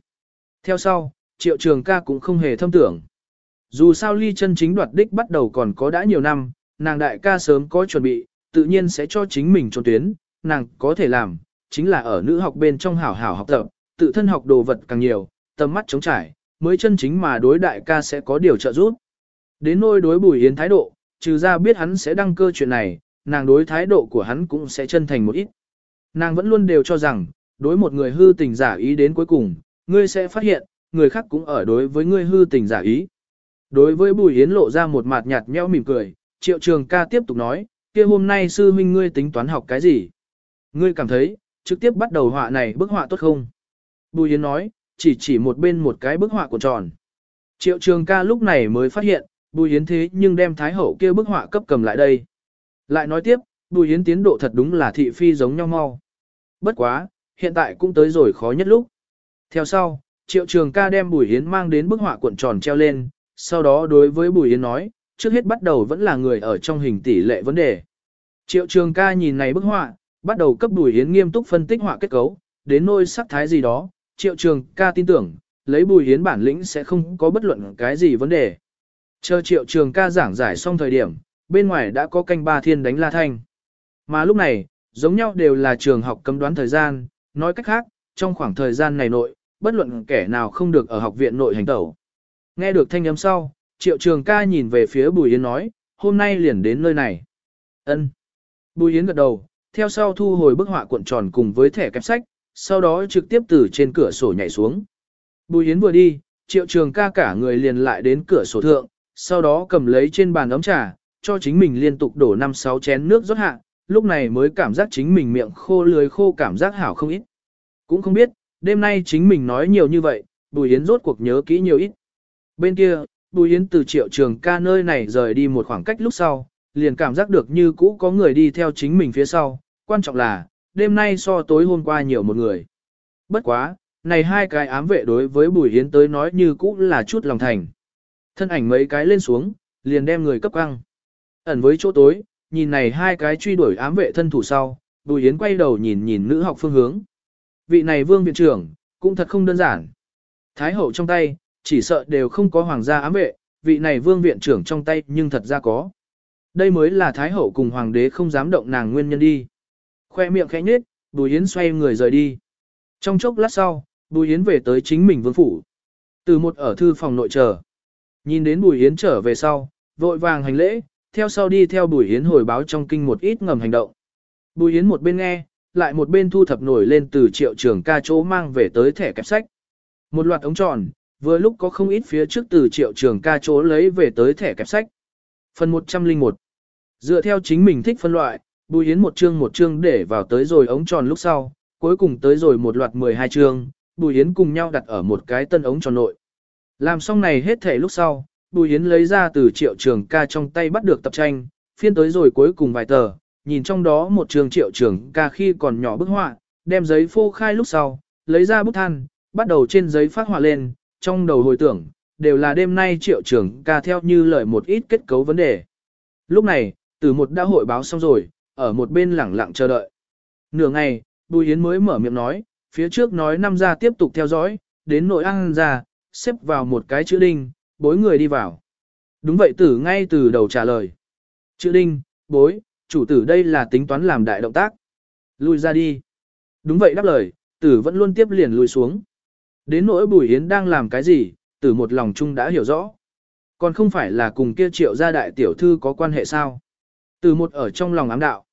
Theo sau, triệu trường ca cũng không hề thâm tưởng. Dù sao ly chân chính đoạt đích bắt đầu còn có đã nhiều năm, nàng đại ca sớm có chuẩn bị, tự nhiên sẽ cho chính mình trốn tuyến, nàng có thể làm, chính là ở nữ học bên trong hảo hảo học tập, tự thân học đồ vật càng nhiều, tầm mắt chống trải, mới chân chính mà đối đại ca sẽ có điều trợ giúp. Đến nôi đối bùi yến thái độ, trừ ra biết hắn sẽ đăng cơ chuyện này, nàng đối thái độ của hắn cũng sẽ chân thành một ít. Nàng vẫn luôn đều cho rằng, đối một người hư tình giả ý đến cuối cùng, ngươi sẽ phát hiện, người khác cũng ở đối với ngươi hư tình giả ý. Đối với Bùi Yến lộ ra một mặt nhạt nhẽo mỉm cười, Triệu Trường ca tiếp tục nói, kia hôm nay sư huynh ngươi tính toán học cái gì? Ngươi cảm thấy, trực tiếp bắt đầu họa này bức họa tốt không? Bùi Yến nói, chỉ chỉ một bên một cái bức họa của tròn. Triệu Trường ca lúc này mới phát hiện, Bùi Yến thế nhưng đem Thái Hậu kia bức họa cấp cầm lại đây. Lại nói tiếp, Bùi Yến tiến độ thật đúng là thị phi giống nhau mau. Bất quá, hiện tại cũng tới rồi khó nhất lúc. Theo sau, Triệu Trường ca đem Bùi Yến mang đến bức họa cuộn tròn treo lên, sau đó đối với Bùi Yến nói, trước hết bắt đầu vẫn là người ở trong hình tỷ lệ vấn đề. Triệu Trường ca nhìn này bức họa, bắt đầu cấp Bùi Yến nghiêm túc phân tích họa kết cấu, đến nôi sắc thái gì đó, Triệu Trường ca tin tưởng, lấy Bùi Yến bản lĩnh sẽ không có bất luận cái gì vấn đề. Chờ Triệu Trường ca giảng giải xong thời điểm, bên ngoài đã có canh ba thiên đánh la thanh. Mà lúc này, giống nhau đều là trường học cấm đoán thời gian, nói cách khác, trong khoảng thời gian này nội, bất luận kẻ nào không được ở học viện nội hành tẩu. Nghe được thanh âm sau, triệu trường ca nhìn về phía Bùi Yến nói, hôm nay liền đến nơi này. ân Bùi Yến gật đầu, theo sau thu hồi bức họa cuộn tròn cùng với thẻ kẹp sách, sau đó trực tiếp từ trên cửa sổ nhảy xuống. Bùi Yến vừa đi, triệu trường ca cả người liền lại đến cửa sổ thượng, sau đó cầm lấy trên bàn ấm trà, cho chính mình liên tục đổ 5-6 chén nước rót hạ, lúc này mới cảm giác chính mình miệng khô lưới khô cảm giác hảo không ít. Cũng không biết, đêm nay chính mình nói nhiều như vậy, Bùi Yến rốt cuộc nhớ kỹ nhiều ít. Bên kia, Bùi Yến từ triệu trường ca nơi này rời đi một khoảng cách lúc sau, liền cảm giác được như cũ có người đi theo chính mình phía sau, quan trọng là, đêm nay so tối hôm qua nhiều một người. Bất quá, này hai cái ám vệ đối với Bùi Yến tới nói như cũ là chút lòng thành. Thân ảnh mấy cái lên xuống, liền đem người cấp căng. Ẩn với chỗ tối, nhìn này hai cái truy đuổi ám vệ thân thủ sau, Bùi Yến quay đầu nhìn nhìn nữ học phương hướng. Vị này vương viện trưởng, cũng thật không đơn giản. Thái hậu trong tay, chỉ sợ đều không có hoàng gia ám vệ, vị này vương viện trưởng trong tay nhưng thật ra có. Đây mới là Thái hậu cùng hoàng đế không dám động nàng nguyên nhân đi. Khoe miệng khẽ nhếch, Bùi Yến xoay người rời đi. Trong chốc lát sau, Bùi Yến về tới chính mình vương phủ. Từ một ở thư phòng nội chờ. Nhìn đến Bùi Yến trở về sau, vội vàng hành lễ, theo sau đi theo Bùi Yến hồi báo trong kinh một ít ngầm hành động. Bùi Yến một bên nghe, lại một bên thu thập nổi lên từ triệu trường ca chỗ mang về tới thẻ kẹp sách. Một loạt ống tròn, vừa lúc có không ít phía trước từ triệu trường ca chỗ lấy về tới thẻ kẹp sách. Phần 101 Dựa theo chính mình thích phân loại, Bùi Yến một chương một chương để vào tới rồi ống tròn lúc sau, cuối cùng tới rồi một loạt 12 chương, Bùi Yến cùng nhau đặt ở một cái tân ống tròn nội. Làm xong này hết thể lúc sau, Bùi Yến lấy ra từ triệu trường ca trong tay bắt được tập tranh, phiên tới rồi cuối cùng vài tờ, nhìn trong đó một trường triệu trường ca khi còn nhỏ bức họa, đem giấy phô khai lúc sau, lấy ra bút than, bắt đầu trên giấy phát họa lên, trong đầu hồi tưởng, đều là đêm nay triệu trưởng ca theo như lời một ít kết cấu vấn đề. Lúc này, từ một đã hội báo xong rồi, ở một bên lẳng lặng chờ đợi. Nửa ngày, Bùi Yến mới mở miệng nói, phía trước nói năm ra tiếp tục theo dõi, đến nội ăn ra, xếp vào một cái chữ đinh, bối người đi vào. Đúng vậy tử ngay từ đầu trả lời. Chữ đinh, bối, chủ tử đây là tính toán làm đại động tác. Lui ra đi. Đúng vậy đáp lời, tử vẫn luôn tiếp liền lùi xuống. Đến nỗi bùi hiến đang làm cái gì, từ một lòng chung đã hiểu rõ. Còn không phải là cùng kia triệu gia đại tiểu thư có quan hệ sao? Từ một ở trong lòng ám đạo.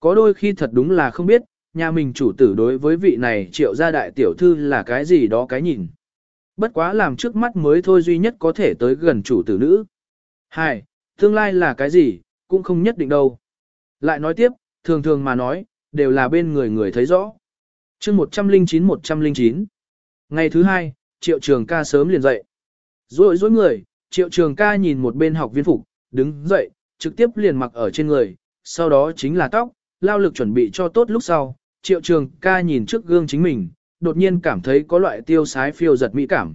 Có đôi khi thật đúng là không biết, nhà mình chủ tử đối với vị này triệu gia đại tiểu thư là cái gì đó cái nhìn. Bất quá làm trước mắt mới thôi duy nhất có thể tới gần chủ tử nữ. Hai, tương lai là cái gì, cũng không nhất định đâu. Lại nói tiếp, thường thường mà nói, đều là bên người người thấy rõ. chương 109-109 Ngày thứ hai, triệu trường ca sớm liền dậy. Rồi dối người, triệu trường ca nhìn một bên học viên phục, đứng dậy, trực tiếp liền mặc ở trên người, sau đó chính là tóc, lao lực chuẩn bị cho tốt lúc sau. Triệu trường ca nhìn trước gương chính mình, đột nhiên cảm thấy có loại tiêu sái phiêu giật mỹ cảm.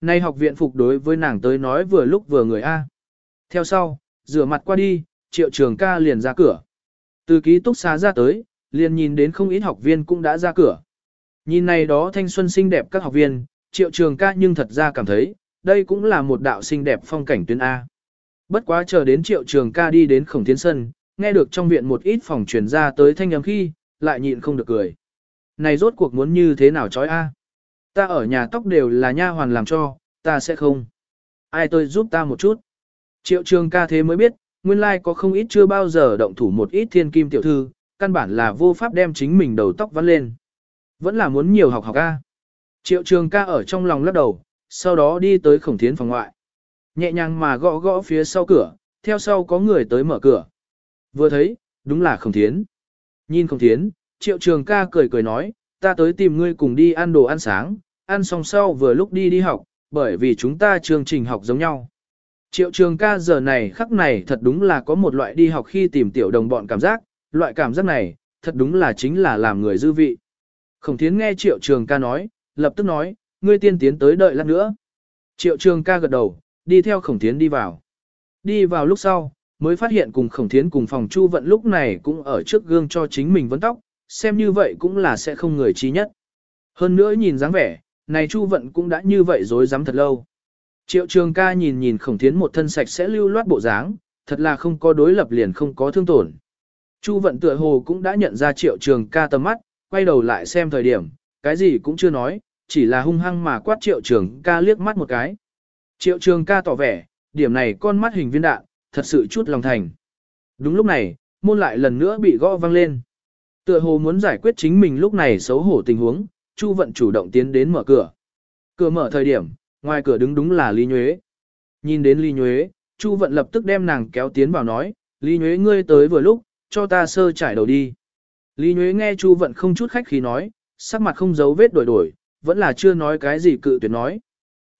Nay học viện phục đối với nàng tới nói vừa lúc vừa người A. Theo sau, rửa mặt qua đi, triệu trường ca liền ra cửa. Từ ký túc xá ra tới, liền nhìn đến không ít học viên cũng đã ra cửa. Nhìn này đó thanh xuân xinh đẹp các học viên, triệu trường ca nhưng thật ra cảm thấy, đây cũng là một đạo xinh đẹp phong cảnh tuyến A. Bất quá chờ đến triệu trường ca đi đến khổng tiến sân, nghe được trong viện một ít phòng truyền ra tới thanh âm khi, lại nhịn không được cười. Này rốt cuộc muốn như thế nào chói A? Ta ở nhà tóc đều là nha hoàn làm cho, ta sẽ không. Ai tôi giúp ta một chút. Triệu trường ca thế mới biết, nguyên lai like có không ít chưa bao giờ động thủ một ít thiên kim tiểu thư, căn bản là vô pháp đem chính mình đầu tóc vắn lên. Vẫn là muốn nhiều học học ca. Triệu trường ca ở trong lòng lắc đầu, sau đó đi tới khổng thiến phòng ngoại. Nhẹ nhàng mà gõ gõ phía sau cửa, theo sau có người tới mở cửa. Vừa thấy, đúng là khổng thiến. Nhìn khổng thiến, triệu trường ca cười cười nói, ta tới tìm ngươi cùng đi ăn đồ ăn sáng, ăn xong sau vừa lúc đi đi học, bởi vì chúng ta chương trình học giống nhau. Triệu trường ca giờ này khắc này thật đúng là có một loại đi học khi tìm tiểu đồng bọn cảm giác, loại cảm giác này, thật đúng là chính là làm người dư vị. Khổng thiến nghe triệu trường ca nói, lập tức nói, ngươi tiên tiến tới đợi lát nữa. Triệu trường ca gật đầu, đi theo khổng thiến đi vào. Đi vào lúc sau, mới phát hiện cùng khổng thiến cùng phòng chu vận lúc này cũng ở trước gương cho chính mình vấn tóc, xem như vậy cũng là sẽ không người trí nhất. Hơn nữa nhìn dáng vẻ, này chu vận cũng đã như vậy dối dám thật lâu. Triệu trường ca nhìn nhìn khổng thiến một thân sạch sẽ lưu loát bộ dáng, thật là không có đối lập liền không có thương tổn. Chu vận tựa hồ cũng đã nhận ra triệu trường ca tầm mắt, quay đầu lại xem thời điểm, cái gì cũng chưa nói, chỉ là hung hăng mà quát triệu trường ca liếc mắt một cái. Triệu trường ca tỏ vẻ, điểm này con mắt hình viên đạn, thật sự chút lòng thành. Đúng lúc này, môn lại lần nữa bị gõ vang lên. Tựa hồ muốn giải quyết chính mình lúc này xấu hổ tình huống, Chu vận chủ động tiến đến mở cửa. Cửa mở thời điểm, ngoài cửa đứng đúng là Lý Nhuế. Nhìn đến Lý Nhuế, Chu vận lập tức đem nàng kéo tiến vào nói, Lý Nhuế ngươi tới vừa lúc, cho ta sơ trải đầu đi. Lý Nhuế nghe Chu vận không chút khách khí nói, sắc mặt không giấu vết đổi đổi, vẫn là chưa nói cái gì cự tuyệt nói.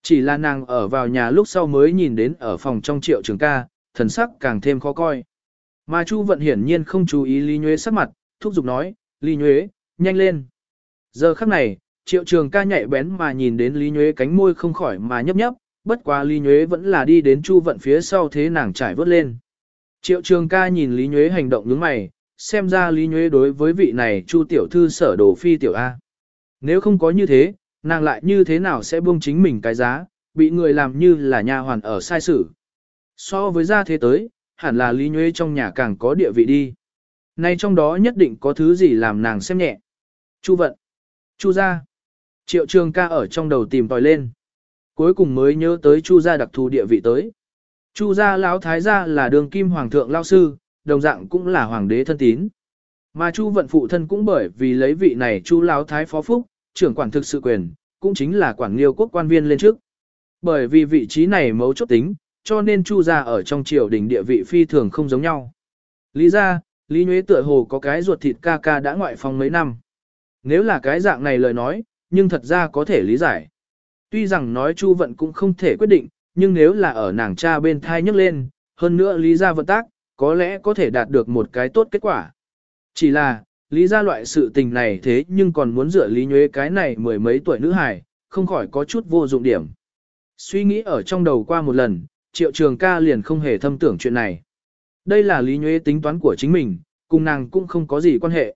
Chỉ là nàng ở vào nhà lúc sau mới nhìn đến ở phòng trong triệu trường ca, thần sắc càng thêm khó coi. Mà Chu vận hiển nhiên không chú ý Lý Nhuế sắc mặt, thúc giục nói, Lý Nhuế, nhanh lên. Giờ khắc này, triệu trường ca nhạy bén mà nhìn đến Lý Nhuế cánh môi không khỏi mà nhấp nhấp, bất quá Lý Nhuế vẫn là đi đến Chu vận phía sau thế nàng trải vớt lên. Triệu trường ca nhìn Lý Nhuế hành động nhướng mày, xem ra Lý Nhuế đối với vị này Chu tiểu thư sở đồ phi tiểu A. Nếu không có như thế, nàng lại như thế nào sẽ buông chính mình cái giá, bị người làm như là nha hoàn ở sai sử. So với gia thế tới, hẳn là Lý Nhuế trong nhà càng có địa vị đi. Nay trong đó nhất định có thứ gì làm nàng xem nhẹ. Chu vận. Chu gia. Triệu trường ca ở trong đầu tìm tòi lên. Cuối cùng mới nhớ tới chu gia đặc thù địa vị tới. Chu gia lão thái gia là đường kim hoàng thượng lao sư, đồng dạng cũng là hoàng đế thân tín. Mà chu vận phụ thân cũng bởi vì lấy vị này chu lão thái phó phúc, trưởng quản thực sự quyền, cũng chính là quản liêu quốc quan viên lên trước. Bởi vì vị trí này mấu chốt tính, cho nên chu gia ở trong triều đình địa vị phi thường không giống nhau. Lý ra, Lý Nhuế tựa hồ có cái ruột thịt ca ca đã ngoại phòng mấy năm. Nếu là cái dạng này lời nói, nhưng thật ra có thể lý giải. Tuy rằng nói Chu Vận cũng không thể quyết định, nhưng nếu là ở nàng cha bên thai nhấc lên, hơn nữa lý ra vận tác, có lẽ có thể đạt được một cái tốt kết quả. Chỉ là, lý ra loại sự tình này thế nhưng còn muốn dựa lý nhuế cái này mười mấy tuổi nữ hài, không khỏi có chút vô dụng điểm. Suy nghĩ ở trong đầu qua một lần, triệu trường ca liền không hề thâm tưởng chuyện này. Đây là lý nhuế tính toán của chính mình, cùng nàng cũng không có gì quan hệ.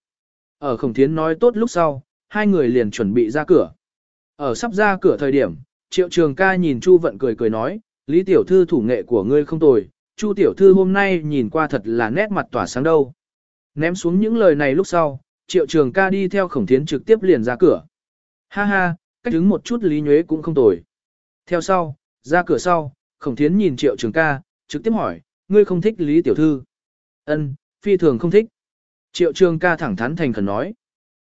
Ở khổng thiến nói tốt lúc sau, hai người liền chuẩn bị ra cửa. Ở sắp ra cửa thời điểm, triệu trường ca nhìn Chu vận cười cười nói, Lý tiểu thư thủ nghệ của ngươi không tồi, Chu tiểu thư hôm nay nhìn qua thật là nét mặt tỏa sáng đâu. Ném xuống những lời này lúc sau, triệu trường ca đi theo khổng thiến trực tiếp liền ra cửa. Ha ha, cách đứng một chút Lý nhuế cũng không tồi. Theo sau, ra cửa sau, Khổng Thiến nhìn Triệu Trường ca, trực tiếp hỏi, ngươi không thích Lý Tiểu Thư. Ân, phi thường không thích. Triệu Trường ca thẳng thắn thành khẩn nói.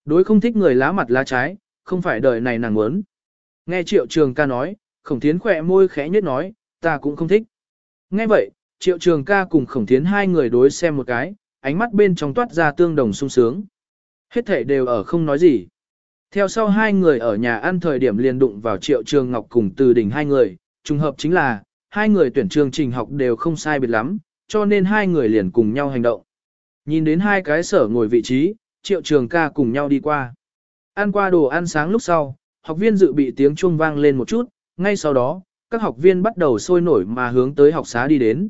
Đối không thích người lá mặt lá trái, không phải đời này nàng muốn. Nghe Triệu Trường ca nói, Khổng Thiến khỏe môi khẽ nhất nói, ta cũng không thích. Nghe vậy, Triệu Trường ca cùng Khổng Thiến hai người đối xem một cái, ánh mắt bên trong toát ra tương đồng sung sướng. Hết thể đều ở không nói gì. Theo sau hai người ở nhà ăn thời điểm liền đụng vào Triệu Trường Ngọc cùng Từ Đình hai người, trùng hợp chính là, hai người tuyển chương trình học đều không sai biệt lắm, cho nên hai người liền cùng nhau hành động. Nhìn đến hai cái sở ngồi vị trí, Triệu Trường ca cùng nhau đi qua. Ăn qua đồ ăn sáng lúc sau, học viên dự bị tiếng chuông vang lên một chút, ngay sau đó, các học viên bắt đầu sôi nổi mà hướng tới học xá đi đến.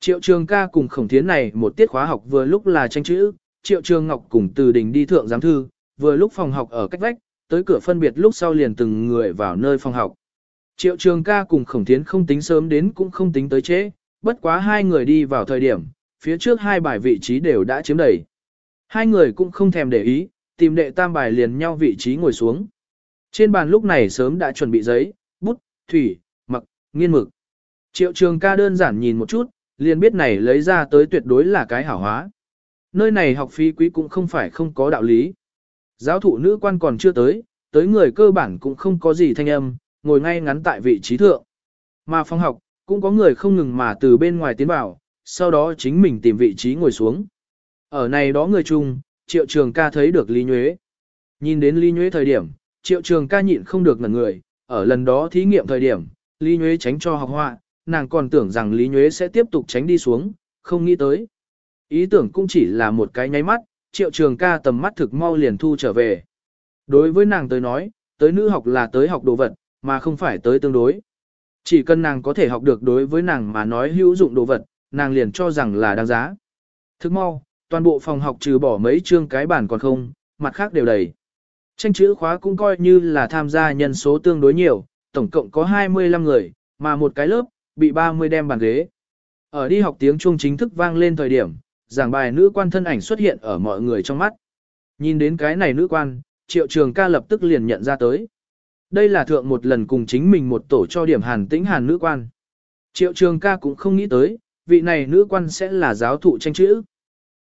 Triệu Trường ca cùng khổng thiến này một tiết khóa học vừa lúc là tranh chữ, Triệu Trường Ngọc cùng từ đình đi thượng giám thư, vừa lúc phòng học ở cách vách, tới cửa phân biệt lúc sau liền từng người vào nơi phòng học. Triệu Trường ca cùng khổng thiến không tính sớm đến cũng không tính tới trễ, bất quá hai người đi vào thời điểm, phía trước hai bài vị trí đều đã chiếm đầy. Hai người cũng không thèm để ý, tìm đệ tam bài liền nhau vị trí ngồi xuống. Trên bàn lúc này sớm đã chuẩn bị giấy, bút, thủy, mặc, nghiên mực. Triệu trường ca đơn giản nhìn một chút, liền biết này lấy ra tới tuyệt đối là cái hảo hóa. Nơi này học phí quý cũng không phải không có đạo lý. Giáo thụ nữ quan còn chưa tới, tới người cơ bản cũng không có gì thanh âm, ngồi ngay ngắn tại vị trí thượng. Mà phòng học, cũng có người không ngừng mà từ bên ngoài tiến vào, sau đó chính mình tìm vị trí ngồi xuống. Ở này đó người chung, triệu trường ca thấy được Lý Nhuế. Nhìn đến Lý Nhuế thời điểm, triệu trường ca nhịn không được ngẩn người, ở lần đó thí nghiệm thời điểm, Lý Nhuế tránh cho học họa, nàng còn tưởng rằng Lý Nhuế sẽ tiếp tục tránh đi xuống, không nghĩ tới. Ý tưởng cũng chỉ là một cái nháy mắt, triệu trường ca tầm mắt thực mau liền thu trở về. Đối với nàng tới nói, tới nữ học là tới học đồ vật, mà không phải tới tương đối. Chỉ cần nàng có thể học được đối với nàng mà nói hữu dụng đồ vật, nàng liền cho rằng là đáng giá. Thức mau, toàn bộ phòng học trừ bỏ mấy chương cái bản còn không, mặt khác đều đầy. Tranh chữ khóa cũng coi như là tham gia nhân số tương đối nhiều, tổng cộng có 25 người, mà một cái lớp, bị 30 đem bàn ghế. Ở đi học tiếng chuông chính thức vang lên thời điểm, giảng bài nữ quan thân ảnh xuất hiện ở mọi người trong mắt. Nhìn đến cái này nữ quan, triệu trường ca lập tức liền nhận ra tới. Đây là thượng một lần cùng chính mình một tổ cho điểm hàn tĩnh hàn nữ quan. Triệu trường ca cũng không nghĩ tới, vị này nữ quan sẽ là giáo thụ tranh chữ.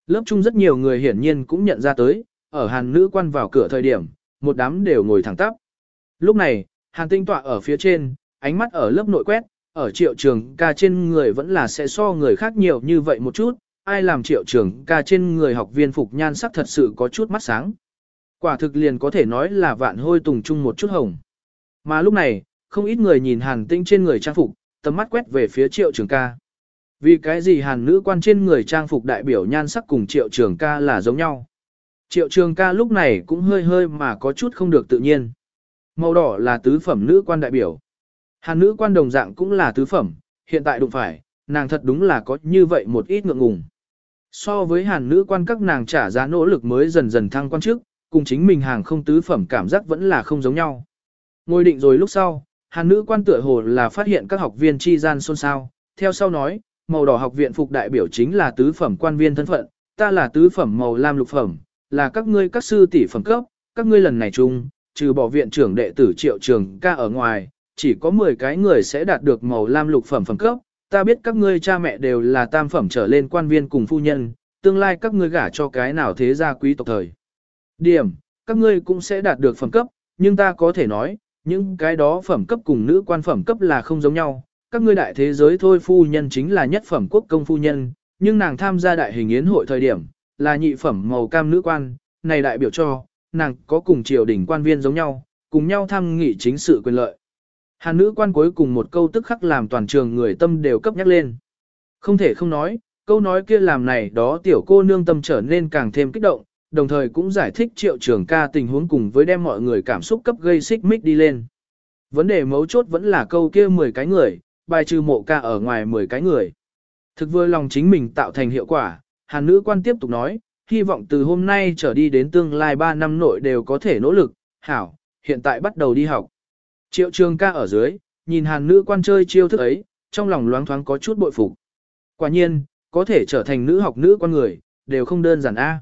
Lớp chung rất nhiều người hiển nhiên cũng nhận ra tới, ở hàn nữ quan vào cửa thời điểm, một đám đều ngồi thẳng tắp. Lúc này, hàn tinh tọa ở phía trên, ánh mắt ở lớp nội quét, ở triệu trường ca trên người vẫn là sẽ so người khác nhiều như vậy một chút, ai làm triệu trường ca trên người học viên phục nhan sắc thật sự có chút mắt sáng. Quả thực liền có thể nói là vạn hôi tùng chung một chút hồng. Mà lúc này, không ít người nhìn hàn tinh trên người trang phục, tầm mắt quét về phía triệu trường ca. Vì cái gì hàn nữ quan trên người trang phục đại biểu nhan sắc cùng triệu trường ca là giống nhau. Triệu trường ca lúc này cũng hơi hơi mà có chút không được tự nhiên. Màu đỏ là tứ phẩm nữ quan đại biểu. Hàn nữ quan đồng dạng cũng là tứ phẩm, hiện tại đụng phải, nàng thật đúng là có như vậy một ít ngượng ngùng. So với hàn nữ quan các nàng trả giá nỗ lực mới dần dần thăng quan trước, cùng chính mình hàng không tứ phẩm cảm giác vẫn là không giống nhau. Ngồi định rồi lúc sau, hàn nữ quan tựa hồ là phát hiện các học viên chi gian xôn xao, theo sau nói, màu đỏ học viện phục đại biểu chính là tứ phẩm quan viên thân phận, ta là tứ phẩm màu lam lục phẩm, là các ngươi các sư tỷ phẩm cấp, các ngươi lần này chung, trừ bỏ viện trưởng đệ tử triệu trường ca ở ngoài, chỉ có 10 cái người sẽ đạt được màu lam lục phẩm phẩm cấp, ta biết các ngươi cha mẹ đều là tam phẩm trở lên quan viên cùng phu nhân, tương lai các ngươi gả cho cái nào thế gia quý tộc thời. Điểm, các ngươi cũng sẽ đạt được phẩm cấp, nhưng ta có thể nói, những cái đó phẩm cấp cùng nữ quan phẩm cấp là không giống nhau, các ngươi đại thế giới thôi phu nhân chính là nhất phẩm quốc công phu nhân, nhưng nàng tham gia đại hình yến hội thời điểm, là nhị phẩm màu cam nữ quan, này đại biểu cho, nàng có cùng triều đình quan viên giống nhau, cùng nhau tham nghị chính sự quyền lợi. Hàn nữ quan cuối cùng một câu tức khắc làm toàn trường người tâm đều cấp nhắc lên. Không thể không nói, câu nói kia làm này đó tiểu cô nương tâm trở nên càng thêm kích động, đồng thời cũng giải thích triệu trường ca tình huống cùng với đem mọi người cảm xúc cấp gây xích mích đi lên. Vấn đề mấu chốt vẫn là câu kia 10 cái người, bài trừ mộ ca ở ngoài 10 cái người. Thực vừa lòng chính mình tạo thành hiệu quả, hàn nữ quan tiếp tục nói, hy vọng từ hôm nay trở đi đến tương lai 3 năm nội đều có thể nỗ lực, hảo, hiện tại bắt đầu đi học. Triệu trường ca ở dưới, nhìn hàn nữ quan chơi chiêu thức ấy, trong lòng loáng thoáng có chút bội phục. Quả nhiên, có thể trở thành nữ học nữ quan người, đều không đơn giản a.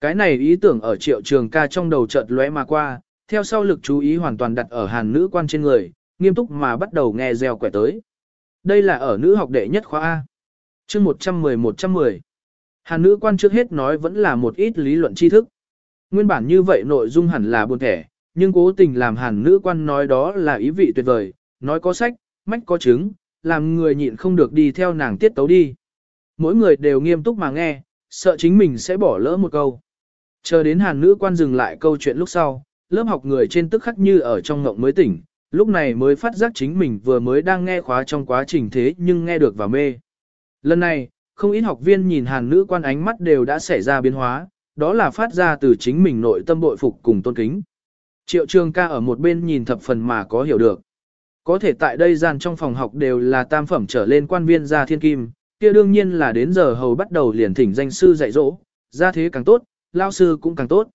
Cái này ý tưởng ở triệu trường ca trong đầu chợt lóe mà qua, theo sau lực chú ý hoàn toàn đặt ở hàn nữ quan trên người, nghiêm túc mà bắt đầu nghe gieo quẻ tới. Đây là ở nữ học đệ nhất khóa A. chương 110-110. Hàn nữ quan trước hết nói vẫn là một ít lý luận tri thức. Nguyên bản như vậy nội dung hẳn là buồn thẻ, nhưng cố tình làm hàn nữ quan nói đó là ý vị tuyệt vời, nói có sách, mách có chứng, làm người nhịn không được đi theo nàng tiết tấu đi. Mỗi người đều nghiêm túc mà nghe, sợ chính mình sẽ bỏ lỡ một câu. Chờ đến hàn nữ quan dừng lại câu chuyện lúc sau, lớp học người trên tức khắc như ở trong ngộng mới tỉnh, lúc này mới phát giác chính mình vừa mới đang nghe khóa trong quá trình thế nhưng nghe được và mê. Lần này, không ít học viên nhìn hàn nữ quan ánh mắt đều đã xảy ra biến hóa, đó là phát ra từ chính mình nội tâm bội phục cùng tôn kính. Triệu trường ca ở một bên nhìn thập phần mà có hiểu được. Có thể tại đây gian trong phòng học đều là tam phẩm trở lên quan viên gia thiên kim, kia đương nhiên là đến giờ hầu bắt đầu liền thỉnh danh sư dạy dỗ, ra thế càng tốt, lao sư cũng càng tốt.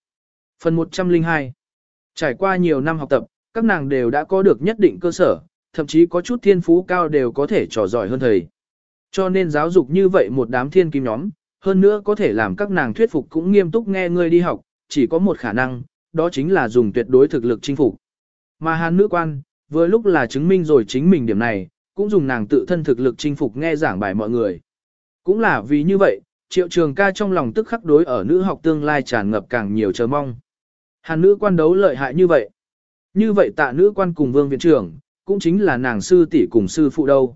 Phần 102 Trải qua nhiều năm học tập, các nàng đều đã có được nhất định cơ sở, thậm chí có chút thiên phú cao đều có thể trò giỏi hơn thầy. Cho nên giáo dục như vậy một đám thiên kim nhóm, hơn nữa có thể làm các nàng thuyết phục cũng nghiêm túc nghe ngươi đi học, chỉ có một khả năng, đó chính là dùng tuyệt đối thực lực chinh phục. Mà hàn nữ quan, vừa lúc là chứng minh rồi chính mình điểm này, cũng dùng nàng tự thân thực lực chinh phục nghe giảng bài mọi người. Cũng là vì như vậy, triệu trường ca trong lòng tức khắc đối ở nữ học tương lai tràn ngập càng nhiều chờ mong. Hàn nữ quan đấu lợi hại như vậy. Như vậy tạ nữ quan cùng vương viện trưởng, cũng chính là nàng sư tỷ cùng sư phụ đâu.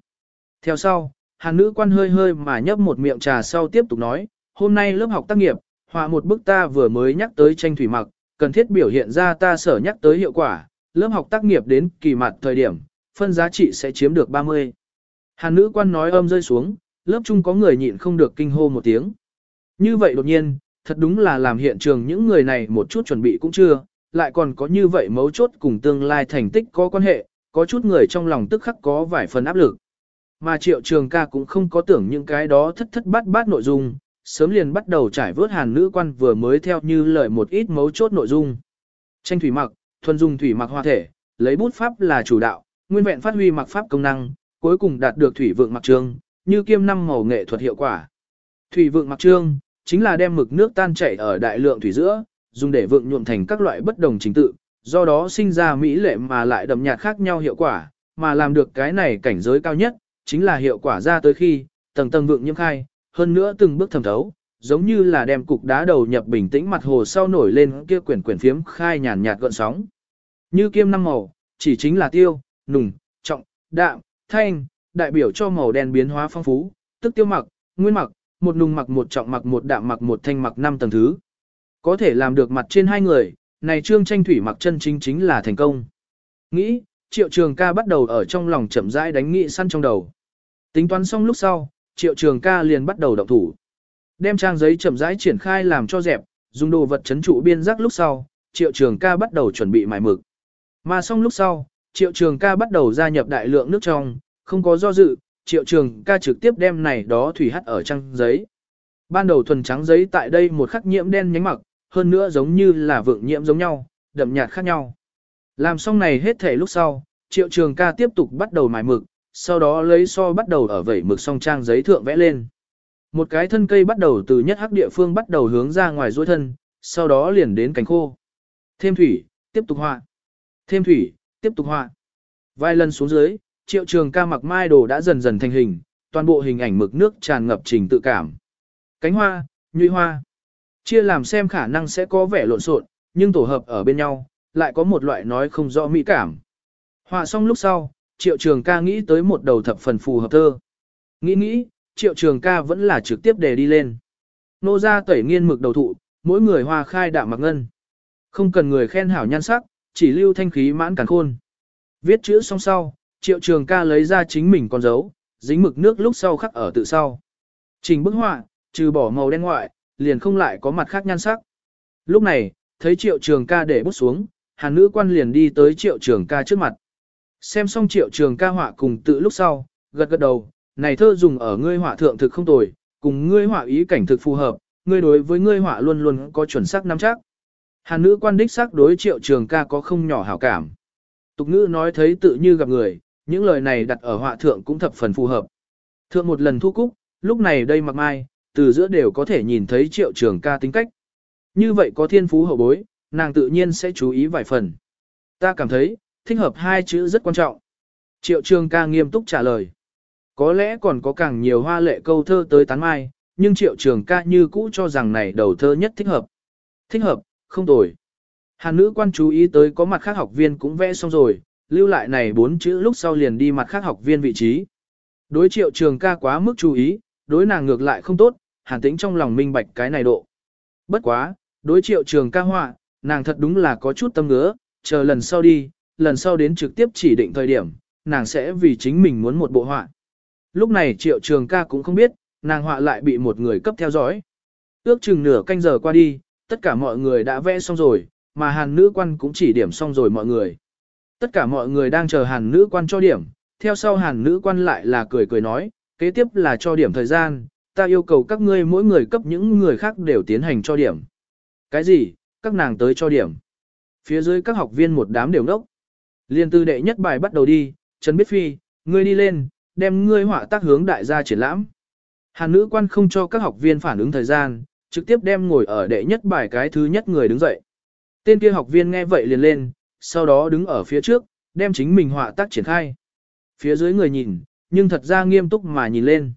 Theo sau, hàn nữ quan hơi hơi mà nhấp một miệng trà sau tiếp tục nói, hôm nay lớp học tác nghiệp, họa một bức ta vừa mới nhắc tới tranh thủy mặc, cần thiết biểu hiện ra ta sở nhắc tới hiệu quả, lớp học tác nghiệp đến kỳ mặt thời điểm, phân giá trị sẽ chiếm được 30. Hàn nữ quan nói âm rơi xuống, lớp chung có người nhịn không được kinh hô một tiếng. Như vậy đột nhiên, thật đúng là làm hiện trường những người này một chút chuẩn bị cũng chưa, lại còn có như vậy mấu chốt cùng tương lai thành tích có quan hệ, có chút người trong lòng tức khắc có vài phần áp lực. Mà triệu trường ca cũng không có tưởng những cái đó thất thất bát bát nội dung, sớm liền bắt đầu trải vớt hàn nữ quan vừa mới theo như lời một ít mấu chốt nội dung. Tranh thủy mặc, thuần dung thủy mặc hoa thể, lấy bút pháp là chủ đạo, nguyên vẹn phát huy mặc pháp công năng, cuối cùng đạt được thủy vượng mặc trương, như kiêm năm màu nghệ thuật hiệu quả. Thủy vượng mặc trương, chính là đem mực nước tan chảy ở đại lượng thủy giữa, dùng để vượng nhuộm thành các loại bất đồng trình tự, do đó sinh ra mỹ lệ mà lại đậm nhạt khác nhau hiệu quả, mà làm được cái này cảnh giới cao nhất, chính là hiệu quả ra tới khi, tầng tầng vượng nhiễm khai, hơn nữa từng bước thẩm thấu, giống như là đem cục đá đầu nhập bình tĩnh mặt hồ sau nổi lên kia quyển quyển phiếm khai nhàn nhạt gợn sóng. Như kiêm năm màu, chỉ chính là tiêu, nùng, trọng, đạm, thanh, đại biểu cho màu đen biến hóa phong phú, tức tiêu mặc, nguyên mặc, một nùng mặc một trọng mặc một đạm mặc một thanh mặc năm tầng thứ. Có thể làm được mặt trên hai người, này trương tranh thủy mặc chân chính chính là thành công. Nghĩ, triệu trường ca bắt đầu ở trong lòng chậm rãi đánh nghị săn trong đầu. Tính toán xong lúc sau, triệu trường ca liền bắt đầu động thủ. Đem trang giấy chậm rãi triển khai làm cho dẹp, dùng đồ vật chấn trụ biên giác lúc sau, triệu trường ca bắt đầu chuẩn bị mài mực. Mà xong lúc sau, triệu trường ca bắt đầu gia nhập đại lượng nước trong, không có do dự, triệu trường ca trực tiếp đem này đó thủy hắt ở trang giấy. Ban đầu thuần trắng giấy tại đây một khắc nhiễm đen nhánh mặc, hơn nữa giống như là vượng nhiễm giống nhau, đậm nhạt khác nhau. Làm xong này hết thể lúc sau, triệu trường ca tiếp tục bắt đầu mài mực, sau đó lấy so bắt đầu ở vẩy mực song trang giấy thượng vẽ lên. Một cái thân cây bắt đầu từ nhất hắc địa phương bắt đầu hướng ra ngoài duỗi thân, sau đó liền đến cánh khô. Thêm thủy, tiếp tục họa. Thêm thủy, tiếp tục họa. Vài lần xuống dưới, triệu trường ca mặc mai đồ đã dần dần thành hình, toàn bộ hình ảnh mực nước tràn ngập trình tự cảm. Cánh hoa, nhụy hoa. Chia làm xem khả năng sẽ có vẻ lộn xộn, nhưng tổ hợp ở bên nhau, lại có một loại nói không rõ mỹ cảm. Họa xong lúc sau, triệu trường ca nghĩ tới một đầu thập phần phù hợp thơ. Nghĩ nghĩ, triệu trường ca vẫn là trực tiếp đề đi lên. Nô ra tẩy nghiên mực đầu thụ, mỗi người hoa khai đạm mặc ngân. Không cần người khen hảo nhan sắc, chỉ lưu thanh khí mãn cản khôn. Viết chữ xong sau, triệu trường ca lấy ra chính mình con dấu, dính mực nước lúc sau khắc ở tự sau. Trình bức họa, trừ bỏ màu đen ngoại, liền không lại có mặt khác nhan sắc. Lúc này, thấy triệu trường ca để bút xuống, hàn nữ quan liền đi tới triệu trường ca trước mặt. Xem xong triệu trường ca họa cùng tự lúc sau, gật gật đầu, này thơ dùng ở ngươi họa thượng thực không tồi, cùng ngươi họa ý cảnh thực phù hợp, ngươi đối với ngươi họa luôn luôn có chuẩn xác nắm chắc. Hàn nữ quan đích xác đối triệu trường ca có không nhỏ hảo cảm. Tục ngữ nói thấy tự như gặp người, những lời này đặt ở họa thượng cũng thập phần phù hợp. Thượng một lần thu cúc, lúc này đây mặc mai, từ giữa đều có thể nhìn thấy triệu trường ca tính cách. Như vậy có thiên phú hậu bối, nàng tự nhiên sẽ chú ý vài phần. Ta cảm thấy, thích hợp hai chữ rất quan trọng. Triệu trường ca nghiêm túc trả lời. Có lẽ còn có càng nhiều hoa lệ câu thơ tới tán mai, nhưng triệu trường ca như cũ cho rằng này đầu thơ nhất thích hợp. Thích hợp, không tồi. Hàn nữ quan chú ý tới có mặt khác học viên cũng vẽ xong rồi, lưu lại này bốn chữ lúc sau liền đi mặt khác học viên vị trí. Đối triệu trường ca quá mức chú ý, đối nàng ngược lại không tốt, hàn tĩnh trong lòng minh bạch cái này độ. Bất quá, đối triệu trường ca họa, nàng thật đúng là có chút tâm ngứa, chờ lần sau đi, lần sau đến trực tiếp chỉ định thời điểm, nàng sẽ vì chính mình muốn một bộ họa. Lúc này triệu trường ca cũng không biết, nàng họa lại bị một người cấp theo dõi. Ước chừng nửa canh giờ qua đi, tất cả mọi người đã vẽ xong rồi, mà hàn nữ quan cũng chỉ điểm xong rồi mọi người. Tất cả mọi người đang chờ hàn nữ quan cho điểm, theo sau hàn nữ quan lại là cười cười nói, kế tiếp là cho điểm thời gian, ta yêu cầu các ngươi mỗi người cấp những người khác đều tiến hành cho điểm. Cái gì, các nàng tới cho điểm. Phía dưới các học viên một đám đều nốc Liên tư đệ nhất bài bắt đầu đi, Trần Biết Phi, ngươi đi lên, đem ngươi họa tác hướng đại gia triển lãm. Hàn nữ quan không cho các học viên phản ứng thời gian, trực tiếp đem ngồi ở đệ nhất bài cái thứ nhất người đứng dậy. Tên kia học viên nghe vậy liền lên, sau đó đứng ở phía trước, đem chính mình họa tác triển khai. Phía dưới người nhìn, nhưng thật ra nghiêm túc mà nhìn lên.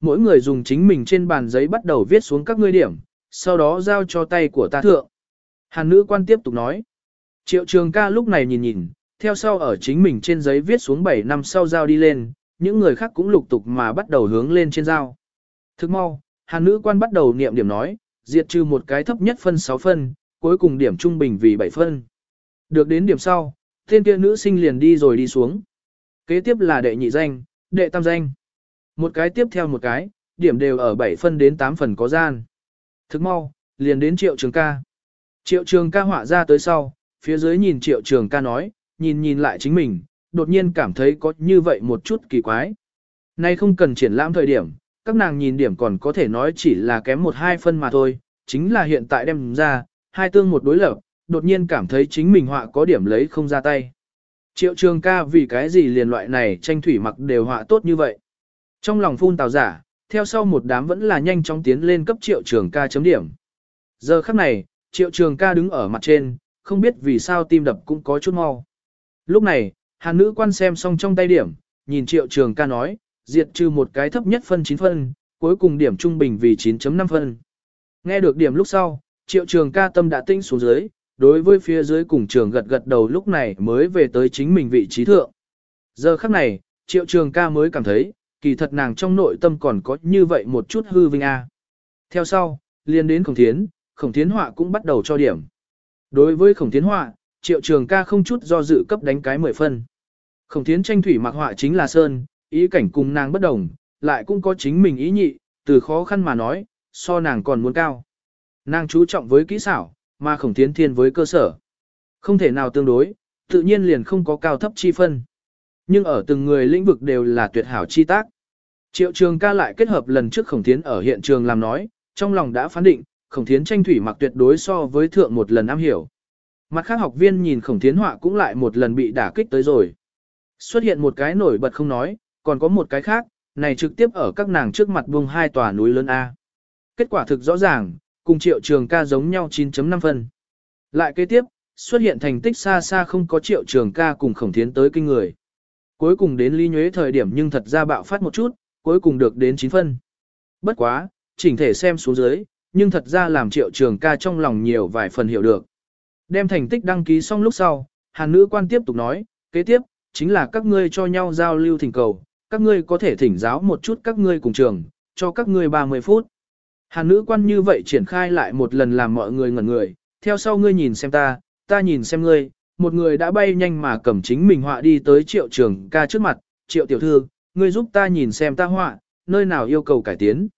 Mỗi người dùng chính mình trên bàn giấy bắt đầu viết xuống các ngươi điểm, sau đó giao cho tay của ta thượng. Hàn nữ quan tiếp tục nói. Triệu trường ca lúc này nhìn nhìn, theo sau ở chính mình trên giấy viết xuống 7 năm sau giao đi lên, những người khác cũng lục tục mà bắt đầu hướng lên trên giao. Thức mau, hàn nữ quan bắt đầu niệm điểm nói, diệt trừ một cái thấp nhất phân 6 phân, cuối cùng điểm trung bình vì 7 phân. Được đến điểm sau, tên kia nữ sinh liền đi rồi đi xuống. Kế tiếp là đệ nhị danh, đệ tam danh. Một cái tiếp theo một cái, điểm đều ở 7 phân đến 8 phần có gian. Thức mau, liền đến triệu trường ca. Triệu trường ca họa ra tới sau, phía dưới nhìn triệu trường ca nói, nhìn nhìn lại chính mình, đột nhiên cảm thấy có như vậy một chút kỳ quái. Nay không cần triển lãm thời điểm, các nàng nhìn điểm còn có thể nói chỉ là kém một hai phân mà thôi, chính là hiện tại đem ra, hai tương một đối lập, đột nhiên cảm thấy chính mình họa có điểm lấy không ra tay. Triệu trường ca vì cái gì liền loại này tranh thủy mặc đều họa tốt như vậy. Trong lòng phun tào giả, theo sau một đám vẫn là nhanh chóng tiến lên cấp triệu trường ca chấm điểm. Giờ khắc này, triệu trường ca đứng ở mặt trên, không biết vì sao tim đập cũng có chút mau. Lúc này, hàn nữ quan xem xong trong tay điểm, nhìn triệu trường ca nói, diệt trừ một cái thấp nhất phân 9 phân, cuối cùng điểm trung bình vì 9.5 phân. Nghe được điểm lúc sau, triệu trường ca tâm đã tinh xuống dưới, đối với phía dưới cùng trường gật gật đầu lúc này mới về tới chính mình vị trí thượng. Giờ khắc này, triệu trường ca mới cảm thấy, kỳ thật nàng trong nội tâm còn có như vậy một chút hư vinh a. Theo sau, liên đến khổng thiến, khổng thiến họa cũng bắt đầu cho điểm. Đối với khổng thiến họa, triệu trường ca không chút do dự cấp đánh cái 10 phân. Khổng thiến tranh thủy mặc họa chính là sơn, ý cảnh cùng nàng bất đồng, lại cũng có chính mình ý nhị, từ khó khăn mà nói, so nàng còn muốn cao. Nàng chú trọng với kỹ xảo, mà khổng thiến thiên với cơ sở. Không thể nào tương đối, tự nhiên liền không có cao thấp chi phân. Nhưng ở từng người lĩnh vực đều là tuyệt hảo chi tác. Triệu trường ca lại kết hợp lần trước khổng thiến ở hiện trường làm nói, trong lòng đã phán định, khổng thiến tranh thủy mặc tuyệt đối so với thượng một lần am hiểu. Mặt khác học viên nhìn khổng thiến họa cũng lại một lần bị đả kích tới rồi. Xuất hiện một cái nổi bật không nói, còn có một cái khác, này trực tiếp ở các nàng trước mặt buông hai tòa núi lớn A. Kết quả thực rõ ràng, cùng triệu trường ca giống nhau 9.5 phân. Lại kế tiếp, xuất hiện thành tích xa xa không có triệu trường ca cùng khổng thiến tới kinh người. Cuối cùng đến ly nhuế thời điểm nhưng thật ra bạo phát một chút, cuối cùng được đến 9 phân. Bất quá, chỉnh thể xem xuống dưới, nhưng thật ra làm triệu trường ca trong lòng nhiều vài phần hiểu được. Đem thành tích đăng ký xong lúc sau, hàn nữ quan tiếp tục nói, kế tiếp, chính là các ngươi cho nhau giao lưu thỉnh cầu, các ngươi có thể thỉnh giáo một chút các ngươi cùng trường, cho các ngươi 30 phút. Hàn nữ quan như vậy triển khai lại một lần làm mọi người ngẩn người, theo sau ngươi nhìn xem ta, ta nhìn xem ngươi, một người đã bay nhanh mà cầm chính mình họa đi tới triệu trường ca trước mặt, triệu tiểu thư, ngươi giúp ta nhìn xem ta họa, nơi nào yêu cầu cải tiến.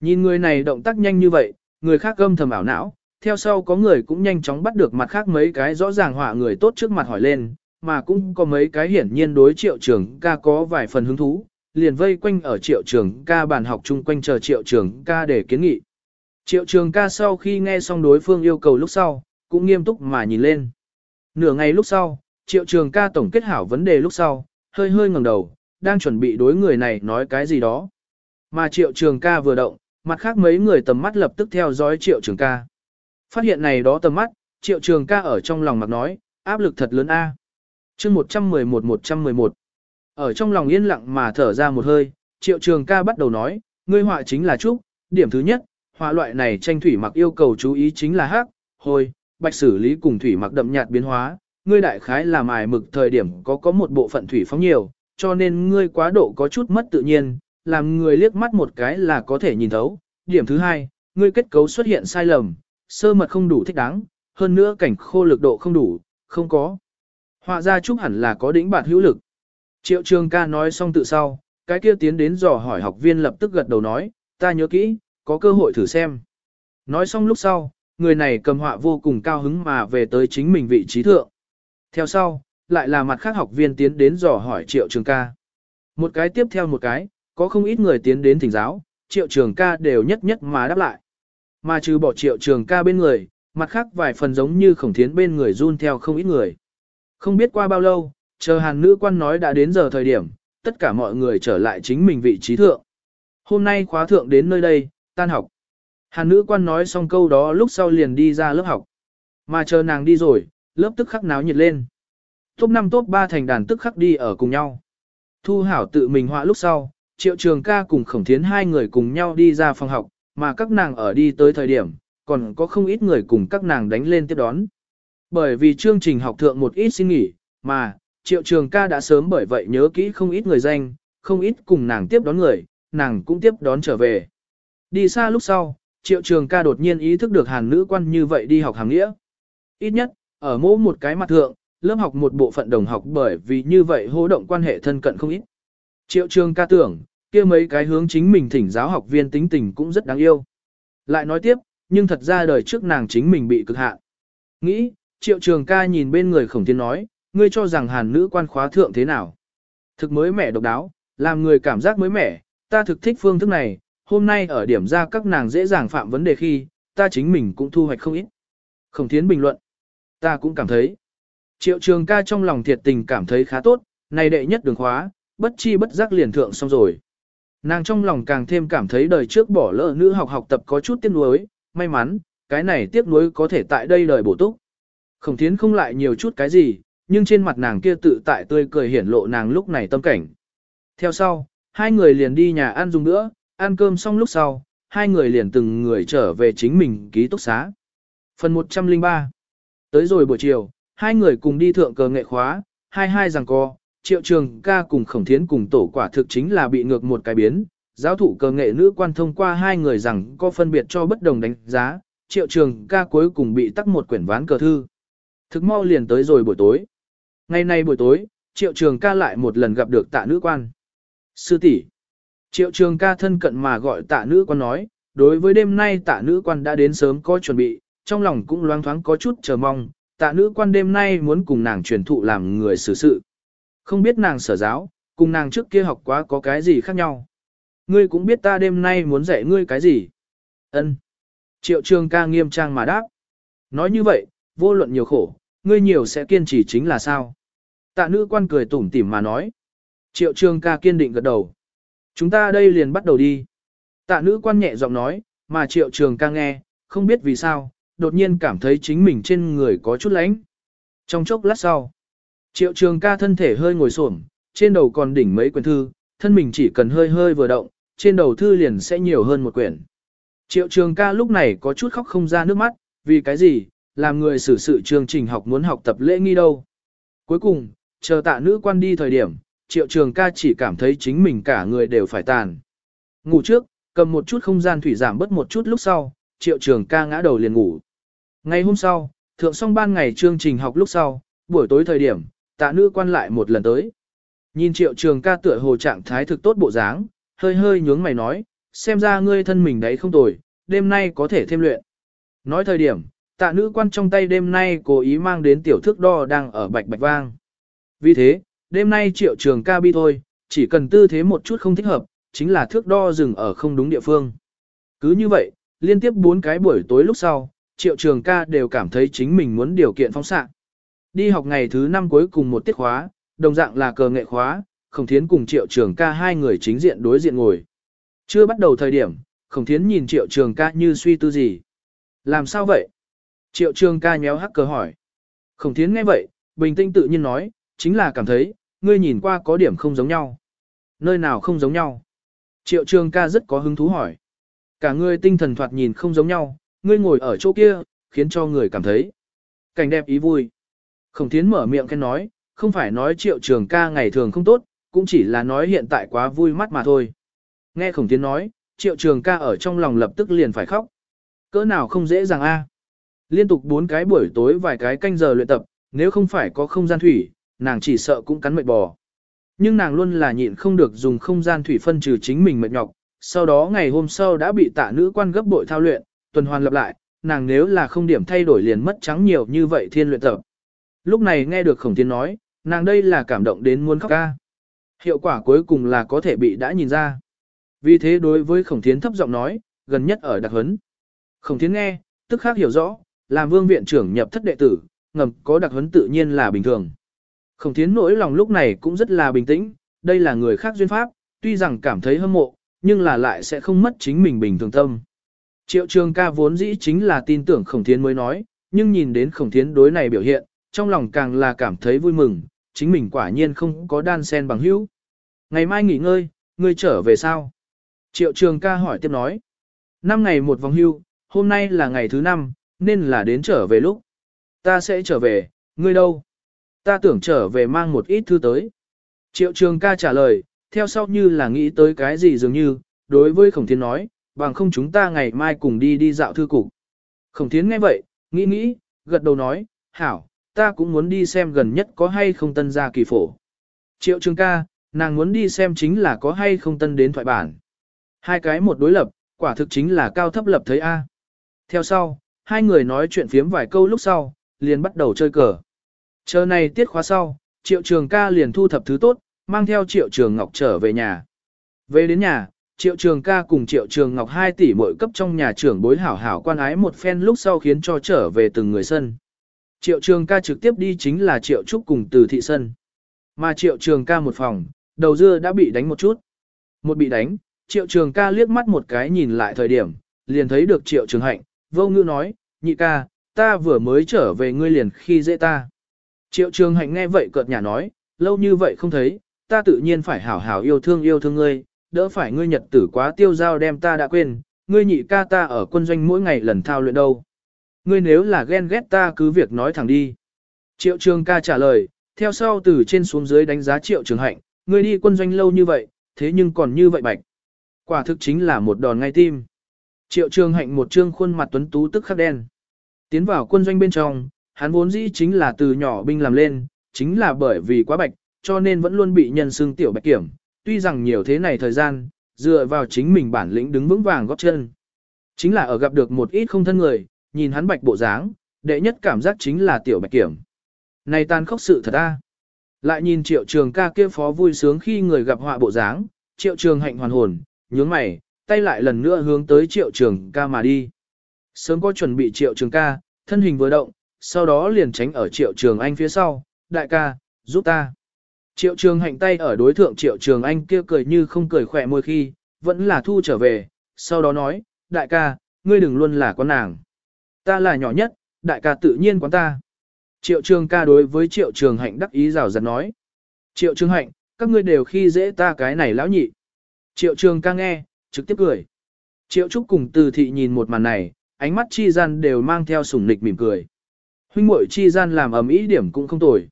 Nhìn người này động tác nhanh như vậy, người khác gâm thầm ảo não, theo sau có người cũng nhanh chóng bắt được mặt khác mấy cái rõ ràng họa người tốt trước mặt hỏi lên, mà cũng có mấy cái hiển nhiên đối triệu trường ca có vài phần hứng thú, liền vây quanh ở triệu trường ca bàn học chung quanh chờ triệu trường ca để kiến nghị. Triệu trường ca sau khi nghe xong đối phương yêu cầu lúc sau, cũng nghiêm túc mà nhìn lên. Nửa ngày lúc sau, triệu trường ca tổng kết hảo vấn đề lúc sau, hơi hơi ngẩng đầu, đang chuẩn bị đối người này nói cái gì đó. Mà triệu trường ca vừa động, mặt khác mấy người tầm mắt lập tức theo dõi triệu trường ca. Phát hiện này đó tầm mắt, triệu trường ca ở trong lòng mặc nói, áp lực thật lớn a. chương 111-111 Ở trong lòng yên lặng mà thở ra một hơi, triệu trường ca bắt đầu nói, ngươi họa chính là trúc, điểm thứ nhất, họa loại này tranh thủy mặc yêu cầu chú ý chính là hắc, hồi, bạch xử lý cùng thủy mặc đậm nhạt biến hóa, ngươi đại khái làm mài mực thời điểm có có một bộ phận thủy phóng nhiều, cho nên ngươi quá độ có chút mất tự nhiên, làm người liếc mắt một cái là có thể nhìn thấu. Điểm thứ hai, ngươi kết cấu xuất hiện sai lầm, sơ mật không đủ thích đáng, hơn nữa cảnh khô lực độ không đủ, không có. Họa ra chúc hẳn là có đỉnh bạt hữu lực. Triệu trường ca nói xong tự sau, cái kia tiến đến dò hỏi học viên lập tức gật đầu nói, ta nhớ kỹ, có cơ hội thử xem. Nói xong lúc sau, người này cầm họa vô cùng cao hứng mà về tới chính mình vị trí thượng. Theo sau, lại là mặt khác học viên tiến đến dò hỏi triệu trường ca. Một cái tiếp theo một cái, có không ít người tiến đến thỉnh giáo, triệu trường ca đều nhất nhất mà đáp lại. Mà trừ bỏ triệu trường ca bên người, mặt khác vài phần giống như khổng thiến bên người run theo không ít người. Không biết qua bao lâu, chờ hàn nữ quan nói đã đến giờ thời điểm, tất cả mọi người trở lại chính mình vị trí thượng. Hôm nay khóa thượng đến nơi đây, tan học. Hàn nữ quan nói xong câu đó lúc sau liền đi ra lớp học. Mà chờ nàng đi rồi, lớp tức khắc náo nhiệt lên. Top 5 top 3 thành đàn tức khắc đi ở cùng nhau. Thu hảo tự mình họa lúc sau, triệu trường ca cùng khổng thiến hai người cùng nhau đi ra phòng học, mà các nàng ở đi tới thời điểm, còn có không ít người cùng các nàng đánh lên tiếp đón. Bởi vì chương trình học thượng một ít xin nghỉ, mà, triệu trường ca đã sớm bởi vậy nhớ kỹ không ít người danh, không ít cùng nàng tiếp đón người, nàng cũng tiếp đón trở về. Đi xa lúc sau, triệu trường ca đột nhiên ý thức được hàn nữ quan như vậy đi học hàng nghĩa. Ít nhất, ở mỗi một cái mặt thượng, lớp học một bộ phận đồng học bởi vì như vậy hô động quan hệ thân cận không ít. Triệu trường ca tưởng, kia mấy cái hướng chính mình thỉnh giáo học viên tính tình cũng rất đáng yêu. Lại nói tiếp, nhưng thật ra đời trước nàng chính mình bị cực hạn. Nghĩ, triệu trường ca nhìn bên người khổng thiên nói, ngươi cho rằng hàn nữ quan khóa thượng thế nào. Thực mới mẻ độc đáo, làm người cảm giác mới mẻ, ta thực thích phương thức này, hôm nay ở điểm ra các nàng dễ dàng phạm vấn đề khi, ta chính mình cũng thu hoạch không ít. Khổng thiến bình luận, ta cũng cảm thấy. Triệu trường ca trong lòng thiệt tình cảm thấy khá tốt, này đệ nhất đường khóa, bất chi bất giác liền thượng xong rồi. Nàng trong lòng càng thêm cảm thấy đời trước bỏ lỡ nữ học học tập có chút tiếc nuối, may mắn, cái này tiếc nuối có thể tại đây đời bổ túc. Khổng thiến không lại nhiều chút cái gì, nhưng trên mặt nàng kia tự tại tươi cười hiển lộ nàng lúc này tâm cảnh. Theo sau, hai người liền đi nhà ăn dùng nữa, ăn cơm xong lúc sau, hai người liền từng người trở về chính mình ký túc xá. Phần 103 Tới rồi buổi chiều, hai người cùng đi thượng cờ nghệ khóa, hai hai rằng co, triệu trường ca cùng khổng thiến cùng tổ quả thực chính là bị ngược một cái biến. Giáo thủ cờ nghệ nữ quan thông qua hai người rằng có phân biệt cho bất đồng đánh giá, triệu trường ca cuối cùng bị tắc một quyển ván cờ thư. Thực mau liền tới rồi buổi tối. Ngày nay buổi tối, triệu trường ca lại một lần gặp được tạ nữ quan. Sư tỷ Triệu trường ca thân cận mà gọi tạ nữ quan nói, đối với đêm nay tạ nữ quan đã đến sớm có chuẩn bị, trong lòng cũng loáng thoáng có chút chờ mong, tạ nữ quan đêm nay muốn cùng nàng truyền thụ làm người xử sự. Không biết nàng sở giáo, cùng nàng trước kia học quá có cái gì khác nhau. Ngươi cũng biết ta đêm nay muốn dạy ngươi cái gì. Ân. Triệu trường ca nghiêm trang mà đáp. Nói như vậy, vô luận nhiều khổ, ngươi nhiều sẽ kiên trì chính là sao. Tạ nữ quan cười tủm tỉm mà nói. Triệu trường ca kiên định gật đầu. Chúng ta đây liền bắt đầu đi. Tạ nữ quan nhẹ giọng nói, mà triệu trường ca nghe, không biết vì sao, đột nhiên cảm thấy chính mình trên người có chút lánh. Trong chốc lát sau, triệu trường ca thân thể hơi ngồi xổm trên đầu còn đỉnh mấy quyển thư, thân mình chỉ cần hơi hơi vừa động, trên đầu thư liền sẽ nhiều hơn một quyển. Triệu trường ca lúc này có chút khóc không ra nước mắt, vì cái gì, làm người xử sự chương trình học muốn học tập lễ nghi đâu. Cuối cùng, chờ tạ nữ quan đi thời điểm, triệu trường ca chỉ cảm thấy chính mình cả người đều phải tàn. Ngủ trước, cầm một chút không gian thủy giảm bớt một chút lúc sau, triệu trường ca ngã đầu liền ngủ. Ngày hôm sau, thượng xong ban ngày chương trình học lúc sau, buổi tối thời điểm, tạ nữ quan lại một lần tới. Nhìn triệu trường ca tựa hồ trạng thái thực tốt bộ dáng, hơi hơi nhướng mày nói, xem ra ngươi thân mình đấy không tồi, đêm nay có thể thêm luyện. Nói thời điểm, tạ nữ quan trong tay đêm nay cố ý mang đến tiểu thước đo đang ở bạch bạch vang. Vì thế, đêm nay triệu trường ca bi thôi, chỉ cần tư thế một chút không thích hợp, chính là thước đo dừng ở không đúng địa phương. Cứ như vậy, liên tiếp bốn cái buổi tối lúc sau, triệu trường ca đều cảm thấy chính mình muốn điều kiện phóng xạ. Đi học ngày thứ năm cuối cùng một tiết khóa, đồng dạng là cờ nghệ khóa, khổng thiến cùng triệu trường ca hai người chính diện đối diện ngồi. Chưa bắt đầu thời điểm, khổng thiến nhìn triệu trường ca như suy tư gì. Làm sao vậy? Triệu trường ca nhéo hắc cờ hỏi. Khổng thiến nghe vậy, bình tĩnh tự nhiên nói, chính là cảm thấy, ngươi nhìn qua có điểm không giống nhau. Nơi nào không giống nhau? Triệu trường ca rất có hứng thú hỏi. Cả ngươi tinh thần thoạt nhìn không giống nhau, ngươi ngồi ở chỗ kia, khiến cho người cảm thấy. Cảnh đẹp ý vui. Khổng thiến mở miệng khen nói, không phải nói triệu trường ca ngày thường không tốt, cũng chỉ là nói hiện tại quá vui mắt mà thôi. Nghe khổng thiến nói, triệu trường ca ở trong lòng lập tức liền phải khóc. Cỡ nào không dễ dàng a Liên tục bốn cái buổi tối vài cái canh giờ luyện tập, nếu không phải có không gian thủy, nàng chỉ sợ cũng cắn mệt bò. Nhưng nàng luôn là nhịn không được dùng không gian thủy phân trừ chính mình mệt nhọc, sau đó ngày hôm sau đã bị tạ nữ quan gấp bội thao luyện, tuần hoàn lặp lại, nàng nếu là không điểm thay đổi liền mất trắng nhiều như vậy thiên luyện tập. Lúc này nghe được khổng thiên nói, nàng đây là cảm động đến muốn khóc ca. Hiệu quả cuối cùng là có thể bị đã nhìn ra. Vì thế đối với khổng Thiên thấp giọng nói, gần nhất ở đặc huấn. Khổng Thiên nghe, tức khác hiểu rõ, làm vương viện trưởng nhập thất đệ tử, ngầm có đặc huấn tự nhiên là bình thường. Khổng Thiên nỗi lòng lúc này cũng rất là bình tĩnh, đây là người khác duyên pháp, tuy rằng cảm thấy hâm mộ, nhưng là lại sẽ không mất chính mình bình thường tâm. Triệu trường ca vốn dĩ chính là tin tưởng khổng Thiên mới nói, nhưng nhìn đến khổng Thiên đối này biểu hiện, trong lòng càng là cảm thấy vui mừng, chính mình quả nhiên không có đan sen bằng hữu. Ngày mai nghỉ ngơi, ngươi trở về sao? Triệu trường ca hỏi tiếp nói. Năm ngày một vòng hưu, hôm nay là ngày thứ năm, nên là đến trở về lúc. Ta sẽ trở về, ngươi đâu? Ta tưởng trở về mang một ít thư tới. Triệu trường ca trả lời, theo sau như là nghĩ tới cái gì dường như, đối với khổng thiên nói, bằng không chúng ta ngày mai cùng đi đi dạo thư cục. Khổng thiến nghe vậy, nghĩ nghĩ, gật đầu nói, hảo, ta cũng muốn đi xem gần nhất có hay không tân ra kỳ phổ. Triệu trường ca, nàng muốn đi xem chính là có hay không tân đến thoại bản. Hai cái một đối lập, quả thực chính là cao thấp lập thấy A. Theo sau, hai người nói chuyện phiếm vài câu lúc sau, liền bắt đầu chơi cờ. Chờ này tiết khóa sau, triệu trường ca liền thu thập thứ tốt, mang theo triệu trường ngọc trở về nhà. Về đến nhà, triệu trường ca cùng triệu trường ngọc 2 tỷ mỗi cấp trong nhà trưởng bối hảo hảo quan ái một phen lúc sau khiến cho trở về từng người sân. Triệu trường ca trực tiếp đi chính là triệu trúc cùng từ thị sân. Mà triệu trường ca một phòng, đầu dưa đã bị đánh một chút. Một bị đánh, triệu trường ca liếc mắt một cái nhìn lại thời điểm, liền thấy được triệu trường hạnh, vô ngữ nói, nhị ca, ta vừa mới trở về ngươi liền khi dễ ta. Triệu trường hạnh nghe vậy cợt nhà nói, lâu như vậy không thấy, ta tự nhiên phải hảo hảo yêu thương yêu thương ngươi, đỡ phải ngươi nhật tử quá tiêu giao đem ta đã quên, ngươi nhị ca ta ở quân doanh mỗi ngày lần thao luyện đâu. Ngươi nếu là ghen ghét ta cứ việc nói thẳng đi. Triệu trường ca trả lời, theo sau từ trên xuống dưới đánh giá triệu trường hạnh, ngươi đi quân doanh lâu như vậy, thế nhưng còn như vậy bạch. Quả thực chính là một đòn ngay tim. Triệu trường hạnh một trương khuôn mặt tuấn tú tức khắc đen. Tiến vào quân doanh bên trong, hắn vốn dĩ chính là từ nhỏ binh làm lên, chính là bởi vì quá bạch, cho nên vẫn luôn bị nhân xương tiểu bạch kiểm. Tuy rằng nhiều thế này thời gian, dựa vào chính mình bản lĩnh đứng vững vàng góp chân. Chính là ở gặp được một ít không thân người, nhìn hắn bạch bộ dáng, đệ nhất cảm giác chính là tiểu bạch kiểm. Này tan khốc sự thật a. Lại nhìn triệu trường ca kia phó vui sướng khi người gặp họa bộ dáng, triệu trường hạnh hoàn hồn, nhướng mày, tay lại lần nữa hướng tới triệu trường ca mà đi. Sớm có chuẩn bị triệu trường ca, thân hình vừa động, sau đó liền tránh ở triệu trường anh phía sau, đại ca, giúp ta. Triệu trường hạnh tay ở đối thượng triệu trường anh kia cười như không cười khỏe môi khi, vẫn là thu trở về, sau đó nói, đại ca, ngươi đừng luôn là con nàng. Ta là nhỏ nhất, đại ca tự nhiên quán ta. Triệu trường ca đối với triệu trường hạnh đắc ý rào rạt nói. Triệu trường hạnh, các ngươi đều khi dễ ta cái này lão nhị. Triệu trường ca nghe, trực tiếp cười. Triệu Trúc cùng từ thị nhìn một màn này, ánh mắt chi gian đều mang theo sủng nịch mỉm cười. Huynh muội chi gian làm ầm ý điểm cũng không tồi.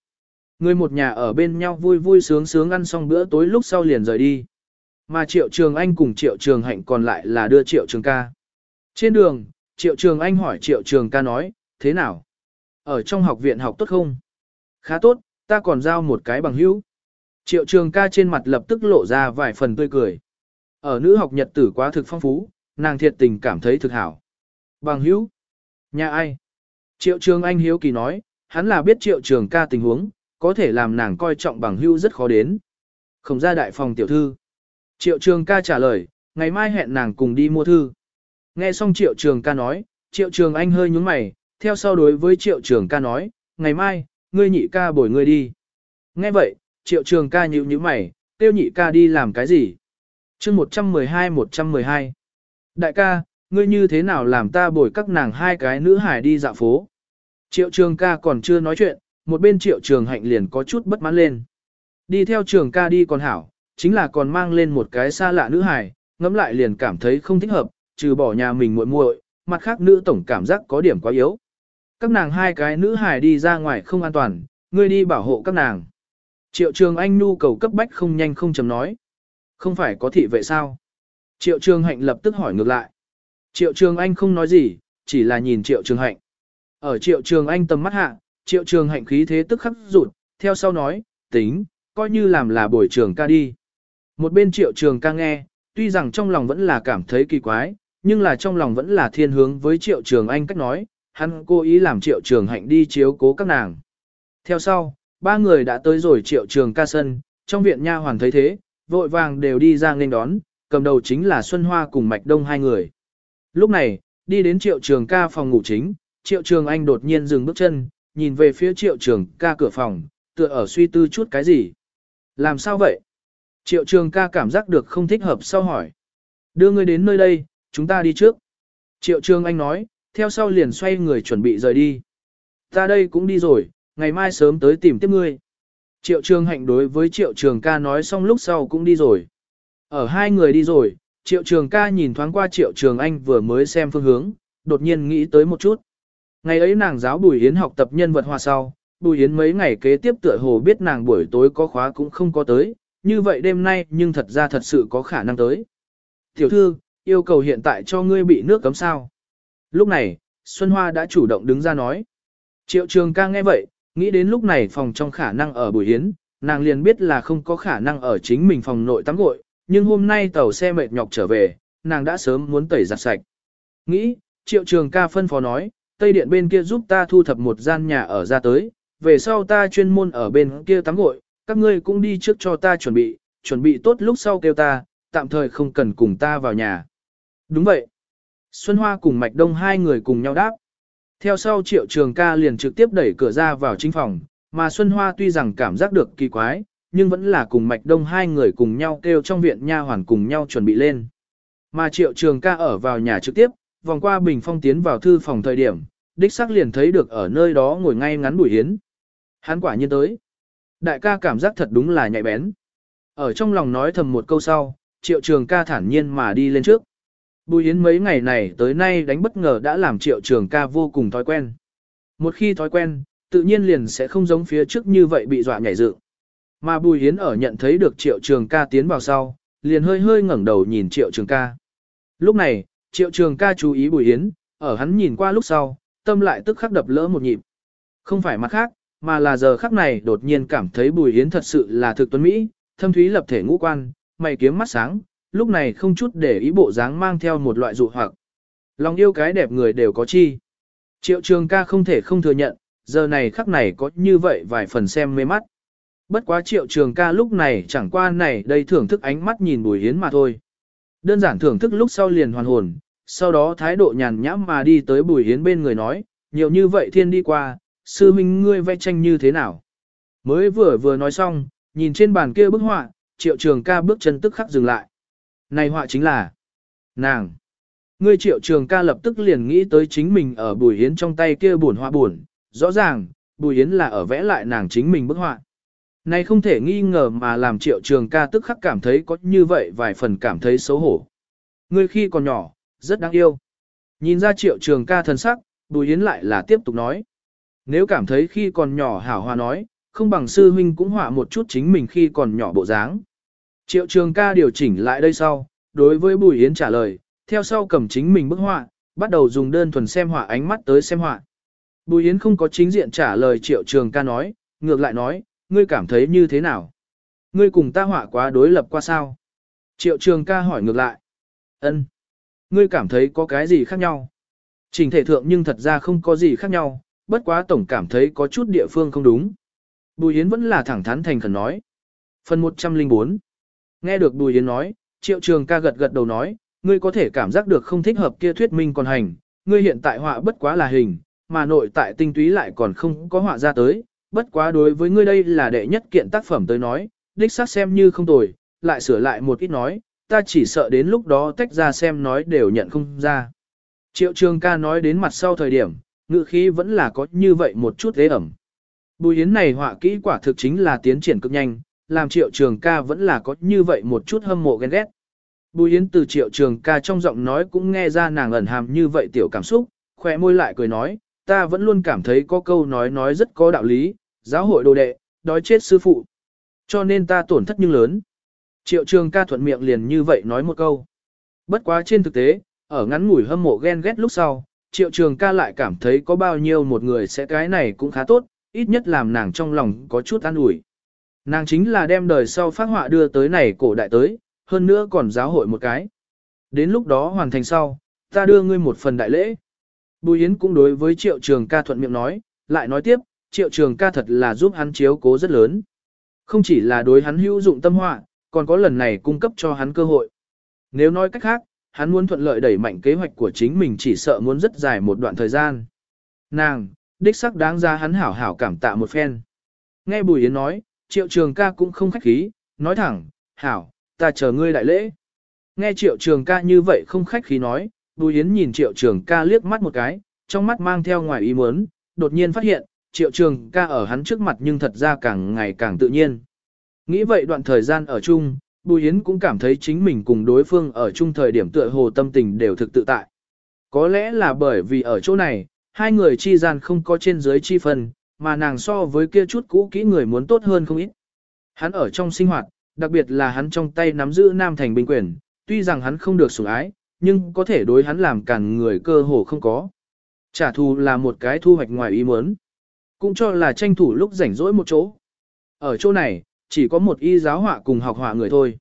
Người một nhà ở bên nhau vui vui sướng sướng ăn xong bữa tối lúc sau liền rời đi. Mà Triệu Trường Anh cùng Triệu Trường Hạnh còn lại là đưa Triệu Trường ca. Trên đường, Triệu Trường Anh hỏi Triệu Trường ca nói, thế nào? Ở trong học viện học tốt không? Khá tốt, ta còn giao một cái bằng hữu. Triệu Trường ca trên mặt lập tức lộ ra vài phần tươi cười. Ở nữ học nhật tử quá thực phong phú, nàng thiệt tình cảm thấy thực hảo. Bằng hữu? Nhà ai? Triệu trường anh hiếu kỳ nói, hắn là biết triệu trường ca tình huống, có thể làm nàng coi trọng bằng hữu rất khó đến. Không ra đại phòng tiểu thư. Triệu trường ca trả lời, ngày mai hẹn nàng cùng đi mua thư. Nghe xong triệu trường ca nói, triệu trường anh hơi nhúng mày, theo sau đối với triệu trường ca nói, ngày mai, ngươi nhị ca bồi ngươi đi. Nghe vậy, triệu trường ca nhíu nhíu mày, tiêu nhị ca đi làm cái gì? chương 112-112 Đại ca, ngươi như thế nào làm ta bồi các nàng hai cái nữ hải đi dạo phố? Triệu trường ca còn chưa nói chuyện, một bên triệu trường hạnh liền có chút bất mãn lên. Đi theo trường ca đi còn hảo, chính là còn mang lên một cái xa lạ nữ hải, ngẫm lại liền cảm thấy không thích hợp, trừ bỏ nhà mình muội muội, mặt khác nữ tổng cảm giác có điểm quá yếu. Các nàng hai cái nữ hài đi ra ngoài không an toàn, ngươi đi bảo hộ các nàng. Triệu trường anh nhu cầu cấp bách không nhanh không chậm nói. Không phải có thị vệ sao? Triệu trường hạnh lập tức hỏi ngược lại. Triệu trường anh không nói gì, chỉ là nhìn triệu trường hạnh. Ở triệu trường anh tầm mắt hạ, triệu trường hạnh khí thế tức khắc rụt, theo sau nói, tính, coi như làm là buổi trường ca đi. Một bên triệu trường ca nghe, tuy rằng trong lòng vẫn là cảm thấy kỳ quái, nhưng là trong lòng vẫn là thiên hướng với triệu trường anh cách nói, hắn cố ý làm triệu trường hạnh đi chiếu cố các nàng. Theo sau, ba người đã tới rồi triệu trường ca sân, trong viện nha hoàn thấy thế, vội vàng đều đi ra nghênh đón, cầm đầu chính là Xuân Hoa cùng Mạch Đông hai người. Lúc này, đi đến triệu trường ca phòng ngủ chính, triệu trường anh đột nhiên dừng bước chân, nhìn về phía triệu trường ca cửa phòng, tựa ở suy tư chút cái gì. Làm sao vậy? Triệu trường ca cảm giác được không thích hợp sau hỏi. Đưa ngươi đến nơi đây, chúng ta đi trước. Triệu trường anh nói, theo sau liền xoay người chuẩn bị rời đi. Ta đây cũng đi rồi, ngày mai sớm tới tìm tiếp ngươi. Triệu trường hạnh đối với triệu trường ca nói xong lúc sau cũng đi rồi. Ở hai người đi rồi, triệu trường ca nhìn thoáng qua triệu trường anh vừa mới xem phương hướng, đột nhiên nghĩ tới một chút. Ngày ấy nàng giáo Bùi Yến học tập nhân vật hòa sau, Bùi Yến mấy ngày kế tiếp tựa hồ biết nàng buổi tối có khóa cũng không có tới, như vậy đêm nay nhưng thật ra thật sự có khả năng tới. Tiểu thư, yêu cầu hiện tại cho ngươi bị nước cấm sao. Lúc này, Xuân Hoa đã chủ động đứng ra nói. Triệu trường ca nghe vậy, nghĩ đến lúc này phòng trong khả năng ở buổi hiến, nàng liền biết là không có khả năng ở chính mình phòng nội tắm gội, nhưng hôm nay tàu xe mệt nhọc trở về, nàng đã sớm muốn tẩy giặt sạch. Nghĩ, triệu trường ca phân phó nói, Tây Điện bên kia giúp ta thu thập một gian nhà ở ra tới, về sau ta chuyên môn ở bên kia tắm gội, các ngươi cũng đi trước cho ta chuẩn bị, chuẩn bị tốt lúc sau kêu ta, tạm thời không cần cùng ta vào nhà. Đúng vậy. Xuân Hoa cùng Mạch Đông hai người cùng nhau đáp. Theo sau triệu trường ca liền trực tiếp đẩy cửa ra vào chính phòng, mà Xuân Hoa tuy rằng cảm giác được kỳ quái, nhưng vẫn là cùng Mạch Đông hai người cùng nhau kêu trong viện nha hoàn cùng nhau chuẩn bị lên. Mà triệu trường ca ở vào nhà trực tiếp, vòng qua bình phong tiến vào thư phòng thời điểm, đích xác liền thấy được ở nơi đó ngồi ngay ngắn Bùi Hiến. Hắn quả nhiên tới. Đại ca cảm giác thật đúng là nhạy bén. Ở trong lòng nói thầm một câu sau, triệu trường ca thản nhiên mà đi lên trước. Bùi Hiến mấy ngày này tới nay đánh bất ngờ đã làm triệu trường ca vô cùng thói quen. Một khi thói quen, tự nhiên liền sẽ không giống phía trước như vậy bị dọa nhảy dựng. Mà Bùi Hiến ở nhận thấy được triệu trường ca tiến vào sau, liền hơi hơi ngẩng đầu nhìn triệu trường ca. Lúc này, triệu trường ca chú ý Bùi Hiến, ở hắn nhìn qua lúc sau, tâm lại tức khắc đập lỡ một nhịp. Không phải mặt khác, mà là giờ khắc này đột nhiên cảm thấy Bùi Hiến thật sự là thực tuấn Mỹ, thâm thúy lập thể ngũ quan, mày kiếm mắt sáng, lúc này không chút để ý bộ dáng mang theo một loại dụ hoặc. Lòng yêu cái đẹp người đều có chi. Triệu trường ca không thể không thừa nhận, giờ này khắc này có như vậy vài phần xem mê mắt. Bất quá triệu trường ca lúc này chẳng qua này đây thưởng thức ánh mắt nhìn Bùi Hiến mà thôi. Đơn giản thưởng thức lúc sau liền hoàn hồn, sau đó thái độ nhàn nhãm mà đi tới Bùi Hiến bên người nói, nhiều như vậy thiên đi qua, sư minh ngươi vẽ tranh như thế nào. Mới vừa vừa nói xong, nhìn trên bàn kia bức họa, triệu trường ca bước chân tức khắc dừng lại. Này họa chính là nàng. Ngươi triệu trường ca lập tức liền nghĩ tới chính mình ở Bùi Hiến trong tay kia buồn họa buồn, rõ ràng, Bùi Hiến là ở vẽ lại nàng chính mình bức họa. Này không thể nghi ngờ mà làm triệu trường ca tức khắc cảm thấy có như vậy vài phần cảm thấy xấu hổ. Ngươi khi còn nhỏ, rất đáng yêu. Nhìn ra triệu trường ca thần sắc, Bùi Yến lại là tiếp tục nói. Nếu cảm thấy khi còn nhỏ hảo hòa nói, không bằng sư huynh cũng họa một chút chính mình khi còn nhỏ bộ dáng. Triệu trường ca điều chỉnh lại đây sau, đối với Bùi Yến trả lời, theo sau cầm chính mình bức họa, bắt đầu dùng đơn thuần xem họa ánh mắt tới xem họa. Bùi Yến không có chính diện trả lời triệu trường ca nói, ngược lại nói, ngươi cảm thấy như thế nào? Ngươi cùng ta họa quá đối lập qua sao? Triệu trường ca hỏi ngược lại. ân Ngươi cảm thấy có cái gì khác nhau? Trình thể thượng nhưng thật ra không có gì khác nhau, bất quá tổng cảm thấy có chút địa phương không đúng. Bùi Yến vẫn là thẳng thắn thành khẩn nói. Phần 104 Nghe được Bùi Yến nói, triệu trường ca gật gật đầu nói, ngươi có thể cảm giác được không thích hợp kia thuyết minh còn hành, ngươi hiện tại họa bất quá là hình, mà nội tại tinh túy lại còn không có họa ra tới, bất quá đối với ngươi đây là đệ nhất kiện tác phẩm tới nói, đích xác xem như không tồi, lại sửa lại một ít nói, ta chỉ sợ đến lúc đó tách ra xem nói đều nhận không ra. Triệu trường ca nói đến mặt sau thời điểm, ngữ khí vẫn là có như vậy một chút thế ẩm. Bùi yến này họa kỹ quả thực chính là tiến triển cực nhanh, làm triệu trường ca vẫn là có như vậy một chút hâm mộ ghen ghét. Bùi Yến từ triệu trường ca trong giọng nói cũng nghe ra nàng ẩn hàm như vậy tiểu cảm xúc, khỏe môi lại cười nói, ta vẫn luôn cảm thấy có câu nói nói rất có đạo lý, giáo hội đồ đệ, đói chết sư phụ. Cho nên ta tổn thất nhưng lớn. Triệu trường ca thuận miệng liền như vậy nói một câu. Bất quá trên thực tế, ở ngắn ngủi hâm mộ ghen ghét lúc sau, triệu trường ca lại cảm thấy có bao nhiêu một người sẽ cái này cũng khá tốt, ít nhất làm nàng trong lòng có chút an ủi. Nàng chính là đem đời sau phát họa đưa tới này cổ đại tới, hơn nữa còn giáo hội một cái. Đến lúc đó hoàn thành sau, ta đưa ngươi một phần đại lễ. Bùi Yến cũng đối với triệu trường ca thuận miệng nói, lại nói tiếp, triệu trường ca thật là giúp hắn chiếu cố rất lớn. Không chỉ là đối hắn hữu dụng tâm họa, còn có lần này cung cấp cho hắn cơ hội. Nếu nói cách khác, hắn muốn thuận lợi đẩy mạnh kế hoạch của chính mình chỉ sợ muốn rất dài một đoạn thời gian. Nàng, đích sắc đáng ra hắn hảo hảo cảm tạ một phen. Nghe Bùi Yến nói, triệu trường ca cũng không khách khí, nói thẳng, hảo, ta chờ ngươi đại lễ. Nghe triệu trường ca như vậy không khách khí nói, Bùi Yến nhìn triệu trường ca liếc mắt một cái, trong mắt mang theo ngoài ý muốn, đột nhiên phát hiện, triệu trường ca ở hắn trước mặt nhưng thật ra càng ngày càng tự nhiên. Nghĩ vậy đoạn thời gian ở chung, Bùi Yến cũng cảm thấy chính mình cùng đối phương ở chung thời điểm tựa hồ tâm tình đều thực tự tại. Có lẽ là bởi vì ở chỗ này, hai người chi gian không có trên dưới chi phần, mà nàng so với kia chút cũ kỹ người muốn tốt hơn không ít. Hắn ở trong sinh hoạt, đặc biệt là hắn trong tay nắm giữ Nam Thành binh quyền, tuy rằng hắn không được sủng ái, nhưng có thể đối hắn làm cản người cơ hồ không có. Trả thù là một cái thu hoạch ngoài ý muốn. Cũng cho là tranh thủ lúc rảnh rỗi một chỗ. Ở chỗ này, chỉ có một y giáo họa cùng học họa người thôi.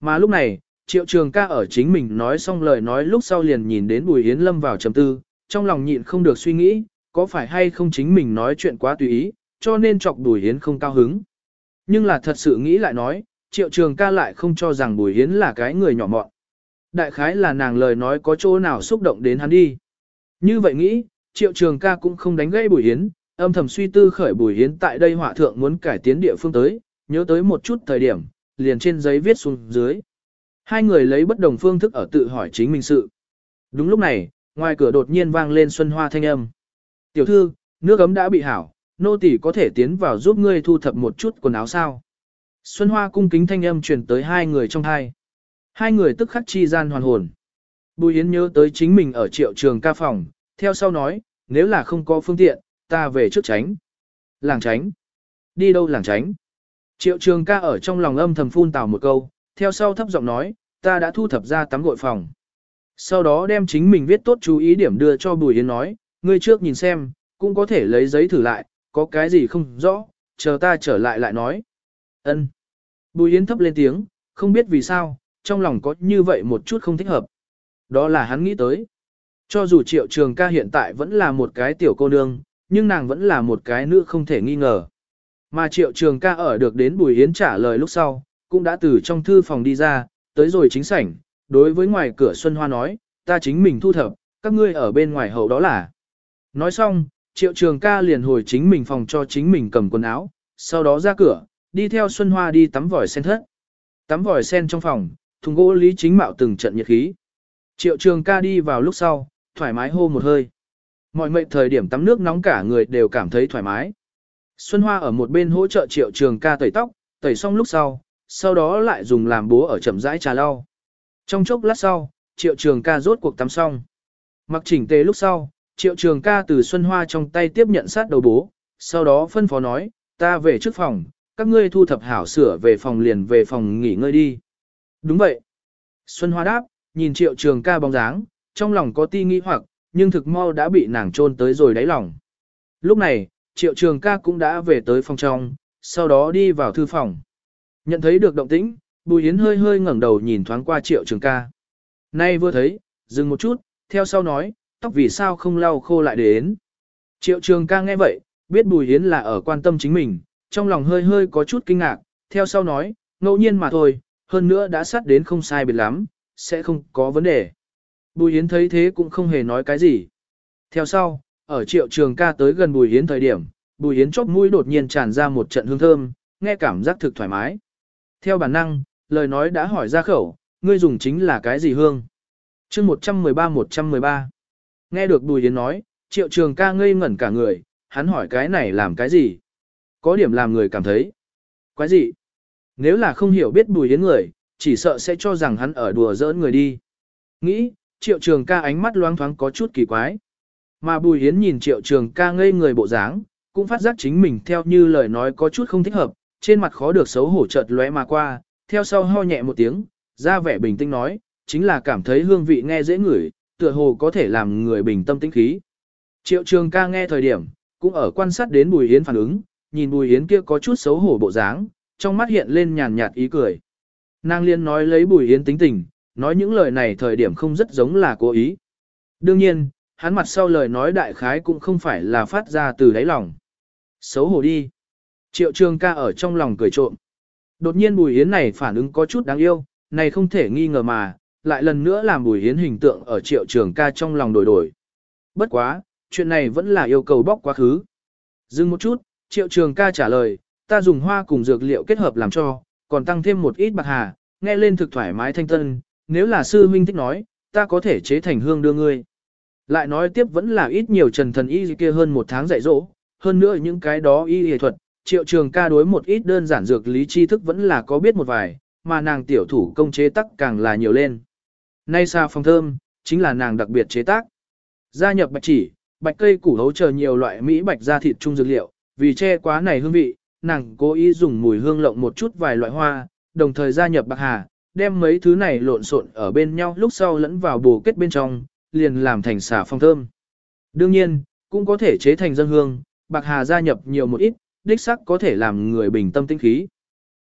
Mà lúc này, triệu trường ca ở chính mình nói xong lời nói lúc sau liền nhìn đến Bùi Yến lâm vào trầm tư, trong lòng nhịn không được suy nghĩ, có phải hay không chính mình nói chuyện quá tùy ý, cho nên chọc Bùi hiến không cao hứng. Nhưng là thật sự nghĩ lại nói, triệu trường ca lại không cho rằng Bùi hiến là cái người nhỏ mọn. Đại khái là nàng lời nói có chỗ nào xúc động đến hắn đi. Như vậy nghĩ, triệu trường ca cũng không đánh gãy Bùi hiến âm thầm suy tư khởi Bùi hiến tại đây hỏa thượng muốn cải tiến địa phương tới, nhớ tới một chút thời điểm, liền trên giấy viết xuống dưới. Hai người lấy bất đồng phương thức ở tự hỏi chính mình sự. Đúng lúc này, ngoài cửa đột nhiên vang lên xuân hoa thanh âm. Tiểu thư, nước ấm đã bị hảo, nô tỳ có thể tiến vào giúp ngươi thu thập một chút quần áo sao. Xuân hoa cung kính thanh âm truyền tới hai người trong hai. Hai người tức khắc chi gian hoàn hồn. Bùi Yến nhớ tới chính mình ở triệu trường ca phòng, theo sau nói, nếu là không có phương tiện, ta về trước tránh. Làng tránh. Đi đâu làng tránh? Triệu trường ca ở trong lòng âm thầm phun tào một câu, theo sau thấp giọng nói, ta đã thu thập ra tắm gội phòng. Sau đó đem chính mình viết tốt chú ý điểm đưa cho Bùi Yến nói, ngươi trước nhìn xem, cũng có thể lấy giấy thử lại, có cái gì không rõ, chờ ta trở lại lại nói. Ân. Bùi Yến thấp lên tiếng, không biết vì sao, trong lòng có như vậy một chút không thích hợp. Đó là hắn nghĩ tới. Cho dù triệu trường ca hiện tại vẫn là một cái tiểu cô nương, nhưng nàng vẫn là một cái nữ không thể nghi ngờ. Mà triệu trường ca ở được đến Bùi Yến trả lời lúc sau, cũng đã từ trong thư phòng đi ra, tới rồi chính sảnh, đối với ngoài cửa Xuân Hoa nói, ta chính mình thu thập, các ngươi ở bên ngoài hậu đó là. Nói xong, triệu trường ca liền hồi chính mình phòng cho chính mình cầm quần áo, sau đó ra cửa, đi theo Xuân Hoa đi tắm vòi sen thất. Tắm vòi sen trong phòng, thùng gỗ lý chính mạo từng trận nhiệt khí. Triệu trường ca đi vào lúc sau, thoải mái hô một hơi. Mọi mệnh thời điểm tắm nước nóng cả người đều cảm thấy thoải mái. Xuân Hoa ở một bên hỗ trợ triệu trường ca tẩy tóc, tẩy xong lúc sau, sau đó lại dùng làm bố ở chậm rãi trà lau. Trong chốc lát sau, triệu trường ca rốt cuộc tắm xong. Mặc chỉnh tề lúc sau, triệu trường ca từ Xuân Hoa trong tay tiếp nhận sát đầu bố, sau đó phân phó nói, ta về trước phòng, các ngươi thu thập hảo sửa về phòng liền về phòng nghỉ ngơi đi. Đúng vậy. Xuân Hoa đáp, nhìn triệu trường ca bóng dáng, trong lòng có ti nghĩ hoặc, nhưng thực mau đã bị nàng trôn tới rồi đáy lòng. Lúc này, triệu trường ca cũng đã về tới phòng trong, sau đó đi vào thư phòng. Nhận thấy được động tĩnh, Bùi Yến hơi hơi ngẩng đầu nhìn thoáng qua triệu trường ca. Nay vừa thấy, dừng một chút, theo sau nói, tóc vì sao không lau khô lại đến. Triệu trường ca nghe vậy, biết Bùi Yến là ở quan tâm chính mình, trong lòng hơi hơi có chút kinh ngạc, theo sau nói, ngẫu nhiên mà thôi, hơn nữa đã sát đến không sai biệt lắm, sẽ không có vấn đề. Bùi Yến thấy thế cũng không hề nói cái gì. Theo sau, ở triệu trường ca tới gần Bùi Yến thời điểm, Bùi Yến chóp mũi đột nhiên tràn ra một trận hương thơm, nghe cảm giác thực thoải mái. Theo bản năng, lời nói đã hỏi ra khẩu, ngươi dùng chính là cái gì hương? chương 113-113. Nghe được Bùi Yến nói, triệu trường ca ngây ngẩn cả người, hắn hỏi cái này làm cái gì? Có điểm làm người cảm thấy. Quái gì? Nếu là không hiểu biết Bùi Yến người, chỉ sợ sẽ cho rằng hắn ở đùa giỡn người đi. Nghĩ, triệu trường ca ánh mắt loáng thoáng có chút kỳ quái. Mà Bùi Yến nhìn triệu trường ca ngây người bộ dáng, cũng phát giác chính mình theo như lời nói có chút không thích hợp, trên mặt khó được xấu hổ chợt lóe mà qua, theo sau ho nhẹ một tiếng, ra vẻ bình tĩnh nói, chính là cảm thấy hương vị nghe dễ ngửi, tựa hồ có thể làm người bình tâm tĩnh khí. Triệu trường ca nghe thời điểm, cũng ở quan sát đến Bùi yến phản ứng, nhìn Bùi yến kia có chút xấu hổ bộ dáng, trong mắt hiện lên nhàn nhạt ý cười. Nàng liên nói lấy Bùi yến tính tình, nói những lời này thời điểm không rất giống là cố ý. Đương nhiên, hắn mặt sau lời nói đại khái cũng không phải là phát ra từ đáy lòng. Xấu hổ đi. Triệu trường ca ở trong lòng cười trộm. Đột nhiên Bùi yến này phản ứng có chút đáng yêu, này không thể nghi ngờ mà, lại lần nữa làm Bùi Hiến hình tượng ở triệu trường ca trong lòng đổi đổi. Bất quá, chuyện này vẫn là yêu cầu bóc quá khứ. Dừng một chút, triệu trường ca trả lời, ta dùng hoa cùng dược liệu kết hợp làm cho, còn tăng thêm một ít bạc hà, nghe lên thực thoải mái thanh tân, nếu là sư huynh thích nói, ta có thể chế thành hương đưa ngươi. Lại nói tiếp vẫn là ít nhiều trần thần y kia hơn một tháng dạy dỗ, hơn nữa những cái đó y y thuật, triệu trường ca đối một ít đơn giản dược lý tri thức vẫn là có biết một vài, mà nàng tiểu thủ công chế tác càng là nhiều lên. Nay xà phong thơm, chính là nàng đặc biệt chế tác. Gia nhập bạch chỉ, bạch cây củ hấu chờ nhiều loại mỹ bạch da thịt trung dược liệu, vì che quá này hương vị, nàng cố ý dùng mùi hương lộng một chút vài loại hoa, đồng thời gia nhập bạc hà, đem mấy thứ này lộn xộn ở bên nhau lúc sau lẫn vào bồ kết bên trong, liền làm thành xà phong thơm. Đương nhiên, cũng có thể chế thành dân hương, bạc hà gia nhập nhiều một ít, đích sắc có thể làm người bình tâm tinh khí.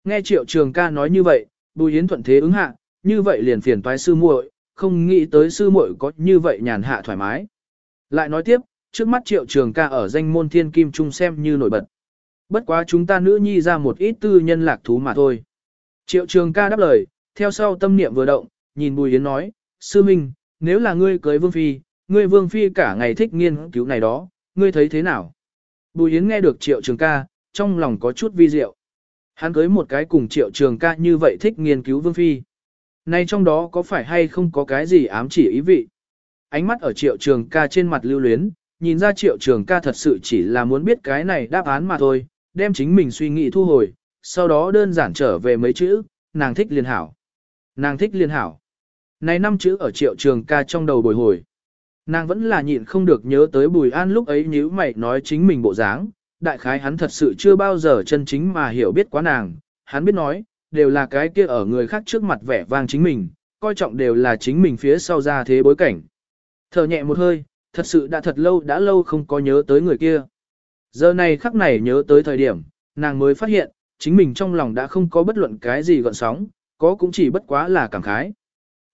Nghe triệu trường ca nói như vậy, bùi yến thuận thế ứng hạ, như vậy liền phiền toái sư muội, không nghĩ tới sư muội có như vậy nhàn hạ thoải mái. Lại nói tiếp, trước mắt triệu trường ca ở danh môn thiên kim trung xem như nổi bật. Bất quá chúng ta nữ nhi ra một ít tư nhân lạc thú mà thôi. Triệu trường ca đáp lời, theo sau tâm niệm vừa động, nhìn Bùi Yến nói, sư minh, nếu là ngươi cưới vương phi, ngươi vương phi cả ngày thích nghiên cứu này đó, ngươi thấy thế nào? Bùi Yến nghe được triệu trường ca, trong lòng có chút vi diệu. Hắn cưới một cái cùng triệu trường ca như vậy thích nghiên cứu vương phi. Này trong đó có phải hay không có cái gì ám chỉ ý vị? Ánh mắt ở triệu trường ca trên mặt lưu luyến, nhìn ra triệu trường ca thật sự chỉ là muốn biết cái này đáp án mà thôi, đem chính mình suy nghĩ thu hồi, sau đó đơn giản trở về mấy chữ, nàng thích liên hảo. Nàng thích liên hảo. Này năm chữ ở triệu trường ca trong đầu bồi hồi. Nàng vẫn là nhịn không được nhớ tới Bùi An lúc ấy nhíu mày nói chính mình bộ dáng, đại khái hắn thật sự chưa bao giờ chân chính mà hiểu biết quá nàng, hắn biết nói, đều là cái kia ở người khác trước mặt vẻ vang chính mình, coi trọng đều là chính mình phía sau ra thế bối cảnh. Thở nhẹ một hơi, thật sự đã thật lâu đã lâu không có nhớ tới người kia. Giờ này khắc này nhớ tới thời điểm, nàng mới phát hiện, chính mình trong lòng đã không có bất luận cái gì gọn sóng, có cũng chỉ bất quá là cảm khái.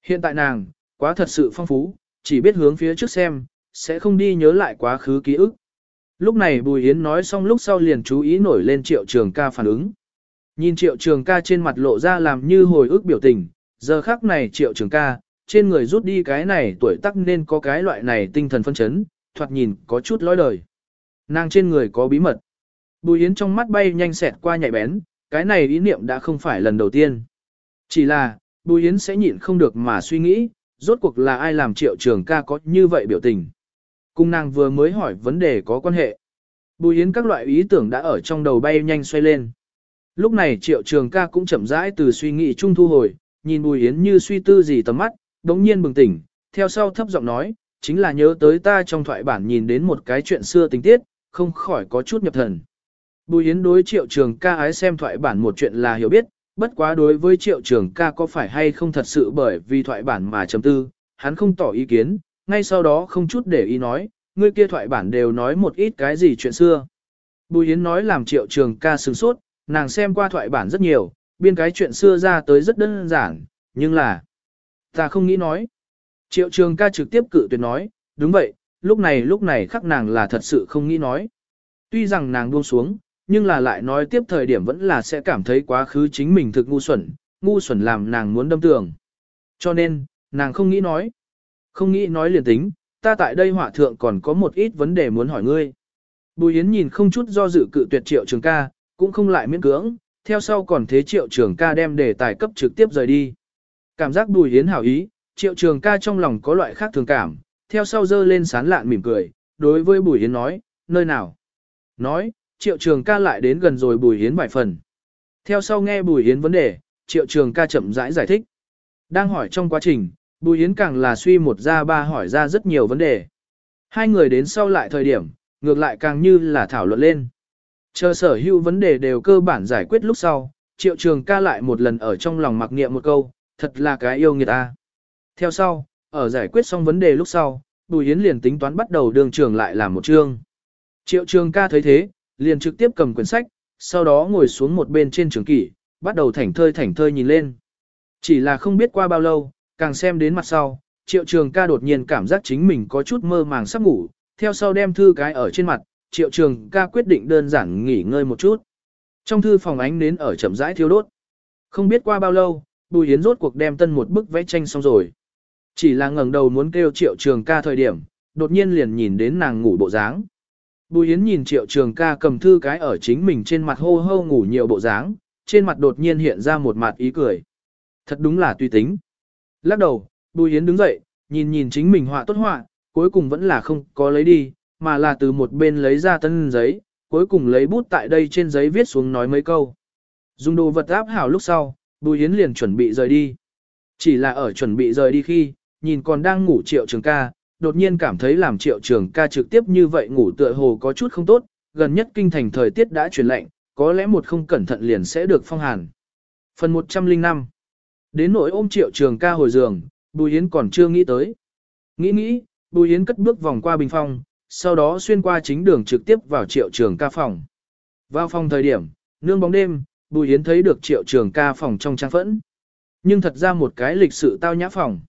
Hiện tại nàng, quá thật sự phong phú, chỉ biết hướng phía trước xem, sẽ không đi nhớ lại quá khứ ký ức. Lúc này Bùi Yến nói xong lúc sau liền chú ý nổi lên triệu trường ca phản ứng. Nhìn triệu trường ca trên mặt lộ ra làm như hồi ức biểu tình, giờ khắc này triệu trường ca, trên người rút đi cái này tuổi tác nên có cái loại này tinh thần phân chấn, thoạt nhìn có chút lối đời. Nàng trên người có bí mật. Bùi Yến trong mắt bay nhanh xẹt qua nhạy bén, cái này ý niệm đã không phải lần đầu tiên. Chỉ là, Bùi Yến sẽ nhịn không được mà suy nghĩ, rốt cuộc là ai làm triệu trường ca có như vậy biểu tình. Cung nàng vừa mới hỏi vấn đề có quan hệ. Bùi Yến các loại ý tưởng đã ở trong đầu bay nhanh xoay lên. Lúc này triệu trường ca cũng chậm rãi từ suy nghĩ chung thu hồi, nhìn Bùi Yến như suy tư gì tầm mắt, đống nhiên bừng tỉnh, theo sau thấp giọng nói, chính là nhớ tới ta trong thoại bản nhìn đến một cái chuyện xưa tình tiết, không khỏi có chút nhập thần. Bùi Yến đối triệu trường ca ái xem thoại bản một chuyện là hiểu biết, bất quá đối với triệu trường ca có phải hay không thật sự bởi vì thoại bản mà chấm tư, hắn không tỏ ý kiến, ngay sau đó không chút để ý nói, người kia thoại bản đều nói một ít cái gì chuyện xưa. Bùi Yến nói làm triệu trường ca sừng sốt, nàng xem qua thoại bản rất nhiều, biên cái chuyện xưa ra tới rất đơn giản, nhưng là, ta không nghĩ nói. Triệu trường ca trực tiếp cự tuyệt nói, đúng vậy, lúc này lúc này khắc nàng là thật sự không nghĩ nói. Tuy rằng nàng buông xuống, nhưng là lại nói tiếp thời điểm vẫn là sẽ cảm thấy quá khứ chính mình thực ngu xuẩn, ngu xuẩn làm nàng muốn đâm tường. Cho nên, nàng không nghĩ nói. Không nghĩ nói liền tính, ta tại đây họa thượng còn có một ít vấn đề muốn hỏi ngươi. Bùi Yến nhìn không chút do dự cự tuyệt triệu trường ca, cũng không lại miễn cưỡng, theo sau còn thế triệu trường ca đem đề tài cấp trực tiếp rời đi. Cảm giác bùi Yến hảo ý, triệu trường ca trong lòng có loại khác thường cảm, theo sau dơ lên sán lạn mỉm cười, đối với bùi Yến nói, nơi nào? Nói, triệu trường ca lại đến gần rồi bùi hiến vài phần. Theo sau nghe bùi hiến vấn đề, triệu trường ca chậm rãi giải, giải thích. Đang hỏi trong quá trình, Bùi Yến càng là suy một ra ba hỏi ra rất nhiều vấn đề. Hai người đến sau lại thời điểm, ngược lại càng như là thảo luận lên. Chờ sở hữu vấn đề đều cơ bản giải quyết lúc sau, triệu trường ca lại một lần ở trong lòng mặc niệm một câu, thật là cái yêu nghiệt ta. Theo sau, ở giải quyết xong vấn đề lúc sau, Bùi Yến liền tính toán bắt đầu đường trường lại làm một chương. Triệu trường ca thấy thế, liền trực tiếp cầm quyển sách, sau đó ngồi xuống một bên trên trường kỷ, bắt đầu thảnh thơi thảnh thơi nhìn lên. Chỉ là không biết qua bao lâu, càng xem đến mặt sau, triệu trường ca đột nhiên cảm giác chính mình có chút mơ màng sắp ngủ, theo sau đem thư cái ở trên mặt, triệu trường ca quyết định đơn giản nghỉ ngơi một chút. Trong thư phòng ánh nến ở chậm rãi thiêu đốt. Không biết qua bao lâu, Bùi Yến rốt cuộc đem tân một bức vẽ tranh xong rồi. Chỉ là ngẩng đầu muốn kêu triệu trường ca thời điểm, đột nhiên liền nhìn đến nàng ngủ bộ dáng. Bùi Yến nhìn triệu trường ca cầm thư cái ở chính mình trên mặt hô hô ngủ nhiều bộ dáng, trên mặt đột nhiên hiện ra một mặt ý cười. Thật đúng là tùy tính. Lắc đầu, Bùi Yến đứng dậy, nhìn nhìn chính mình họa tốt họa, cuối cùng vẫn là không có lấy đi, mà là từ một bên lấy ra tân giấy, cuối cùng lấy bút tại đây trên giấy viết xuống nói mấy câu. Dùng đồ vật áp hảo lúc sau, Bùi Yến liền chuẩn bị rời đi. Chỉ là ở chuẩn bị rời đi khi, nhìn còn đang ngủ triệu trường ca, đột nhiên cảm thấy làm triệu trường ca trực tiếp như vậy ngủ tựa hồ có chút không tốt, gần nhất kinh thành thời tiết đã chuyển lạnh, có lẽ một không cẩn thận liền sẽ được phong hàn. Phần 105 Đến nỗi ôm triệu trường ca hồi giường, Bùi Yến còn chưa nghĩ tới. Nghĩ nghĩ, Bùi Yến cất bước vòng qua bình phong, sau đó xuyên qua chính đường trực tiếp vào triệu trường ca phòng. Vào phòng thời điểm, nương bóng đêm, Bùi Yến thấy được triệu trường ca phòng trong trang phẫn. Nhưng thật ra một cái lịch sự tao nhã phòng.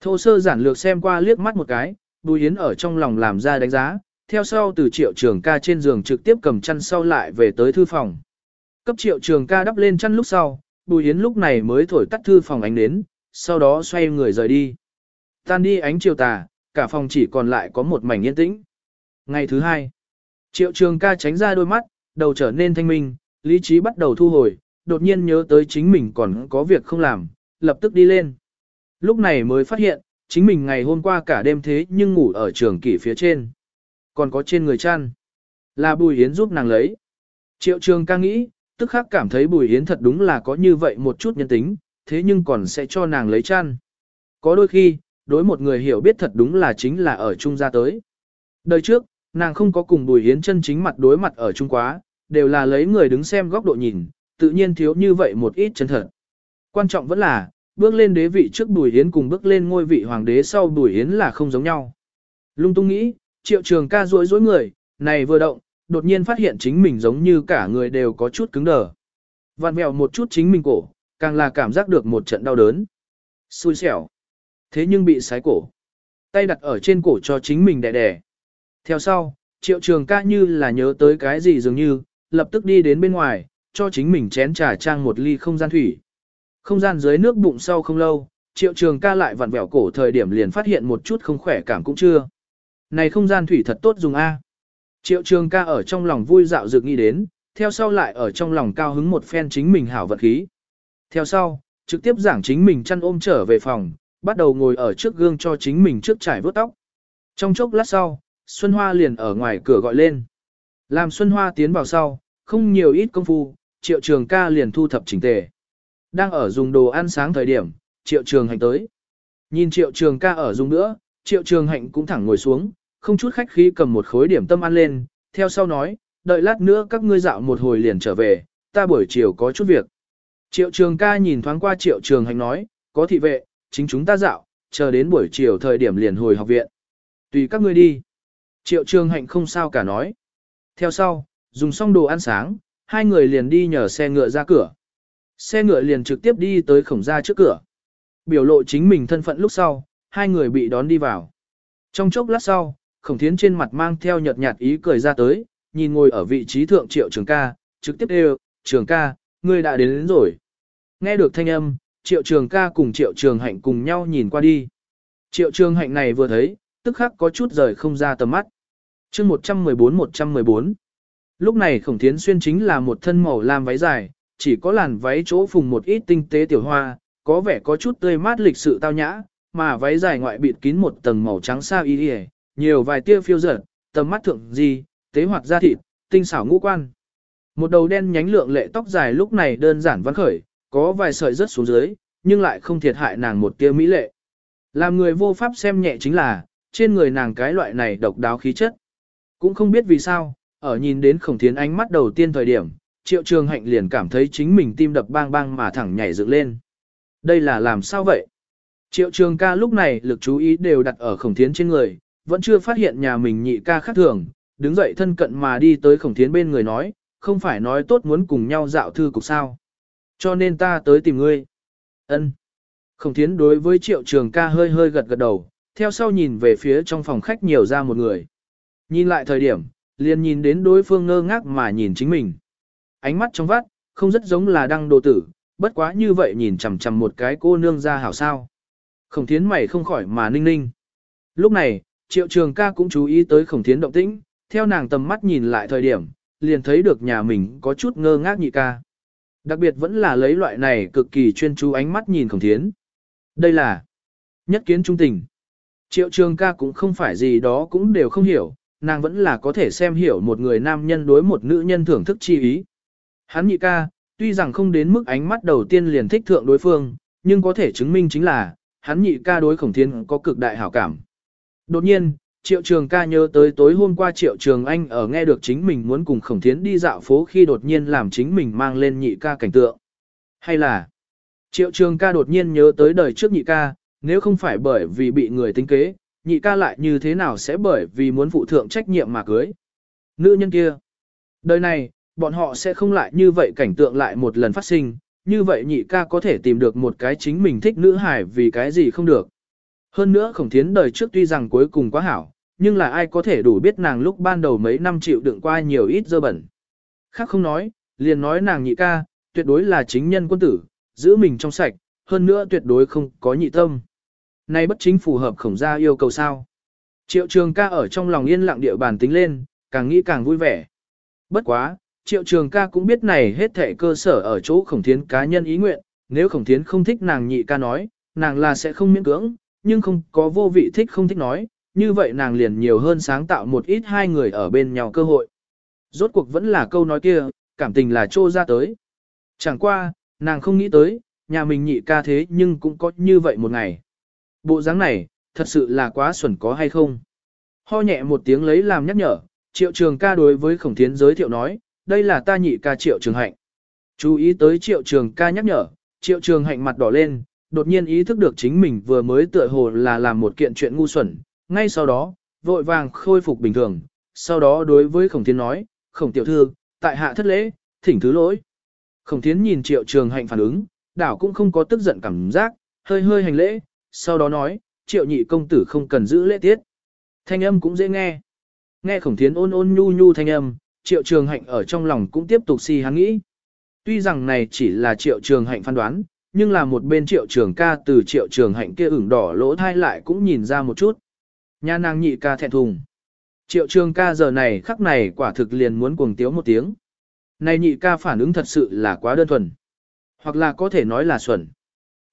Thô sơ giản lược xem qua liếc mắt một cái, Bùi Yến ở trong lòng làm ra đánh giá, theo sau từ triệu trường ca trên giường trực tiếp cầm chăn sau lại về tới thư phòng. Cấp triệu trường ca đắp lên chăn lúc sau, Bùi Yến lúc này mới thổi tắt thư phòng ánh đến, sau đó xoay người rời đi. Tan đi ánh chiều tà, cả phòng chỉ còn lại có một mảnh yên tĩnh. Ngày thứ hai, triệu trường ca tránh ra đôi mắt, đầu trở nên thanh minh, lý trí bắt đầu thu hồi, đột nhiên nhớ tới chính mình còn có việc không làm, lập tức đi lên. Lúc này mới phát hiện, chính mình ngày hôm qua cả đêm thế nhưng ngủ ở trường kỷ phía trên. Còn có trên người chăn. Là Bùi Yến giúp nàng lấy. Triệu trường ca nghĩ, tức khắc cảm thấy Bùi Yến thật đúng là có như vậy một chút nhân tính, thế nhưng còn sẽ cho nàng lấy chăn. Có đôi khi, đối một người hiểu biết thật đúng là chính là ở chung ra tới. Đời trước, nàng không có cùng Bùi Yến chân chính mặt đối mặt ở chung quá, đều là lấy người đứng xem góc độ nhìn, tự nhiên thiếu như vậy một ít chân thật. Quan trọng vẫn là, bước lên đế vị trước Bùi Yến cùng bước lên ngôi vị hoàng đế sau Bùi Yến là không giống nhau. Lung tung nghĩ, triệu trường ca rối rối người, này vừa động, đột nhiên phát hiện chính mình giống như cả người đều có chút cứng đờ. Vặn mèo một chút chính mình cổ, càng là cảm giác được một trận đau đớn. Xui xẻo. Thế nhưng bị sái cổ. Tay đặt ở trên cổ cho chính mình đè đè. Theo sau, triệu trường ca như là nhớ tới cái gì dường như, lập tức đi đến bên ngoài, cho chính mình chén trà trang một ly không gian thủy. Không gian dưới nước bụng sau không lâu, triệu trường ca lại vặn vẹo cổ thời điểm liền phát hiện một chút không khỏe cảm cũng chưa. Này không gian thủy thật tốt dùng A. Triệu trường ca ở trong lòng vui dạo dược nghĩ đến, theo sau lại ở trong lòng cao hứng một phen chính mình hảo vật khí. Theo sau, trực tiếp giảng chính mình chăn ôm trở về phòng, bắt đầu ngồi ở trước gương cho chính mình trước trải vớt tóc. Trong chốc lát sau, Xuân Hoa liền ở ngoài cửa gọi lên. Làm Xuân Hoa tiến vào sau, không nhiều ít công phu, triệu trường ca liền thu thập chỉnh tề. Đang ở dùng đồ ăn sáng thời điểm, triệu trường hạnh tới. Nhìn triệu trường ca ở dùng nữa, triệu trường hạnh cũng thẳng ngồi xuống, không chút khách khí cầm một khối điểm tâm ăn lên, theo sau nói, đợi lát nữa các ngươi dạo một hồi liền trở về, ta buổi chiều có chút việc. Triệu trường ca nhìn thoáng qua triệu trường hành nói, có thị vệ, chính chúng ta dạo, chờ đến buổi chiều thời điểm liền hồi học viện. Tùy các ngươi đi. Triệu trường hạnh không sao cả nói. Theo sau, dùng xong đồ ăn sáng, hai người liền đi nhờ xe ngựa ra cửa. Xe ngựa liền trực tiếp đi tới khổng gia trước cửa. Biểu lộ chính mình thân phận lúc sau, hai người bị đón đi vào. Trong chốc lát sau, khổng thiến trên mặt mang theo nhợt nhạt ý cười ra tới, nhìn ngồi ở vị trí thượng triệu trường ca, trực tiếp đều, trường ca, ngươi đã đến, đến rồi. Nghe được thanh âm, triệu trường ca cùng triệu trường hạnh cùng nhau nhìn qua đi. Triệu trường hạnh này vừa thấy, tức khắc có chút rời không ra tầm mắt chương 114-114 Lúc này khổng thiến xuyên chính là một thân màu lam váy dài, chỉ có làn váy chỗ phùng một ít tinh tế tiểu hoa, có vẻ có chút tươi mát lịch sự tao nhã, mà váy dài ngoại bịt kín một tầng màu trắng sao y y, nhiều vài tia phiêu dở, tầm mắt thượng gì, tế hoạt da thịt, tinh xảo ngũ quan. Một đầu đen nhánh lượng lệ tóc dài lúc này đơn giản văn khởi, có vài sợi rớt xuống dưới, nhưng lại không thiệt hại nàng một tia mỹ lệ. Làm người vô pháp xem nhẹ chính là, trên người nàng cái loại này độc đáo khí chất. Cũng không biết vì sao, ở nhìn đến khổng thiến ánh mắt đầu tiên thời điểm, triệu trường hạnh liền cảm thấy chính mình tim đập bang bang mà thẳng nhảy dựng lên. Đây là làm sao vậy? Triệu trường ca lúc này lực chú ý đều đặt ở khổng thiến trên người, vẫn chưa phát hiện nhà mình nhị ca khác thường, đứng dậy thân cận mà đi tới khổng thiến bên người nói, không phải nói tốt muốn cùng nhau dạo thư cục sao. Cho nên ta tới tìm ngươi. ân Khổng thiến đối với triệu trường ca hơi hơi gật gật đầu, theo sau nhìn về phía trong phòng khách nhiều ra một người. Nhìn lại thời điểm, liền nhìn đến đối phương ngơ ngác mà nhìn chính mình. Ánh mắt trong vắt, không rất giống là đăng đồ tử, bất quá như vậy nhìn chằm chằm một cái cô nương ra hảo sao. Khổng thiến mày không khỏi mà ninh ninh. Lúc này, triệu trường ca cũng chú ý tới khổng thiến động tĩnh, theo nàng tầm mắt nhìn lại thời điểm, liền thấy được nhà mình có chút ngơ ngác nhị ca. Đặc biệt vẫn là lấy loại này cực kỳ chuyên chú ánh mắt nhìn khổng thiến. Đây là nhất kiến trung tình. Triệu trường ca cũng không phải gì đó cũng đều không hiểu, nàng vẫn là có thể xem hiểu một người nam nhân đối một nữ nhân thưởng thức chi ý. Hắn nhị ca, tuy rằng không đến mức ánh mắt đầu tiên liền thích thượng đối phương, nhưng có thể chứng minh chính là, hắn nhị ca đối khổng thiên có cực đại hảo cảm. Đột nhiên, Triệu Trường ca nhớ tới tối hôm qua Triệu Trường Anh ở nghe được chính mình muốn cùng Khổng thiên đi dạo phố khi đột nhiên làm chính mình mang lên nhị ca cảnh tượng. Hay là, Triệu Trường ca đột nhiên nhớ tới đời trước nhị ca, nếu không phải bởi vì bị người tính kế, nhị ca lại như thế nào sẽ bởi vì muốn phụ thượng trách nhiệm mà cưới. Nữ nhân kia, đời này, bọn họ sẽ không lại như vậy cảnh tượng lại một lần phát sinh, như vậy nhị ca có thể tìm được một cái chính mình thích nữ hải vì cái gì không được. Hơn nữa khổng thiến đời trước tuy rằng cuối cùng quá hảo, nhưng là ai có thể đủ biết nàng lúc ban đầu mấy năm chịu đựng qua nhiều ít dơ bẩn. Khác không nói, liền nói nàng nhị ca, tuyệt đối là chính nhân quân tử, giữ mình trong sạch, hơn nữa tuyệt đối không có nhị tâm. Nay bất chính phù hợp khổng gia yêu cầu sao. Triệu trường ca ở trong lòng yên lặng địa bàn tính lên, càng nghĩ càng vui vẻ. Bất quá, triệu trường ca cũng biết này hết thể cơ sở ở chỗ khổng thiến cá nhân ý nguyện, nếu khổng thiến không thích nàng nhị ca nói, nàng là sẽ không miễn cưỡng, nhưng không có vô vị thích không thích nói, như vậy nàng liền nhiều hơn sáng tạo một ít hai người ở bên nhau cơ hội. Rốt cuộc vẫn là câu nói kia, cảm tình là trô ra tới. Chẳng qua, nàng không nghĩ tới, nhà mình nhị ca thế nhưng cũng có như vậy một ngày. Bộ dáng này, thật sự là quá xuẩn có hay không? Ho nhẹ một tiếng lấy làm nhắc nhở, triệu trường ca đối với khổng thiến giới thiệu nói, đây là ta nhị ca triệu trường hạnh. Chú ý tới triệu trường ca nhắc nhở, triệu trường hạnh mặt đỏ lên, đột nhiên ý thức được chính mình vừa mới tựa hồ là làm một kiện chuyện ngu xuẩn, ngay sau đó, vội vàng khôi phục bình thường, sau đó đối với khổng thiến nói, khổng tiểu thư, tại hạ thất lễ, thỉnh thứ lỗi. Khổng thiến nhìn triệu trường hạnh phản ứng, đảo cũng không có tức giận cảm giác, hơi hơi hành lễ, sau đó nói, triệu nhị công tử không cần giữ lễ tiết. Thanh âm cũng dễ nghe. Nghe khổng thiến ôn ôn nhu nhu thanh âm, triệu trường hạnh ở trong lòng cũng tiếp tục si hắn nghĩ. Tuy rằng này chỉ là triệu trường hạnh phán đoán, nhưng là một bên triệu trường ca từ triệu trường hạnh kia ửng đỏ lỗ thai lại cũng nhìn ra một chút. Nha nàng nhị ca thẹn thùng. Triệu trường ca giờ này khắc này quả thực liền muốn cuồng tiếu một tiếng. Này nhị ca phản ứng thật sự là quá đơn thuần. Hoặc là có thể nói là xuẩn.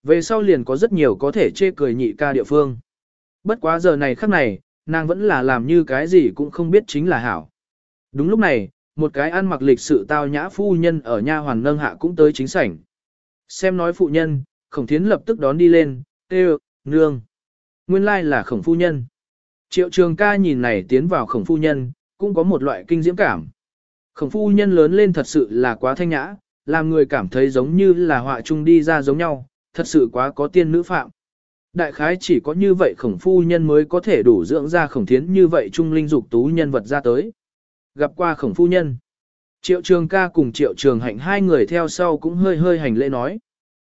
Về sau liền có rất nhiều có thể chê cười nhị ca địa phương. Bất quá giờ này khắc này, nàng vẫn là làm như cái gì cũng không biết chính là hảo. Đúng lúc này, một cái ăn mặc lịch sự tao nhã phu nhân ở nha hoàn nâng hạ cũng tới chính sảnh. Xem nói phụ nhân, khổng thiến lập tức đón đi lên, tê nương. Nguyên lai là khổng phu nhân. Triệu trường ca nhìn này tiến vào khổng phu nhân, cũng có một loại kinh diễm cảm. Khổng phu nhân lớn lên thật sự là quá thanh nhã, làm người cảm thấy giống như là họa chung đi ra giống nhau, thật sự quá có tiên nữ phạm. Đại khái chỉ có như vậy khổng phu nhân mới có thể đủ dưỡng ra khổng thiến như vậy trung linh dục tú nhân vật ra tới. Gặp qua khổng phu nhân. Triệu trường ca cùng triệu trường hạnh hai người theo sau cũng hơi hơi hành lễ nói.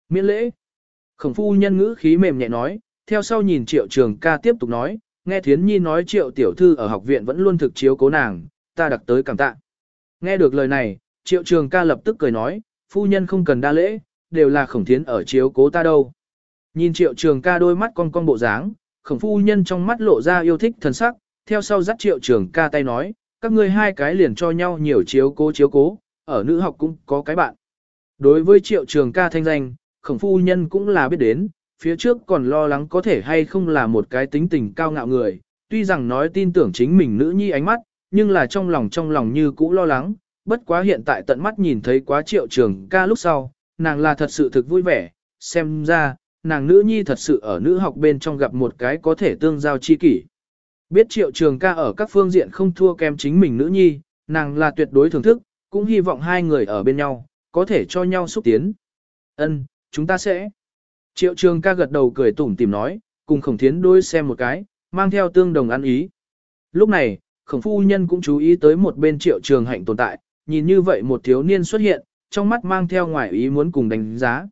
Miễn lễ. Khổng phu nhân ngữ khí mềm nhẹ nói, theo sau nhìn triệu trường ca tiếp tục nói, nghe thiến nhi nói triệu tiểu thư ở học viện vẫn luôn thực chiếu cố nàng, ta đặc tới cảm tạ. Nghe được lời này, triệu trường ca lập tức cười nói, phu nhân không cần đa lễ, đều là khổng thiến ở chiếu cố ta đâu. Nhìn triệu trường ca đôi mắt con con bộ dáng, khổng phu nhân trong mắt lộ ra yêu thích thần sắc, theo sau dắt triệu trường ca tay nói, các ngươi hai cái liền cho nhau nhiều chiếu cố chiếu cố, ở nữ học cũng có cái bạn. Đối với triệu trường ca thanh danh, khổng phu nhân cũng là biết đến, phía trước còn lo lắng có thể hay không là một cái tính tình cao ngạo người, tuy rằng nói tin tưởng chính mình nữ nhi ánh mắt, nhưng là trong lòng trong lòng như cũ lo lắng, bất quá hiện tại tận mắt nhìn thấy quá triệu trường ca lúc sau, nàng là thật sự thực vui vẻ, xem ra, nàng nữ nhi thật sự ở nữ học bên trong gặp một cái có thể tương giao chi kỷ. Biết triệu trường ca ở các phương diện không thua kém chính mình nữ nhi, nàng là tuyệt đối thưởng thức, cũng hy vọng hai người ở bên nhau, có thể cho nhau xúc tiến. Ân, chúng ta sẽ. Triệu trường ca gật đầu cười tủm tìm nói, cùng khổng thiến đôi xem một cái, mang theo tương đồng ăn ý. Lúc này, khổng phu nhân cũng chú ý tới một bên triệu trường hạnh tồn tại, nhìn như vậy một thiếu niên xuất hiện, trong mắt mang theo ngoại ý muốn cùng đánh giá.